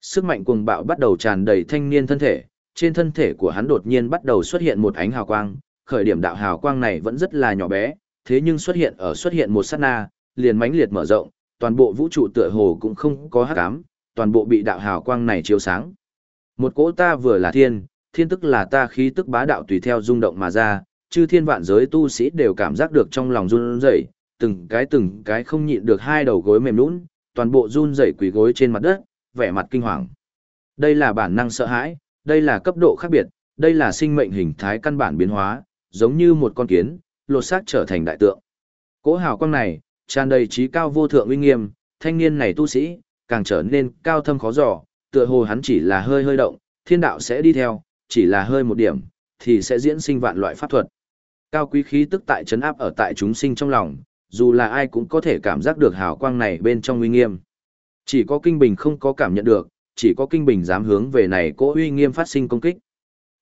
Sức mạnh cuồng bạo bắt đầu tràn đầy thanh niên thân thể, trên thân thể của hắn đột nhiên bắt đầu xuất hiện một ánh hào quang, khởi điểm đạo hào quang này vẫn rất là nhỏ bé, thế nhưng xuất hiện ở xuất hiện một sát na, liền mãnh liệt mở rộng, toàn bộ vũ trụ tựa hồ cũng không có hắc ám, toàn bộ bị đạo hào quang này chiếu sáng. Một cỗ ta vừa là thiên, thiên tức là ta khí tức bá đạo tùy theo rung động mà ra, chư thiên vạn giới tu sĩ đều cảm giác được trong lòng run rẩy, từng cái từng cái không nhịn được hai đầu gối mềm nhũn, toàn bộ run rẩy quỳ gối trên mặt đất, vẻ mặt kinh hoàng. Đây là bản năng sợ hãi, đây là cấp độ khác biệt, đây là sinh mệnh hình thái căn bản biến hóa, giống như một con kiến, lột xác trở thành đại tượng. Cỗ hào quang này, tràn đầy trí cao vô thượng uy nghiêm, thanh niên này tu sĩ, càng trở nên cao thâm khó dò, tựa hồ hắn chỉ là hơi hơi động, thiên đạo sẽ đi theo, chỉ là hơi một điểm, thì sẽ diễn sinh vạn loại pháp thuật. Cao quý khí tức tại chấn áp ở tại chúng sinh trong lòng, dù là ai cũng có thể cảm giác được hào quang này bên trong uy nghiêm. Chỉ có kinh bình không có cảm nhận được, chỉ có kinh bình dám hướng về này cỗ uy nghiêm phát sinh công kích.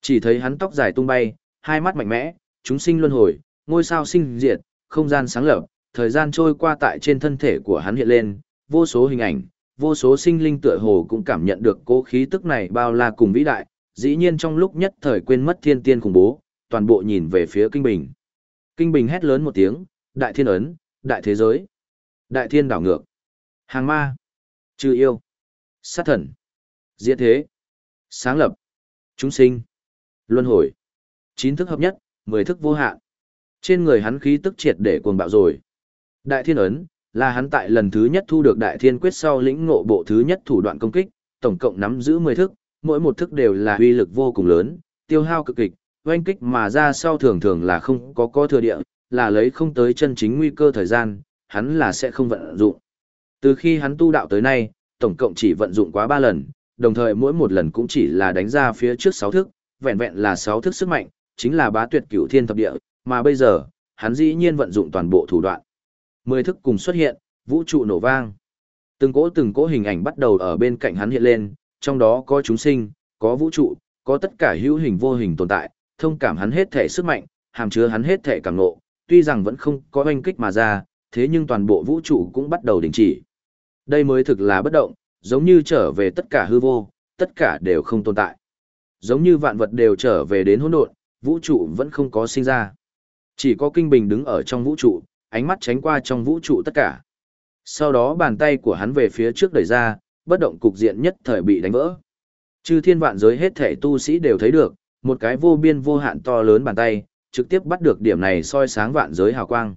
Chỉ thấy hắn tóc dài tung bay, hai mắt mạnh mẽ, chúng sinh luân hồi, ngôi sao sinh diệt, không gian sáng lập, thời gian trôi qua tại trên thân thể của hắn hiện lên, vô số hình ảnh, vô số sinh linh tựa hồ cũng cảm nhận được cố khí tức này bao la cùng vĩ đại, dĩ nhiên trong lúc nhất thời quên mất thiên tiên khủng bố, toàn bộ nhìn về phía Kinh Bình. Kinh Bình hét lớn một tiếng, đại thiên ấn, đại thế giới, đại thiên đảo ngược, hàng ma, trừ yêu, sát thần, diễn thế, sáng lập, chúng sinh, luân hồi, chín thức hợp nhất, mười thức vô hạn. Trên người hắn khí tức triệt để cuồng bạo rồi. Đại thiên ấn, là hắn tại lần thứ nhất thu được đại thiên quyết sau lĩnh ngộ bộ thứ nhất thủ đoạn công kích, tổng cộng nắm giữ 10 thức, mỗi một thức đều là uy lực vô cùng lớn, tiêu hao cực kịch, oanh kích mà ra sau thường thường là không có có thừa địa, là lấy không tới chân chính nguy cơ thời gian, hắn là sẽ không vận dụng. Từ khi hắn tu đạo tới nay, tổng cộng chỉ vận dụng quá 3 lần, đồng thời mỗi một lần cũng chỉ là đánh ra phía trước 6 thức, vẹn vẹn là 6 thức sức mạnh, chính là bá tuyệt cửu thiên thập địa, mà bây giờ, hắn dĩ nhiên vận dụng toàn bộ thủ đoạn. Mười thức cùng xuất hiện, vũ trụ nổ vang. Từng cỗ từng cỗ hình ảnh bắt đầu ở bên cạnh hắn hiện lên, trong đó có chúng sinh, có vũ trụ, có tất cả hữu hình vô hình tồn tại, thông cảm hắn hết thể sức mạnh, hàm chứa hắn hết thể cảm ngộ, tuy rằng vẫn không có oanh kích mà ra, thế nhưng toàn bộ vũ trụ cũng bắt đầu đình chỉ. Đây mới thực là bất động, giống như trở về tất cả hư vô, tất cả đều không tồn tại. Giống như vạn vật đều trở về đến hỗn độn, vũ trụ vẫn không có sinh ra. Chỉ có kinh bình đứng ở trong vũ trụ, ánh mắt tránh qua trong vũ trụ tất cả. Sau đó bàn tay của hắn về phía trước đẩy ra, bất động cục diện nhất thời bị đánh vỡ. Chư thiên vạn giới hết thể tu sĩ đều thấy được, một cái vô biên vô hạn to lớn bàn tay, trực tiếp bắt được điểm này soi sáng vạn giới hào quang.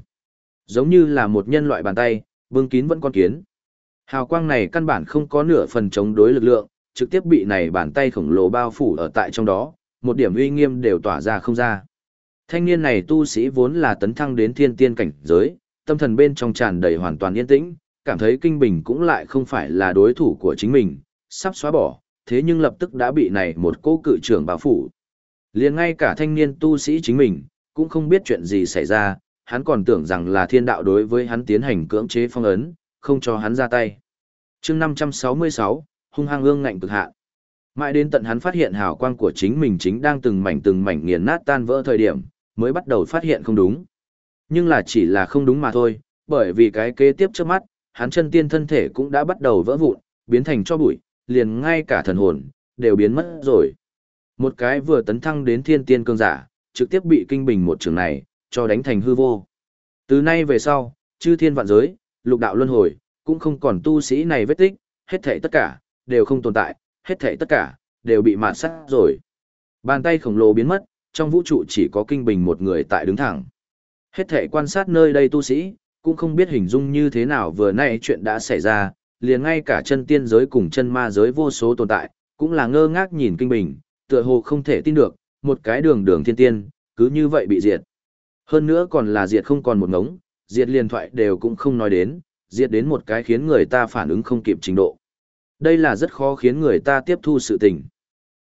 Giống như là một nhân loại bàn tay, vương kín vẫn con kiến. Hào quang này căn bản không có nửa phần chống đối lực lượng, trực tiếp bị này bàn tay khổng lồ bao phủ ở tại trong đó, một điểm uy nghiêm đều tỏa ra không ra. Thanh niên này tu sĩ vốn là tấn thăng đến thiên tiên cảnh giới, tâm thần bên trong tràn đầy hoàn toàn yên tĩnh, cảm thấy kinh bình cũng lại không phải là đối thủ của chính mình, sắp xóa bỏ, thế nhưng lập tức đã bị này một cô cự trưởng bao phủ. liền ngay cả thanh niên tu sĩ chính mình, cũng không biết chuyện gì xảy ra, hắn còn tưởng rằng là thiên đạo đối với hắn tiến hành cưỡng chế phong ấn, không cho hắn ra tay. chương 566, hung hăng ương ngạnh cực hạ. Mãi đến tận hắn phát hiện hào quang của chính mình chính đang từng mảnh từng mảnh nghiền nát tan vỡ thời điểm, mới bắt đầu phát hiện không đúng. Nhưng là chỉ là không đúng mà thôi, bởi vì cái kế tiếp trước mắt, hắn chân tiên thân thể cũng đã bắt đầu vỡ vụn, biến thành cho bụi, liền ngay cả thần hồn, đều biến mất rồi. Một cái vừa tấn thăng đến thiên tiên cương giả, trực tiếp bị kinh bình một trường này, cho đánh thành hư vô. Từ nay về sau, chư thiên vạn giới, lục đạo luân hồi, cũng không còn tu sĩ này vết tích, hết thảy tất cả, đều không tồn tại, hết thảy tất cả, đều bị mạt sát rồi. Bàn tay khổng lồ biến mất, trong vũ trụ chỉ có kinh bình một người tại đứng thẳng. Hết thể quan sát nơi đây tu sĩ, cũng không biết hình dung như thế nào vừa nay chuyện đã xảy ra, liền ngay cả chân tiên giới cùng chân ma giới vô số tồn tại, cũng là ngơ ngác nhìn kinh bình, tựa hồ không thể tin được, một cái đường đường thiên tiên, cứ như vậy bị diệt. Hơn nữa còn là diệt không còn một ngống, diệt liền thoại đều cũng không nói đến, diệt đến một cái khiến người ta phản ứng không kịp trình độ. Đây là rất khó khiến người ta tiếp thu sự tình.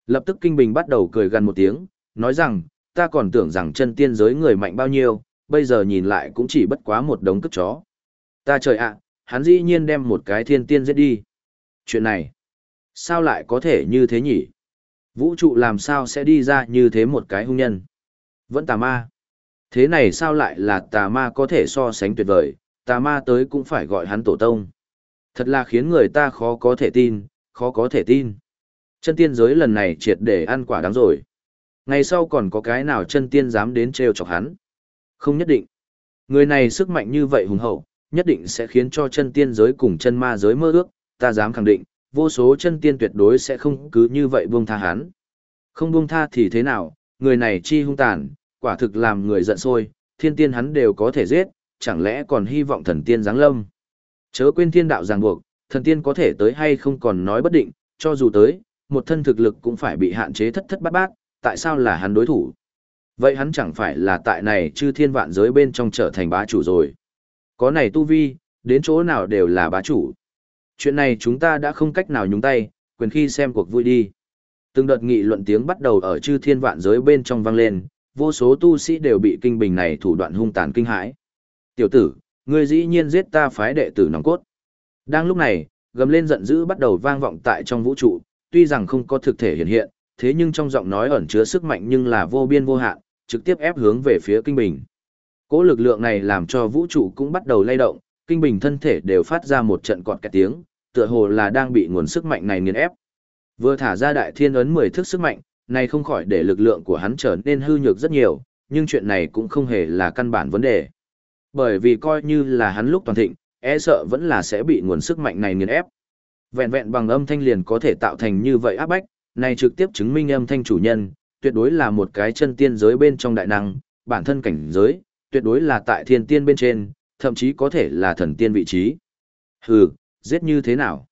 Lập tức Kinh Bình bắt đầu cười gần một tiếng, nói rằng, ta còn tưởng rằng chân tiên giới người mạnh bao nhiêu, bây giờ nhìn lại cũng chỉ bất quá một đống cất chó. Ta trời ạ, hắn dĩ nhiên đem một cái thiên tiên giết đi. Chuyện này, sao lại có thể như thế nhỉ? Vũ trụ làm sao sẽ đi ra như thế một cái hung nhân? Vẫn tà ma. Thế này sao lại là tà ma có thể so sánh tuyệt vời, tà ma tới cũng phải gọi hắn tổ tông. Thật là khiến người ta khó có thể tin, khó có thể tin. Chân tiên giới lần này triệt để ăn quả đáng rồi. Ngày sau còn có cái nào chân tiên dám đến trêu chọc hắn? Không nhất định. Người này sức mạnh như vậy hùng hậu, nhất định sẽ khiến cho chân tiên giới cùng chân ma giới mơ ước, ta dám khẳng định, vô số chân tiên tuyệt đối sẽ không cứ như vậy buông tha hắn. Không buông tha thì thế nào, người này chi hung tàn, quả thực làm người giận sôi, thiên tiên hắn đều có thể giết, chẳng lẽ còn hy vọng thần tiên giáng lâm. Chớ quên thiên đạo ràng buộc, thần tiên có thể tới hay không còn nói bất định, cho dù tới, một thân thực lực cũng phải bị hạn chế thất thất bát bát, tại sao là hắn đối thủ? Vậy hắn chẳng phải là tại này chư thiên vạn giới bên trong trở thành bá chủ rồi. Có này tu vi, đến chỗ nào đều là bá chủ. Chuyện này chúng ta đã không cách nào nhúng tay, quyền khi xem cuộc vui đi. Từng đợt nghị luận tiếng bắt đầu ở chư thiên vạn giới bên trong vang lên, vô số tu sĩ đều bị kinh bình này thủ đoạn hung tàn kinh hãi. Tiểu tử, ngươi dĩ nhiên giết ta phái đệ tử nòng cốt. Đang lúc này, gầm lên giận dữ bắt đầu vang vọng tại trong vũ trụ, tuy rằng không có thực thể hiện hiện, thế nhưng trong giọng nói ẩn chứa sức mạnh nhưng là vô biên vô hạn, trực tiếp ép hướng về phía kinh bình. Cỗ lực lượng này làm cho vũ trụ cũng bắt đầu lay động, kinh bình thân thể đều phát ra một trận cọt kẹt tiếng, tựa hồ là đang bị nguồn sức mạnh này nghiền ép. Vừa thả ra đại thiên ấn 10 thức sức mạnh, này không khỏi để lực lượng của hắn trở nên hư nhược rất nhiều, nhưng chuyện này cũng không hề là căn bản vấn đề. Bởi vì coi như là hắn lúc toàn thịnh, e sợ vẫn là sẽ bị nguồn sức mạnh này nghiền ép. Vẹn vẹn bằng âm thanh liền có thể tạo thành như vậy áp bách, này trực tiếp chứng minh âm thanh chủ nhân, tuyệt đối là một cái chân tiên giới bên trong đại năng, bản thân cảnh giới, tuyệt đối là tại thiên tiên bên trên, thậm chí có thể là thần tiên vị trí. Hừ, giết như thế nào?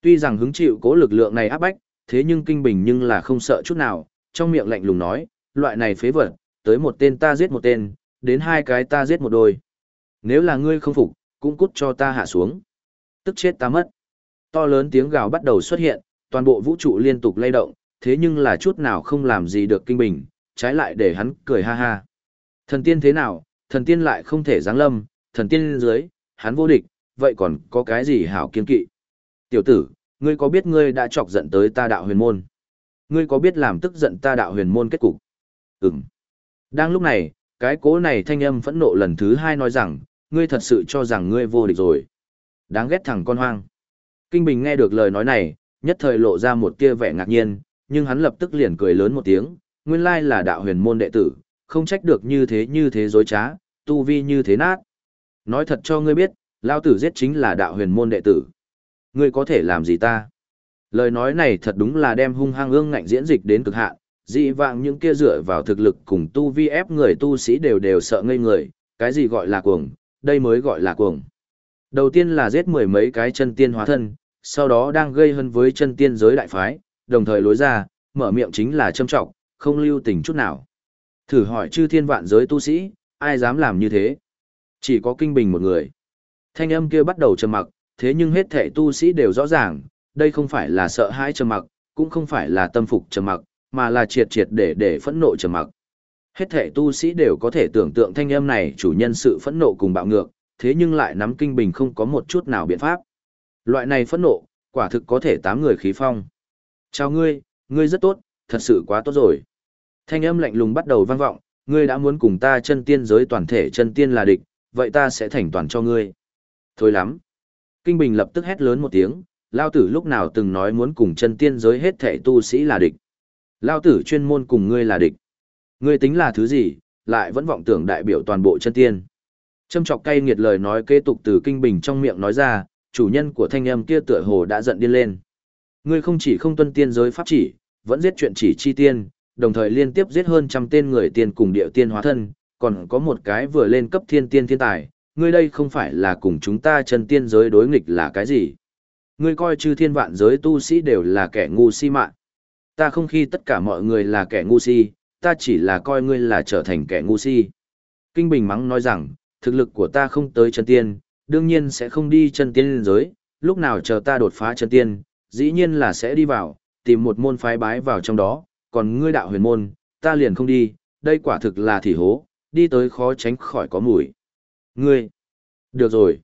Tuy rằng hứng chịu cố lực lượng này áp bách, thế nhưng kinh bình nhưng là không sợ chút nào, trong miệng lạnh lùng nói, loại này phế vật, tới một tên ta giết một tên, đến hai cái ta giết một đôi. Nếu là ngươi không phục, cũng cút cho ta hạ xuống. Tức chết ta mất. To lớn tiếng gào bắt đầu xuất hiện, toàn bộ vũ trụ liên tục lay động, thế nhưng là chút nào không làm gì được kinh bình, trái lại để hắn cười ha ha. Thần tiên thế nào, thần tiên lại không thể giáng lâm, thần tiên dưới, hắn vô địch, vậy còn có cái gì hảo kiên kỵ. Tiểu tử, ngươi có biết ngươi đã chọc giận tới ta đạo huyền môn? Ngươi có biết làm tức giận ta đạo huyền môn kết cục? Ừm. Đang lúc này, cái cố này thanh âm phẫn nộ lần thứ hai nói rằng, ngươi thật sự cho rằng ngươi vô địch rồi. Đáng ghét thằng con hoang. Kinh Bình nghe được lời nói này, nhất thời lộ ra một tia vẻ ngạc nhiên, nhưng hắn lập tức liền cười lớn một tiếng, nguyên lai là đạo huyền môn đệ tử, không trách được như thế như thế dối trá, tu vi như thế nát. Nói thật cho ngươi biết, lao tử giết chính là đạo huyền môn đệ tử. Ngươi có thể làm gì ta? Lời nói này thật đúng là đem hung hăng ương ngạnh diễn dịch đến cực hạn, dị vạng những kia dựa vào thực lực cùng tu vi ép người tu sĩ đều đều sợ ngây người, cái gì gọi là cuồng, đây mới gọi là cuồng. Đầu tiên là giết mười mấy cái chân tiên hóa thân, sau đó đang gây hấn với chân tiên giới đại phái, đồng thời lối ra, mở miệng chính là châm trọng, không lưu tình chút nào. Thử hỏi chư thiên vạn giới tu sĩ, ai dám làm như thế? Chỉ có kinh bình một người. Thanh âm kia bắt đầu trầm mặc, thế nhưng hết thảy tu sĩ đều rõ ràng, đây không phải là sợ hãi trầm mặc, cũng không phải là tâm phục trầm mặc, mà là triệt triệt để để phẫn nộ trầm mặc. Hết thảy tu sĩ đều có thể tưởng tượng thanh âm này chủ nhân sự phẫn nộ cùng bạo ngược, thế nhưng lại nắm kinh bình không có một chút nào biện pháp. Loại này phẫn nộ, quả thực có thể tám người khí phong. Chào ngươi, ngươi rất tốt, thật sự quá tốt rồi. Thanh âm lạnh lùng bắt đầu vang vọng, ngươi đã muốn cùng ta chân tiên giới toàn thể chân tiên là địch, vậy ta sẽ thành toàn cho ngươi. Thôi lắm. Kinh Bình lập tức hét lớn một tiếng, Lao tử lúc nào từng nói muốn cùng chân tiên giới hết thể tu sĩ là địch. Lao tử chuyên môn cùng ngươi là địch. Ngươi tính là thứ gì, lại vẫn vọng tưởng đại biểu toàn bộ chân tiên. Châm chọc cay nghiệt lời nói kế tục từ Kinh Bình trong miệng nói ra, chủ nhân của thanh âm kia tựa hồ đã giận điên lên. Ngươi không chỉ không tuân tiên giới pháp chỉ, vẫn giết chuyện chỉ chi tiên, đồng thời liên tiếp giết hơn trăm tên người tiên cùng địa tiên hóa thân, còn có một cái vừa lên cấp thiên tiên thiên tài, ngươi đây không phải là cùng chúng ta chân tiên giới đối nghịch là cái gì? Ngươi coi chư thiên vạn giới tu sĩ đều là kẻ ngu si mạng. Ta không khi tất cả mọi người là kẻ ngu si, ta chỉ là coi ngươi là trở thành kẻ ngu si. Kinh Bình mắng nói rằng, thực lực của ta không tới chân tiên, đương nhiên sẽ không đi chân tiên giới, lúc nào chờ ta đột phá chân tiên, dĩ nhiên là sẽ đi vào, tìm một môn phái bái vào trong đó, còn ngươi đạo huyền môn, ta liền không đi, đây quả thực là thỉ hố, đi tới khó tránh khỏi có mùi. Ngươi, được rồi.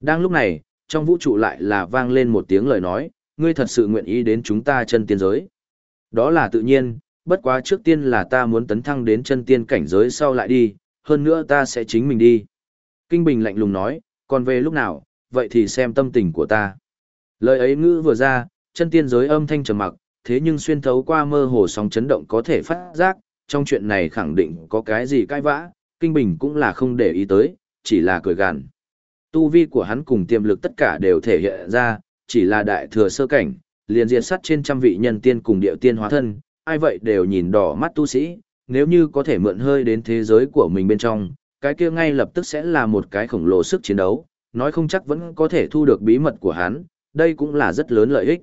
Đang lúc này, trong vũ trụ lại là vang lên một tiếng lời nói, ngươi thật sự nguyện ý đến chúng ta chân tiên giới. Đó là tự nhiên, bất quá trước tiên là ta muốn tấn thăng đến chân tiên cảnh giới sau lại đi, hơn nữa ta sẽ chính mình đi. Kinh Bình lạnh lùng nói, còn về lúc nào, vậy thì xem tâm tình của ta. Lời ấy ngữ vừa ra, chân tiên giới âm thanh trầm mặc, thế nhưng xuyên thấu qua mơ hồ sóng chấn động có thể phát giác, trong chuyện này khẳng định có cái gì cãi vã, Kinh Bình cũng là không để ý tới, chỉ là cười gằn. Tu vi của hắn cùng tiềm lực tất cả đều thể hiện ra, chỉ là đại thừa sơ cảnh, liền diệt sát trên trăm vị nhân tiên cùng điệu tiên hóa thân, ai vậy đều nhìn đỏ mắt tu sĩ, nếu như có thể mượn hơi đến thế giới của mình bên trong, cái kia ngay lập tức sẽ là một cái khổng lồ sức chiến đấu, nói không chắc vẫn có thể thu được bí mật của hắn, đây cũng là rất lớn lợi ích.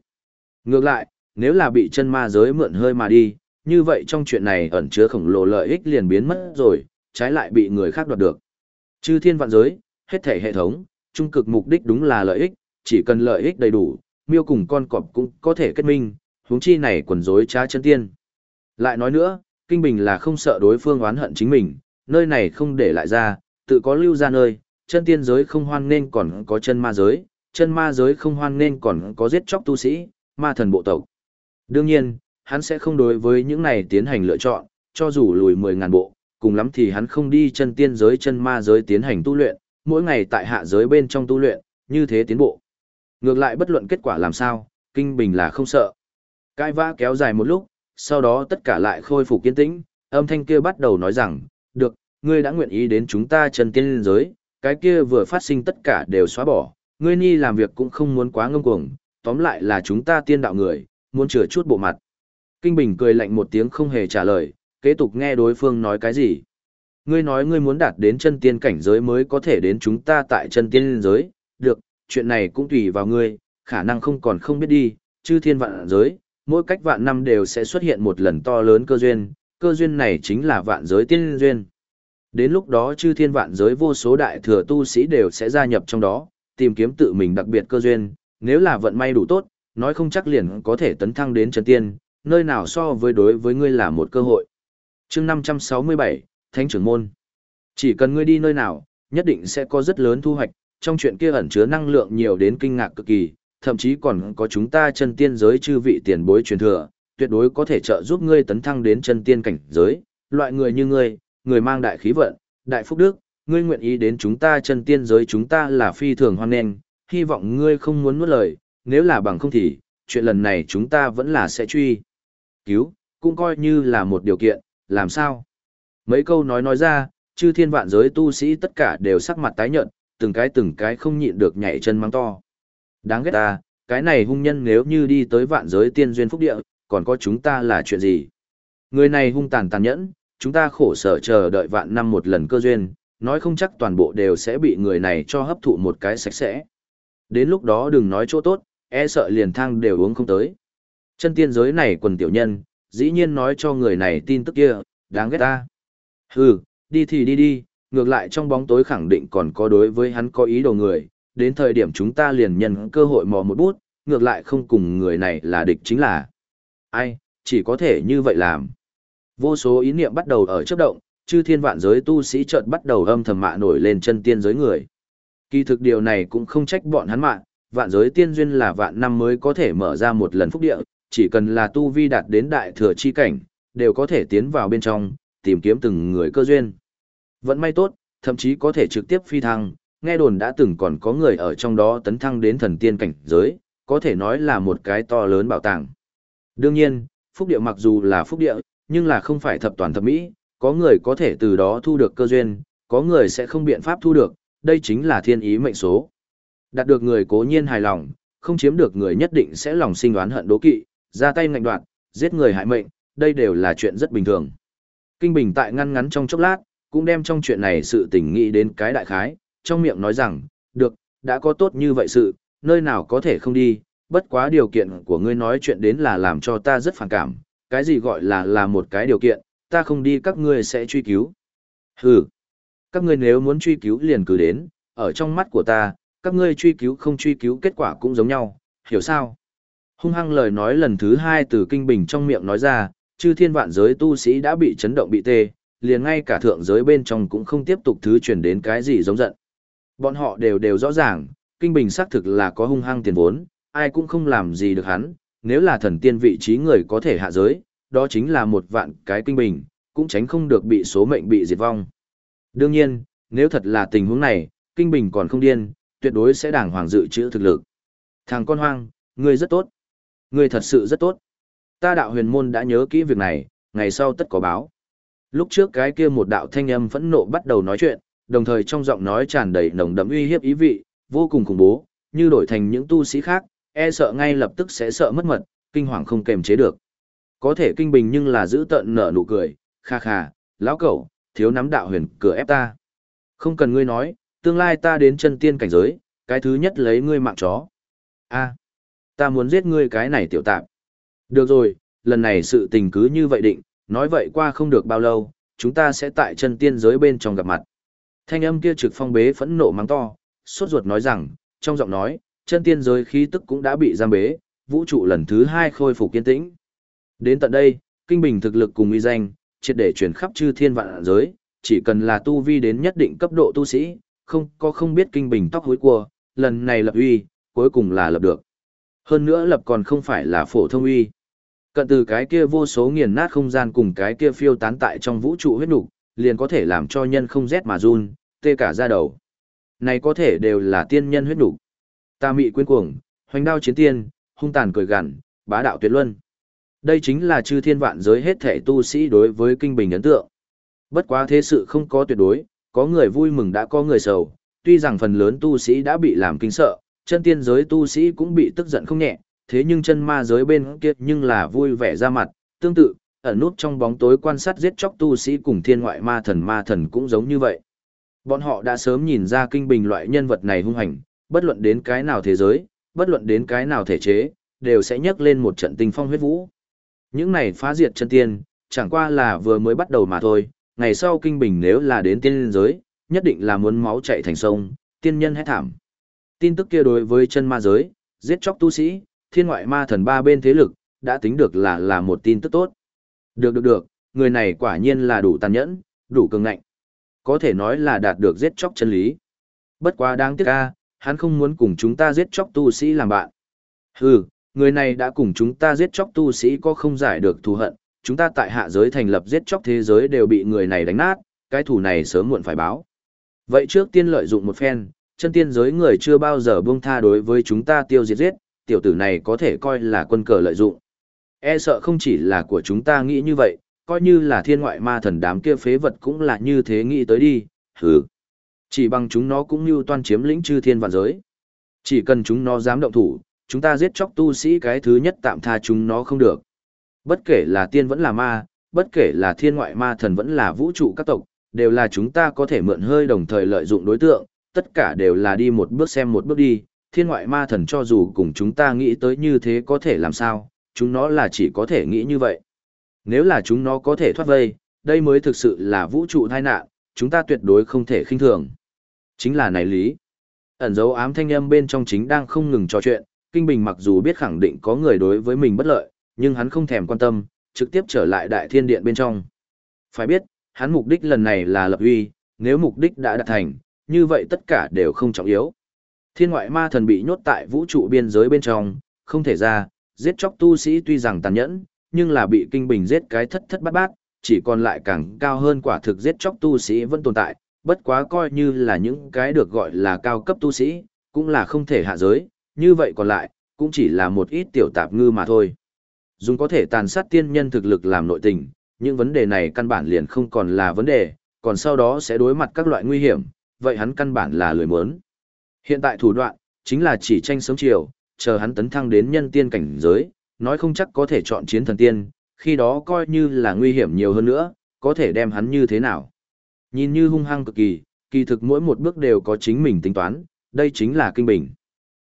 Ngược lại, nếu là bị chân ma giới mượn hơi mà đi, như vậy trong chuyện này ẩn chứa khổng lồ lợi ích liền biến mất rồi, trái lại bị người khác đoạt được. Chư thiên vạn giới, hết thể hệ thống, trung cực mục đích đúng là lợi ích, chỉ cần lợi ích đầy đủ, miêu cùng con cọp cũng có thể kết minh, huống chi này quần rối trá chân tiên. Lại nói nữa, Kinh Bình là không sợ đối phương oán hận chính mình, nơi này không để lại ra, tự có lưu ra nơi, chân tiên giới không hoan nên còn có chân ma giới, chân ma giới không hoan nên còn có giết chóc tu sĩ, ma thần bộ tộc. Đương nhiên, hắn sẽ không đối với những này tiến hành lựa chọn, cho dù lùi 10.000 bộ, cùng lắm thì hắn không đi chân tiên giới chân ma giới tiến hành tu luyện, mỗi ngày tại hạ giới bên trong tu luyện, như thế tiến bộ. Ngược lại bất luận kết quả làm sao, Kinh Bình là không sợ. Cai vã kéo dài một lúc, sau đó tất cả lại khôi phục kiên tĩnh, âm thanh kia bắt đầu nói rằng, được, ngươi đã nguyện ý đến chúng ta chân tiên giới, cái kia vừa phát sinh tất cả đều xóa bỏ, ngươi ni làm việc cũng không muốn quá ngông cuồng, tóm lại là chúng ta tiên đạo người, muốn chừa chút bộ mặt. Kinh Bình cười lạnh một tiếng không hề trả lời, kế tục nghe đối phương nói cái gì. Ngươi nói ngươi muốn đạt đến chân tiên cảnh giới mới có thể đến chúng ta tại chân tiên giới, được, chuyện này cũng tùy vào ngươi, khả năng không còn không biết đi, chư thiên vạn giới, mỗi cách vạn năm đều sẽ xuất hiện một lần to lớn cơ duyên, cơ duyên này chính là vạn giới tiên duyên. Đến lúc đó chư thiên vạn giới vô số đại thừa tu sĩ đều sẽ gia nhập trong đó, tìm kiếm tự mình đặc biệt cơ duyên, nếu là vận may đủ tốt, nói không chắc liền có thể tấn thăng đến chân tiên, nơi nào so với đối với ngươi là một cơ hội. chương 567, Thánh trưởng môn. Chỉ cần ngươi đi nơi nào, nhất định sẽ có rất lớn thu hoạch, trong chuyện kia ẩn chứa năng lượng nhiều đến kinh ngạc cực kỳ, thậm chí còn có chúng ta chân tiên giới chư vị tiền bối truyền thừa, tuyệt đối có thể trợ giúp ngươi tấn thăng đến chân tiên cảnh giới, loại người như ngươi, người mang đại khí vận, đại phúc đức, ngươi nguyện ý đến chúng ta chân tiên giới chúng ta là phi thường hoan nghênh, hy vọng ngươi không muốn nuốt lời, nếu là bằng không thì, chuyện lần này chúng ta vẫn là sẽ truy. Cứu, cũng coi như là một điều kiện, làm sao? Mấy câu nói nói ra, chư thiên vạn giới tu sĩ tất cả đều sắc mặt tái nhợt, từng cái từng cái không nhịn được nhảy chân mắng to. Đáng ghét ta, cái này hung nhân nếu như đi tới vạn giới tiên duyên phúc địa, còn có chúng ta là chuyện gì? Người này hung tàn tàn nhẫn, chúng ta khổ sở chờ đợi vạn năm một lần cơ duyên, nói không chắc toàn bộ đều sẽ bị người này cho hấp thụ một cái sạch sẽ. Đến lúc đó đừng nói chỗ tốt, e sợ liền thang đều uống không tới. Chân tiên giới này quần tiểu nhân, dĩ nhiên nói cho người này tin tức kia, đáng ghét ta. Hừ, đi thì đi đi, ngược lại trong bóng tối khẳng định còn có đối với hắn có ý đồ người, đến thời điểm chúng ta liền nhân cơ hội mò một bút, ngược lại không cùng người này là địch chính là. Ai, chỉ có thể như vậy làm. Vô số ý niệm bắt đầu ở chấp động, chư thiên vạn giới tu sĩ chợt bắt đầu âm thầm mạ nổi lên chân tiên giới người. Kỳ thực điều này cũng không trách bọn hắn mạng, vạn giới tiên duyên là vạn năm mới có thể mở ra một lần phúc địa, chỉ cần là tu vi đạt đến đại thừa chi cảnh, đều có thể tiến vào bên trong, tìm kiếm từng người cơ duyên. Vẫn may tốt, thậm chí có thể trực tiếp phi thăng, nghe đồn đã từng còn có người ở trong đó tấn thăng đến thần tiên cảnh giới, có thể nói là một cái to lớn bảo tàng. Đương nhiên, phúc địa mặc dù là phúc địa, nhưng là không phải thập toàn thập mỹ, có người có thể từ đó thu được cơ duyên, có người sẽ không biện pháp thu được, đây chính là thiên ý mệnh số. Đạt được người cố nhiên hài lòng, không chiếm được người nhất định sẽ lòng sinh oán hận đố kỵ, ra tay ngạnh đoạt, giết người hại mệnh, đây đều là chuyện rất bình thường. Kinh Bình tại ngăn ngắn trong chốc lát, cũng đem trong chuyện này sự tình nghĩ đến cái đại khái, trong miệng nói rằng, được, đã có tốt như vậy sự, nơi nào có thể không đi, bất quá điều kiện của ngươi nói chuyện đến là làm cho ta rất phản cảm, cái gì gọi là là một cái điều kiện, ta không đi các ngươi sẽ truy cứu. Hừ, các ngươi nếu muốn truy cứu liền cứ đến, ở trong mắt của ta, các ngươi truy cứu không truy cứu kết quả cũng giống nhau, hiểu sao? Hung hăng lời nói lần thứ hai từ kinh bình trong miệng nói ra, chư thiên vạn giới tu sĩ đã bị chấn động bị tê, liền ngay cả thượng giới bên trong cũng không tiếp tục thứ chuyển đến cái gì giống giận. Bọn họ đều đều rõ ràng, kinh bình xác thực là có hung hăng tiền vốn, ai cũng không làm gì được hắn, nếu là thần tiên vị trí người có thể hạ giới, đó chính là một vạn cái kinh bình, cũng tránh không được bị số mệnh bị diệt vong. Đương nhiên, nếu thật là tình huống này, kinh bình còn không điên, tuyệt đối sẽ đàng hoàng dự trữ thực lực. Thằng con hoang, ngươi rất tốt. Ngươi thật sự rất tốt. Ta đạo huyền môn đã nhớ kỹ việc này, ngày sau tất có báo. Lúc trước cái kia một đạo thanh âm phẫn nộ bắt đầu nói chuyện, đồng thời trong giọng nói tràn đầy nồng đậm uy hiếp ý vị, vô cùng khủng bố, như đổi thành những tu sĩ khác, e sợ ngay lập tức sẽ sợ mất mật, kinh hoàng không kềm chế được. Có thể kinh bình nhưng là giữ tận nở nụ cười, kha kha, lão cẩu, thiếu nắm đạo huyền cửa ép ta. Không cần ngươi nói, tương lai ta đến chân tiên cảnh giới, cái thứ nhất lấy ngươi mạng chó. a ta muốn giết ngươi cái này tiểu tạp. Được rồi, lần này sự tình cứ như vậy định, nói vậy qua không được bao lâu, chúng ta sẽ tại chân tiên giới bên trong gặp mặt. Thanh âm kia trực phong bế phẫn nộ mắng to, sốt ruột nói rằng, trong giọng nói, chân tiên giới khí tức cũng đã bị giam bế, vũ trụ lần thứ hai khôi phục kiên tĩnh. Đến tận đây, kinh bình thực lực cùng uy danh, triệt để chuyển khắp chư thiên vạn giới, chỉ cần là tu vi đến nhất định cấp độ tu sĩ, không có không biết kinh bình tóc hối cua, lần này lập uy, cuối cùng là lập được. Hơn nữa lập còn không phải là phổ thông uy. Cận từ cái kia vô số nghiền nát không gian cùng cái kia phiêu tán tại trong vũ trụ huyết nục, liền có thể làm cho nhân không rét mà run, tê cả da đầu. Này có thể đều là tiên nhân huyết nục. Ta mị quyên cuồng, hoành đao chiến tiên, hung tàn cười gằn, bá đạo tuyệt luân. Đây chính là chư thiên vạn giới hết thể tu sĩ đối với kinh bình ấn tượng. Bất quá thế sự không có tuyệt đối, có người vui mừng đã có người sầu, tuy rằng phần lớn tu sĩ đã bị làm kinh sợ, chân tiên giới tu sĩ cũng bị tức giận không nhẹ, thế nhưng chân ma giới bên kia nhưng là vui vẻ ra mặt, tương tự, ẩn nút trong bóng tối quan sát giết chóc tu sĩ cùng thiên ngoại ma thần ma thần cũng giống như vậy. Bọn họ đã sớm nhìn ra kinh bình loại nhân vật này hung hành, bất luận đến cái nào thế giới, bất luận đến cái nào thể chế, đều sẽ nhấc lên một trận tinh phong huyết vũ. Những này phá diệt chân tiên, chẳng qua là vừa mới bắt đầu mà thôi, ngày sau kinh bình nếu là đến tiên giới, nhất định là muốn máu chạy thành sông, tiên nhân hết thảm. Tin tức kia đối với chân ma giới, giết chóc tu sĩ, thiên ngoại ma thần ba bên thế lực, đã tính được là là một tin tức tốt. Được được được, người này quả nhiên là đủ tàn nhẫn, đủ cường ngạnh. Có thể nói là đạt được giết chóc chân lý. Bất quá đáng tiếc a, hắn không muốn cùng chúng ta giết chóc tu sĩ làm bạn. Hừ, người này đã cùng chúng ta giết chóc tu sĩ có không giải được thù hận, chúng ta tại hạ giới thành lập giết chóc thế giới đều bị người này đánh nát, cái thù này sớm muộn phải báo. Vậy trước tiên lợi dụng một phen, chân tiên giới người chưa bao giờ buông tha đối với chúng ta tiêu diệt giết, tiểu tử này có thể coi là quân cờ lợi dụng. E sợ không chỉ là của chúng ta nghĩ như vậy, coi như là thiên ngoại ma thần đám kia phế vật cũng là như thế nghĩ tới đi, hừ. Chỉ bằng chúng nó cũng như toan chiếm lĩnh chư thiên vạn giới. Chỉ cần chúng nó dám động thủ, chúng ta giết chóc tu sĩ cái thứ nhất tạm tha chúng nó không được. Bất kể là tiên vẫn là ma, bất kể là thiên ngoại ma thần vẫn là vũ trụ các tộc, đều là chúng ta có thể mượn hơi đồng thời lợi dụng đối tượng, tất cả đều là đi một bước xem một bước đi, thiên ngoại ma thần cho dù cùng chúng ta nghĩ tới như thế có thể làm sao, chúng nó là chỉ có thể nghĩ như vậy. Nếu là chúng nó có thể thoát vây, đây mới thực sự là vũ trụ tai nạn, chúng ta tuyệt đối không thể khinh thường. Chính là này lý. Ẩn dấu ám thanh âm bên trong chính đang không ngừng trò chuyện, Kinh Bình mặc dù biết khẳng định có người đối với mình bất lợi, nhưng hắn không thèm quan tâm, trực tiếp trở lại đại thiên điện bên trong. Phải biết, hắn mục đích lần này là lập uy, nếu mục đích đã đạt thành, như vậy tất cả đều không trọng yếu. Thiên ngoại ma thần bị nhốt tại vũ trụ biên giới bên trong, không thể ra, giết chóc tu sĩ tuy rằng tàn nhẫn, nhưng là bị kinh bình giết cái thất thất bát bát, chỉ còn lại càng cao hơn quả thực giết chóc tu sĩ vẫn tồn tại, bất quá coi như là những cái được gọi là cao cấp tu sĩ, cũng là không thể hạ giới, như vậy còn lại, cũng chỉ là một ít tiểu tạp ngư mà thôi. Dùng có thể tàn sát tiên nhân thực lực làm nội tình, những vấn đề này căn bản liền không còn là vấn đề, còn sau đó sẽ đối mặt các loại nguy hiểm, vậy hắn căn bản là lười muốn. Hiện tại thủ đoạn, chính là chỉ tranh sớm chiều, chờ hắn tấn thăng đến nhân tiên cảnh giới, nói không chắc có thể chọn chiến thần tiên, khi đó coi như là nguy hiểm nhiều hơn nữa, có thể đem hắn như thế nào. Nhìn như hung hăng cực kỳ, kỳ thực mỗi một bước đều có chính mình tính toán, đây chính là kinh bình.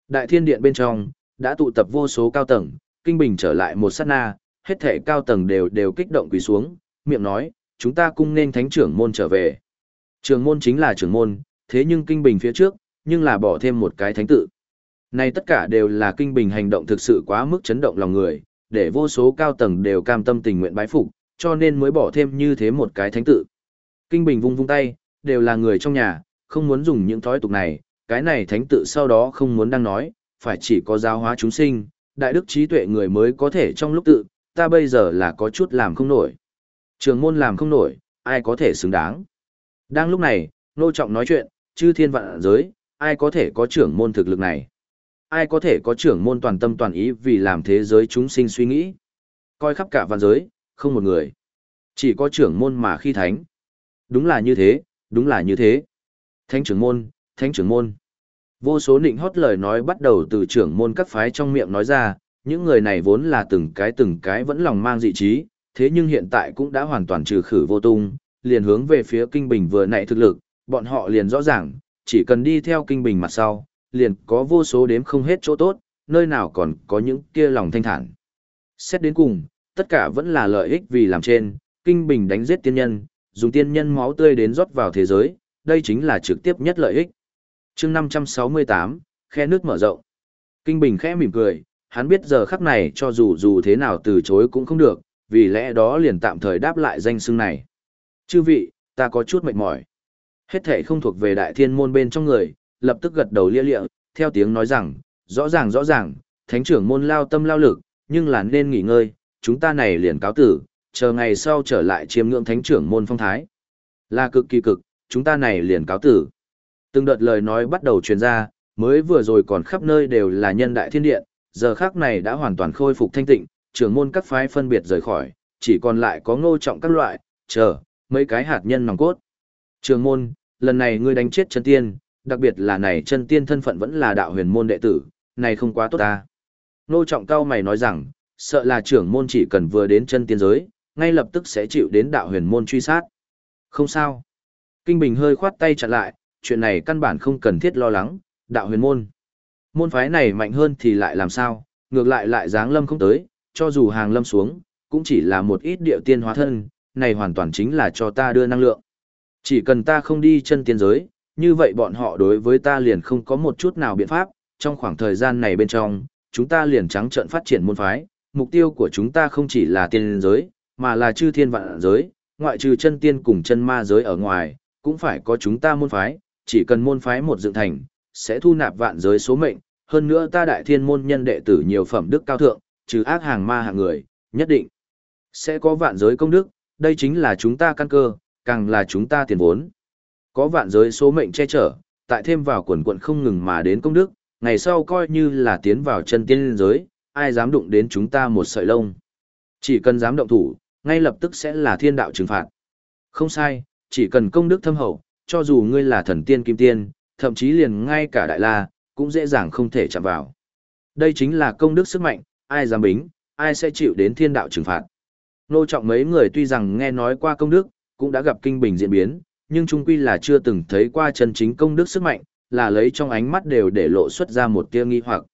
Đại thiên điện bên trong, đã tụ tập vô số cao tầng, kinh bình trở lại một sát na, hết thể cao tầng đều đều kích động quỳ xuống, miệng nói, chúng ta cung nên thánh trưởng môn trở về. Trường môn chính là trưởng môn, thế nhưng kinh bình phía trước, nhưng là bỏ thêm một cái thánh tự. Này tất cả đều là kinh bình hành động thực sự quá mức chấn động lòng người, để vô số cao tầng đều cam tâm tình nguyện bái phục, cho nên mới bỏ thêm như thế một cái thánh tự. Kinh bình vung vung tay, đều là người trong nhà, không muốn dùng những thói tục này, cái này thánh tự sau đó không muốn đang nói, phải chỉ có giáo hóa chúng sinh, đại đức trí tuệ người mới có thể trong lúc tự, ta bây giờ là có chút làm không nổi. Trường môn làm không nổi, ai có thể xứng đáng. Đang lúc này, nô trọng nói chuyện, chư thiên vạn giới, ai có thể có trưởng môn thực lực này? Ai có thể có trưởng môn toàn tâm toàn ý vì làm thế giới chúng sinh suy nghĩ? Coi khắp cả vạn giới, không một người. Chỉ có trưởng môn mà khi thánh. Đúng là như thế, đúng là như thế. Thánh trưởng môn, thánh trưởng môn. Vô số nịnh hót lời nói bắt đầu từ trưởng môn các phái trong miệng nói ra, những người này vốn là từng cái từng cái vẫn lòng mang dị trí, thế nhưng hiện tại cũng đã hoàn toàn trừ khử vô tung, liền hướng về phía kinh bình vừa nãy thực lực, bọn họ liền rõ ràng, chỉ cần đi theo kinh bình mặt sau, liền có vô số đếm không hết chỗ tốt, nơi nào còn có những kia lòng thanh thản. Xét đến cùng, tất cả vẫn là lợi ích vì làm trên, kinh bình đánh giết tiên nhân, dùng tiên nhân máu tươi đến rót vào thế giới, đây chính là trực tiếp nhất lợi ích. chương 568, khe nước mở rộng. Kinh bình khẽ mỉm cười, hắn biết giờ khắc này cho dù dù thế nào từ chối cũng không được, vì lẽ đó liền tạm thời đáp lại danh xưng này. Chư vị, ta có chút mệt mỏi. Hết thể không thuộc về đại thiên môn bên trong người, lập tức gật đầu lia lịa, theo tiếng nói rằng, rõ ràng rõ ràng, thánh trưởng môn lao tâm lao lực, nhưng là nên nghỉ ngơi, chúng ta này liền cáo tử, chờ ngày sau trở lại chiêm ngưỡng thánh trưởng môn phong thái. Là cực kỳ cực, chúng ta này liền cáo tử. Từng đợt lời nói bắt đầu truyền ra, mới vừa rồi còn khắp nơi đều là nhân đại thiên điện, giờ khác này đã hoàn toàn khôi phục thanh tịnh, trưởng môn các phái phân biệt rời khỏi, chỉ còn lại có ngô trọng các loại, chờ, mấy cái hạt nhân nòng cốt. trưởng môn, lần này ngươi đánh chết chân tiên, đặc biệt là này chân tiên thân phận vẫn là đạo huyền môn đệ tử, này không quá tốt ta. Nô trọng cao mày nói rằng, sợ là trưởng môn chỉ cần vừa đến chân tiên giới, ngay lập tức sẽ chịu đến đạo huyền môn truy sát. Không sao. Kinh Bình hơi khoát tay chặn lại, chuyện này căn bản không cần thiết lo lắng, đạo huyền môn. Môn phái này mạnh hơn thì lại làm sao, ngược lại lại dáng lâm không tới, cho dù hàng lâm xuống, cũng chỉ là một ít điệu tiên hóa thân, này hoàn toàn chính là cho ta đưa năng lượng. Chỉ cần ta không đi chân tiên giới, như vậy bọn họ đối với ta liền không có một chút nào biện pháp, trong khoảng thời gian này bên trong, chúng ta liền trắng trận phát triển môn phái, mục tiêu của chúng ta không chỉ là tiên giới, mà là chư thiên vạn giới, ngoại trừ chân tiên cùng chân ma giới ở ngoài, cũng phải có chúng ta môn phái, chỉ cần môn phái một dựng thành, sẽ thu nạp vạn giới số mệnh, hơn nữa ta đại thiên môn nhân đệ tử nhiều phẩm đức cao thượng, trừ ác hàng ma hàng người, nhất định sẽ có vạn giới công đức, đây chính là chúng ta căn cơ, càng là chúng ta tiền vốn. Có vạn giới số mệnh che chở, tại thêm vào quần quận không ngừng mà đến công đức, ngày sau coi như là tiến vào chân tiên giới, ai dám đụng đến chúng ta một sợi lông. Chỉ cần dám động thủ, ngay lập tức sẽ là thiên đạo trừng phạt. Không sai, chỉ cần công đức thâm hậu, cho dù ngươi là thần tiên kim tiên, thậm chí liền ngay cả đại la, cũng dễ dàng không thể chạm vào. Đây chính là công đức sức mạnh, ai dám bính, ai sẽ chịu đến thiên đạo trừng phạt. Nô trọng mấy người tuy rằng nghe nói qua công đức, cũng đã gặp kinh bình diễn biến, nhưng chung quy là chưa từng thấy qua chân chính công đức sức mạnh, là lấy trong ánh mắt đều để lộ xuất ra một tia nghi hoặc.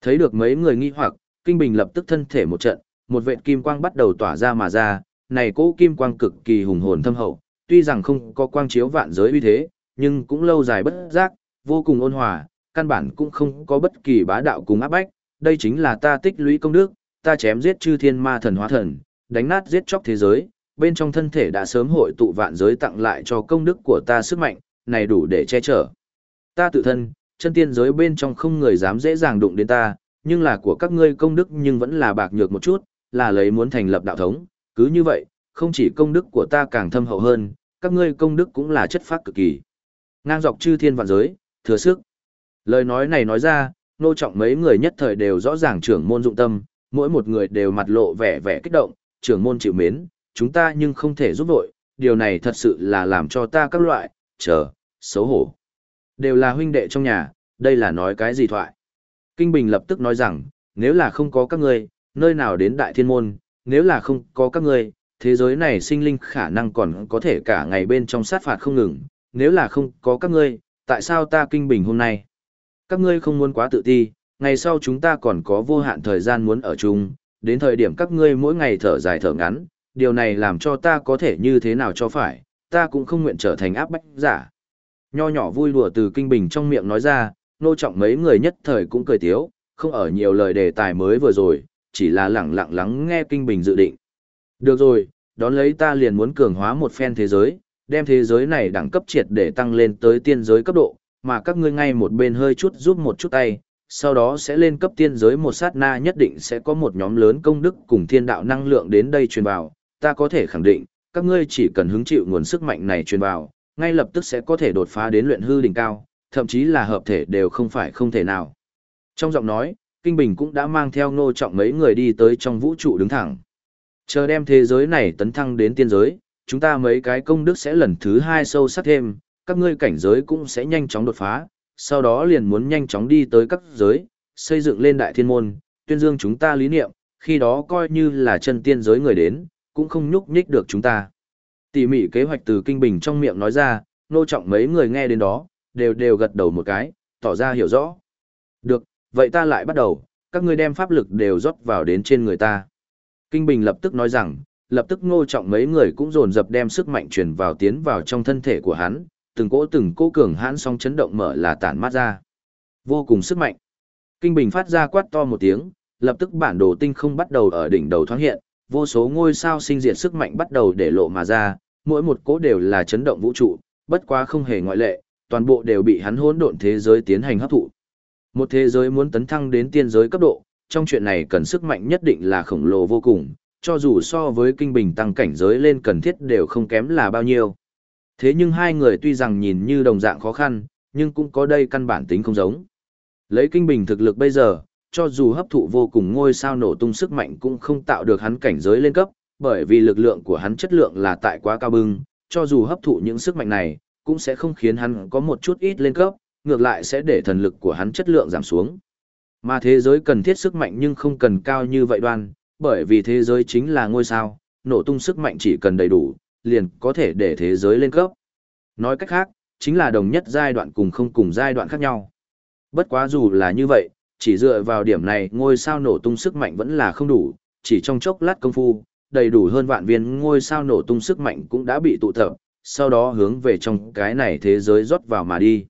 Thấy được mấy người nghi hoặc, Kinh Bình lập tức thân thể một trận, một vệt kim quang bắt đầu tỏa ra mà ra, này cỗ kim quang cực kỳ hùng hồn thâm hậu, tuy rằng không có quang chiếu vạn giới uy thế, nhưng cũng lâu dài bất giác, vô cùng ôn hòa, căn bản cũng không có bất kỳ bá đạo cùng áp bách, đây chính là ta tích lũy công đức, ta chém giết chư thiên ma thần hóa thần, đánh nát giết chóc thế giới, bên trong thân thể đã sớm hội tụ vạn giới tặng lại cho công đức của ta sức mạnh, này đủ để che chở. Ta tự thân, chân tiên giới bên trong không người dám dễ dàng đụng đến ta, nhưng là của các ngươi công đức nhưng vẫn là bạc nhược một chút, là lấy muốn thành lập đạo thống, cứ như vậy, không chỉ công đức của ta càng thâm hậu hơn, các ngươi công đức cũng là chất phát cực kỳ. Ngang dọc chư thiên vạn giới, thừa sức. Lời nói này nói ra, nô trọng mấy người nhất thời đều rõ ràng trưởng môn dụng tâm, mỗi một người đều mặt lộ vẻ vẻ kích động, trưởng môn chịu mến, chúng ta nhưng không thể giúp vội, điều này thật sự là làm cho ta các loại, chờ, xấu hổ. Đều là huynh đệ trong nhà, đây là nói cái gì thoại. Kinh Bình lập tức nói rằng, nếu là không có các ngươi, nơi nào đến đại thiên môn, nếu là không có các ngươi, thế giới này sinh linh khả năng còn có thể cả ngày bên trong sát phạt không ngừng, nếu là không có các ngươi, tại sao ta Kinh Bình hôm nay? Các ngươi không muốn quá tự ti, ngày sau chúng ta còn có vô hạn thời gian muốn ở chung, đến thời điểm các ngươi mỗi ngày thở dài thở ngắn, điều này làm cho ta có thể như thế nào cho phải, ta cũng không nguyện trở thành áp bách giả. Nho nhỏ vui đùa từ kinh bình trong miệng nói ra, nô trọng mấy người nhất thời cũng cười tiếu, không ở nhiều lời đề tài mới vừa rồi, chỉ là lẳng lặng lắng nghe kinh bình dự định. Được rồi, đón lấy ta liền muốn cường hóa một phen thế giới, đem thế giới này đẳng cấp triệt để tăng lên tới tiên giới cấp độ, mà các ngươi ngay một bên hơi chút giúp một chút tay, sau đó sẽ lên cấp tiên giới một sát na nhất định sẽ có một nhóm lớn công đức cùng thiên đạo năng lượng đến đây truyền vào, ta có thể khẳng định, các ngươi chỉ cần hứng chịu nguồn sức mạnh này truyền vào, ngay lập tức sẽ có thể đột phá đến luyện hư đỉnh cao, thậm chí là hợp thể đều không phải không thể nào. Trong giọng nói, Kinh Bình cũng đã mang theo ngô trọng mấy người đi tới trong vũ trụ đứng thẳng. Chờ đem thế giới này tấn thăng đến tiên giới, chúng ta mấy cái công đức sẽ lần thứ hai sâu sắc thêm, các ngươi cảnh giới cũng sẽ nhanh chóng đột phá, sau đó liền muốn nhanh chóng đi tới các giới, xây dựng lên đại thiên môn, tuyên dương chúng ta lý niệm, khi đó coi như là chân tiên giới người đến, cũng không nhúc nhích được chúng ta. Tỉ mỉ kế hoạch từ Kinh Bình trong miệng nói ra, nô trọng mấy người nghe đến đó, đều đều gật đầu một cái, tỏ ra hiểu rõ. Được, vậy ta lại bắt đầu, các ngươi đem pháp lực đều rót vào đến trên người ta. Kinh Bình lập tức nói rằng, lập tức ngô trọng mấy người cũng dồn dập đem sức mạnh truyền vào tiến vào trong thân thể của hắn, từng cỗ từng cỗ cường hãn song chấn động mở là tản mát ra. Vô cùng sức mạnh. Kinh Bình phát ra quát to một tiếng, lập tức bản đồ tinh không bắt đầu ở đỉnh đầu thoáng hiện, vô số ngôi sao sinh diệt sức mạnh bắt đầu để lộ mà ra, mỗi một cỗ đều là chấn động vũ trụ, bất quá không hề ngoại lệ, toàn bộ đều bị hắn hỗn độn thế giới tiến hành hấp thụ. Một thế giới muốn tấn thăng đến tiên giới cấp độ, trong chuyện này cần sức mạnh nhất định là khổng lồ vô cùng, cho dù so với kinh bình tăng cảnh giới lên cần thiết đều không kém là bao nhiêu. Thế nhưng hai người tuy rằng nhìn như đồng dạng khó khăn, nhưng cũng có đây căn bản tính không giống. Lấy kinh bình thực lực bây giờ, cho dù hấp thụ vô cùng ngôi sao nổ tung sức mạnh cũng không tạo được hắn cảnh giới lên cấp, bởi vì lực lượng của hắn chất lượng là tại quá cao bưng, cho dù hấp thụ những sức mạnh này, cũng sẽ không khiến hắn có một chút ít lên cấp, ngược lại sẽ để thần lực của hắn chất lượng giảm xuống. Mà thế giới cần thiết sức mạnh nhưng không cần cao như vậy đoan, bởi vì thế giới chính là ngôi sao, nổ tung sức mạnh chỉ cần đầy đủ, liền có thể để thế giới lên cấp. Nói cách khác, chính là đồng nhất giai đoạn cùng không cùng giai đoạn khác nhau. Bất quá dù là như vậy, chỉ dựa vào điểm này ngôi sao nổ tung sức mạnh vẫn là không đủ, chỉ trong chốc lát công phu, đầy đủ hơn vạn viên ngôi sao nổ tung sức mạnh cũng đã bị tụ tập, sau đó hướng về trong cái này thế giới rót vào mà đi.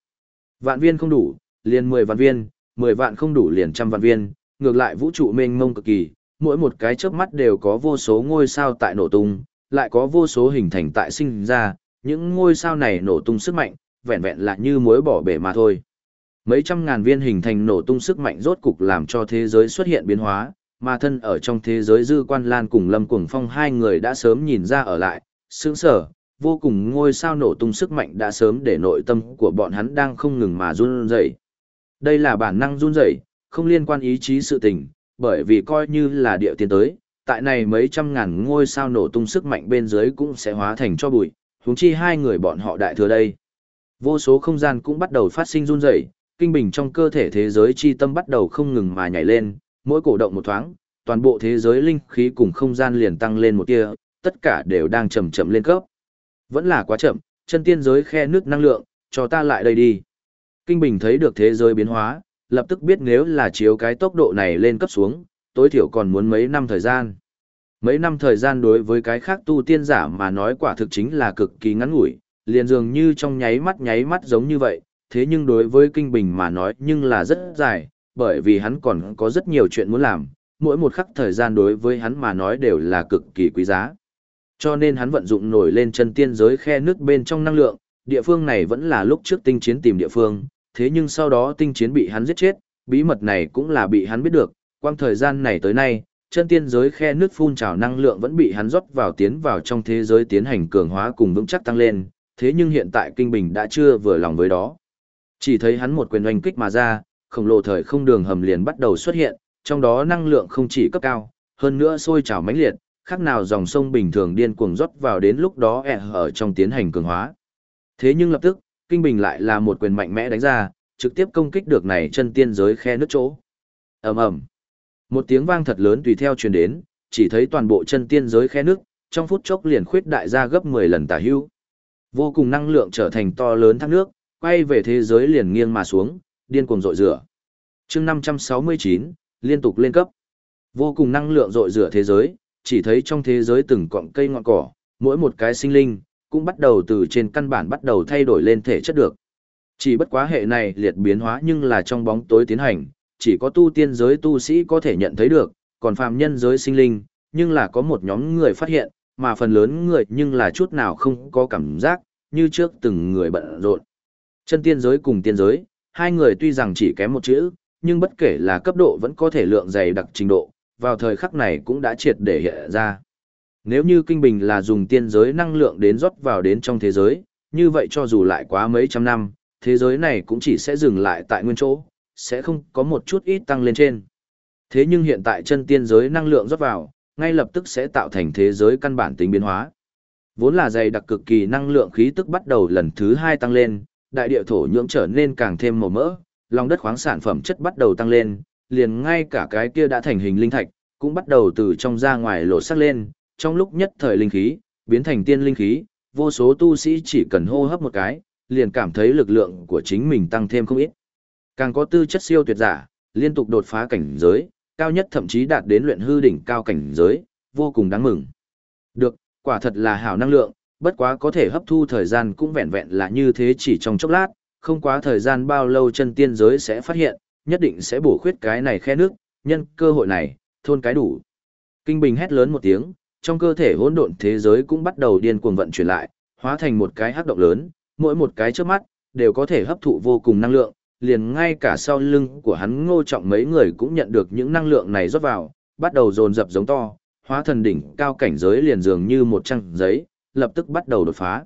Vạn viên không đủ, liền 10 vạn viên, 10 vạn không đủ liền trăm vạn viên, ngược lại vũ trụ mênh mông cực kỳ, mỗi một cái chớp mắt đều có vô số ngôi sao tại nổ tung, lại có vô số hình thành tại sinh ra, những ngôi sao này nổ tung sức mạnh, vẹn vẹn là như muối bỏ bể mà thôi. Mấy trăm ngàn viên hình thành nổ tung sức mạnh rốt cục làm cho thế giới xuất hiện biến hóa, mà thân ở trong thế giới dư quan lan cùng lâm cuồng phong hai người đã sớm nhìn ra ở lại, sướng sở, vô cùng ngôi sao nổ tung sức mạnh đã sớm để nội tâm của bọn hắn đang không ngừng mà run rẩy. Đây là bản năng run rẩy, không liên quan ý chí sự tình, bởi vì coi như là địa tiến tới, tại này mấy trăm ngàn ngôi sao nổ tung sức mạnh bên dưới cũng sẽ hóa thành cho bụi, huống chi hai người bọn họ đại thừa đây. Vô số không gian cũng bắt đầu phát sinh run rẩy, kinh bình trong cơ thể thế giới chi tâm bắt đầu không ngừng mà nhảy lên, mỗi cổ động một thoáng, toàn bộ thế giới linh khí cùng không gian liền tăng lên một tia, tất cả đều đang chậm chậm lên cấp. Vẫn là quá chậm, chân tiên giới khe nước năng lượng, cho ta lại đây đi. Kinh Bình thấy được thế giới biến hóa, lập tức biết nếu là chiếu cái tốc độ này lên cấp xuống, tối thiểu còn muốn mấy năm thời gian. Mấy năm thời gian đối với cái khác tu tiên giả mà nói quả thực chính là cực kỳ ngắn ngủi, liền dường như trong nháy mắt nháy mắt giống như vậy, thế nhưng đối với Kinh Bình mà nói nhưng là rất dài, bởi vì hắn còn có rất nhiều chuyện muốn làm, mỗi một khắc thời gian đối với hắn mà nói đều là cực kỳ quý giá. Cho nên hắn vận dụng nổi lên chân tiên giới khe nước bên trong năng lượng, địa phương này vẫn là lúc trước tinh chiến tìm địa phương, thế nhưng sau đó tinh chiến bị hắn giết chết, bí mật này cũng là bị hắn biết được, quang thời gian này tới nay, chân tiên giới khe nước phun trào năng lượng vẫn bị hắn rót vào tiến vào trong thế giới tiến hành cường hóa cùng vững chắc tăng lên, thế nhưng hiện tại Kinh Bình đã chưa vừa lòng với đó. Chỉ thấy hắn một quyền oanh kích mà ra, khổng lồ thời không đường hầm liền bắt đầu xuất hiện, trong đó năng lượng không chỉ cấp cao, hơn nữa sôi trào mãnh liệt, khác nào dòng sông bình thường điên cuồng rót vào đến lúc đó ẻ ở trong tiến hành cường hóa. Thế nhưng lập tức, Kinh Bình lại là một quyền mạnh mẽ đánh ra, trực tiếp công kích được này chân tiên giới khe nước chỗ. ầm ầm, Một tiếng vang thật lớn tùy theo truyền đến, chỉ thấy toàn bộ chân tiên giới khe nước, trong phút chốc liền khuyết đại ra gấp 10 lần tả hưu. Vô cùng năng lượng trở thành to lớn thác nước, quay về thế giới liền nghiêng mà xuống, điên cuồng rội rửa. chương 569, liên tục lên cấp. Vô cùng năng lượng rội rửa thế giới, chỉ thấy trong thế giới từng cọng cây ngọn cỏ, mỗi một cái sinh linh, cũng bắt đầu từ trên căn bản bắt đầu thay đổi lên thể chất được. Chỉ bất quá hệ này liệt biến hóa nhưng là trong bóng tối tiến hành, chỉ có tu tiên giới tu sĩ có thể nhận thấy được, còn phàm nhân giới sinh linh, nhưng là có một nhóm người phát hiện, mà phần lớn người nhưng là chút nào không có cảm giác, như trước từng người bận rộn. Chân tiên giới cùng tiên giới, hai người tuy rằng chỉ kém một chữ, nhưng bất kể là cấp độ vẫn có thể lượng dày đặc trình độ, vào thời khắc này cũng đã triệt để hiện ra. Nếu như kinh bình là dùng tiên giới năng lượng đến rót vào đến trong thế giới, như vậy cho dù lại quá mấy trăm năm, thế giới này cũng chỉ sẽ dừng lại tại nguyên chỗ, sẽ không có một chút ít tăng lên trên. Thế nhưng hiện tại chân tiên giới năng lượng rót vào, ngay lập tức sẽ tạo thành thế giới căn bản tính biến hóa. Vốn là dày đặc cực kỳ năng lượng khí tức bắt đầu lần thứ hai tăng lên, đại địa thổ nhưỡng trở nên càng thêm màu mỡ, lòng đất khoáng sản phẩm chất bắt đầu tăng lên, liền ngay cả cái kia đã thành hình linh thạch, cũng bắt đầu từ trong ra ngoài lộ sắc lên, trong lúc nhất thời linh khí, biến thành tiên linh khí, vô số tu sĩ chỉ cần hô hấp một cái, liền cảm thấy lực lượng của chính mình tăng thêm không ít. Càng có tư chất siêu tuyệt giả, liên tục đột phá cảnh giới, cao nhất thậm chí đạt đến luyện hư đỉnh cao cảnh giới, vô cùng đáng mừng. Được, quả thật là hảo năng lượng, bất quá có thể hấp thu thời gian cũng vẹn vẹn là như thế chỉ trong chốc lát, không quá thời gian bao lâu chân tiên giới sẽ phát hiện, nhất định sẽ bổ khuyết cái này khe nước, nhân cơ hội này, thôn cái đủ. Kinh Bình hét lớn một tiếng, trong cơ thể hỗn độn thế giới cũng bắt đầu điên cuồng vận chuyển lại, hóa thành một cái hắc động lớn, mỗi một cái trước mắt, đều có thể hấp thụ vô cùng năng lượng, liền ngay cả sau lưng của hắn ngô trọng mấy người cũng nhận được những năng lượng này rót vào, bắt đầu dồn dập giống to, hóa thần đỉnh cao cảnh giới liền dường như một trang giấy, lập tức bắt đầu đột phá.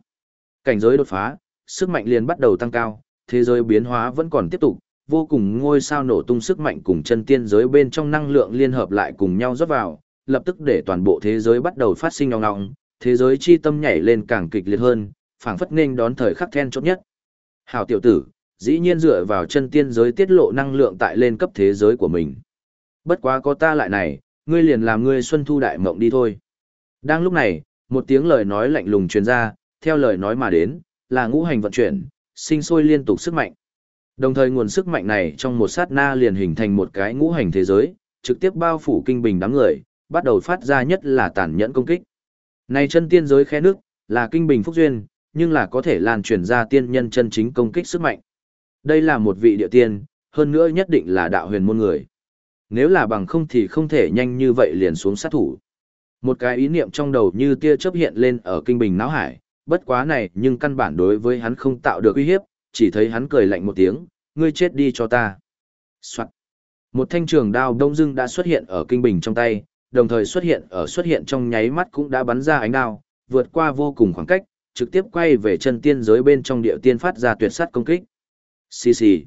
Cảnh giới đột phá, sức mạnh liền bắt đầu tăng cao, thế giới biến hóa vẫn còn tiếp tục, vô cùng ngôi sao nổ tung sức mạnh cùng chân tiên giới bên trong năng lượng liên hợp lại cùng nhau rót vào, lập tức để toàn bộ thế giới bắt đầu phát sinh ngọng ngọng, thế giới chi tâm nhảy lên càng kịch liệt hơn, phảng phất nên đón thời khắc then chốt nhất. Hảo tiểu tử, dĩ nhiên dựa vào chân tiên giới tiết lộ năng lượng tại lên cấp thế giới của mình. Bất quá có ta lại này, ngươi liền làm ngươi xuân thu đại mộng đi thôi. Đang lúc này, một tiếng lời nói lạnh lùng truyền ra, theo lời nói mà đến, là ngũ hành vận chuyển, sinh sôi liên tục sức mạnh. Đồng thời nguồn sức mạnh này trong một sát na liền hình thành một cái ngũ hành thế giới, trực tiếp bao phủ kinh bình đám người, bắt đầu phát ra nhất là tàn nhẫn công kích. Này chân tiên giới khe nước, là kinh bình phúc duyên, nhưng là có thể lan truyền ra tiên nhân chân chính công kích sức mạnh. Đây là một vị địa tiên, hơn nữa nhất định là đạo huyền môn người. Nếu là bằng không thì không thể nhanh như vậy liền xuống sát thủ. Một cái ý niệm trong đầu như tia chớp hiện lên ở kinh bình não hải, bất quá này nhưng căn bản đối với hắn không tạo được uy hiếp, chỉ thấy hắn cười lạnh một tiếng, ngươi chết đi cho ta. Soạn. Một thanh trường đao đông dưng đã xuất hiện ở kinh bình trong tay, đồng thời xuất hiện ở xuất hiện trong nháy mắt cũng đã bắn ra ánh đao, vượt qua vô cùng khoảng cách, trực tiếp quay về chân tiên giới bên trong địa tiên phát ra tuyệt sát công kích. Xì xì.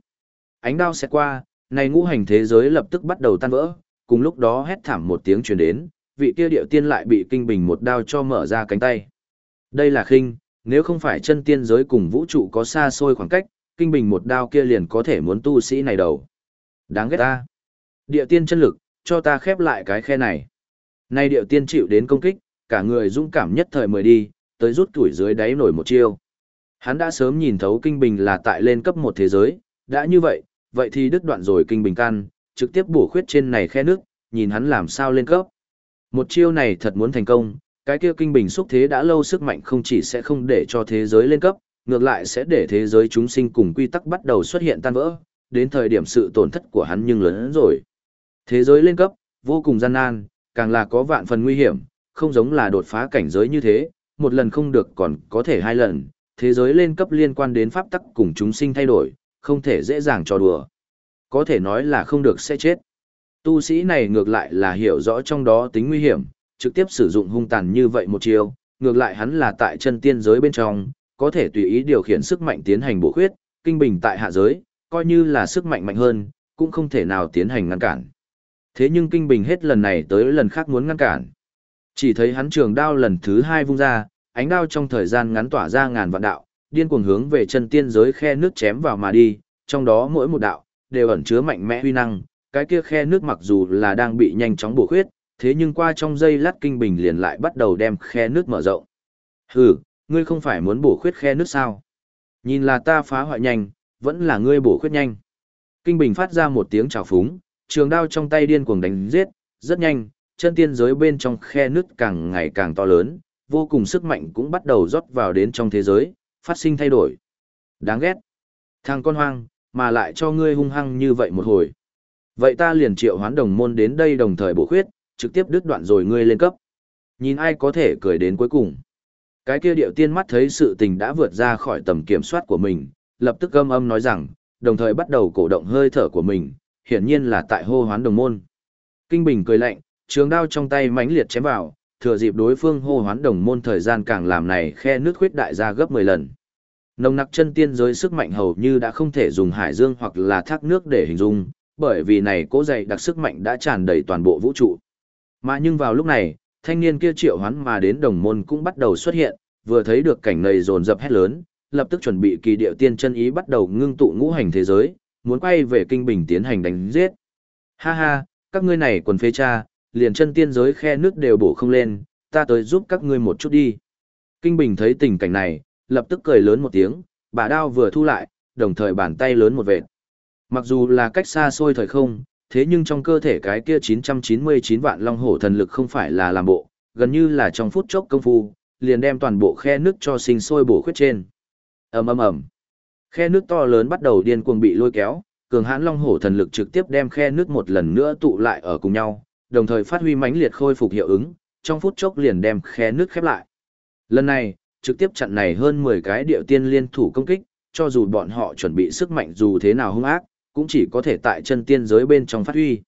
Ánh đao sẽ qua, này ngũ hành thế giới lập tức bắt đầu tan vỡ, cùng lúc đó hét thảm một tiếng truyền đến, vị kia địa tiên lại bị kinh bình một đao cho mở ra cánh tay. Đây là khinh, nếu không phải chân tiên giới cùng vũ trụ có xa xôi khoảng cách, kinh bình một đao kia liền có thể muốn tu sĩ này đầu. Đáng ghét ta. Địa tiên chân lực, cho ta khép lại cái khe này. Nay địa tiên chịu đến công kích, cả người dũng cảm nhất thời mời đi, tới rút tuổi dưới đáy nổi một chiêu. Hắn đã sớm nhìn thấu kinh bình là tại lên cấp một thế giới, đã như vậy, vậy thì đứt đoạn rồi kinh bình can, trực tiếp bổ khuyết trên này khe nước, nhìn hắn làm sao lên cấp. Một chiêu này thật muốn thành công, cái kia kinh bình xúc thế đã lâu sức mạnh không chỉ sẽ không để cho thế giới lên cấp, ngược lại sẽ để thế giới chúng sinh cùng quy tắc bắt đầu xuất hiện tan vỡ, đến thời điểm sự tổn thất của hắn nhưng lớn hơn rồi. Thế giới lên cấp, vô cùng gian nan, càng là có vạn phần nguy hiểm, không giống là đột phá cảnh giới như thế, một lần không được còn có thể hai lần, thế giới lên cấp liên quan đến pháp tắc cùng chúng sinh thay đổi, không thể dễ dàng cho đùa. Có thể nói là không được sẽ chết. Tu sĩ này ngược lại là hiểu rõ trong đó tính nguy hiểm, trực tiếp sử dụng hung tàn như vậy một chiều, ngược lại hắn là tại chân tiên giới bên trong, có thể tùy ý điều khiển sức mạnh tiến hành bổ khuyết, kinh bình tại hạ giới, coi như là sức mạnh mạnh hơn, cũng không thể nào tiến hành ngăn cản. Thế nhưng kinh bình hết lần này tới lần khác muốn ngăn cản. Chỉ thấy hắn trường đao lần thứ hai vung ra, ánh đao trong thời gian ngắn tỏa ra ngàn vạn đạo, điên cuồng hướng về chân tiên giới khe nước chém vào mà đi, trong đó mỗi một đạo đều ẩn chứa mạnh mẽ huy năng, cái kia khe nước mặc dù là đang bị nhanh chóng bổ khuyết, thế nhưng qua trong giây lát kinh bình liền lại bắt đầu đem khe nước mở rộng. Hừ, ngươi không phải muốn bổ khuyết khe nước sao? Nhìn là ta phá hoại nhanh, vẫn là ngươi bổ khuyết nhanh. Kinh bình phát ra một tiếng trào phúng, trường đao trong tay điên cuồng đánh giết, rất nhanh, chân tiên giới bên trong khe nước càng ngày càng to lớn, vô cùng sức mạnh cũng bắt đầu rót vào đến trong thế giới, phát sinh thay đổi. Đáng ghét. Thằng con hoang, mà lại cho ngươi hung hăng như vậy một hồi. Vậy ta liền triệu hoán đồng môn đến đây đồng thời bổ khuyết, trực tiếp đứt đoạn rồi ngươi lên cấp. Nhìn ai có thể cười đến cuối cùng. Cái kia điệu tiên mắt thấy sự tình đã vượt ra khỏi tầm kiểm soát của mình, lập tức âm âm nói rằng, đồng thời bắt đầu cổ động hơi thở của mình, hiển nhiên là tại hô hoán đồng môn. Kinh Bình cười lạnh, trường đao trong tay mãnh liệt chém vào, thừa dịp đối phương hô hoán đồng môn thời gian càng làm này khe nước khuyết đại ra gấp 10 lần. Nồng nặc chân tiên giới sức mạnh hầu như đã không thể dùng hải dương hoặc là thác nước để hình dung, bởi vì này cố dày đặc sức mạnh đã tràn đầy toàn bộ vũ trụ. Mà nhưng vào lúc này, thanh niên kia triệu hoán mà đến đồng môn cũng bắt đầu xuất hiện, vừa thấy được cảnh này dồn dập hét lớn, lập tức chuẩn bị kỳ điệu tiên chân ý bắt đầu ngưng tụ ngũ hành thế giới, muốn quay về kinh bình tiến hành đánh giết. Ha ha, các ngươi này quần phê cha, liền chân tiên giới khe nước đều bổ không lên, ta tới giúp các ngươi một chút đi. Kinh bình thấy tình cảnh này, lập tức cười lớn một tiếng, bà đao vừa thu lại, đồng thời bàn tay lớn một vệt. Mặc dù là cách xa xôi thời không, thế nhưng trong cơ thể cái kia 999 vạn long hổ thần lực không phải là làm bộ, gần như là trong phút chốc công phu, liền đem toàn bộ khe nước cho sinh sôi bổ khuyết trên. ầm ầm ầm, khe nước to lớn bắt đầu điên cuồng bị lôi kéo, cường hãn long hổ thần lực trực tiếp đem khe nước một lần nữa tụ lại ở cùng nhau, đồng thời phát huy mãnh liệt khôi phục hiệu ứng, trong phút chốc liền đem khe nước khép lại. Lần này, trực tiếp chặn này hơn 10 cái điệu tiên liên thủ công kích, cho dù bọn họ chuẩn bị sức mạnh dù thế nào hung ác, cũng chỉ có thể tại chân tiên giới bên trong phát huy.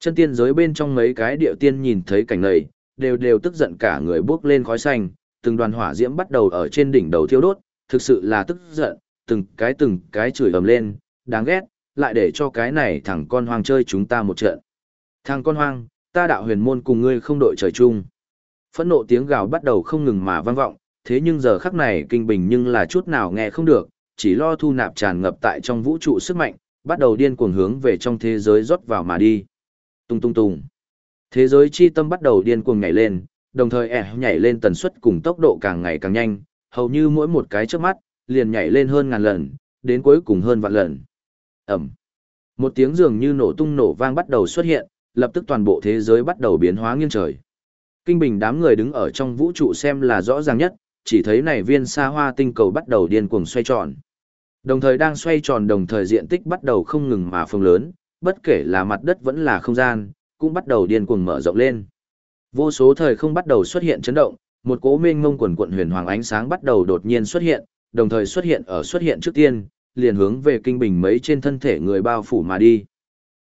Chân tiên giới bên trong mấy cái điệu tiên nhìn thấy cảnh này, đều đều tức giận cả người bước lên khói xanh, từng đoàn hỏa diễm bắt đầu ở trên đỉnh đầu thiêu đốt, thực sự là tức giận, từng cái từng cái chửi ầm lên, đáng ghét, lại để cho cái này thằng con hoang chơi chúng ta một trận. Thằng con hoang, ta đạo huyền môn cùng ngươi không đội trời chung. Phẫn nộ tiếng gào bắt đầu không ngừng mà vang vọng, thế nhưng giờ khắc này kinh bình nhưng là chút nào nghe không được, chỉ lo thu nạp tràn ngập tại trong vũ trụ sức mạnh, bắt đầu điên cuồng hướng về trong thế giới rót vào mà đi. Tung tung tung. Thế giới chi tâm bắt đầu điên cuồng nhảy lên, đồng thời ẻ nhảy lên tần suất cùng tốc độ càng ngày càng nhanh, hầu như mỗi một cái trước mắt, liền nhảy lên hơn ngàn lần, đến cuối cùng hơn vạn lần. Ẩm. Một tiếng dường như nổ tung nổ vang bắt đầu xuất hiện, lập tức toàn bộ thế giới bắt đầu biến hóa nghiêng trời. Kinh bình đám người đứng ở trong vũ trụ xem là rõ ràng nhất, chỉ thấy này viên xa hoa tinh cầu bắt đầu điên cuồng xoay tròn. Đồng thời đang xoay tròn đồng thời diện tích bắt đầu không ngừng mà phồng lớn, bất kể là mặt đất vẫn là không gian, cũng bắt đầu điên cuồng mở rộng lên. Vô số thời không bắt đầu xuất hiện chấn động, một cỗ mênh mông quần quận huyền hoàng ánh sáng bắt đầu đột nhiên xuất hiện, đồng thời xuất hiện ở xuất hiện trước tiên, liền hướng về kinh bình mấy trên thân thể người bao phủ mà đi.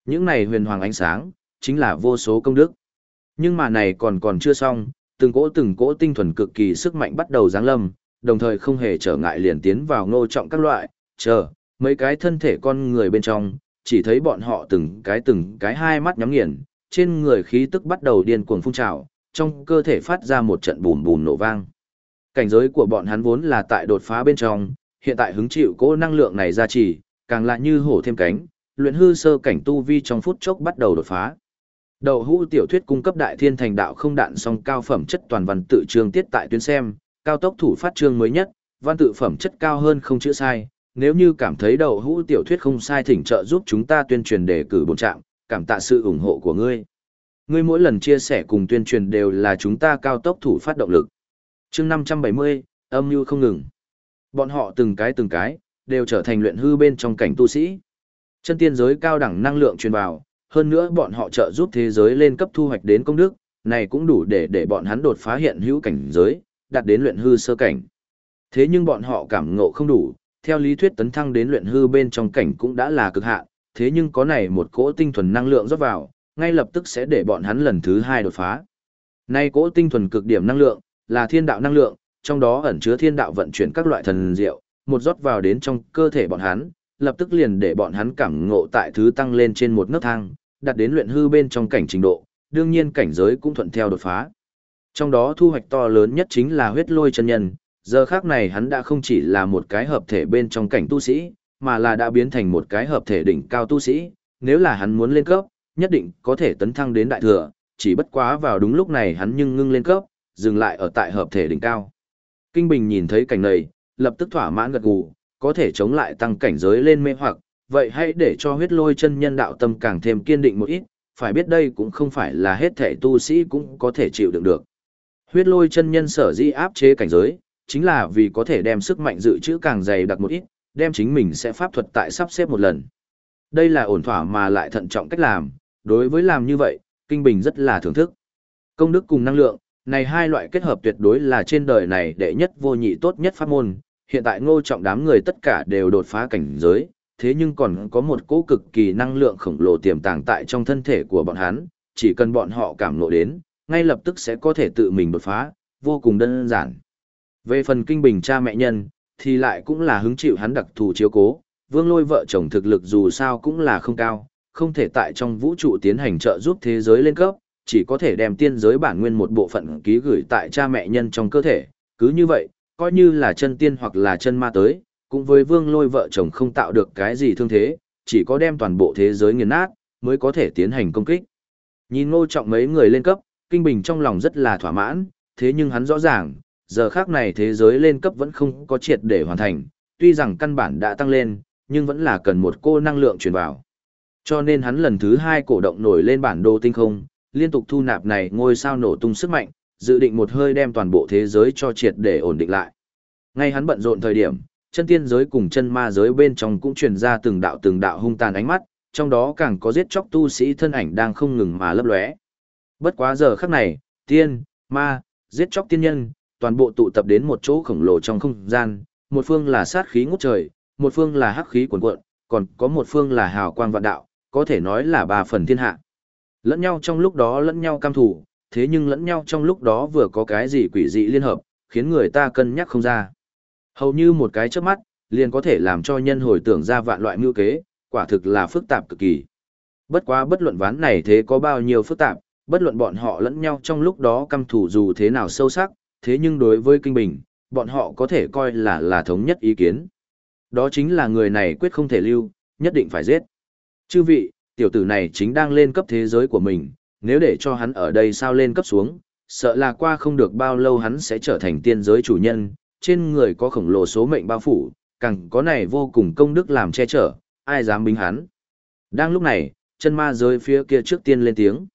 Những này huyền hoàng ánh sáng, chính là vô số công đức. Nhưng mà này còn còn chưa xong, từng cỗ từng cỗ tinh thuần cực kỳ sức mạnh bắt đầu giáng lâm, đồng thời không hề trở ngại liền tiến vào ngô trọng các loại, chờ, mấy cái thân thể con người bên trong, chỉ thấy bọn họ từng cái từng cái hai mắt nhắm nghiền, trên người khí tức bắt đầu điên cuồng phun trào, trong cơ thể phát ra một trận bùm bùm nổ vang. Cảnh giới của bọn hắn vốn là tại đột phá bên trong, hiện tại hứng chịu cỗ năng lượng này ra chỉ, càng lại như hổ thêm cánh, luyện hư sơ cảnh tu vi trong phút chốc bắt đầu đột phá. Đầu hũ tiểu thuyết cung cấp đại thiên thành đạo không đạn song cao phẩm chất toàn văn tự trường tiết tại tuyến xem, cao tốc thủ phát chương mới nhất, văn tự phẩm chất cao hơn không chữ sai, nếu như cảm thấy đầu hũ tiểu thuyết không sai thỉnh trợ giúp chúng ta tuyên truyền đề cử bổn trạm, cảm tạ sự ủng hộ của ngươi. Ngươi mỗi lần chia sẻ cùng tuyên truyền đều là chúng ta cao tốc thủ phát động lực. chương 570, âm mưu không ngừng. Bọn họ từng cái từng cái, đều trở thành luyện hư bên trong cảnh tu sĩ. Chân tiên giới cao đẳng năng lượng truyền vào, hơn nữa bọn họ trợ giúp thế giới lên cấp thu hoạch đến công đức, này cũng đủ để để bọn hắn đột phá hiện hữu cảnh giới, đạt đến luyện hư sơ cảnh. Thế nhưng bọn họ cảm ngộ không đủ, theo lý thuyết tấn thăng đến luyện hư bên trong cảnh cũng đã là cực hạn, thế nhưng có này một cỗ tinh thuần năng lượng rót vào, ngay lập tức sẽ để bọn hắn lần thứ hai đột phá. Nay cỗ tinh thuần cực điểm năng lượng, là thiên đạo năng lượng, trong đó ẩn chứa thiên đạo vận chuyển các loại thần diệu, một rót vào đến trong cơ thể bọn hắn, lập tức liền để bọn hắn cảm ngộ tại thứ tăng lên trên một nấc thang, đạt đến luyện hư bên trong cảnh trình độ, đương nhiên cảnh giới cũng thuận theo đột phá. Trong đó thu hoạch to lớn nhất chính là huyết lôi chân nhân, giờ khác này hắn đã không chỉ là một cái hợp thể bên trong cảnh tu sĩ, mà là đã biến thành một cái hợp thể đỉnh cao tu sĩ, nếu là hắn muốn lên cấp, nhất định có thể tấn thăng đến đại thừa, chỉ bất quá vào đúng lúc này hắn nhưng ngưng lên cấp, dừng lại ở tại hợp thể đỉnh cao. Kinh Bình nhìn thấy cảnh này, lập tức thỏa mãn gật gù, có thể chống lại tăng cảnh giới lên mê hoặc, vậy hãy để cho huyết lôi chân nhân đạo tâm càng thêm kiên định một ít, phải biết đây cũng không phải là hết thể tu sĩ cũng có thể chịu đựng được. Huyết lôi chân nhân sở di áp chế cảnh giới, chính là vì có thể đem sức mạnh dự trữ càng dày đặc một ít, đem chính mình sẽ pháp thuật tại sắp xếp một lần. Đây là ổn thỏa mà lại thận trọng cách làm, đối với làm như vậy, Kinh Bình rất là thưởng thức. Công đức cùng năng lượng, này hai loại kết hợp tuyệt đối là trên đời này đệ nhất vô nhị tốt nhất pháp môn, hiện tại ngô trọng đám người tất cả đều đột phá cảnh giới, thế nhưng còn có một cỗ cực kỳ năng lượng khổng lồ tiềm tàng tại trong thân thể của bọn hắn, chỉ cần bọn họ cảm ngộ đến, ngay lập tức sẽ có thể tự mình đột phá, vô cùng đơn giản. Về phần kinh bình cha mẹ nhân, thì lại cũng là hứng chịu hắn đặc thù chiếu cố, vương lôi vợ chồng thực lực dù sao cũng là không cao, không thể tại trong vũ trụ tiến hành trợ giúp thế giới lên cấp, chỉ có thể đem tiên giới bản nguyên một bộ phận ký gửi tại cha mẹ nhân trong cơ thể, cứ như vậy, coi như là chân tiên hoặc là chân ma tới, cũng với vương lôi vợ chồng không tạo được cái gì thương thế, chỉ có đem toàn bộ thế giới nghiền nát, mới có thể tiến hành công kích. Nhìn ngô trọng mấy người lên cấp, Kinh Bình trong lòng rất là thỏa mãn, thế nhưng hắn rõ ràng, giờ khác này thế giới lên cấp vẫn không có triệt để hoàn thành, tuy rằng căn bản đã tăng lên, nhưng vẫn là cần một cô năng lượng truyền vào. Cho nên hắn lần thứ hai cổ động nổi lên bản đồ tinh không, liên tục thu nạp này ngôi sao nổ tung sức mạnh, dự định một hơi đem toàn bộ thế giới cho triệt để ổn định lại. Ngay hắn bận rộn thời điểm, chân tiên giới cùng chân ma giới bên trong cũng truyền ra từng đạo từng đạo hung tàn ánh mắt, trong đó càng có giết chóc tu sĩ thân ảnh đang không ngừng mà lấp lóe. Bất quá giờ khắc này, tiên, ma, giết chóc tiên nhân, toàn bộ tụ tập đến một chỗ khổng lồ trong không gian, một phương là sát khí ngút trời, một phương là hắc khí cuồn cuộn, còn có một phương là hào quang vạn đạo, có thể nói là ba phần thiên hạ. Lẫn nhau trong lúc đó lẫn nhau cam thủ, thế nhưng lẫn nhau trong lúc đó vừa có cái gì quỷ dị liên hợp, khiến người ta cân nhắc không ra. Hầu như một cái chớp mắt, liền có thể làm cho nhân hồi tưởng ra vạn loại mưu kế, quả thực là phức tạp cực kỳ. Bất quá bất luận ván này thế có bao nhiêu phức tạp, bất luận bọn họ lẫn nhau trong lúc đó căm thủ dù thế nào sâu sắc, thế nhưng đối với kinh bình, bọn họ có thể coi là là thống nhất ý kiến. Đó chính là người này quyết không thể lưu, nhất định phải giết. Chư vị, tiểu tử này chính đang lên cấp thế giới của mình, nếu để cho hắn ở đây sao lên cấp xuống, sợ là qua không được bao lâu hắn sẽ trở thành tiên giới chủ nhân, trên người có khổng lồ số mệnh bao phủ, càng có này vô cùng công đức làm che chở, ai dám bính hắn. Đang lúc này, chân ma giới phía kia trước tiên lên tiếng.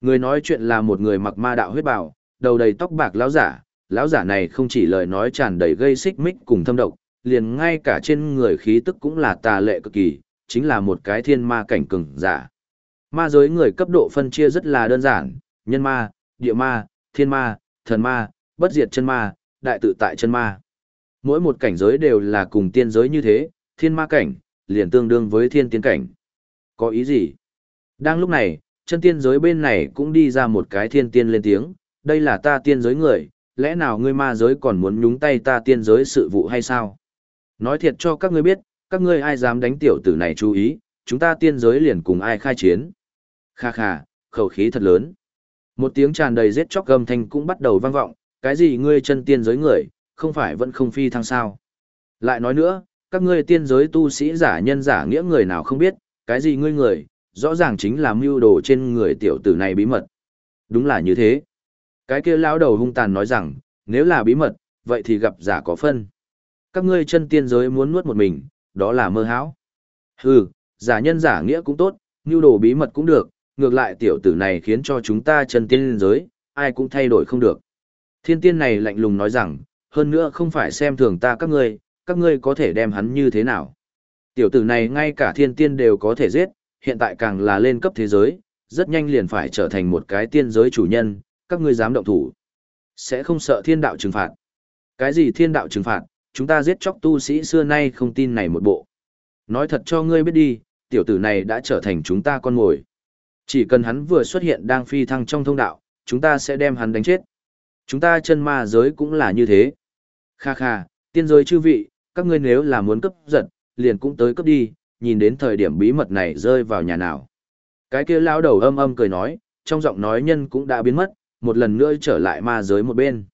Người nói chuyện là một người mặc ma đạo huyết bào, đầu đầy tóc bạc lão giả, lão giả này không chỉ lời nói tràn đầy gây xích mích cùng thâm độc, liền ngay cả trên người khí tức cũng là tà lệ cực kỳ, chính là một cái thiên ma cảnh cường giả. Ma giới người cấp độ phân chia rất là đơn giản, nhân ma, địa ma, thiên ma, thần ma, bất diệt chân ma, đại tự tại chân ma. Mỗi một cảnh giới đều là cùng tiên giới như thế, thiên ma cảnh, liền tương đương với thiên tiên cảnh. Có ý gì? Đang lúc này, chân tiên giới bên này cũng đi ra một cái thiên tiên lên tiếng, đây là ta tiên giới người, lẽ nào ngươi ma giới còn muốn nhúng tay ta tiên giới sự vụ hay sao? Nói thiệt cho các ngươi biết, các ngươi ai dám đánh tiểu tử này chú ý, chúng ta tiên giới liền cùng ai khai chiến. Kha kha, khẩu khí thật lớn. Một tiếng tràn đầy giết chóc gầm thanh cũng bắt đầu vang vọng, cái gì ngươi chân tiên giới người, không phải vẫn không phi thăng sao. Lại nói nữa, các ngươi tiên giới tu sĩ giả nhân giả nghĩa người nào không biết, cái gì ngươi người, rõ ràng chính là mưu đồ trên người tiểu tử này bí mật. Đúng là như thế. Cái kia lão đầu hung tàn nói rằng, nếu là bí mật, vậy thì gặp giả có phân. Các ngươi chân tiên giới muốn nuốt một mình, đó là mơ hão. Hừ, giả nhân giả nghĩa cũng tốt, nhu đồ bí mật cũng được, ngược lại tiểu tử này khiến cho chúng ta chân tiên giới, ai cũng thay đổi không được. Thiên tiên này lạnh lùng nói rằng, hơn nữa không phải xem thường ta các ngươi, các ngươi có thể đem hắn như thế nào. Tiểu tử này ngay cả thiên tiên đều có thể giết, hiện tại càng là lên cấp thế giới, rất nhanh liền phải trở thành một cái tiên giới chủ nhân, các ngươi dám động thủ. Sẽ không sợ thiên đạo trừng phạt. Cái gì thiên đạo trừng phạt, chúng ta giết chóc tu sĩ xưa nay không tin này một bộ. Nói thật cho ngươi biết đi, tiểu tử này đã trở thành chúng ta con mồi. Chỉ cần hắn vừa xuất hiện đang phi thăng trong thông đạo, chúng ta sẽ đem hắn đánh chết. Chúng ta chân ma giới cũng là như thế. Kha kha, tiên giới chư vị, các ngươi nếu là muốn cấp giật, liền cũng tới cấp đi, nhìn đến thời điểm bí mật này rơi vào nhà nào. Cái kia lao đầu âm âm cười nói, trong giọng nói nhân cũng đã biến mất, một lần nữa trở lại ma giới một bên.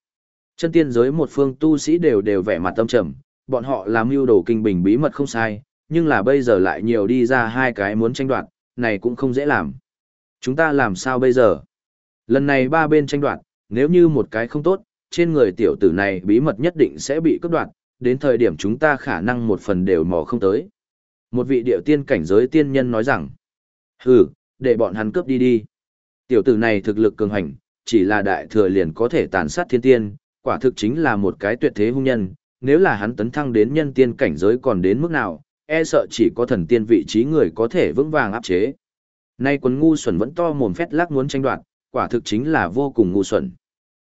Chân tiên giới một phương tu sĩ đều đều vẻ mặt tâm trầm, bọn họ làm mưu đồ kinh bình bí mật không sai, nhưng là bây giờ lại nhiều đi ra hai cái muốn tranh đoạt, này cũng không dễ làm. Chúng ta làm sao bây giờ? Lần này ba bên tranh đoạt, nếu như một cái không tốt, trên người tiểu tử này bí mật nhất định sẽ bị cướp đoạt, đến thời điểm chúng ta khả năng một phần đều mò không tới. Một vị điệu tiên cảnh giới tiên nhân nói rằng, hừ, để bọn hắn cướp đi đi. Tiểu tử này thực lực cường hành, chỉ là đại thừa liền có thể tàn sát thiên tiên, quả thực chính là một cái tuyệt thế hung nhân, nếu là hắn tấn thăng đến nhân tiên cảnh giới còn đến mức nào, e sợ chỉ có thần tiên vị trí người có thể vững vàng áp chế. Nay quần ngu xuẩn vẫn to mồm phét lác muốn tranh đoạt, quả thực chính là vô cùng ngu xuẩn.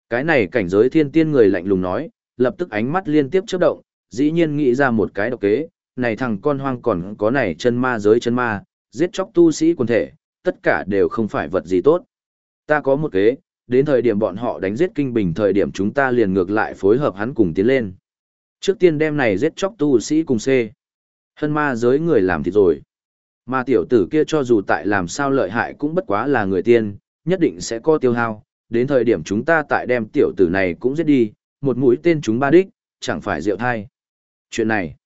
Cái này cảnh giới thiên tiên người lạnh lùng nói, lập tức ánh mắt liên tiếp chớp động, dĩ nhiên nghĩ ra một cái độc kế, này thằng con hoang còn có này chân ma giới chân ma, giết chóc tu sĩ quần thể, tất cả đều không phải vật gì tốt. Ta có một kế, đến thời điểm bọn họ đánh giết kinh bình thời điểm chúng ta liền ngược lại phối hợp hắn cùng tiến lên. Trước tiên đem này giết chóc tu sĩ cùng C. Hân ma giới người làm thịt rồi. Mà tiểu tử kia cho dù tại làm sao lợi hại cũng bất quá là người tiên, nhất định sẽ có tiêu hao. Đến thời điểm chúng ta tại đem tiểu tử này cũng giết đi, một mũi tên chúng ba đích, chẳng phải rượu thai. Chuyện này,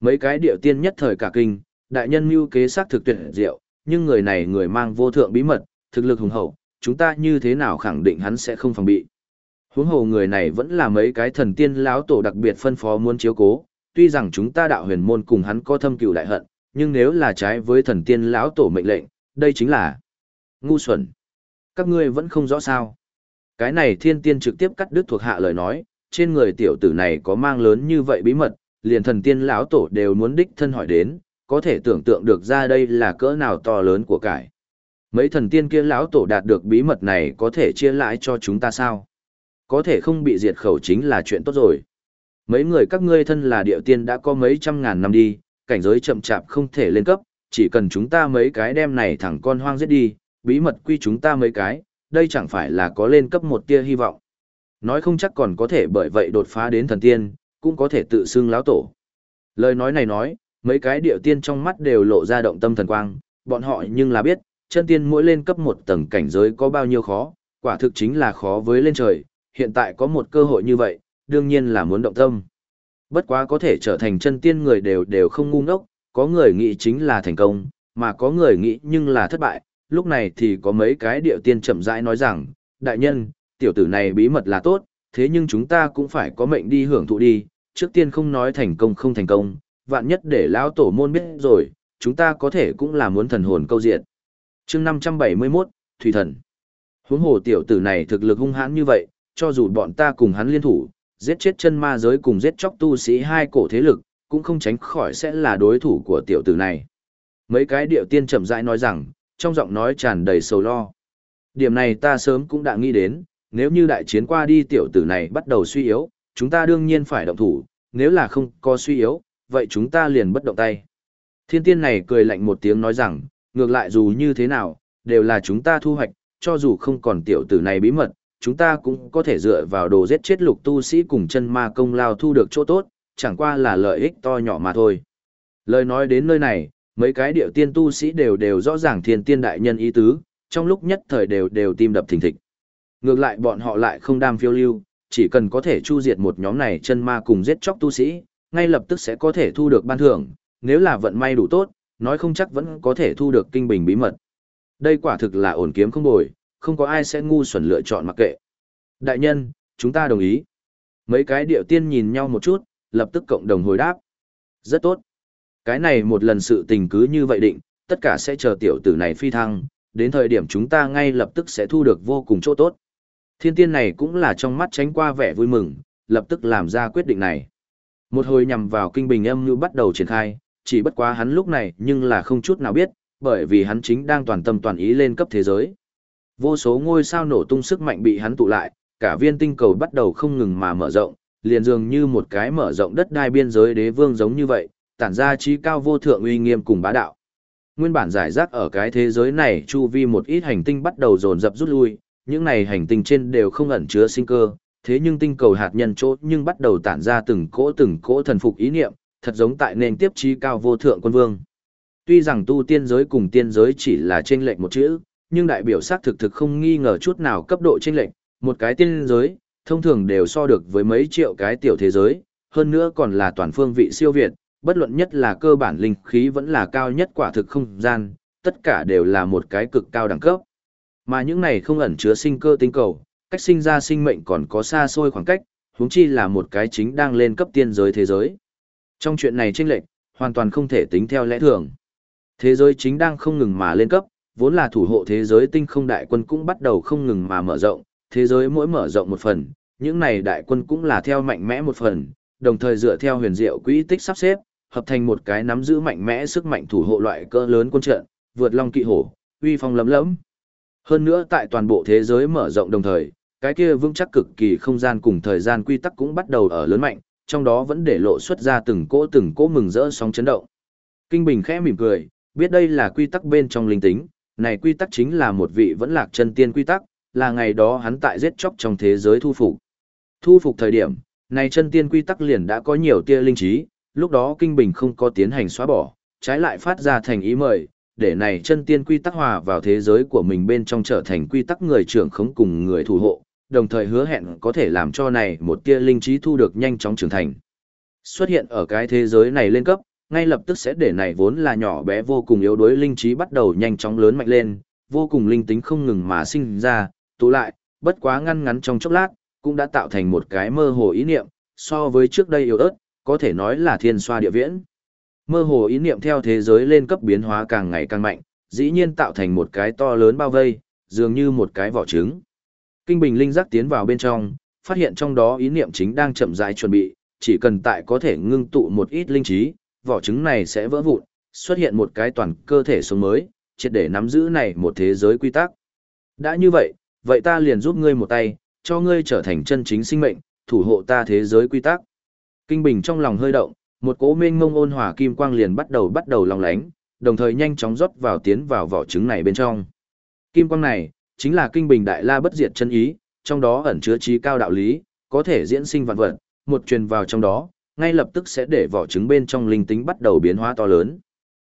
mấy cái điệu tiên nhất thời cả kinh, đại nhân mưu kế xác thực tuyệt diệu, nhưng người này người mang vô thượng bí mật, thực lực hùng hậu, chúng ta như thế nào khẳng định hắn sẽ không phòng bị. Huống hồ người này vẫn là mấy cái thần tiên lão tổ đặc biệt phân phó muốn chiếu cố, tuy rằng chúng ta đạo huyền môn cùng hắn có thâm cừu đại hận, nhưng nếu là trái với thần tiên lão tổ mệnh lệnh, đây chính là ngu xuẩn. Các ngươi vẫn không rõ sao. Cái này thiên tiên trực tiếp cắt đứt thuộc hạ lời nói, trên người tiểu tử này có mang lớn như vậy bí mật, liền thần tiên lão tổ đều muốn đích thân hỏi đến, có thể tưởng tượng được ra đây là cỡ nào to lớn của cải. Mấy thần tiên kia lão tổ đạt được bí mật này có thể chia lãi cho chúng ta sao? Có thể không bị diệt khẩu chính là chuyện tốt rồi. Mấy người các ngươi thân là địa tiên đã có mấy trăm ngàn năm đi, cảnh giới chậm chạp không thể lên cấp, chỉ cần chúng ta mấy cái đem này thẳng con hoang giết đi, bí mật quy chúng ta mấy cái, đây chẳng phải là có lên cấp một tia hy vọng. Nói không chắc còn có thể bởi vậy đột phá đến thần tiên, cũng có thể tự xưng lão tổ. Lời nói này nói, mấy cái điệu tiên trong mắt đều lộ ra động tâm thần quang, bọn họ nhưng là biết, chân tiên mỗi lên cấp một tầng cảnh giới có bao nhiêu khó, quả thực chính là khó với lên trời, hiện tại có một cơ hội như vậy, đương nhiên là muốn động tâm. Bất quá có thể trở thành chân tiên người đều đều không ngu ngốc, có người nghĩ chính là thành công, mà có người nghĩ nhưng là thất bại, lúc này thì có mấy cái điệu tiên chậm rãi nói rằng, đại nhân, tiểu tử này bí mật là tốt, thế nhưng chúng ta cũng phải có mệnh đi hưởng thụ đi, trước tiên không nói thành công không thành công, vạn nhất để lão tổ môn biết rồi, chúng ta có thể cũng là muốn thần hồn câu diện chương 571, Thủy Thần. Huống hồ tiểu tử này thực lực hung hãn như vậy, cho dù bọn ta cùng hắn liên thủ, giết chết chân ma giới cùng giết chóc tu sĩ hai cổ thế lực, cũng không tránh khỏi sẽ là đối thủ của tiểu tử này. Mấy cái điệu tiên chậm rãi nói rằng, trong giọng nói tràn đầy sầu lo. Điểm này ta sớm cũng đã nghĩ đến, nếu như đại chiến qua đi tiểu tử này bắt đầu suy yếu, chúng ta đương nhiên phải động thủ, nếu là không có suy yếu, vậy chúng ta liền bất động tay. Thiên tiên này cười lạnh một tiếng nói rằng, ngược lại dù như thế nào, đều là chúng ta thu hoạch, cho dù không còn tiểu tử này bí mật, chúng ta cũng có thể dựa vào đồ giết chết lục tu sĩ cùng chân ma công lao thu được chỗ tốt, chẳng qua là lợi ích to nhỏ mà thôi. Lời nói đến nơi này, mấy cái điệu tiên tu sĩ đều đều rõ ràng thiên tiên đại nhân ý tứ, trong lúc nhất thời đều đều tim đập thình thịch. Ngược lại bọn họ lại không đam phiêu lưu, chỉ cần có thể chu diệt một nhóm này chân ma cùng giết chóc tu sĩ, ngay lập tức sẽ có thể thu được ban thưởng, nếu là vận may đủ tốt, nói không chắc vẫn có thể thu được kinh bình bí mật. Đây quả thực là ổn kiếm không bồi, không có ai sẽ ngu xuẩn lựa chọn mặc kệ. Đại nhân, chúng ta đồng ý. Mấy cái điệu tiên nhìn nhau một chút, lập tức cộng đồng hồi đáp. Rất tốt. Cái này một lần sự tình cứ như vậy định, tất cả sẽ chờ tiểu tử này phi thăng, đến thời điểm chúng ta ngay lập tức sẽ thu được vô cùng chỗ tốt. Thiên tiên này cũng là trong mắt tránh qua vẻ vui mừng, lập tức làm ra quyết định này. Một hồi nhằm vào kinh bình âm như bắt đầu triển khai, chỉ bất quá hắn lúc này nhưng là không chút nào biết, bởi vì hắn chính đang toàn tâm toàn ý lên cấp thế giới. Vô số ngôi sao nổ tung sức mạnh bị hắn tụ lại, cả viên tinh cầu bắt đầu không ngừng mà mở rộng, liền dường như một cái mở rộng đất đai biên giới đế vương giống như vậy, tản ra trí cao vô thượng uy nghiêm cùng bá đạo. Nguyên bản giải rác ở cái thế giới này chu vi một ít hành tinh bắt đầu dồn dập rút lui, những này hành tinh trên đều không ẩn chứa sinh cơ, thế nhưng tinh cầu hạt nhân chỗ nhưng bắt đầu tản ra từng cỗ từng cỗ thần phục ý niệm, thật giống tại nền tiếp trí cao vô thượng quân vương. Tuy rằng tu tiên giới cùng tiên giới chỉ là chênh lệch một chữ, nhưng đại biểu xác thực thực không nghi ngờ chút nào cấp độ chênh lệch, một cái tiên giới, thông thường đều so được với mấy triệu cái tiểu thế giới, hơn nữa còn là toàn phương vị siêu việt, bất luận nhất là cơ bản linh khí vẫn là cao nhất quả thực không gian, tất cả đều là một cái cực cao đẳng cấp. Mà những này không ẩn chứa sinh cơ tinh cầu, cách sinh ra sinh mệnh còn có xa xôi khoảng cách, huống chi là một cái chính đang lên cấp tiên giới thế giới. Trong chuyện này chênh lệch, hoàn toàn không thể tính theo lẽ thường. Thế giới chính đang không ngừng mà lên cấp, vốn là thủ hộ thế giới tinh không đại quân cũng bắt đầu không ngừng mà mở rộng, thế giới mỗi mở rộng một phần, những này đại quân cũng là theo mạnh mẽ một phần, đồng thời dựa theo huyền diệu quỹ tích sắp xếp, hợp thành một cái nắm giữ mạnh mẽ sức mạnh thủ hộ loại cỡ lớn quân trận, vượt long kỵ hổ, uy phong lấm lẫm. Hơn nữa tại toàn bộ thế giới mở rộng đồng thời, cái kia vững chắc cực kỳ không gian cùng thời gian quy tắc cũng bắt đầu ở lớn mạnh, trong đó vẫn để lộ xuất ra từng cỗ từng cỗ mừng rỡ sóng chấn động. Kinh Bình khẽ mỉm cười, biết đây là quy tắc bên trong linh tính, này quy tắc chính là một vị vẫn lạc chân tiên quy tắc, là ngày đó hắn tại giết chóc trong thế giới thu phục. Thu phục thời điểm, này chân tiên quy tắc liền đã có nhiều tia linh trí, lúc đó Kinh Bình không có tiến hành xóa bỏ, trái lại phát ra thành ý mời, để này chân tiên quy tắc hòa vào thế giới của mình bên trong trở thành quy tắc người trưởng khống cùng người thủ hộ, đồng thời hứa hẹn có thể làm cho này một tia linh trí thu được nhanh chóng trưởng thành. Xuất hiện ở cái thế giới này lên cấp, ngay lập tức sẽ để này vốn là nhỏ bé vô cùng yếu đuối linh trí bắt đầu nhanh chóng lớn mạnh lên, vô cùng linh tính không ngừng mà sinh ra, tụ lại, bất quá ngăn ngắn trong chốc lát, cũng đã tạo thành một cái mơ hồ ý niệm, so với trước đây yếu ớt, có thể nói là thiên xoa địa viễn. Mơ hồ ý niệm theo thế giới lên cấp biến hóa càng ngày càng mạnh, dĩ nhiên tạo thành một cái to lớn bao vây, dường như một cái vỏ trứng. Kinh Bình linh giác tiến vào bên trong, phát hiện trong đó ý niệm chính đang chậm rãi chuẩn bị, chỉ cần tại có thể ngưng tụ một ít linh trí, vỏ trứng này sẽ vỡ vụn, xuất hiện một cái toàn cơ thể sống mới, triệt để nắm giữ này một thế giới quy tắc. Đã như vậy, vậy ta liền giúp ngươi một tay, cho ngươi trở thành chân chính sinh mệnh, thủ hộ ta thế giới quy tắc. Kinh Bình trong lòng hơi động, một cỗ mênh mông ôn hòa kim quang liền bắt đầu bắt đầu lòng lánh, đồng thời nhanh chóng rót vào tiến vào vỏ trứng này bên trong. Kim quang này, chính là kinh bình đại la bất diệt chân ý, trong đó ẩn chứa trí cao đạo lý, có thể diễn sinh vạn vật, một truyền vào trong đó, ngay lập tức sẽ để vỏ trứng bên trong linh tính bắt đầu biến hóa to lớn.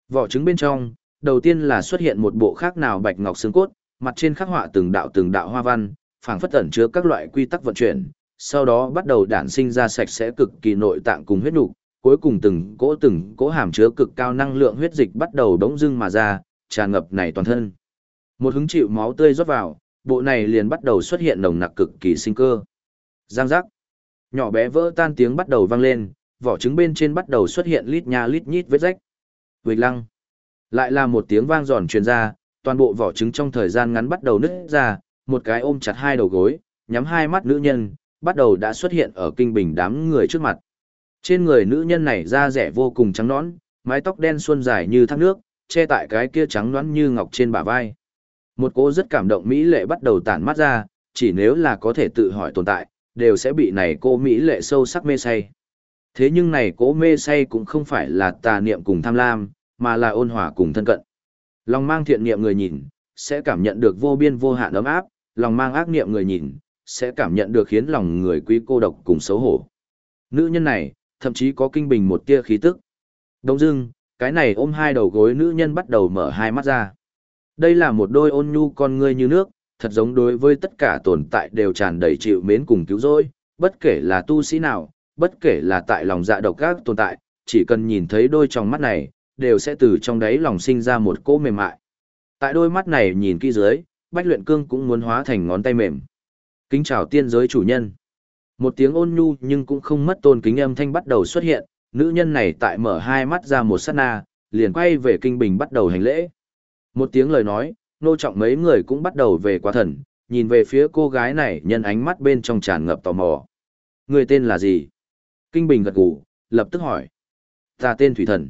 Vỏ trứng bên trong, đầu tiên là xuất hiện một bộ khác nào bạch ngọc xương cốt, mặt trên khắc họa từng đạo từng đạo hoa văn, phảng phất ẩn chứa các loại quy tắc vận chuyển, sau đó bắt đầu đản sinh ra sạch sẽ cực kỳ nội tạng cùng huyết nục, cuối cùng từng cỗ từng cỗ hàm chứa cực cao năng lượng huyết dịch bắt đầu đống dưng mà ra, tràn ngập này toàn thân. Một hứng chịu máu tươi rót vào, bộ này liền bắt đầu xuất hiện nồng nặc cực kỳ sinh cơ. Giang giác. Nhỏ bé vỡ tan tiếng bắt đầu vang lên, vỏ trứng bên trên bắt đầu xuất hiện lít nha lít nhít vết rách. Vịch lăng. Lại là một tiếng vang giòn truyền ra, toàn bộ vỏ trứng trong thời gian ngắn bắt đầu nứt ra, một cái ôm chặt hai đầu gối, nhắm hai mắt nữ nhân, bắt đầu đã xuất hiện ở kinh bình đám người trước mặt. Trên người nữ nhân này da rẻ vô cùng trắng nõn, mái tóc đen xuân dài như thác nước, che tại cái kia trắng nõn như ngọc trên bả vai. Một cô rất cảm động mỹ lệ bắt đầu tản mắt ra, chỉ nếu là có thể tự hỏi tồn tại, đều sẽ bị này cô mỹ lệ sâu sắc mê say. Thế nhưng này cố mê say cũng không phải là tà niệm cùng tham lam, mà là ôn hòa cùng thân cận. Lòng mang thiện niệm người nhìn, sẽ cảm nhận được vô biên vô hạn ấm áp, lòng mang ác niệm người nhìn, sẽ cảm nhận được khiến lòng người quý cô độc cùng xấu hổ. Nữ nhân này, thậm chí có kinh bình một tia khí tức. Đông dưng, cái này ôm hai đầu gối nữ nhân bắt đầu mở hai mắt ra. Đây là một đôi ôn nhu con ngươi như nước, thật giống đối với tất cả tồn tại đều tràn đầy chịu mến cùng cứu rỗi, bất kể là tu sĩ nào, bất kể là tại lòng dạ độc các tồn tại, chỉ cần nhìn thấy đôi trong mắt này, đều sẽ từ trong đấy lòng sinh ra một cỗ mềm mại. Tại đôi mắt này nhìn kỹ dưới, Bách Luyện Cương cũng muốn hóa thành ngón tay mềm. Kính chào tiên giới chủ nhân. Một tiếng ôn nhu nhưng cũng không mất tôn kính âm thanh bắt đầu xuất hiện, nữ nhân này tại mở hai mắt ra một sát na, liền quay về kinh bình bắt đầu hành lễ. Một tiếng lời nói, nô trọng mấy người cũng bắt đầu về quá thần, nhìn về phía cô gái này nhân ánh mắt bên trong tràn ngập tò mò. Người tên là gì? Kinh bình gật gù, lập tức hỏi. Ta tên Thủy Thần.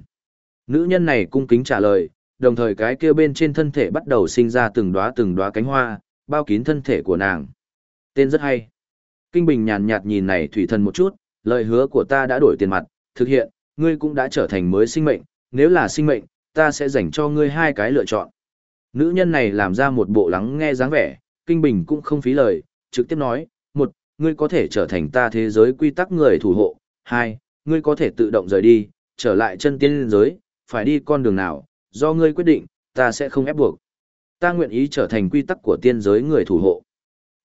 Nữ nhân này cung kính trả lời, đồng thời cái kia bên trên thân thể bắt đầu sinh ra từng đóa từng đóa cánh hoa, bao kín thân thể của nàng. Tên rất hay. Kinh Bình nhàn nhạt nhìn này Thủy Thần một chút, lời hứa của ta đã đổi tiền mặt, thực hiện, ngươi cũng đã trở thành mới sinh mệnh, nếu là sinh mệnh, ta sẽ dành cho ngươi hai cái lựa chọn. Nữ nhân này làm ra một bộ lắng nghe dáng vẻ, Kinh Bình cũng không phí lời, trực tiếp nói, một, ngươi có thể trở thành ta thế giới quy tắc người thủ hộ, hai, ngươi có thể tự động rời đi, trở lại chân tiên giới, phải đi con đường nào, do ngươi quyết định, ta sẽ không ép buộc. Ta nguyện ý trở thành quy tắc của tiên giới người thủ hộ.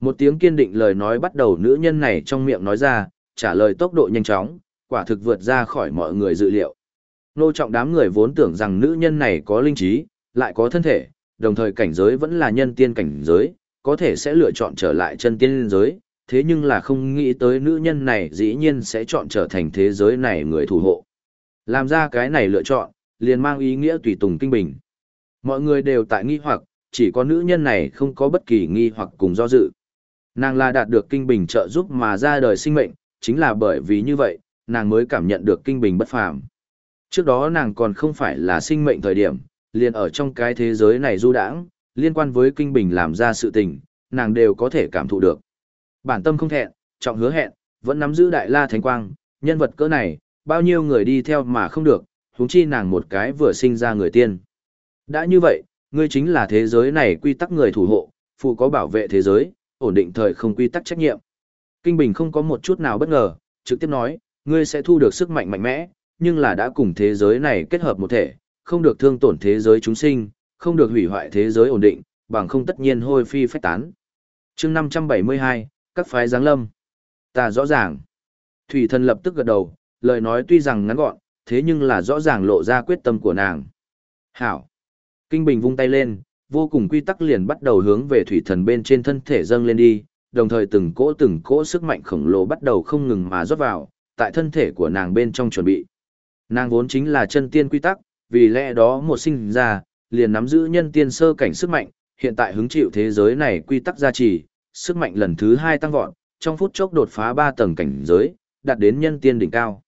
Một tiếng kiên định lời nói bắt đầu nữ nhân này trong miệng nói ra, trả lời tốc độ nhanh chóng, quả thực vượt ra khỏi mọi người dự liệu. Nô trọng đám người vốn tưởng rằng nữ nhân này có linh trí, lại có thân thể, đồng thời cảnh giới vẫn là nhân tiên cảnh giới, có thể sẽ lựa chọn trở lại chân tiên giới, thế nhưng là không nghĩ tới nữ nhân này dĩ nhiên sẽ chọn trở thành thế giới này người thủ hộ. Làm ra cái này lựa chọn, liền mang ý nghĩa tùy tùng kinh bình. Mọi người đều tại nghi hoặc, chỉ có nữ nhân này không có bất kỳ nghi hoặc cùng do dự. Nàng là đạt được kinh bình trợ giúp mà ra đời sinh mệnh, chính là bởi vì như vậy, nàng mới cảm nhận được kinh bình bất phàm. Trước đó nàng còn không phải là sinh mệnh thời điểm, liền ở trong cái thế giới này du đãng, liên quan với kinh bình làm ra sự tình, nàng đều có thể cảm thụ được. Bản tâm không thẹn, trọng hứa hẹn, vẫn nắm giữ đại la thánh quang, nhân vật cỡ này, bao nhiêu người đi theo mà không được, huống chi nàng một cái vừa sinh ra người tiên. Đã như vậy, ngươi chính là thế giới này quy tắc người thủ hộ, phụ có bảo vệ thế giới, ổn định thời không quy tắc trách nhiệm. Kinh Bình không có một chút nào bất ngờ, trực tiếp nói, ngươi sẽ thu được sức mạnh mạnh mẽ, nhưng là đã cùng thế giới này kết hợp một thể, không được thương tổn thế giới chúng sinh, không được hủy hoại thế giới ổn định, bằng không tất nhiên hôi phi phách tán. chương 572, các phái giáng lâm. Ta rõ ràng. Thủy thần lập tức gật đầu, lời nói tuy rằng ngắn gọn, thế nhưng là rõ ràng lộ ra quyết tâm của nàng. Hảo. Kinh Bình vung tay lên, vô cùng quy tắc liền bắt đầu hướng về thủy thần bên trên thân thể dâng lên đi, đồng thời từng cỗ từng cỗ sức mạnh khổng lồ bắt đầu không ngừng mà rót vào, tại thân thể của nàng bên trong chuẩn bị. Nàng vốn chính là chân tiên quy tắc, vì lẽ đó một sinh ra, liền nắm giữ nhân tiên sơ cảnh sức mạnh, hiện tại hứng chịu thế giới này quy tắc gia trì, sức mạnh lần thứ hai tăng vọt, trong phút chốc đột phá ba tầng cảnh giới, đạt đến nhân tiên đỉnh cao.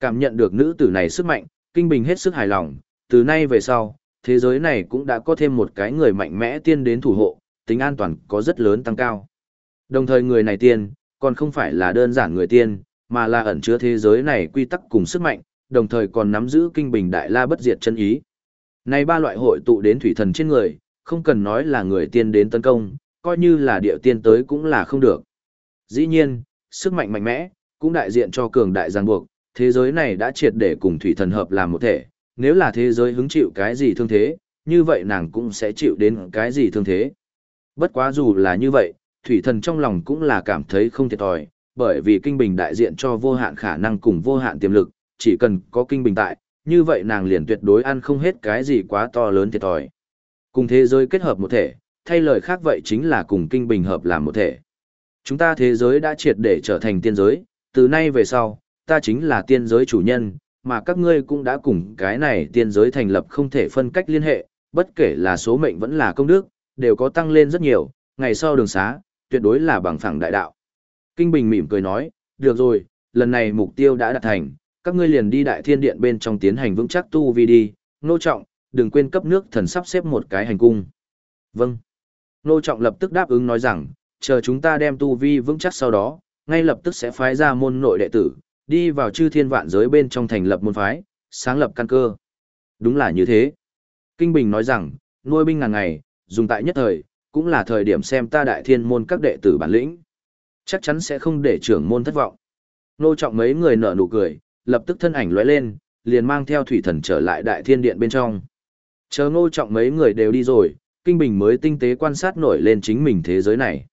Cảm nhận được nữ tử này sức mạnh, Kinh Bình hết sức hài lòng, từ nay về sau, thế giới này cũng đã có thêm một cái người mạnh mẽ tiên đến thủ hộ, tính an toàn có rất lớn tăng cao. Đồng thời người này tiên, còn không phải là đơn giản người tiên, mà là ẩn chứa thế giới này quy tắc cùng sức mạnh, đồng thời còn nắm giữ kinh bình đại la bất diệt chân ý. Này ba loại hội tụ đến thủy thần trên người, không cần nói là người tiên đến tấn công, coi như là địa tiên tới cũng là không được. Dĩ nhiên, sức mạnh mạnh mẽ, cũng đại diện cho cường đại giang buộc, thế giới này đã triệt để cùng thủy thần hợp làm một thể, nếu là thế giới hứng chịu cái gì thương thế, như vậy nàng cũng sẽ chịu đến cái gì thương thế. Bất quá dù là như vậy, thủy thần trong lòng cũng là cảm thấy không thiệt thòi, bởi vì kinh bình đại diện cho vô hạn khả năng cùng vô hạn tiềm lực, chỉ cần có kinh bình tại, như vậy nàng liền tuyệt đối ăn không hết cái gì quá to lớn thiệt thòi. Cùng thế giới kết hợp một thể, thay lời khác vậy chính là cùng kinh bình hợp làm một thể. Chúng ta thế giới đã triệt để trở thành tiên giới, từ nay về sau, ta chính là tiên giới chủ nhân, mà các ngươi cũng đã cùng cái này tiên giới thành lập không thể phân cách liên hệ, bất kể là số mệnh vẫn là công đức, đều có tăng lên rất nhiều, ngày sau đường xá, tuyệt đối là bằng phẳng đại đạo. Kinh Bình mỉm cười nói, được rồi, lần này mục tiêu đã đạt thành, các ngươi liền đi đại thiên điện bên trong tiến hành vững chắc tu vi đi, nô trọng, đừng quên cấp nước thần sắp xếp một cái hành cung. Vâng. Nô trọng lập tức đáp ứng nói rằng, chờ chúng ta đem tu vi vững chắc sau đó, ngay lập tức sẽ phái ra môn nội đệ tử, đi vào chư thiên vạn giới bên trong thành lập môn phái, sáng lập căn cơ. Đúng là như thế. Kinh Bình nói rằng, nuôi binh ngàn ngày, dùng tại nhất thời, cũng là thời điểm xem ta đại thiên môn các đệ tử bản lĩnh. Chắc chắn sẽ không để trưởng môn thất vọng. Nô trọng mấy người nở nụ cười, lập tức thân ảnh lóe lên, liền mang theo thủy thần trở lại đại thiên điện bên trong. Chờ ngô trọng mấy người đều đi rồi, Kinh Bình mới tinh tế quan sát nổi lên chính mình thế giới này.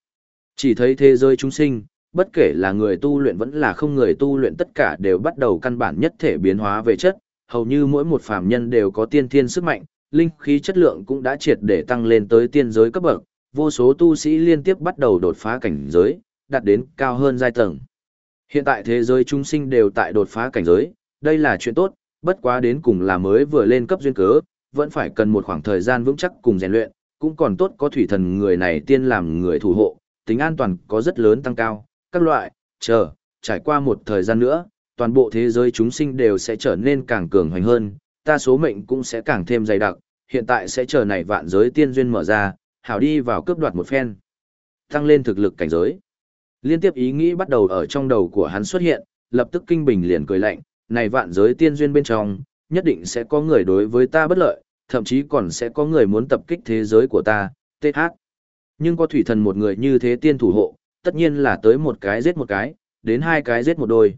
Chỉ thấy thế giới chúng sinh, bất kể là người tu luyện vẫn là không người tu luyện tất cả đều bắt đầu căn bản nhất thể biến hóa về chất, hầu như mỗi một phàm nhân đều có tiên thiên sức mạnh, linh khí chất lượng cũng đã triệt để tăng lên tới tiên giới cấp bậc, vô số tu sĩ liên tiếp bắt đầu đột phá cảnh giới, đạt đến cao hơn giai tầng. Hiện tại thế giới chúng sinh đều tại đột phá cảnh giới, đây là chuyện tốt, bất quá đến cùng là mới vừa lên cấp duyên cớ, vẫn phải cần một khoảng thời gian vững chắc cùng rèn luyện, cũng còn tốt có thủy thần người này tiên làm người thủ hộ, tính an toàn có rất lớn tăng cao, các loại, chờ, trải qua một thời gian nữa, toàn bộ thế giới chúng sinh đều sẽ trở nên càng cường hoành hơn, ta số mệnh cũng sẽ càng thêm dày đặc, hiện tại sẽ chờ này vạn giới tiên duyên mở ra, hảo đi vào cướp đoạt một phen. Tăng lên thực lực cảnh giới. Liên tiếp ý nghĩ bắt đầu ở trong đầu của hắn xuất hiện, lập tức kinh bình liền cười lạnh, này vạn giới tiên duyên bên trong, nhất định sẽ có người đối với ta bất lợi, thậm chí còn sẽ có người muốn tập kích thế giới của ta, TH. Nhưng có thủy thần một người như thế tiên thủ hộ, tất nhiên là tới một cái giết một cái, đến hai cái giết một đôi.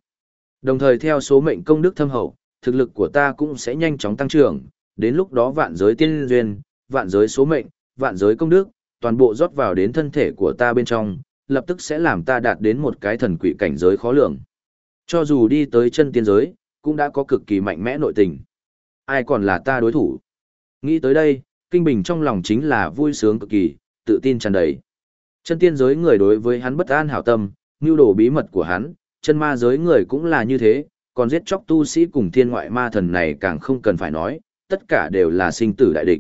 Đồng thời theo số mệnh công đức thâm hậu, thực lực của ta cũng sẽ nhanh chóng tăng trưởng, đến lúc đó vạn giới tiên duyên, vạn giới số mệnh, vạn giới công đức, toàn bộ rót vào đến thân thể của ta bên trong, lập tức sẽ làm ta đạt đến một cái thần quỷ cảnh giới khó lường. Cho dù đi tới chân tiên giới, cũng đã có cực kỳ mạnh mẽ nội tình. Ai còn là ta đối thủ? Nghĩ tới đây, Kinh Bình trong lòng chính là vui sướng cực kỳ, tự tin tràn đầy. Chân tiên giới người đối với hắn bất an hảo tâm, nưu đồ bí mật của hắn, chân ma giới người cũng là như thế, còn giết chóc tu sĩ cùng thiên ngoại ma thần này càng không cần phải nói, tất cả đều là sinh tử đại địch.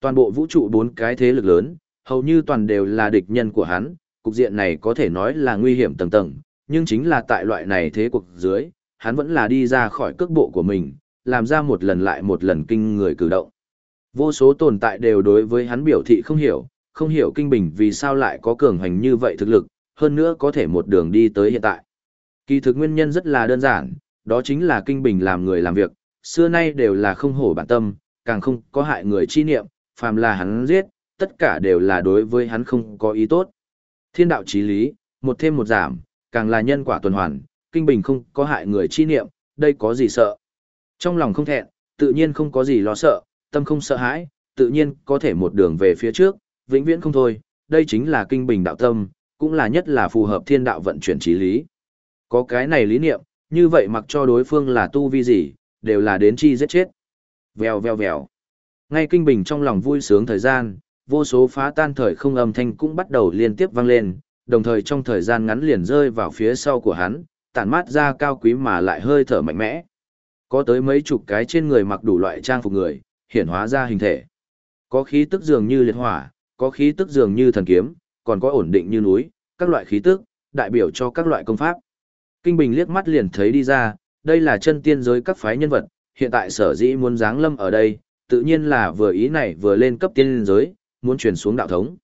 Toàn bộ vũ trụ bốn cái thế lực lớn, hầu như toàn đều là địch nhân của hắn, cục diện này có thể nói là nguy hiểm tầng tầng, nhưng chính là tại loại này thế cuộc dưới, hắn vẫn là đi ra khỏi cước bộ của mình, làm ra một lần lại một lần kinh người cử động. Vô số tồn tại đều đối với hắn biểu thị không hiểu, không hiểu kinh bình vì sao lại có cường hành như vậy thực lực, hơn nữa có thể một đường đi tới hiện tại. Kỳ thực nguyên nhân rất là đơn giản, đó chính là kinh bình làm người làm việc, xưa nay đều là không hổ bản tâm, càng không có hại người chi niệm, phàm là hắn giết, tất cả đều là đối với hắn không có ý tốt. Thiên đạo chí lý, một thêm một giảm, càng là nhân quả tuần hoàn, kinh bình không có hại người chi niệm, đây có gì sợ. Trong lòng không thẹn, tự nhiên không có gì lo sợ, tâm không sợ hãi, tự nhiên có thể một đường về phía trước, vĩnh viễn không thôi, đây chính là kinh bình đạo tâm, cũng là nhất là phù hợp thiên đạo vận chuyển trí lý. Có cái này lý niệm, như vậy mặc cho đối phương là tu vi gì, đều là đến chi giết chết. Vèo vèo vèo. Ngay kinh bình trong lòng vui sướng thời gian, vô số phá tan thời không âm thanh cũng bắt đầu liên tiếp vang lên, đồng thời trong thời gian ngắn liền rơi vào phía sau của hắn, tản mát ra cao quý mà lại hơi thở mạnh mẽ. Có tới mấy chục cái trên người mặc đủ loại trang phục người, hiển hóa ra hình thể. Có khí tức dường như liệt hỏa, có khí tức dường như thần kiếm, còn có ổn định như núi, các loại khí tức, đại biểu cho các loại công pháp. Kinh Bình liếc mắt liền thấy đi ra, đây là chân tiên giới các phái nhân vật, hiện tại sở dĩ muốn giáng lâm ở đây, tự nhiên là vừa ý này vừa lên cấp tiên giới, muốn truyền xuống đạo thống.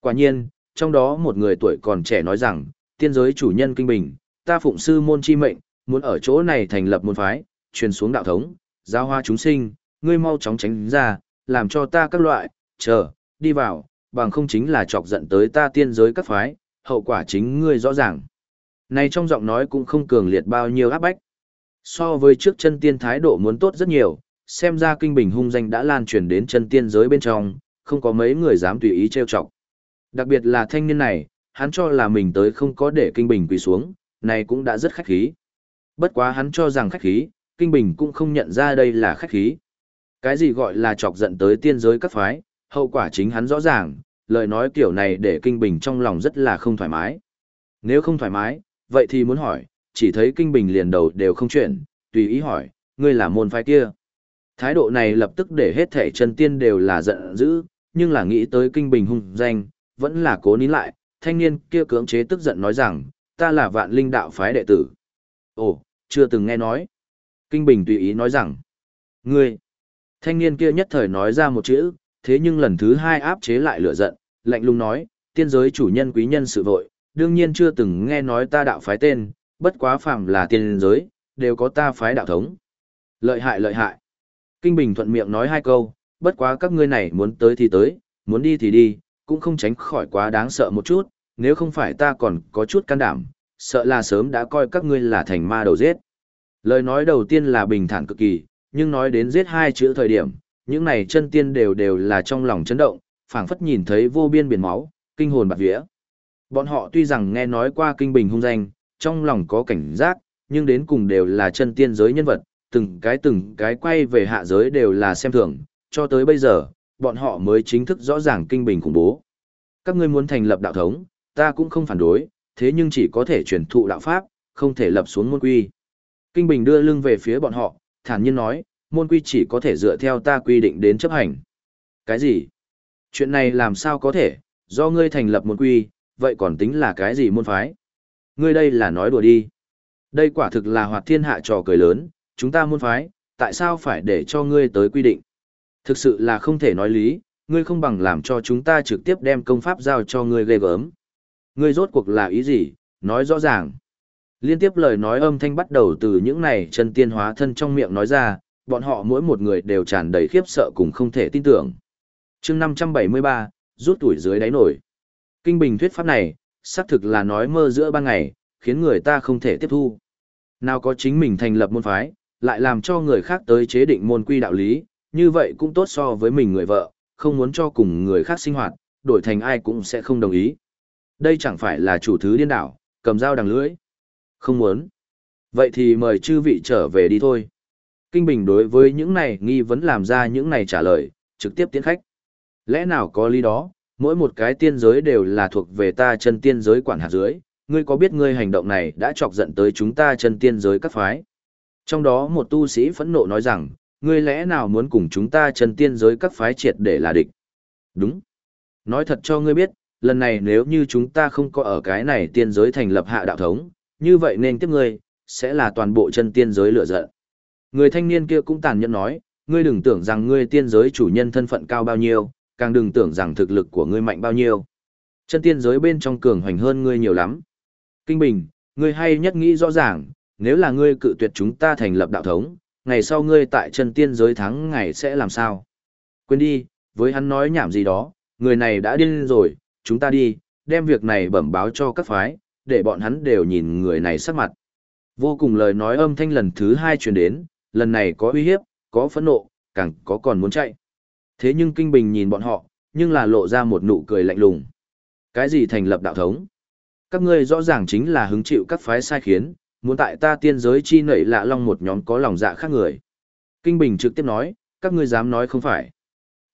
Quả nhiên, trong đó một người tuổi còn trẻ nói rằng, tiên giới chủ nhân Kinh Bình, ta phụng sư môn chi mệnh, muốn ở chỗ này thành lập môn phái, truyền xuống đạo thống, giao hoa chúng sinh, ngươi mau chóng tránh ra, làm cho ta các loại, chờ, đi vào, bằng không chính là chọc giận tới ta tiên giới các phái, hậu quả chính ngươi rõ ràng. Này trong giọng nói cũng không cường liệt bao nhiêu áp bách. So với trước chân tiên thái độ muốn tốt rất nhiều, xem ra kinh bình hung danh đã lan truyền đến chân tiên giới bên trong, không có mấy người dám tùy ý trêu chọc. Đặc biệt là thanh niên này, hắn cho là mình tới không có để kinh bình quỳ xuống, này cũng đã rất khách khí. Bất quá hắn cho rằng khách khí, kinh bình cũng không nhận ra đây là khách khí. Cái gì gọi là chọc giận tới tiên giới các phái, hậu quả chính hắn rõ ràng, lời nói kiểu này để kinh bình trong lòng rất là không thoải mái. Nếu không thoải mái, vậy thì muốn hỏi, chỉ thấy kinh bình liền đầu đều không chuyển, tùy ý hỏi, ngươi là môn phái kia. Thái độ này lập tức để hết thể chân tiên đều là giận dữ, nhưng là nghĩ tới kinh bình hung danh, vẫn là cố nín lại, thanh niên kia cưỡng chế tức giận nói rằng, ta là vạn linh đạo phái đệ tử. Ồ, chưa từng nghe nói. Kinh bình tùy ý nói rằng, ngươi, thanh niên kia nhất thời nói ra một chữ, thế nhưng lần thứ hai áp chế lại lửa giận, lạnh lùng nói, tiên giới chủ nhân quý nhân sự vội, đương nhiên chưa từng nghe nói ta đạo phái tên, bất quá phàm là tiên giới, đều có ta phái đạo thống. Lợi hại lợi hại. Kinh Bình thuận miệng nói hai câu, bất quá các ngươi này muốn tới thì tới, muốn đi thì đi, cũng không tránh khỏi quá đáng sợ một chút, nếu không phải ta còn có chút can đảm, sợ là sớm đã coi các ngươi là thành ma đầu giết. Lời nói đầu tiên là bình thản cực kỳ, nhưng nói đến giết hai chữ thời điểm, những này chân tiên đều đều là trong lòng chấn động, phảng phất nhìn thấy vô biên biển máu, kinh hồn bạt vía. Bọn họ tuy rằng nghe nói qua kinh bình hung danh, trong lòng có cảnh giác, nhưng đến cùng đều là chân tiên giới nhân vật, từng cái từng cái quay về hạ giới đều là xem thường, cho tới bây giờ, bọn họ mới chính thức rõ ràng kinh bình khủng bố. Các ngươi muốn thành lập đạo thống, ta cũng không phản đối, thế nhưng chỉ có thể truyền thụ đạo pháp, không thể lập xuống môn quy. Kinh Bình đưa lưng về phía bọn họ, thản nhiên nói, môn quy chỉ có thể dựa theo ta quy định đến chấp hành. Cái gì? Chuyện này làm sao có thể, do ngươi thành lập môn quy, vậy còn tính là cái gì môn phái? Ngươi đây là nói đùa đi. Đây quả thực là hoạt thiên hạ trò cười lớn, chúng ta môn phái, tại sao phải để cho ngươi tới quy định? Thực sự là không thể nói lý, ngươi không bằng làm cho chúng ta trực tiếp đem công pháp giao cho ngươi ghê gớm. Ngươi rốt cuộc là ý gì, nói rõ ràng. Liên tiếp lời nói âm thanh bắt đầu từ những này chân tiên hóa thân trong miệng nói ra, bọn họ mỗi một người đều tràn đầy khiếp sợ cùng không thể tin tưởng. chương 573, rút tuổi dưới đáy nổi. Kinh bình thuyết pháp này, xác thực là nói mơ giữa ban ngày, khiến người ta không thể tiếp thu. Nào có chính mình thành lập môn phái, lại làm cho người khác tới chế định môn quy đạo lý, như vậy cũng tốt so với mình người vợ, không muốn cho cùng người khác sinh hoạt, đổi thành ai cũng sẽ không đồng ý. Đây chẳng phải là chủ thứ điên đảo, cầm dao đằng lưỡi. Không muốn. Vậy thì mời chư vị trở về đi thôi. Kinh Bình đối với những này nghi vấn làm ra những này trả lời, trực tiếp tiến khách. Lẽ nào có lý đó, mỗi một cái tiên giới đều là thuộc về ta chân tiên giới quản hạt dưới, ngươi có biết ngươi hành động này đã chọc giận tới chúng ta chân tiên giới các phái. Trong đó một tu sĩ phẫn nộ nói rằng, ngươi lẽ nào muốn cùng chúng ta chân tiên giới các phái triệt để là địch? Đúng. Nói thật cho ngươi biết, lần này nếu như chúng ta không có ở cái này tiên giới thành lập hạ đạo thống, như vậy nên tiếp ngươi, sẽ là toàn bộ chân tiên giới lựa giận. Người thanh niên kia cũng tàn nhẫn nói, ngươi đừng tưởng rằng ngươi tiên giới chủ nhân thân phận cao bao nhiêu, càng đừng tưởng rằng thực lực của ngươi mạnh bao nhiêu. Chân tiên giới bên trong cường hoành hơn ngươi nhiều lắm. Kinh Bình, ngươi hay nhất nghĩ rõ ràng, nếu là ngươi cự tuyệt chúng ta thành lập đạo thống, ngày sau ngươi tại chân tiên giới thắng ngày sẽ làm sao? Quên đi, với hắn nói nhảm gì đó, người này đã điên rồi, chúng ta đi, đem việc này bẩm báo cho các phái, để bọn hắn đều nhìn người này sắc mặt. Vô cùng lời nói âm thanh lần thứ hai truyền đến, lần này có uy hiếp, có phẫn nộ, càng có còn muốn chạy. Thế nhưng Kinh Bình nhìn bọn họ, nhưng là lộ ra một nụ cười lạnh lùng. Cái gì thành lập đạo thống? Các ngươi rõ ràng chính là hứng chịu các phái sai khiến, muốn tại ta tiên giới chi nảy lạ long một nhóm có lòng dạ khác người. Kinh Bình trực tiếp nói, các ngươi dám nói không phải.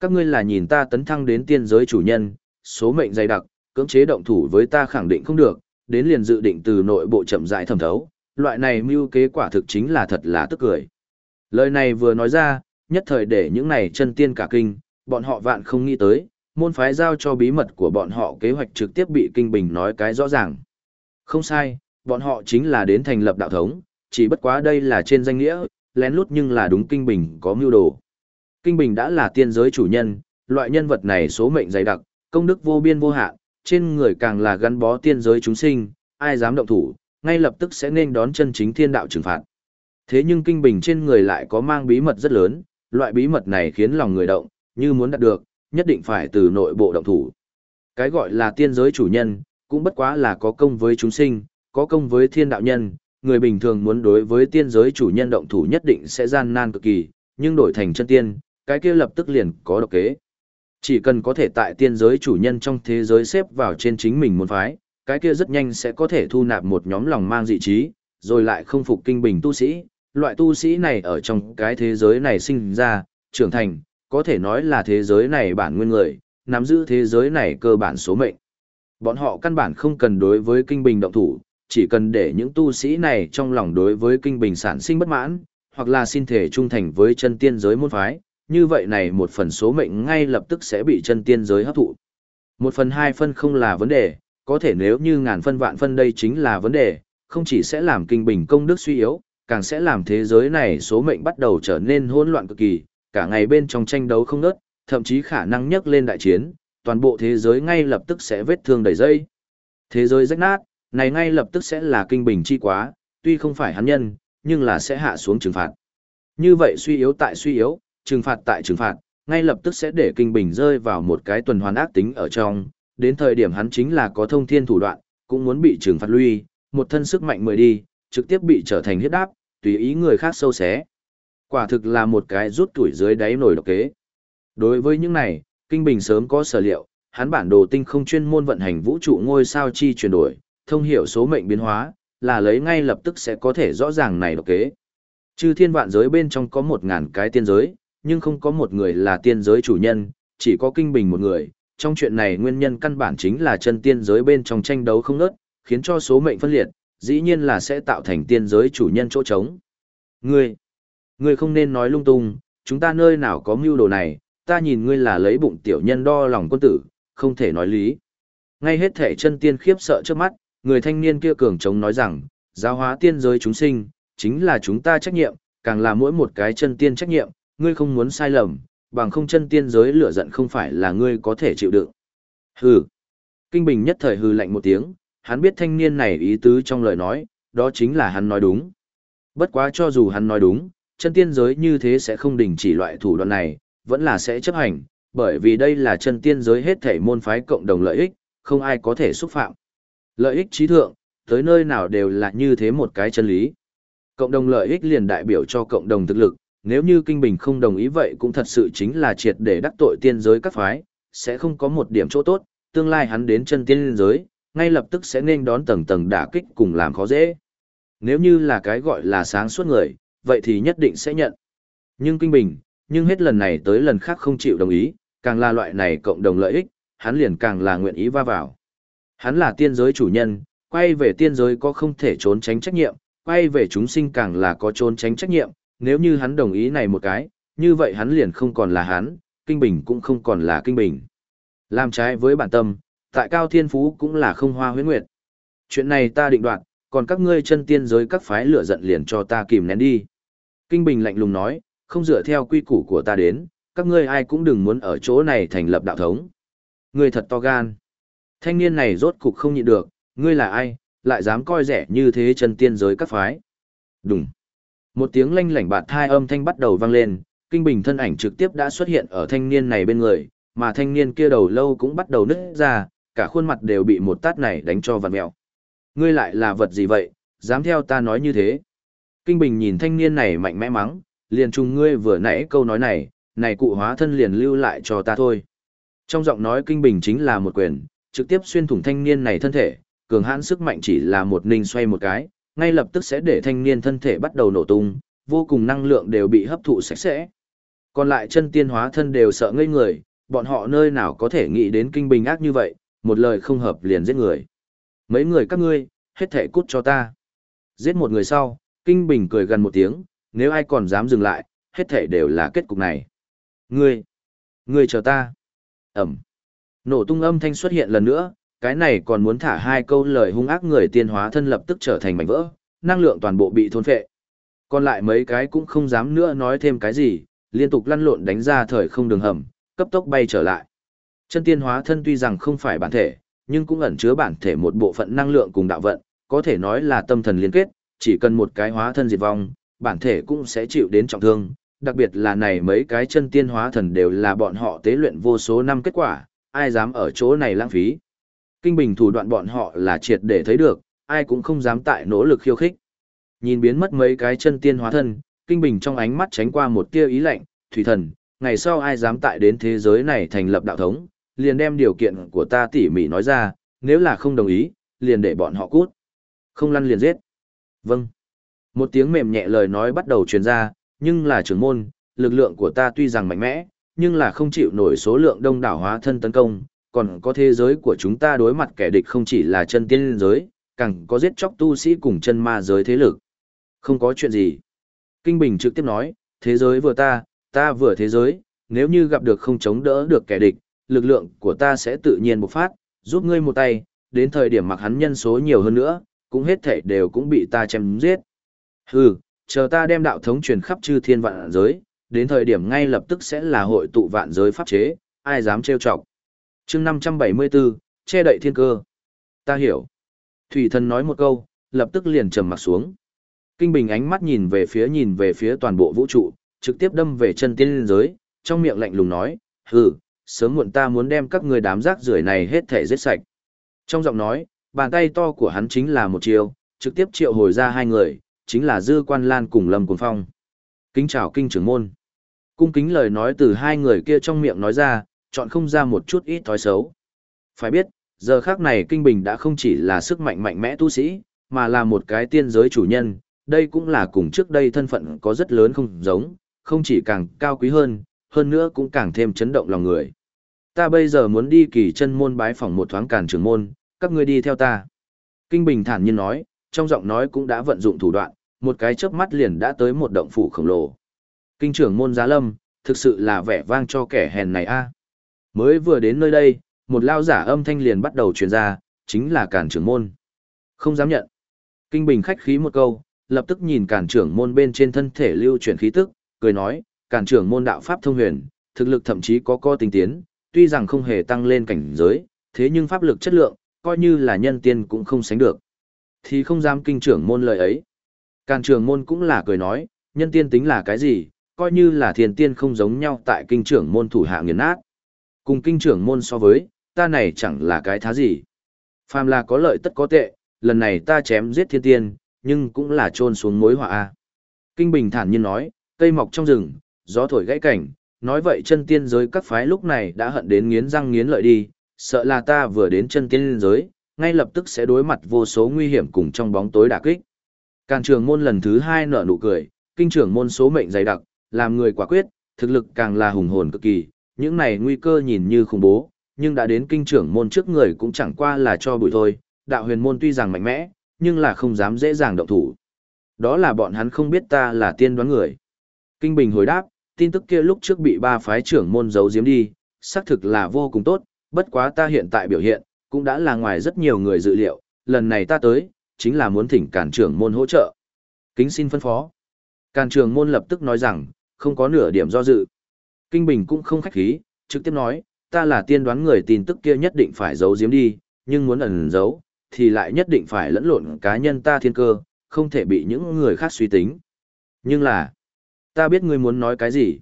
Các ngươi là nhìn ta tấn thăng đến tiên giới chủ nhân, số mệnh dày đặc, cưỡng chế động thủ với ta khẳng định không được, đến liền dự định từ nội bộ chậm rãi thẩm thấu, loại này mưu kế quả thực chính là thật là tức cười. Lời này vừa nói ra, nhất thời để những này chân tiên cả kinh, bọn họ vạn không nghĩ tới, môn phái giao cho bí mật của bọn họ kế hoạch trực tiếp bị kinh bình nói cái rõ ràng. Không sai, bọn họ chính là đến thành lập đạo thống, chỉ bất quá đây là trên danh nghĩa, lén lút nhưng là đúng kinh bình có mưu đồ. Kinh bình đã là tiên giới chủ nhân, loại nhân vật này số mệnh dày đặc, công đức vô biên vô hạn, trên người càng là gắn bó tiên giới chúng sinh, ai dám động thủ, ngay lập tức sẽ nên đón chân chính thiên đạo trừng phạt. Thế nhưng kinh bình trên người lại có mang bí mật rất lớn, loại bí mật này khiến lòng người động, như muốn đạt được, nhất định phải từ nội bộ động thủ. Cái gọi là tiên giới chủ nhân, cũng bất quá là có công với chúng sinh, có công với thiên đạo nhân, người bình thường muốn đối với tiên giới chủ nhân động thủ nhất định sẽ gian nan cực kỳ, nhưng đổi thành chân tiên, cái kia lập tức liền có độc kế. Chỉ cần có thể tại tiên giới chủ nhân trong thế giới xếp vào trên chính mình môn phái, cái kia rất nhanh sẽ có thể thu nạp một nhóm lòng mang dị trí, rồi lại không phục kinh bình tu sĩ. Loại tu sĩ này ở trong cái thế giới này sinh ra, trưởng thành, có thể nói là thế giới này bản nguyên người, nắm giữ thế giới này cơ bản số mệnh. Bọn họ căn bản không cần đối với kinh bình động thủ, chỉ cần để những tu sĩ này trong lòng đối với kinh bình sản sinh bất mãn, hoặc là xin thể trung thành với chân tiên giới môn phái, như vậy này một phần số mệnh ngay lập tức sẽ bị chân tiên giới hấp thụ. Một phần hai phân không là vấn đề, có thể nếu như ngàn phân vạn phân đây chính là vấn đề, không chỉ sẽ làm kinh bình công đức suy yếu, càng sẽ làm thế giới này số mệnh bắt đầu trở nên hỗn loạn cực kỳ, cả ngày bên trong tranh đấu không ngớt, thậm chí khả năng nhấc lên đại chiến, toàn bộ thế giới ngay lập tức sẽ vết thương đầy dây. Thế giới rách nát, này ngay lập tức sẽ là kinh bình chi quá, tuy không phải hắn nhân, nhưng là sẽ hạ xuống trừng phạt. Như vậy suy yếu tại suy yếu, trừng phạt tại trừng phạt, ngay lập tức sẽ để kinh bình rơi vào một cái tuần hoàn ác tính ở trong, đến thời điểm hắn chính là có thông thiên thủ đoạn, cũng muốn bị trừng phạt lui, một thân sức mạnh mười đi, trực tiếp bị trở thành huyết đáp, tùy ý người khác sâu xé. Quả thực là một cái rút tuổi dưới đáy nổi độc kế. Đối với những này, Kinh Bình sớm có sở liệu, hắn bản đồ tinh không chuyên môn vận hành vũ trụ ngôi sao chi chuyển đổi, thông hiểu số mệnh biến hóa, là lấy ngay lập tức sẽ có thể rõ ràng này độc kế. Chư thiên vạn giới bên trong có một ngàn cái tiên giới, nhưng không có một người là tiên giới chủ nhân, chỉ có Kinh Bình một người. Trong chuyện này nguyên nhân căn bản chính là chân tiên giới bên trong tranh đấu không nớt, khiến cho số mệnh phân liệt, dĩ nhiên là sẽ tạo thành tiên giới chủ nhân chỗ trống. Ngươi, ngươi không nên nói lung tung, chúng ta nơi nào có mưu đồ này, ta nhìn ngươi là lấy bụng tiểu nhân đo lòng quân tử, không thể nói lý. Ngay hết thể chân tiên khiếp sợ trước mắt, người thanh niên kia cường chống nói rằng, giáo hóa tiên giới chúng sinh, chính là chúng ta trách nhiệm, càng là mỗi một cái chân tiên trách nhiệm, ngươi không muốn sai lầm, bằng không chân tiên giới lửa giận không phải là ngươi có thể chịu đựng. Hừ. Kinh Bình nhất thời hừ lạnh một tiếng, hắn biết thanh niên này ý tứ trong lời nói, đó chính là hắn nói đúng. Bất quá cho dù hắn nói đúng, chân tiên giới như thế sẽ không đình chỉ loại thủ đoạn này, vẫn là sẽ chấp hành, bởi vì đây là chân tiên giới hết thể môn phái cộng đồng lợi ích, không ai có thể xúc phạm. Lợi ích trí thượng, tới nơi nào đều là như thế một cái chân lý. Cộng đồng lợi ích liền đại biểu cho cộng đồng thực lực, nếu như Kinh Bình không đồng ý vậy cũng thật sự chính là triệt để đắc tội tiên giới các phái, sẽ không có một điểm chỗ tốt, tương lai hắn đến chân tiên giới, ngay lập tức sẽ nên đón tầng tầng đả kích cùng làm khó dễ. Nếu như là cái gọi là sáng suốt người, vậy thì nhất định sẽ nhận. Nhưng Kinh Bình, nhưng hết lần này tới lần khác không chịu đồng ý, càng là loại này cộng đồng lợi ích, hắn liền càng là nguyện ý va vào. Hắn là tiên giới chủ nhân, quay về tiên giới có không thể trốn tránh trách nhiệm, quay về chúng sinh càng là có trốn tránh trách nhiệm, nếu như hắn đồng ý này một cái, như vậy hắn liền không còn là hắn, kinh bình cũng không còn là kinh bình. Làm trái với bản tâm, tại cao thiên phú cũng là không hoa huyễn nguyệt. Chuyện này ta định đoạt, còn các ngươi chân tiên giới các phái lửa giận liền cho ta kìm nén đi. Kinh bình lạnh lùng nói, không dựa theo quy củ của ta đến, các ngươi ai cũng đừng muốn ở chỗ này thành lập đạo thống. Ngươi thật to gan. Thanh niên này rốt cục không nhịn được, ngươi là ai, lại dám coi rẻ như thế chân tiên giới các phái. Đúng. Một tiếng lanh lảnh bạt thai âm thanh bắt đầu vang lên, kinh bình thân ảnh trực tiếp đã xuất hiện ở thanh niên này bên người, mà thanh niên kia đầu lâu cũng bắt đầu nứt ra, cả khuôn mặt đều bị một tát này đánh cho vặn mẹo. Ngươi lại là vật gì vậy, dám theo ta nói như thế. Kinh bình nhìn thanh niên này mạnh mẽ mắng, liền trùng ngươi vừa nãy câu nói này, này cụ hóa thân liền lưu lại cho ta thôi. Trong giọng nói kinh bình chính là một quyền, trực tiếp xuyên thủng thanh niên này thân thể, cường hãn sức mạnh chỉ là một ninh xoay một cái, ngay lập tức sẽ để thanh niên thân thể bắt đầu nổ tung, vô cùng năng lượng đều bị hấp thụ sạch sẽ. Còn lại chân tiên hóa thân đều sợ ngây người, bọn họ nơi nào có thể nghĩ đến kinh bình ác như vậy, một lời không hợp liền giết người. Mấy người các ngươi, hết thể cút cho ta. Giết một người sau, kinh bình cười gần một tiếng, nếu ai còn dám dừng lại, hết thể đều là kết cục này. Ngươi, ngươi chờ ta. Ẩm. Nổ tung âm thanh xuất hiện lần nữa, cái này còn muốn thả hai câu lời hung ác người tiên hóa thân lập tức trở thành mảnh vỡ, năng lượng toàn bộ bị thôn phệ. Còn lại mấy cái cũng không dám nữa nói thêm cái gì, liên tục lăn lộn đánh ra thời không đường hầm, cấp tốc bay trở lại. Chân tiên hóa thân tuy rằng không phải bản thể, nhưng cũng ẩn chứa bản thể một bộ phận năng lượng cùng đạo vận, có thể nói là tâm thần liên kết, chỉ cần một cái hóa thân diệt vong, bản thể cũng sẽ chịu đến trọng thương, đặc biệt là này mấy cái chân tiên hóa thần đều là bọn họ tế luyện vô số năm kết quả, ai dám ở chỗ này lãng phí. Kinh bình thủ đoạn bọn họ là triệt để thấy được, ai cũng không dám tại nỗ lực khiêu khích. Nhìn biến mất mấy cái chân tiên hóa thân, kinh bình trong ánh mắt tránh qua một tia ý lạnh, thủy thần, ngày sau ai dám tại đến thế giới này thành lập đạo thống, liền đem điều kiện của ta tỉ mỉ nói ra, nếu là không đồng ý, liền để bọn họ cút. Không lăn liền giết. Vâng. Một tiếng mềm nhẹ lời nói bắt đầu truyền ra, nhưng là trưởng môn, lực lượng của ta tuy rằng mạnh mẽ, nhưng là không chịu nổi số lượng đông đảo hóa thân tấn công, còn có thế giới của chúng ta đối mặt kẻ địch không chỉ là chân tiên giới, càng có giết chóc tu sĩ cùng chân ma giới thế lực. Không có chuyện gì. Kinh Bình trực tiếp nói, thế giới vừa ta, ta vừa thế giới, nếu như gặp được không chống đỡ được kẻ địch, lực lượng của ta sẽ tự nhiên bộc phát, giúp ngươi một tay, đến thời điểm mặc hắn nhân số nhiều hơn nữa, cũng hết thể đều cũng bị ta chém giết. Hừ, chờ ta đem đạo thống truyền khắp chư thiên vạn giới, đến thời điểm ngay lập tức sẽ là hội tụ vạn giới pháp chế, ai dám trêu chọc. Chương 574, che đậy thiên cơ. Ta hiểu. Thủy thần nói một câu, lập tức liền trầm mặt xuống. Kinh Bình ánh mắt nhìn về phía nhìn về phía toàn bộ vũ trụ, trực tiếp đâm về chân tiên liên giới, trong miệng lạnh lùng nói, hừ, sớm muộn ta muốn đem các người đám rác rưởi này hết thể giết sạch. Trong giọng nói, bàn tay to của hắn chính là một chiều, trực tiếp triệu hồi ra hai người, chính là Dư Quan Lan cùng Lâm Cuồng Phong. Kính chào kinh trưởng môn. Cung kính lời nói từ hai người kia trong miệng nói ra, chọn không ra một chút ít thói xấu. Phải biết, giờ khác này Kinh Bình đã không chỉ là sức mạnh mạnh mẽ tu sĩ, mà là một cái tiên giới chủ nhân, đây cũng là cùng trước đây thân phận có rất lớn không giống, không chỉ càng cao quý hơn, hơn nữa cũng càng thêm chấn động lòng người. Ta bây giờ muốn đi kỳ chân môn bái phỏng một thoáng càn trưởng môn, các ngươi đi theo ta. Kinh Bình thản nhiên nói, trong giọng nói cũng đã vận dụng thủ đoạn, một cái chớp mắt liền đã tới một động phủ khổng lồ. Kinh trưởng môn giá lâm, thực sự là vẻ vang cho kẻ hèn này a. À. Mới vừa đến nơi đây, một lao giả âm thanh liền bắt đầu truyền ra, chính là cản trưởng môn. Không dám nhận. Kinh Bình khách khí một câu, lập tức nhìn cản trưởng môn bên trên thân thể lưu chuyển khí tức, cười nói, cản trưởng môn đạo pháp thông huyền, thực lực thậm chí có co tinh tiến, tuy rằng không hề tăng lên cảnh giới, thế nhưng pháp lực chất lượng, coi như là nhân tiên cũng không sánh được. Thì không dám kinh trưởng môn lời ấy. Càn trưởng môn cũng là cười nói, nhân tiên tính là cái gì, coi như là thiên tiên không giống nhau tại kinh trưởng môn thủ hạ nghiền nát. Cùng kinh trưởng môn so với, ta này chẳng là cái thá gì. Phàm là có lợi tất có tệ, lần này ta chém giết thiên tiên, nhưng cũng là trôn xuống mối họa a. Kinh Bình thản nhiên nói, cây mọc trong rừng, gió thổi gãy cảnh, nói vậy chân tiên giới các phái lúc này đã hận đến nghiến răng nghiến lợi đi, sợ là ta vừa đến chân tiên giới, ngay lập tức sẽ đối mặt vô số nguy hiểm cùng trong bóng tối đả kích. Càn trường môn lần thứ hai nở nụ cười, kinh trưởng môn số mệnh dày đặc, làm người quả quyết, thực lực càng là hùng hồn cực kỳ, những này nguy cơ nhìn như khủng bố, nhưng đã đến kinh trưởng môn trước người cũng chẳng qua là cho bụi thôi, đạo huyền môn tuy rằng mạnh mẽ, nhưng là không dám dễ dàng động thủ. Đó là bọn hắn không biết ta là tiên đoán người. Kinh Bình hồi đáp, tin tức kia lúc trước bị ba phái trưởng môn giấu giếm đi, xác thực là vô cùng tốt, bất quá ta hiện tại biểu hiện, cũng đã là ngoài rất nhiều người dự liệu, lần này ta tới, chính là muốn thỉnh cản trưởng môn hỗ trợ. Kính xin phân phó. Càn trưởng môn lập tức nói rằng, không có nửa điểm do dự. Kinh Bình cũng không khách khí, trực tiếp nói, ta là tiên đoán người tin tức kia nhất định phải giấu giếm đi, nhưng muốn ẩn giấu, thì lại nhất định phải lẫn lộn cá nhân ta thiên cơ, không thể bị những người khác suy tính. Nhưng là, ta biết ngươi muốn nói cái gì.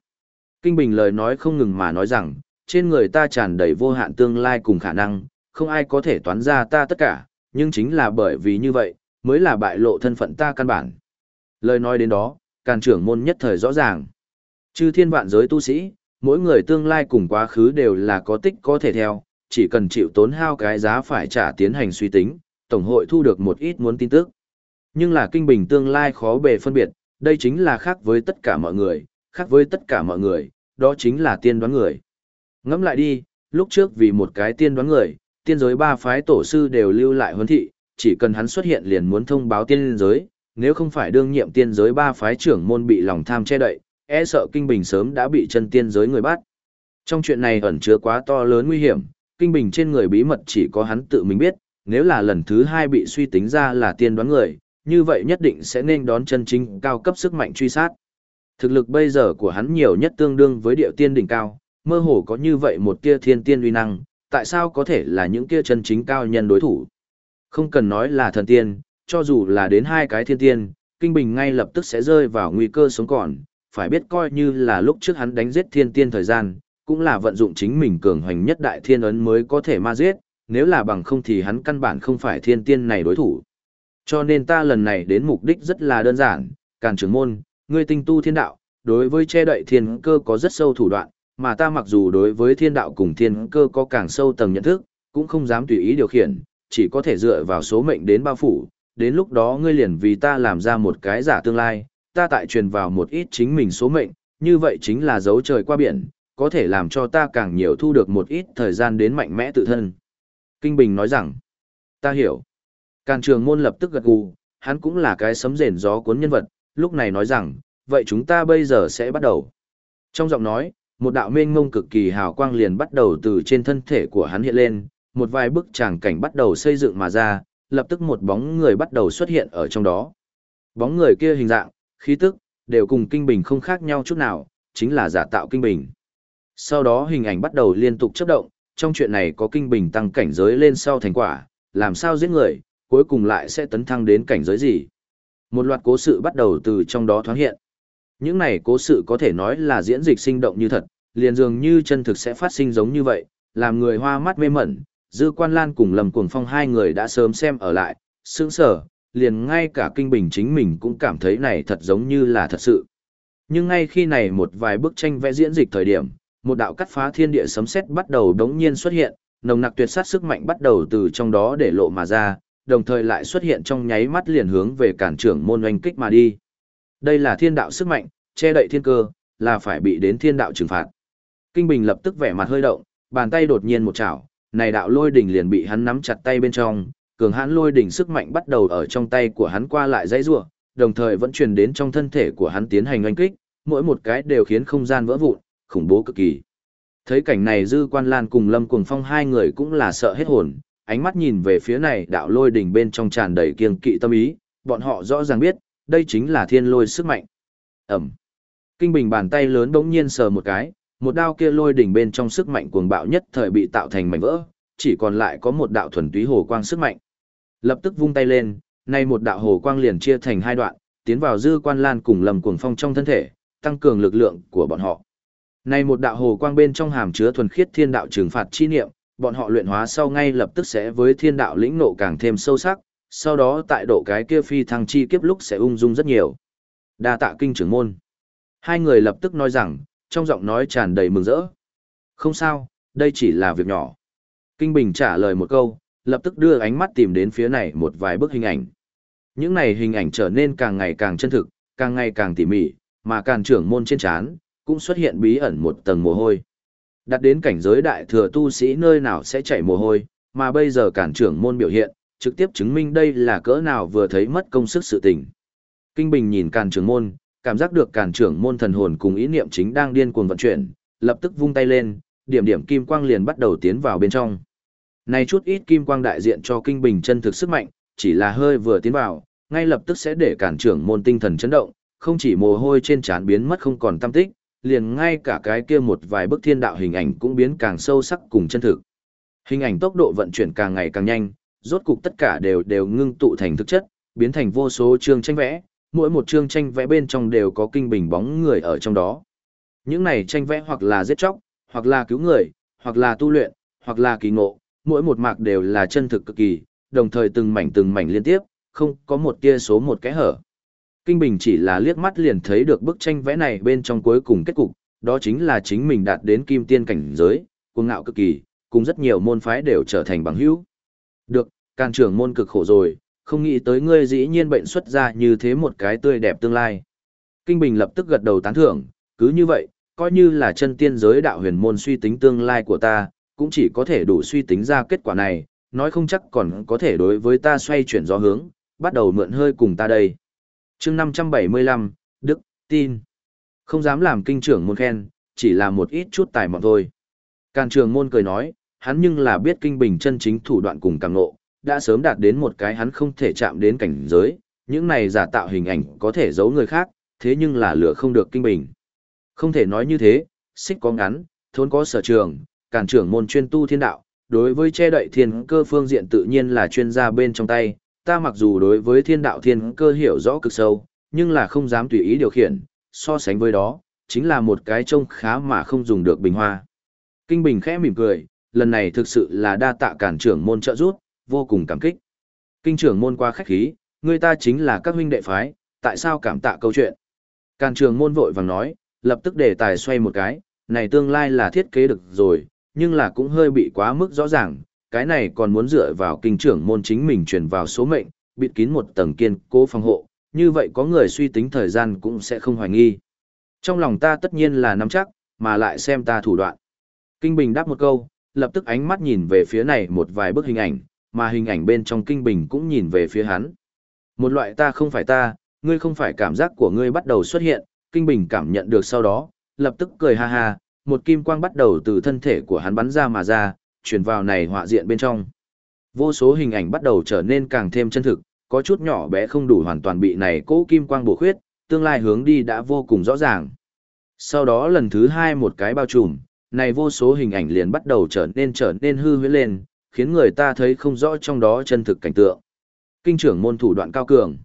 Kinh Bình lời nói không ngừng mà nói rằng, trên người ta tràn đầy vô hạn tương lai cùng khả năng, không ai có thể toán ra ta tất cả, nhưng chính là bởi vì như vậy, mới là bại lộ thân phận ta căn bản. Lời nói đến đó, càn trưởng môn nhất thời rõ ràng. Chư thiên vạn giới tu sĩ, mỗi người tương lai cùng quá khứ đều là có tích có thể theo, chỉ cần chịu tốn hao cái giá phải trả tiến hành suy tính, tổng hội thu được một ít muốn tin tức. Nhưng là kinh bình tương lai khó bề phân biệt, đây chính là khác với tất cả mọi người, khác với tất cả mọi người, đó chính là tiên đoán người. Ngẫm lại đi, lúc trước vì một cái tiên đoán người, tiên giới ba phái tổ sư đều lưu lại huấn thị, chỉ cần hắn xuất hiện liền muốn thông báo tiên giới, nếu không phải đương nhiệm tiên giới ba phái trưởng môn bị lòng tham che đậy, e sợ kinh bình sớm đã bị chân tiên giới người bắt. Trong chuyện này ẩn chứa quá to lớn nguy hiểm, kinh bình trên người bí mật chỉ có hắn tự mình biết, nếu là lần thứ hai bị suy tính ra là tiên đoán người, như vậy nhất định sẽ nên đón chân chính cao cấp sức mạnh truy sát. Thực lực bây giờ của hắn nhiều nhất tương đương với điệu tiên đỉnh cao, mơ hồ có như vậy một kia thiên tiên uy năng, tại sao có thể là những kia chân chính cao nhân đối thủ? Không cần nói là thần tiên, cho dù là đến hai cái thiên tiên, Kinh Bình ngay lập tức sẽ rơi vào nguy cơ sống còn, phải biết coi như là lúc trước hắn đánh giết thiên tiên thời gian, cũng là vận dụng chính mình cường hoành nhất đại thiên ấn mới có thể ma giết, nếu là bằng không thì hắn căn bản không phải thiên tiên này đối thủ. Cho nên ta lần này đến mục đích rất là đơn giản, càn trưởng môn, ngươi tinh tu thiên đạo, đối với che đậy thiên cơ có rất sâu thủ đoạn, mà ta mặc dù đối với thiên đạo cùng thiên cơ có càng sâu tầng nhận thức, cũng không dám tùy ý điều khiển, chỉ có thể dựa vào số mệnh đến bao phủ, đến lúc đó ngươi liền vì ta làm ra một cái giả tương lai, ta tại truyền vào một ít chính mình số mệnh, như vậy chính là dấu trời qua biển, có thể làm cho ta càng nhiều thu được một ít thời gian đến mạnh mẽ tự thân. Kinh Bình nói rằng, ta hiểu. Càn trường môn lập tức gật gù, hắn cũng là cái sấm rền gió cuốn nhân vật, lúc này nói rằng, vậy chúng ta bây giờ sẽ bắt đầu. Trong giọng nói, một đạo mênh ngông cực kỳ hào quang liền bắt đầu từ trên thân thể của hắn hiện lên, một vài bức tràng cảnh bắt đầu xây dựng mà ra, lập tức một bóng người bắt đầu xuất hiện ở trong đó. Bóng người kia hình dạng, khí tức, đều cùng kinh bình không khác nhau chút nào, chính là giả tạo kinh bình. Sau đó hình ảnh bắt đầu liên tục chấp động, trong chuyện này có kinh bình tăng cảnh giới lên sau thành quả, làm sao giết người, cuối cùng lại sẽ tấn thăng đến cảnh giới gì. Một loạt cố sự bắt đầu từ trong đó thoáng hiện. Những này cố sự có thể nói là diễn dịch sinh động như thật, liền dường như chân thực sẽ phát sinh giống như vậy, làm người hoa mắt mê mẩn, dư quan lan cùng lầm cuồng phong hai người đã sớm xem ở lại, sướng sở, liền ngay cả kinh bình chính mình cũng cảm thấy này thật giống như là thật sự. Nhưng ngay khi này một vài bức tranh vẽ diễn dịch thời điểm, một đạo cắt phá thiên địa sấm sét bắt đầu đống nhiên xuất hiện, nồng nặc tuyệt sát sức mạnh bắt đầu từ trong đó để lộ mà ra, đồng thời lại xuất hiện trong nháy mắt liền hướng về cản trưởng môn oanh kích mà đi. Đây là thiên đạo sức mạnh, che đậy thiên cơ, là phải bị đến thiên đạo trừng phạt. Kinh Bình lập tức vẻ mặt hơi động, bàn tay đột nhiên một chảo, này đạo lôi đỉnh liền bị hắn nắm chặt tay bên trong, cường hãn lôi đỉnh sức mạnh bắt đầu ở trong tay của hắn qua lại dãy rủa, đồng thời vẫn truyền đến trong thân thể của hắn tiến hành oanh kích, mỗi một cái đều khiến không gian vỡ vụn, khủng bố cực kỳ. Thấy cảnh này Dư Quan Lan cùng Lâm Cuồng Phong hai người cũng là sợ hết hồn, ánh mắt nhìn về phía này đạo lôi đỉnh bên trong tràn đầy kiêng kỵ tâm ý, bọn họ rõ ràng biết, đây chính là thiên lôi sức mạnh. Ẩm. Kinh Bình bàn tay lớn đống nhiên sờ một cái, một đao kia lôi đỉnh bên trong sức mạnh cuồng bạo nhất thời bị tạo thành mảnh vỡ, chỉ còn lại có một đạo thuần túy hồ quang sức mạnh. Lập tức vung tay lên, nay một đạo hồ quang liền chia thành hai đoạn, tiến vào dư quan lan cùng lầm cuồng phong trong thân thể, tăng cường lực lượng của bọn họ. Nay một đạo hồ quang bên trong hàm chứa thuần khiết thiên đạo trừng phạt chi niệm, bọn họ luyện hóa sau ngay lập tức sẽ với thiên đạo lĩnh nộ càng thêm sâu sắc, sau đó tại độ cái kia phi thăng chi kiếp lúc sẽ ung dung rất nhiều. Đa tạ kinh trưởng môn. Hai người lập tức nói rằng, trong giọng nói tràn đầy mừng rỡ. Không sao, đây chỉ là việc nhỏ. Kinh Bình trả lời một câu, lập tức đưa ánh mắt tìm đến phía này một vài bức hình ảnh. Những này hình ảnh trở nên càng ngày càng chân thực, càng ngày càng tỉ mỉ, mà càng trưởng môn trên chán cũng xuất hiện bí ẩn một tầng mồ hôi. Đặt đến cảnh giới đại thừa tu sĩ nơi nào sẽ chảy mồ hôi, mà bây giờ cản trưởng môn biểu hiện, trực tiếp chứng minh đây là cỡ nào vừa thấy mất công sức sự tình. Kinh Bình nhìn càn trưởng môn, cảm giác được càn trưởng môn thần hồn cùng ý niệm chính đang điên cuồng vận chuyển, lập tức vung tay lên, điểm điểm kim quang liền bắt đầu tiến vào bên trong. Này chút ít kim quang đại diện cho kinh bình chân thực sức mạnh, chỉ là hơi vừa tiến vào, ngay lập tức sẽ để cản trưởng môn tinh thần chấn động, không chỉ mồ hôi trên trán biến mất không còn tâm tích, liền ngay cả cái kia một vài bức thiên đạo hình ảnh cũng biến càng sâu sắc cùng chân thực. Hình ảnh tốc độ vận chuyển càng ngày càng nhanh, rốt cục tất cả đều đều ngưng tụ thành thực chất, biến thành vô số chương tranh vẽ, mỗi một chương tranh vẽ bên trong đều có kinh bình bóng người ở trong đó. Những này tranh vẽ hoặc là giết chóc, hoặc là cứu người, hoặc là tu luyện, hoặc là kỳ ngộ, mỗi một mạc đều là chân thực cực kỳ, đồng thời từng mảnh từng mảnh liên tiếp, không có một tia số một cái hở. Kinh Bình chỉ là liếc mắt liền thấy được bức tranh vẽ này bên trong cuối cùng kết cục, đó chính là chính mình đạt đến kim tiên cảnh giới, cuồng ngạo cực kỳ, cùng rất nhiều môn phái đều trở thành bằng hữu. Được, can trưởng môn cực khổ rồi, không nghĩ tới ngươi dĩ nhiên bệnh xuất ra như thế một cái tươi đẹp tương lai. Kinh Bình lập tức gật đầu tán thưởng, cứ như vậy, coi như là chân tiên giới đạo huyền môn suy tính tương lai của ta, cũng chỉ có thể đủ suy tính ra kết quả này, nói không chắc còn có thể đối với ta xoay chuyển gió hướng, bắt đầu mượn hơi cùng ta đây. chương 575, Đức, tin. Không dám làm kinh trưởng môn khen, chỉ là một ít chút tài mọn thôi. Càn trường môn cười nói, hắn nhưng là biết kinh bình chân chính thủ đoạn cùng càng ngộ, đã sớm đạt đến một cái hắn không thể chạm đến cảnh giới, những này giả tạo hình ảnh có thể giấu người khác, thế nhưng là lửa không được kinh bình. Không thể nói như thế, xích có ngắn, thốn có sở trường, càn trưởng môn chuyên tu thiên đạo, đối với che đậy thiên cơ phương diện tự nhiên là chuyên gia bên trong tay, ta mặc dù đối với thiên đạo thiên cơ hiểu rõ cực sâu, nhưng là không dám tùy ý điều khiển, so sánh với đó, chính là một cái trông khá mà không dùng được bình hoa. Kinh Bình khẽ mỉm cười, lần này thực sự là đa tạ cản trưởng môn trợ giúp, vô cùng cảm kích. Kinh trưởng môn qua khách khí, người ta chính là các huynh đệ phái, tại sao cảm tạ câu chuyện. Càn trưởng môn vội vàng nói, lập tức để tài xoay một cái, này tương lai là thiết kế được rồi, nhưng là cũng hơi bị quá mức rõ ràng, cái này còn muốn dựa vào kinh trưởng môn chính mình truyền vào số mệnh, bịt kín một tầng kiên cố phòng hộ, như vậy có người suy tính thời gian cũng sẽ không hoài nghi. Trong lòng ta tất nhiên là nắm chắc, mà lại xem ta thủ đoạn. Kinh Bình đáp một câu, lập tức ánh mắt nhìn về phía này một vài bức hình ảnh, mà hình ảnh bên trong Kinh Bình cũng nhìn về phía hắn. Một loại ta không phải ta, ngươi không phải cảm giác của ngươi bắt đầu xuất hiện, Kinh Bình cảm nhận được sau đó, lập tức cười ha ha, một kim quang bắt đầu từ thân thể của hắn bắn ra mà ra, chuyển vào này họa diện bên trong. Vô số hình ảnh bắt đầu trở nên càng thêm chân thực, có chút nhỏ bé không đủ hoàn toàn bị này cố kim quang bổ khuyết, tương lai hướng đi đã vô cùng rõ ràng. Sau đó lần thứ hai một cái bao trùm, này vô số hình ảnh liền bắt đầu trở nên trở nên hư huyễn lên, khiến người ta thấy không rõ trong đó chân thực cảnh tượng. Kinh trưởng môn thủ đoạn cao cường.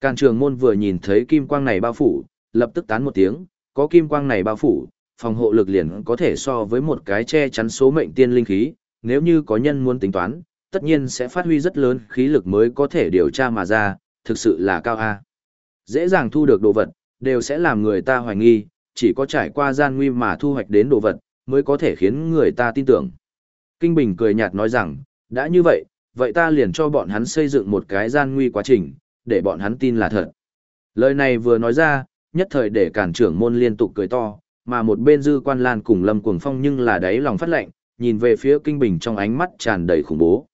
Càn trường môn vừa nhìn thấy kim quang này bao phủ, lập tức tán một tiếng, có kim quang này bao phủ, phòng hộ lực liền có thể so với một cái che chắn số mệnh tiên linh khí, nếu như có nhân muốn tính toán, tất nhiên sẽ phát huy rất lớn khí lực mới có thể điều tra mà ra, thực sự là cao A. Dễ dàng thu được đồ vật, đều sẽ làm người ta hoài nghi, chỉ có trải qua gian nguy mà thu hoạch đến đồ vật, mới có thể khiến người ta tin tưởng. Kinh Bình cười nhạt nói rằng, đã như vậy, vậy ta liền cho bọn hắn xây dựng một cái gian nguy quá trình, để bọn hắn tin là thật. Lời này vừa nói ra, nhất thời để cản trưởng môn liên tục cười to, mà một bên dư quan lan cùng lâm cuồng phong nhưng là đáy lòng phát lệnh, nhìn về phía kinh bình trong ánh mắt tràn đầy khủng bố.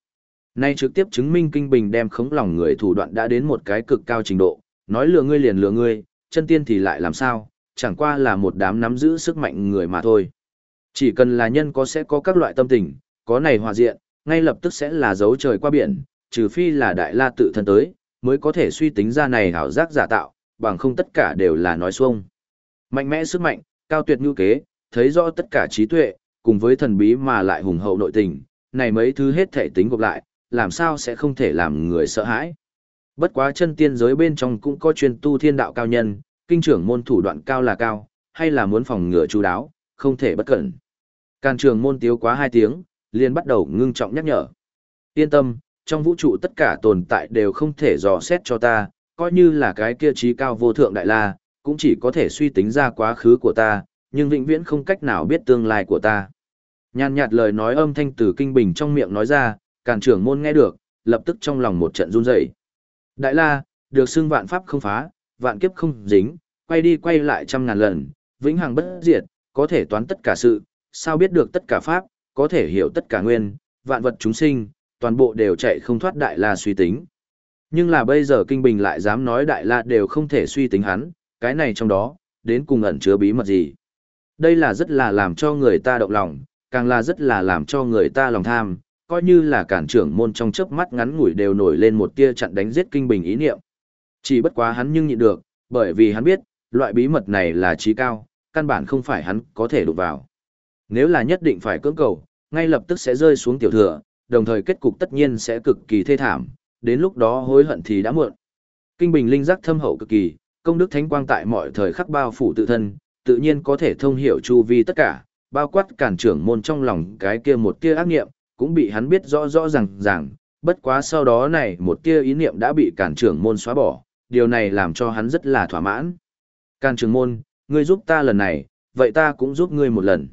Nay trực tiếp chứng minh kinh bình đem khống lòng người thủ đoạn đã đến một cái cực cao trình độ, nói lừa ngươi liền lừa ngươi, chân tiên thì lại làm sao, chẳng qua là một đám nắm giữ sức mạnh người mà thôi. Chỉ cần là nhân có sẽ có các loại tâm tình, có này hòa diện, ngay lập tức sẽ là dấu trời qua biển, trừ phi là đại la tự thân tới, mới có thể suy tính ra này hảo giác giả tạo, bằng không tất cả đều là nói xuông. Mạnh mẽ sức mạnh, cao tuyệt như kế, thấy rõ tất cả trí tuệ, cùng với thần bí mà lại hùng hậu nội tình, này mấy thứ hết thể tính gộp lại, làm sao sẽ không thể làm người sợ hãi. Bất quá chân tiên giới bên trong cũng có chuyên tu thiên đạo cao nhân, kinh trưởng môn thủ đoạn cao là cao, hay là muốn phòng ngừa chú đáo, không thể bất cẩn. Càn trường môn tiếu quá hai tiếng, liền bắt đầu ngưng trọng nhắc nhở. Yên tâm, trong vũ trụ tất cả tồn tại đều không thể dò xét cho ta, coi như là cái kia trí cao vô thượng đại la, cũng chỉ có thể suy tính ra quá khứ của ta, nhưng vĩnh viễn không cách nào biết tương lai của ta. Nhàn nhạt lời nói âm thanh từ kinh bình trong miệng nói ra, càn trưởng môn nghe được, lập tức trong lòng một trận run rẩy. Đại la, được xưng vạn pháp không phá, vạn kiếp không dính, quay đi quay lại trăm ngàn lần, vĩnh hằng bất diệt, có thể toán tất cả sự, sao biết được tất cả pháp, có thể hiểu tất cả nguyên, vạn vật chúng sinh, toàn bộ đều chạy không thoát đại la suy tính. Nhưng là bây giờ kinh bình lại dám nói đại la đều không thể suy tính hắn, cái này trong đó, đến cùng ẩn chứa bí mật gì. Đây là rất là làm cho người ta động lòng, càng là rất là làm cho người ta lòng tham, coi như là cản trưởng môn trong chớp mắt ngắn ngủi đều nổi lên một tia chặn đánh giết kinh bình ý niệm. Chỉ bất quá hắn nhưng nhịn được, bởi vì hắn biết, loại bí mật này là trí cao, căn bản không phải hắn có thể đụng vào. Nếu là nhất định phải cưỡng cầu, ngay lập tức sẽ rơi xuống tiểu thừa, đồng thời kết cục tất nhiên sẽ cực kỳ thê thảm, đến lúc đó hối hận thì đã muộn. Kinh bình linh giác thâm hậu cực kỳ, công đức thánh quang tại mọi thời khắc bao phủ tự thân, tự nhiên có thể thông hiểu chu vi tất cả, bao quát cản trưởng môn trong lòng cái kia một tia ác niệm, cũng bị hắn biết rõ rõ ràng ràng, bất quá sau đó này một tia ý niệm đã bị cản trưởng môn xóa bỏ, điều này làm cho hắn rất là thỏa mãn. Cản trưởng môn, ngươi giúp ta lần này, vậy ta cũng giúp ngươi một lần.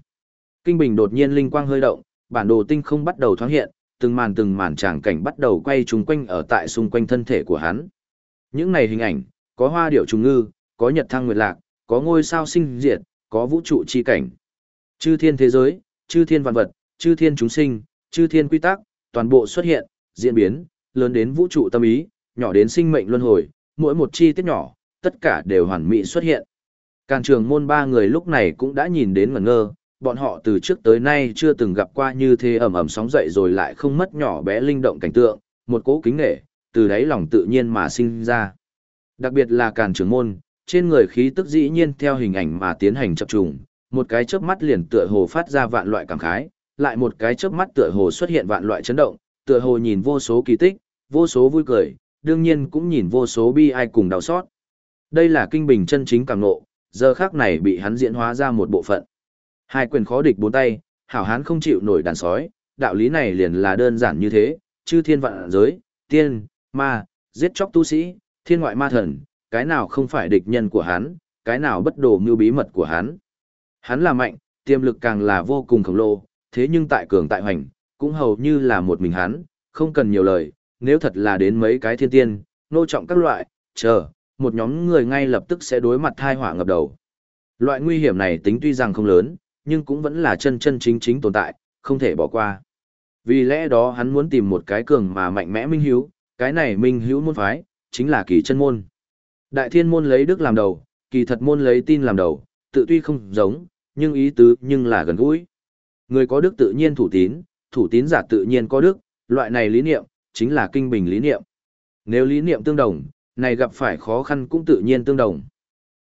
Kinh Bình đột nhiên linh quang hơi động, bản đồ tinh không bắt đầu thoáng hiện, từng màn từng màn tràng cảnh bắt đầu quay trúng quanh ở tại xung quanh thân thể của hắn. Những này hình ảnh, có hoa điểu trùng ngư, có nhật thăng nguyệt lạc, có ngôi sao sinh diệt, có vũ trụ chi cảnh. Chư thiên thế giới, chư thiên vạn vật, chư thiên chúng sinh, chư thiên quy tắc, toàn bộ xuất hiện, diễn biến, lớn đến vũ trụ tâm ý, nhỏ đến sinh mệnh luân hồi, mỗi một chi tiết nhỏ, tất cả đều hoàn mỹ xuất hiện. Càn trường môn ba người lúc này cũng đã nhìn đến ngẩn ngơ, bọn họ từ trước tới nay chưa từng gặp qua như thế ẩm ẩm sóng dậy rồi lại không mất nhỏ bé linh động cảnh tượng, một cố kính nghệ, từ đáy lòng tự nhiên mà sinh ra. Đặc biệt là càn trường môn, trên người khí tức dĩ nhiên theo hình ảnh mà tiến hành chập trùng, một cái chớp mắt liền tựa hồ phát ra vạn loại cảm khái, lại một cái chớp mắt tựa hồ xuất hiện vạn loại chấn động, tựa hồ nhìn vô số kỳ tích, vô số vui cười, đương nhiên cũng nhìn vô số bi ai cùng đau xót. Đây là kinh bình chân chính cảm ngộ, giờ khác này bị hắn diễn hóa ra một bộ phận. Hai quyền khó địch bốn tay, hảo hán không chịu nổi đàn sói, đạo lý này liền là đơn giản như thế, chư thiên vạn giới, tiên, ma, giết chóc tu sĩ, thiên ngoại ma thần, cái nào không phải địch nhân của hắn, cái nào bất đồ mưu bí mật của hắn. Hắn là mạnh, tiềm lực càng là vô cùng khổng lồ, thế nhưng tại cường tại hoành, cũng hầu như là một mình hắn, không cần nhiều lời, nếu thật là đến mấy cái thiên tiên, nô trọng các loại, chờ, một nhóm người ngay lập tức sẽ đối mặt thai hỏa ngập đầu. Loại nguy hiểm này tính tuy rằng không lớn, nhưng cũng vẫn là chân chân chính chính tồn tại, không thể bỏ qua. Vì lẽ đó hắn muốn tìm một cái cường mà mạnh mẽ minh hiếu, cái này minh hiếu môn phái, chính là kỳ chân môn. Đại thiên môn lấy đức làm đầu, kỳ thật môn lấy tin làm đầu, tự tuy không giống, nhưng ý tứ nhưng là gần gũi. Người có đức tự nhiên thủ tín, thủ tín giả tự nhiên có đức, loại này lý niệm, chính là kinh bình lý niệm. Nếu lý niệm tương đồng, này gặp phải khó khăn cũng tự nhiên tương đồng.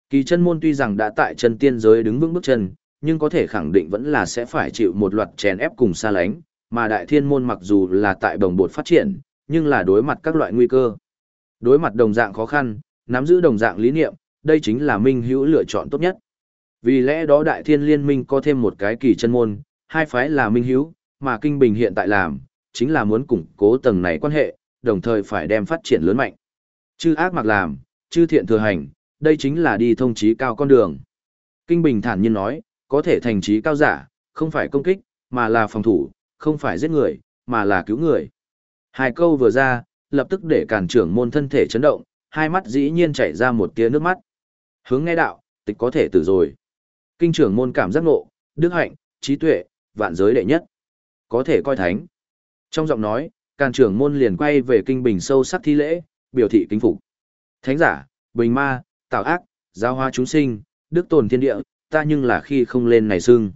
Kỳ chân môn tuy rằng đã tại chân tiên giới đứng vững bước chân, nhưng có thể khẳng định vẫn là sẽ phải chịu một loạt chèn ép cùng xa lánh, mà đại thiên môn mặc dù là tại đồng bột phát triển, nhưng là đối mặt các loại nguy cơ. Đối mặt đồng dạng khó khăn, nắm giữ đồng dạng lý niệm, đây chính là minh hữu lựa chọn tốt nhất. Vì lẽ đó đại thiên liên minh có thêm một cái kỳ chân môn, hai phái là minh hữu, mà kinh bình hiện tại làm, chính là muốn củng cố tầng này quan hệ, đồng thời phải đem phát triển lớn mạnh. Chư ác mặc làm, chư thiện thừa hành, đây chính là đi thông chí cao con đường. Kinh bình thản nhiên nói, có thể thành trí cao giả, không phải công kích, mà là phòng thủ, không phải giết người, mà là cứu người. Hai câu vừa ra, lập tức để cản trưởng môn thân thể chấn động, hai mắt dĩ nhiên chảy ra một tia nước mắt. Hướng nghe đạo, tịch có thể tử rồi. Kinh trưởng môn cảm giác ngộ, đức hạnh, trí tuệ, vạn giới đệ nhất. Có thể coi thánh. Trong giọng nói, càn trưởng môn liền quay về kinh bình sâu sắc thi lễ, biểu thị kính phục. Thánh giả, bình ma, tạo ác, giáo hoa chúng sinh, đức tồn thiên địa, ta nhưng là khi không lên này xương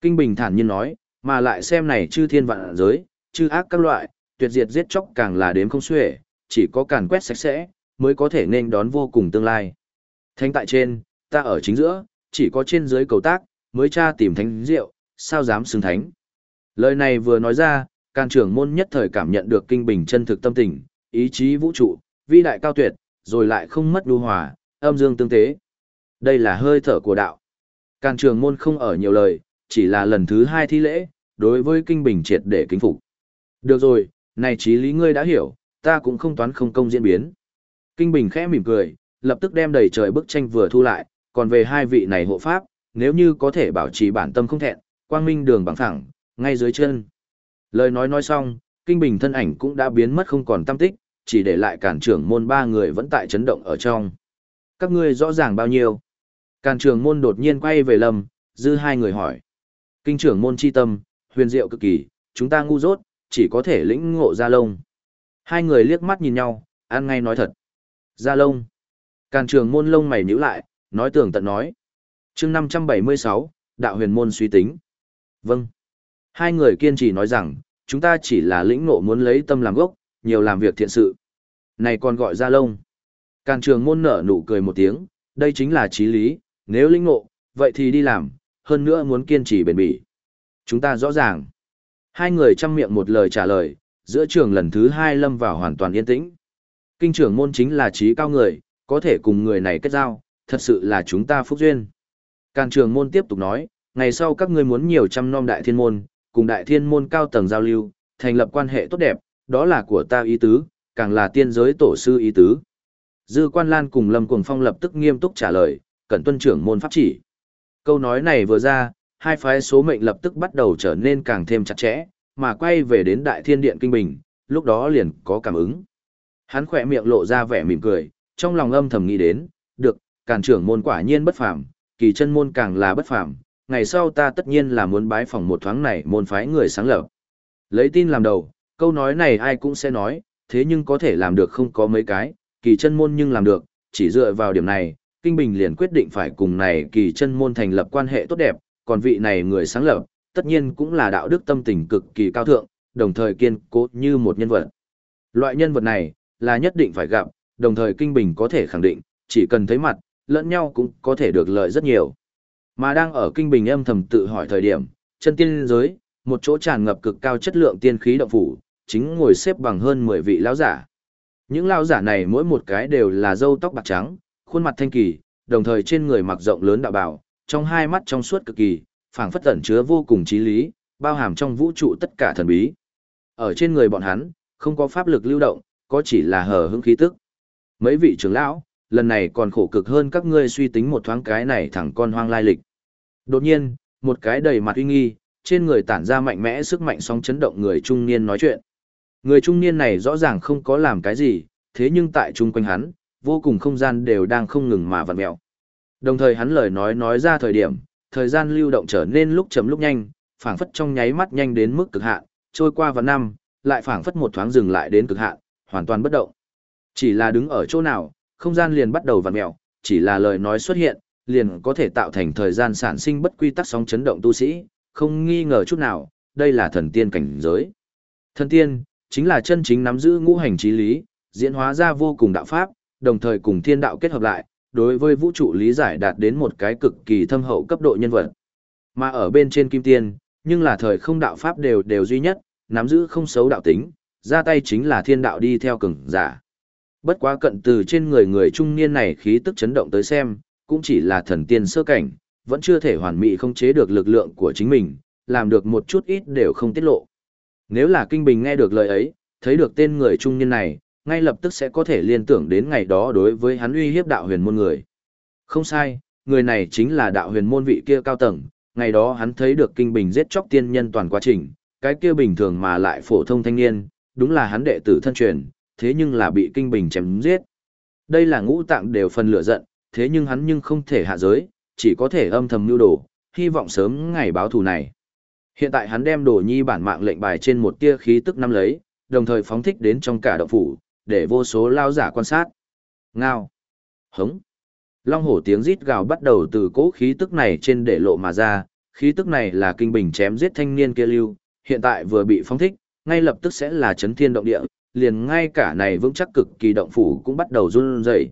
Kinh Bình thản nhiên nói, mà lại xem này chư thiên vạn giới, chư ác các loại, tuyệt diệt giết chóc càng là đếm không xuể, chỉ có càn quét sạch sẽ, mới có thể nên đón vô cùng tương lai. Thánh tại trên, ta ở chính giữa, chỉ có trên dưới cầu tác, mới tra tìm thánh rượu sao dám xưng thánh. Lời này vừa nói ra, can trưởng môn nhất thời cảm nhận được kinh bình chân thực tâm tình, ý chí vũ trụ, vi đại cao tuyệt, rồi lại không mất đu hòa, âm dương tương tế. Đây là hơi thở của đạo. Can trưởng môn không ở nhiều lời, chỉ là lần thứ hai thi lễ, đối với kinh bình triệt để kính phục. Được rồi, này trí lý ngươi đã hiểu, ta cũng không toán không công diễn biến. Kinh bình khẽ mỉm cười, lập tức đem đầy trời bức tranh vừa thu lại, còn về hai vị này hộ pháp, nếu như có thể bảo trì bản tâm không thẹn, quang minh đường bằng thẳng, ngay dưới chân. Lời nói nói xong, kinh bình thân ảnh cũng đã biến mất không còn tâm tích, chỉ để lại cản trưởng môn ba người vẫn tại chấn động ở trong. Các ngươi rõ ràng bao nhiêu? Cản trưởng môn đột nhiên quay về lâm, dư hai người hỏi. Kinh trưởng môn chi tâm, huyền diệu cực kỳ, chúng ta ngu dốt, chỉ có thể lĩnh ngộ ra lông. Hai người liếc mắt nhìn nhau, ăn ngay nói thật. Ra lông. Càn trường môn lông mày nhíu lại, nói tưởng tận nói. chương 576, đạo huyền môn suy tính. Vâng. Hai người kiên trì nói rằng, chúng ta chỉ là lĩnh ngộ muốn lấy tâm làm gốc, nhiều làm việc thiện sự. Này còn gọi ra lông. Càn trường môn nở nụ cười một tiếng, đây chính là trí lý, nếu lĩnh ngộ, vậy thì đi làm, hơn nữa muốn kiên trì bền bỉ. Chúng ta rõ ràng. Hai người chăm miệng một lời trả lời, giữa trường lần thứ hai lâm vào hoàn toàn yên tĩnh. Kinh trưởng môn chính là trí cao người, có thể cùng người này kết giao, thật sự là chúng ta phúc duyên. Càn trường môn tiếp tục nói, ngày sau các ngươi muốn nhiều trăm nom đại thiên môn, cùng đại thiên môn cao tầng giao lưu, thành lập quan hệ tốt đẹp, đó là của ta ý tứ, càng là tiên giới tổ sư ý tứ. Dư quan lan cùng Lâm Cuồng Phong lập tức nghiêm túc trả lời, cẩn tuân trưởng môn pháp chỉ. Câu nói này vừa ra, hai phái số mệnh lập tức bắt đầu trở nên càng thêm chặt chẽ, mà quay về đến Đại Thiên Điện Kinh Bình, lúc đó liền có cảm ứng. Hắn khỏe miệng lộ ra vẻ mỉm cười, trong lòng âm thầm nghĩ đến, được, càn trưởng môn quả nhiên bất phàm, kỳ chân môn càng là bất phàm, ngày sau ta tất nhiên là muốn bái phỏng một thoáng này môn phái người sáng lập. Lấy tin làm đầu, câu nói này ai cũng sẽ nói, thế nhưng có thể làm được không có mấy cái, kỳ chân môn nhưng làm được, chỉ dựa vào điểm này, Kinh Bình liền quyết định phải cùng này kỳ chân môn thành lập quan hệ tốt đẹp, còn vị này người sáng lập, tất nhiên cũng là đạo đức tâm tình cực kỳ cao thượng, đồng thời kiên cố như một nhân vật. Loại nhân vật này, là nhất định phải gặp, đồng thời Kinh Bình có thể khẳng định, chỉ cần thấy mặt, lẫn nhau cũng có thể được lợi rất nhiều. Mà đang ở Kinh Bình âm thầm tự hỏi thời điểm, chân tiên giới, một chỗ tràn ngập cực cao chất lượng tiên khí động phủ, chính ngồi xếp bằng hơn 10 vị lão giả. Những lão giả này mỗi một cái đều là râu tóc bạc trắng, khuôn mặt thanh kỳ, đồng thời trên người mặc rộng lớn đạo bào, trong hai mắt trong suốt cực kỳ, phảng phất tẩn chứa vô cùng trí lý, bao hàm trong vũ trụ tất cả thần bí. Ở trên người bọn hắn, không có pháp lực lưu động, có chỉ là hờ hững khí tức. Mấy vị trưởng lão, lần này còn khổ cực hơn các ngươi suy tính một thoáng cái này thẳng con hoang lai lịch. Đột nhiên, một cái đầy mặt uy nghi, trên người tản ra mạnh mẽ sức mạnh sóng chấn động người trung niên nói chuyện. Người trung niên này rõ ràng không có làm cái gì, thế nhưng tại chung quanh hắn, vô cùng không gian đều đang không ngừng mà vặn mèo. Đồng thời hắn lời nói nói ra thời điểm, thời gian lưu động trở nên lúc chậm lúc nhanh, phảng phất trong nháy mắt nhanh đến mức cực hạn, trôi qua vào năm, lại phảng phất một thoáng dừng lại đến cực hạn, hoàn toàn bất động. Chỉ là đứng ở chỗ nào, không gian liền bắt đầu vặn mèo, chỉ là lời nói xuất hiện, liền có thể tạo thành thời gian sản sinh bất quy tắc sóng chấn động tu sĩ, không nghi ngờ chút nào, đây là thần tiên cảnh giới. Thần tiên, chính là chân chính nắm giữ ngũ hành trí lý, diễn hóa ra vô cùng đạo pháp, đồng thời cùng thiên đạo kết hợp lại, đối với vũ trụ lý giải đạt đến một cái cực kỳ thâm hậu cấp độ nhân vật. Mà ở bên trên kim tiên, nhưng là thời không đạo pháp đều đều duy nhất, nắm giữ không xấu đạo tính, ra tay chính là thiên đạo đi theo cường giả. Bất quá cận từ trên người người trung niên này khí tức chấn động tới xem, cũng chỉ là thần tiên sơ cảnh, vẫn chưa thể hoàn mỹ không chế được lực lượng của chính mình, làm được một chút ít đều không tiết lộ. Nếu là Kinh Bình nghe được lời ấy, thấy được tên người trung niên này, ngay lập tức sẽ có thể liên tưởng đến ngày đó đối với hắn uy hiếp đạo huyền môn người. Không sai, người này chính là đạo huyền môn vị kia cao tầng, ngày đó hắn thấy được kinh bình giết chóc tiên nhân toàn quá trình, cái kia bình thường mà lại phổ thông thanh niên, đúng là hắn đệ tử thân truyền, thế nhưng là bị kinh bình chém giết. Đây là ngũ tạng đều phần lửa giận, thế nhưng hắn nhưng không thể hạ giới, chỉ có thể âm thầm lưu đồ, hy vọng sớm ngày báo thù này. Hiện tại hắn đem đồ nhi bản mạng lệnh bài trên một tia khí tức năm lấy, đồng thời phóng thích đến trong cả động phủ, để vô số lao giả quan sát. Ngao. Hống. Long hổ tiếng rít gào bắt đầu từ cỗ khí tức này trên để lộ mà ra, khí tức này là kinh bình chém giết thanh niên kia lưu, hiện tại vừa bị phóng thích, ngay lập tức sẽ là chấn thiên động địa, liền ngay cả này vững chắc cực kỳ động phủ cũng bắt đầu run rẩy.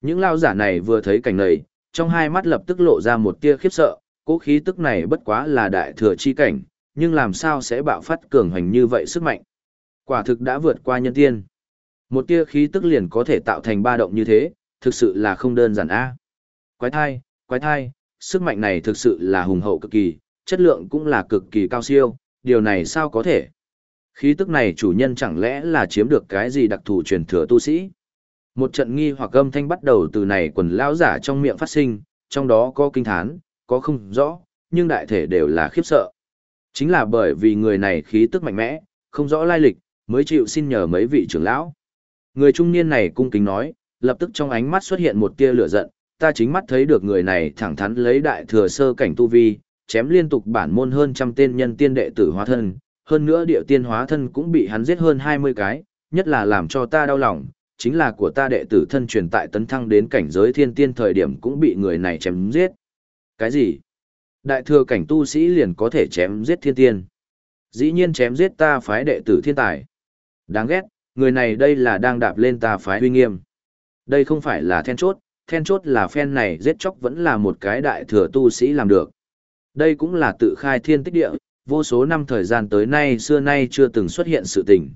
Những lao giả này vừa thấy cảnh này, trong hai mắt lập tức lộ ra một tia khiếp sợ, cỗ khí tức này bất quá là đại thừa chi cảnh, nhưng làm sao sẽ bạo phát cường hành như vậy sức mạnh. Quả thực đã vượt qua nhân tiên. Một tia khí tức liền có thể tạo thành ba động như thế, thực sự là không đơn giản a. Quái thai, quái thai, sức mạnh này thực sự là hùng hậu cực kỳ, chất lượng cũng là cực kỳ cao siêu, điều này sao có thể? Khí tức này chủ nhân chẳng lẽ là chiếm được cái gì đặc thù truyền thừa tu sĩ? Một trận nghi hoặc âm thanh bắt đầu từ này quần lão giả trong miệng phát sinh, trong đó có kinh thán, có không rõ, nhưng đại thể đều là khiếp sợ. Chính là bởi vì người này khí tức mạnh mẽ, không rõ lai lịch, mới chịu xin nhờ mấy vị trưởng lão. Người trung niên này cung kính nói, lập tức trong ánh mắt xuất hiện một tia lửa giận, ta chính mắt thấy được người này thẳng thắn lấy đại thừa sơ cảnh tu vi, chém liên tục bản môn hơn trăm tên nhân tiên đệ tử hóa thân, hơn nữa địa tiên hóa thân cũng bị hắn giết hơn 20 cái, nhất là làm cho ta đau lòng, chính là của ta đệ tử thân truyền tại tấn thăng đến cảnh giới thiên tiên thời điểm cũng bị người này chém giết. Cái gì? Đại thừa cảnh tu sĩ liền có thể chém giết thiên tiên. Dĩ nhiên chém giết ta phái đệ tử thiên tài. Đáng ghét, người này đây là đang đạp lên ta phái uy nghiêm. Đây không phải là then chốt, then chốt là phen này giết chóc vẫn là một cái đại thừa tu sĩ làm được. Đây cũng là tự khai thiên tích địa, vô số năm thời gian tới nay xưa nay chưa từng xuất hiện sự tình.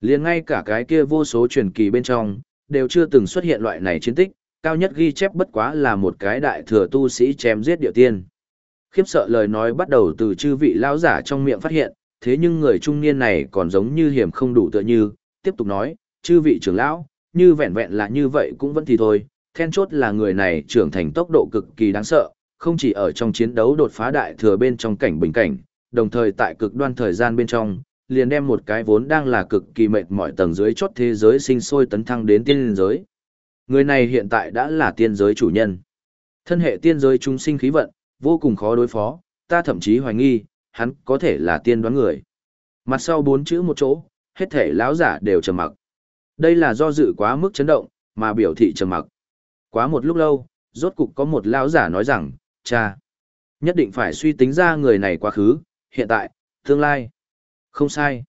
liền ngay cả cái kia vô số truyền kỳ bên trong, đều chưa từng xuất hiện loại này chiến tích, cao nhất ghi chép bất quá là một cái đại thừa tu sĩ chém giết địa tiên. Khiếp sợ lời nói bắt đầu từ chư vị lão giả trong miệng phát hiện, thế nhưng người trung niên này còn giống như hiểm không đủ tựa như, tiếp tục nói, chư vị trưởng lão, như vẹn vẹn là như vậy cũng vẫn thì thôi, then chốt là người này trưởng thành tốc độ cực kỳ đáng sợ, không chỉ ở trong chiến đấu đột phá đại thừa bên trong cảnh bình cảnh, đồng thời tại cực đoan thời gian bên trong, liền đem một cái vốn đang là cực kỳ mệt mỏi tầng dưới chốt thế giới sinh sôi tấn thăng đến tiên giới. Người này hiện tại đã là tiên giới chủ nhân. Thân hệ tiên giới chúng sinh khí vận, vô cùng khó đối phó, ta thậm chí hoài nghi, hắn có thể là tiên đoán người. Mặt sau bốn chữ một chỗ, hết thể lão giả đều trầm mặc. Đây là do dự quá mức chấn động, mà biểu thị trầm mặc. Quá một lúc lâu, rốt cục có một lão giả nói rằng, cha, nhất định phải suy tính ra người này quá khứ, hiện tại, tương lai. Không sai.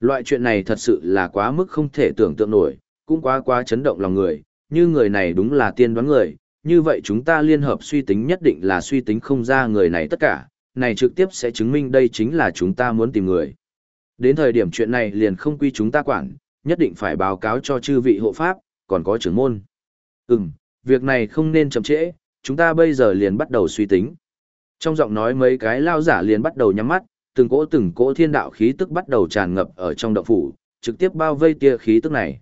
Loại chuyện này thật sự là quá mức không thể tưởng tượng nổi, cũng quá quá chấn động lòng người, như người này đúng là tiên đoán người, như vậy chúng ta liên hợp suy tính nhất định là suy tính không ra người này tất cả, này trực tiếp sẽ chứng minh đây chính là chúng ta muốn tìm người. Đến thời điểm chuyện này liền không quy chúng ta quản, nhất định phải báo cáo cho chư vị hộ pháp, còn có trưởng môn. Ừm, việc này không nên chậm trễ, chúng ta bây giờ liền bắt đầu suy tính. Trong giọng nói mấy cái lao giả liền bắt đầu nhắm mắt, từng cỗ từng cỗ thiên đạo khí tức bắt đầu tràn ngập ở trong động phủ, trực tiếp bao vây tia khí tức này.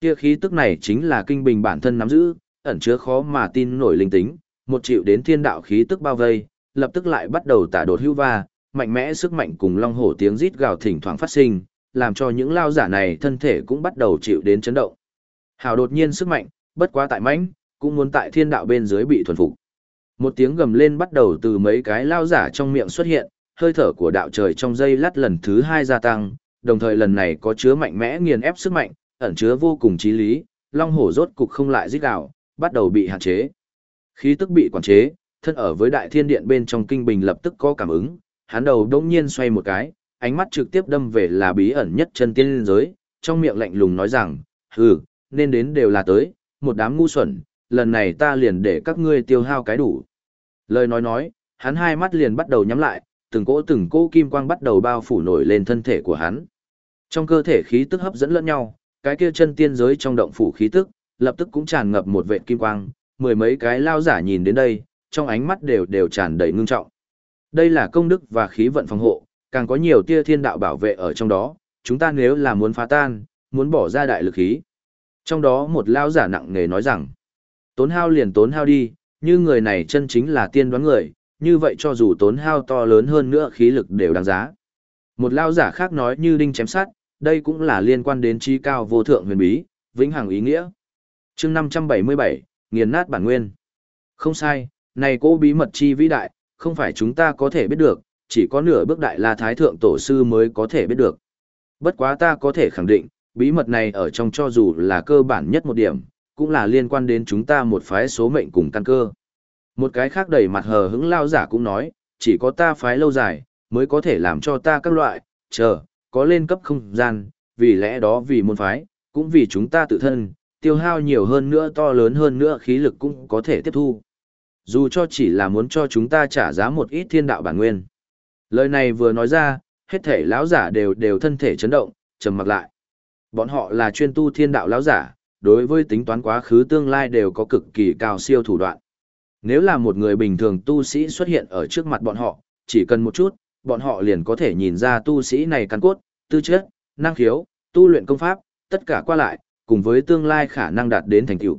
Tia khí tức này chính là kinh bình bản thân nắm giữ, ẩn chứa khó mà tin nổi linh tính, một triệu đến thiên đạo khí tức bao vây, lập tức lại bắt đầu tả đột hưu va, mạnh mẽ sức mạnh cùng long hổ tiếng rít gào thỉnh thoảng phát sinh, làm cho những lao giả này thân thể cũng bắt đầu chịu đến chấn động. Hào đột nhiên sức mạnh, bất quá tại mãnh, cũng muốn tại thiên đạo bên dưới bị thuần phục. Một tiếng gầm lên bắt đầu từ mấy cái lao giả trong miệng xuất hiện, hơi thở của đạo trời trong dây lát lần thứ hai gia tăng, đồng thời lần này có chứa mạnh mẽ nghiền ép sức mạnh, ẩn chứa vô cùng trí lý, long hổ rốt cục không lại rít gào, bắt đầu bị hạn chế. Khí tức bị quản chế, thân ở với đại thiên điện bên trong kinh bình lập tức có cảm ứng, hắn đầu đông nhiên xoay một cái, ánh mắt trực tiếp đâm về là bí ẩn nhất chân tiên giới, trong miệng lạnh lùng nói rằng, hừ, nên đến đều là tới, một đám ngu xuẩn, lần này ta liền để các ngươi tiêu hao cái đủ. Lời nói nói, hắn hai mắt liền bắt đầu nhắm lại, từng cỗ từng cỗ kim quang bắt đầu bao phủ nổi lên thân thể của hắn. Trong cơ thể khí tức hấp dẫn lẫn nhau, cái kia chân tiên giới trong động phủ khí tức, lập tức cũng tràn ngập một vệt kim quang, mười mấy cái lao giả nhìn đến đây, trong ánh mắt đều đều tràn đầy ngưng trọng. Đây là công đức và khí vận phòng hộ, càng có nhiều tia thiên đạo bảo vệ ở trong đó, chúng ta nếu là muốn phá tan, muốn bỏ ra đại lực khí. Trong đó một lao giả nặng nề nói rằng, tốn hao liền tốn hao đi, như người này chân chính là tiên đoán người, như vậy cho dù tốn hao to lớn hơn nữa khí lực đều đáng giá. Một lao giả khác nói như đinh chém sát, đây cũng là liên quan đến trí cao vô thượng huyền bí, vĩnh hằng ý nghĩa. chương 577, nghiền nát bản nguyên. Không sai, này cô bí mật chi vĩ đại, không phải chúng ta có thể biết được, chỉ có nửa bước đại la thái thượng tổ sư mới có thể biết được. Bất quá ta có thể khẳng định, bí mật này ở trong cho dù là cơ bản nhất một điểm, cũng là liên quan đến chúng ta một phái số mệnh cùng căn cơ. Một cái khác đầy mặt hờ hững lao giả cũng nói, chỉ có ta phái lâu dài, mới có thể làm cho ta các loại, chờ, có lên cấp không gian, vì lẽ đó vì môn phái, cũng vì chúng ta tự thân, tiêu hao nhiều hơn nữa to lớn hơn nữa khí lực cũng có thể tiếp thu. Dù cho chỉ là muốn cho chúng ta trả giá một ít thiên đạo bản nguyên. Lời này vừa nói ra, hết thể lão giả đều đều thân thể chấn động, trầm mặc lại. Bọn họ là chuyên tu thiên đạo lão giả, đối với tính toán quá khứ tương lai đều có cực kỳ cao siêu thủ đoạn. Nếu là một người bình thường tu sĩ xuất hiện ở trước mặt bọn họ, chỉ cần một chút, bọn họ liền có thể nhìn ra tu sĩ này căn cốt, tư chất, năng khiếu, tu luyện công pháp, tất cả qua lại, cùng với tương lai khả năng đạt đến thành tựu.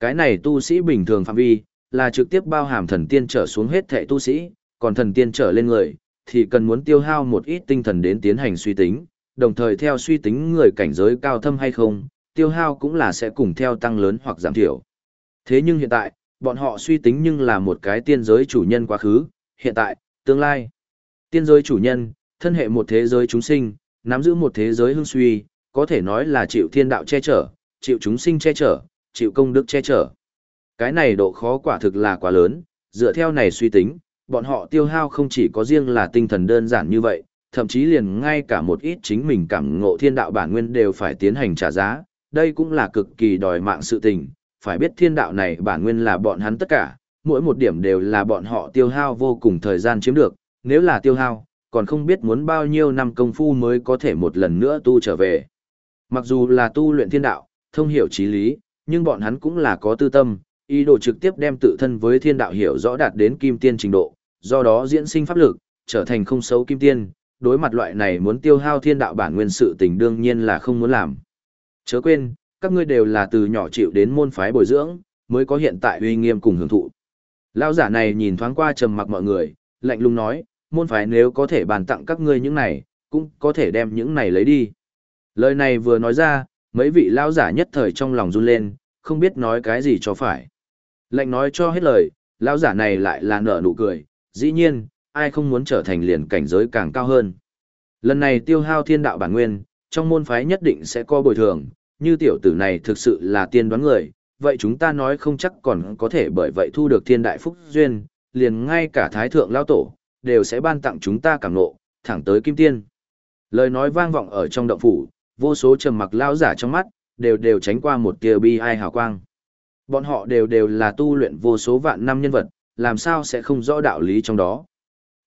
Cái này tu sĩ bình thường phạm vi, là trực tiếp bao hàm thần tiên trở xuống hết thệ tu sĩ, còn thần tiên trở lên người, thì cần muốn tiêu hao một ít tinh thần đến tiến hành suy tính, đồng thời theo suy tính người cảnh giới cao thâm hay không, tiêu hao cũng là sẽ cùng theo tăng lớn hoặc giảm thiểu. Thế nhưng hiện tại, bọn họ suy tính nhưng là một cái tiên giới chủ nhân quá khứ, hiện tại, tương lai. Tiên giới chủ nhân, thân hệ một thế giới chúng sinh, nắm giữ một thế giới hương suy, có thể nói là chịu thiên đạo che chở, chịu chúng sinh che chở, chịu công đức che chở. Cái này độ khó quả thực là quá lớn, dựa theo này suy tính, bọn họ tiêu hao không chỉ có riêng là tinh thần đơn giản như vậy, thậm chí liền ngay cả một ít chính mình cảm ngộ thiên đạo bản nguyên đều phải tiến hành trả giá, đây cũng là cực kỳ đòi mạng sự tình, phải biết thiên đạo này bản nguyên là bọn hắn tất cả, mỗi một điểm đều là bọn họ tiêu hao vô cùng thời gian chiếm được, nếu là tiêu hao, còn không biết muốn bao nhiêu năm công phu mới có thể một lần nữa tu trở về. Mặc dù là tu luyện thiên đạo, thông hiểu trí lý, nhưng bọn hắn cũng là có tư tâm, ý đồ trực tiếp đem tự thân với thiên đạo hiểu rõ đạt đến kim tiên trình độ, do đó diễn sinh pháp lực, trở thành không xấu kim tiên, đối mặt loại này muốn tiêu hao thiên đạo bản nguyên sự tình đương nhiên là không muốn làm. Chớ quên, các ngươi đều là từ nhỏ chịu đến môn phái bồi dưỡng, mới có hiện tại uy nghiêm cùng hưởng thụ. Lão giả này nhìn thoáng qua trầm mặc mọi người, lạnh lùng nói, môn phái nếu có thể bàn tặng các ngươi những này, cũng có thể đem những này lấy đi. Lời này vừa nói ra, mấy vị lão giả nhất thời trong lòng run lên, không biết nói cái gì cho phải. Lệnh nói cho hết lời, lão giả này lại là nở nụ cười, dĩ nhiên, ai không muốn trở thành liền cảnh giới càng cao hơn. Lần này tiêu hao thiên đạo bản nguyên, trong môn phái nhất định sẽ có bồi thường, như tiểu tử này thực sự là tiên đoán người, vậy chúng ta nói không chắc còn có thể bởi vậy thu được thiên đại phúc duyên, liền ngay cả thái thượng lao tổ, đều sẽ ban tặng chúng ta cảm nộ, thẳng tới kim tiên. Lời nói vang vọng ở trong động phủ, vô số trầm mặc lao giả trong mắt, đều đều tránh qua một tia bi ai hào quang. Bọn họ đều đều là tu luyện vô số vạn năm nhân vật, làm sao sẽ không rõ đạo lý trong đó.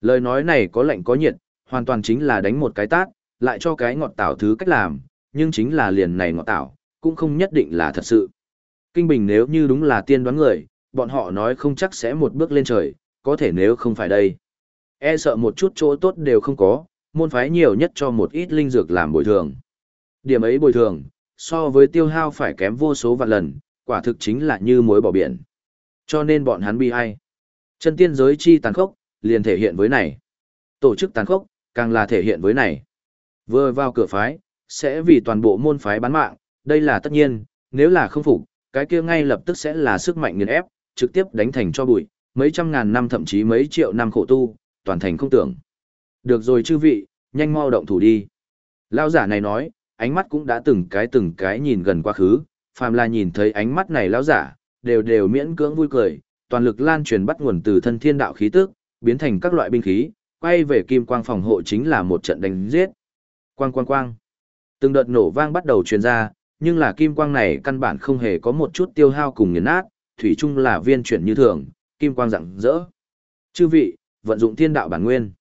Lời nói này có lạnh có nhiệt, hoàn toàn chính là đánh một cái tát, lại cho cái ngọt tảo thứ cách làm, nhưng chính là liền này ngọt tảo, cũng không nhất định là thật sự. Kinh Bình nếu như đúng là tiên đoán người, bọn họ nói không chắc sẽ một bước lên trời, có thể nếu không phải đây. E sợ một chút chỗ tốt đều không có, môn phái nhiều nhất cho một ít linh dược làm bồi thường. Điểm ấy bồi thường, so với tiêu hao phải kém vô số vạn lần, quả thực chính là như muối bỏ biển. Cho nên bọn hắn bi ai. Chân tiên giới chi tàn khốc, liền thể hiện với này. Tổ chức tàn khốc, càng là thể hiện với này. Vừa vào cửa phái, sẽ vì toàn bộ môn phái bán mạng, đây là tất nhiên, nếu là không phục, cái kia ngay lập tức sẽ là sức mạnh nghiền ép, trực tiếp đánh thành cho bụi, mấy trăm ngàn năm thậm chí mấy triệu năm khổ tu, toàn thành không tưởng. Được rồi chư vị, nhanh mau động thủ đi. Lao giả này nói, ánh mắt cũng đã từng cái từng cái nhìn gần quá khứ, phàm là nhìn thấy ánh mắt này lão giả, đều đều miễn cưỡng vui cười, toàn lực lan truyền bắt nguồn từ thân thiên đạo khí tức, biến thành các loại binh khí, quay về kim quang phòng hộ chính là một trận đánh giết. Quang quang quang. Từng đợt nổ vang bắt đầu truyền ra, nhưng là kim quang này căn bản không hề có một chút tiêu hao cùng nghiền nát, thủy chung là viên chuyển như thường, kim quang rạng rỡ. Chư vị, vận dụng thiên đạo bản nguyên.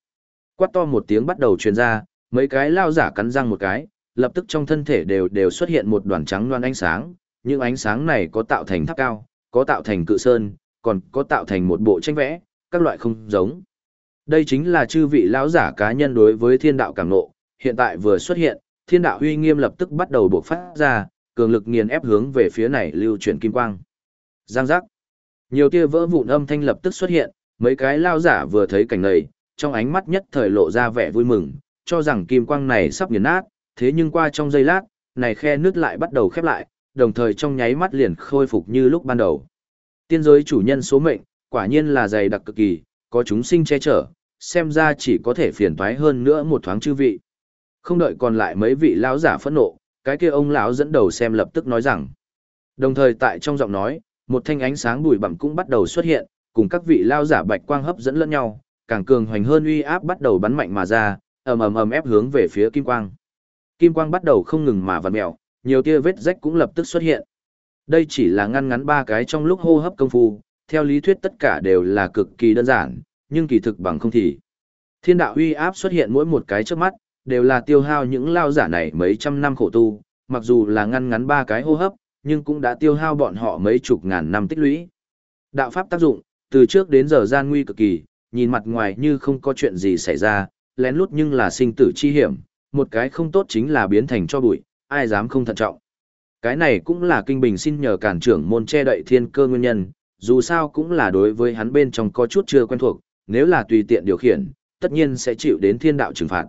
Quát to một tiếng bắt đầu truyền ra, mấy cái lao giả cắn răng một cái, lập tức trong thân thể đều đều xuất hiện một đoàn trắng loan ánh sáng, những ánh sáng này có tạo thành tháp cao, có tạo thành cự sơn, còn có tạo thành một bộ tranh vẽ, các loại không giống. Đây chính là chư vị lão giả cá nhân đối với thiên đạo cảm nộ, hiện tại vừa xuất hiện, thiên đạo uy nghiêm lập tức bắt đầu bộc phát ra, cường lực nghiền ép hướng về phía này lưu chuyển kim quang. Giang giác. Nhiều tia vỡ vụn âm thanh lập tức xuất hiện, mấy cái lao giả vừa thấy cảnh này, trong ánh mắt nhất thời lộ ra vẻ vui mừng, cho rằng kim quang này sắp nghiền nát, thế nhưng qua trong giây lát, này khe nước lại bắt đầu khép lại, đồng thời trong nháy mắt liền khôi phục như lúc ban đầu. Tiên giới chủ nhân số mệnh, quả nhiên là dày đặc cực kỳ, có chúng sinh che chở, xem ra chỉ có thể phiền toái hơn nữa một thoáng chư vị. Không đợi còn lại mấy vị lão giả phẫn nộ, cái kia ông lão dẫn đầu xem lập tức nói rằng: Đồng thời tại trong giọng nói, một thanh ánh sáng bùi bặm cũng bắt đầu xuất hiện, cùng các vị lão giả bạch quang hấp dẫn lẫn nhau, càng cường hoành hơn uy áp bắt đầu bắn mạnh mà ra, ầm ầm ầm ép hướng về phía kim quang. Kim quang bắt đầu không ngừng mà vặn mèo, nhiều tia vết rách cũng lập tức xuất hiện. Đây chỉ là ngăn ngắn ba cái trong lúc hô hấp công phu, theo lý thuyết tất cả đều là cực kỳ đơn giản, nhưng kỳ thực bằng không thì. Thiên đạo uy áp xuất hiện mỗi một cái trước mắt, đều là tiêu hao những lao giả này mấy trăm năm khổ tu, mặc dù là ngăn ngắn ba cái hô hấp, nhưng cũng đã tiêu hao bọn họ mấy chục ngàn năm tích lũy. Đạo pháp tác dụng, từ trước đến giờ gian nguy cực kỳ, nhìn mặt ngoài như không có chuyện gì xảy ra, lén lút nhưng là sinh tử chi hiểm, một cái không tốt chính là biến thành cho bụi, ai dám không thận trọng. Cái này cũng là kinh bình xin nhờ cản trưởng môn che đậy thiên cơ nguyên nhân, dù sao cũng là đối với hắn bên trong có chút chưa quen thuộc, nếu là tùy tiện điều khiển, tất nhiên sẽ chịu đến thiên đạo trừng phạt.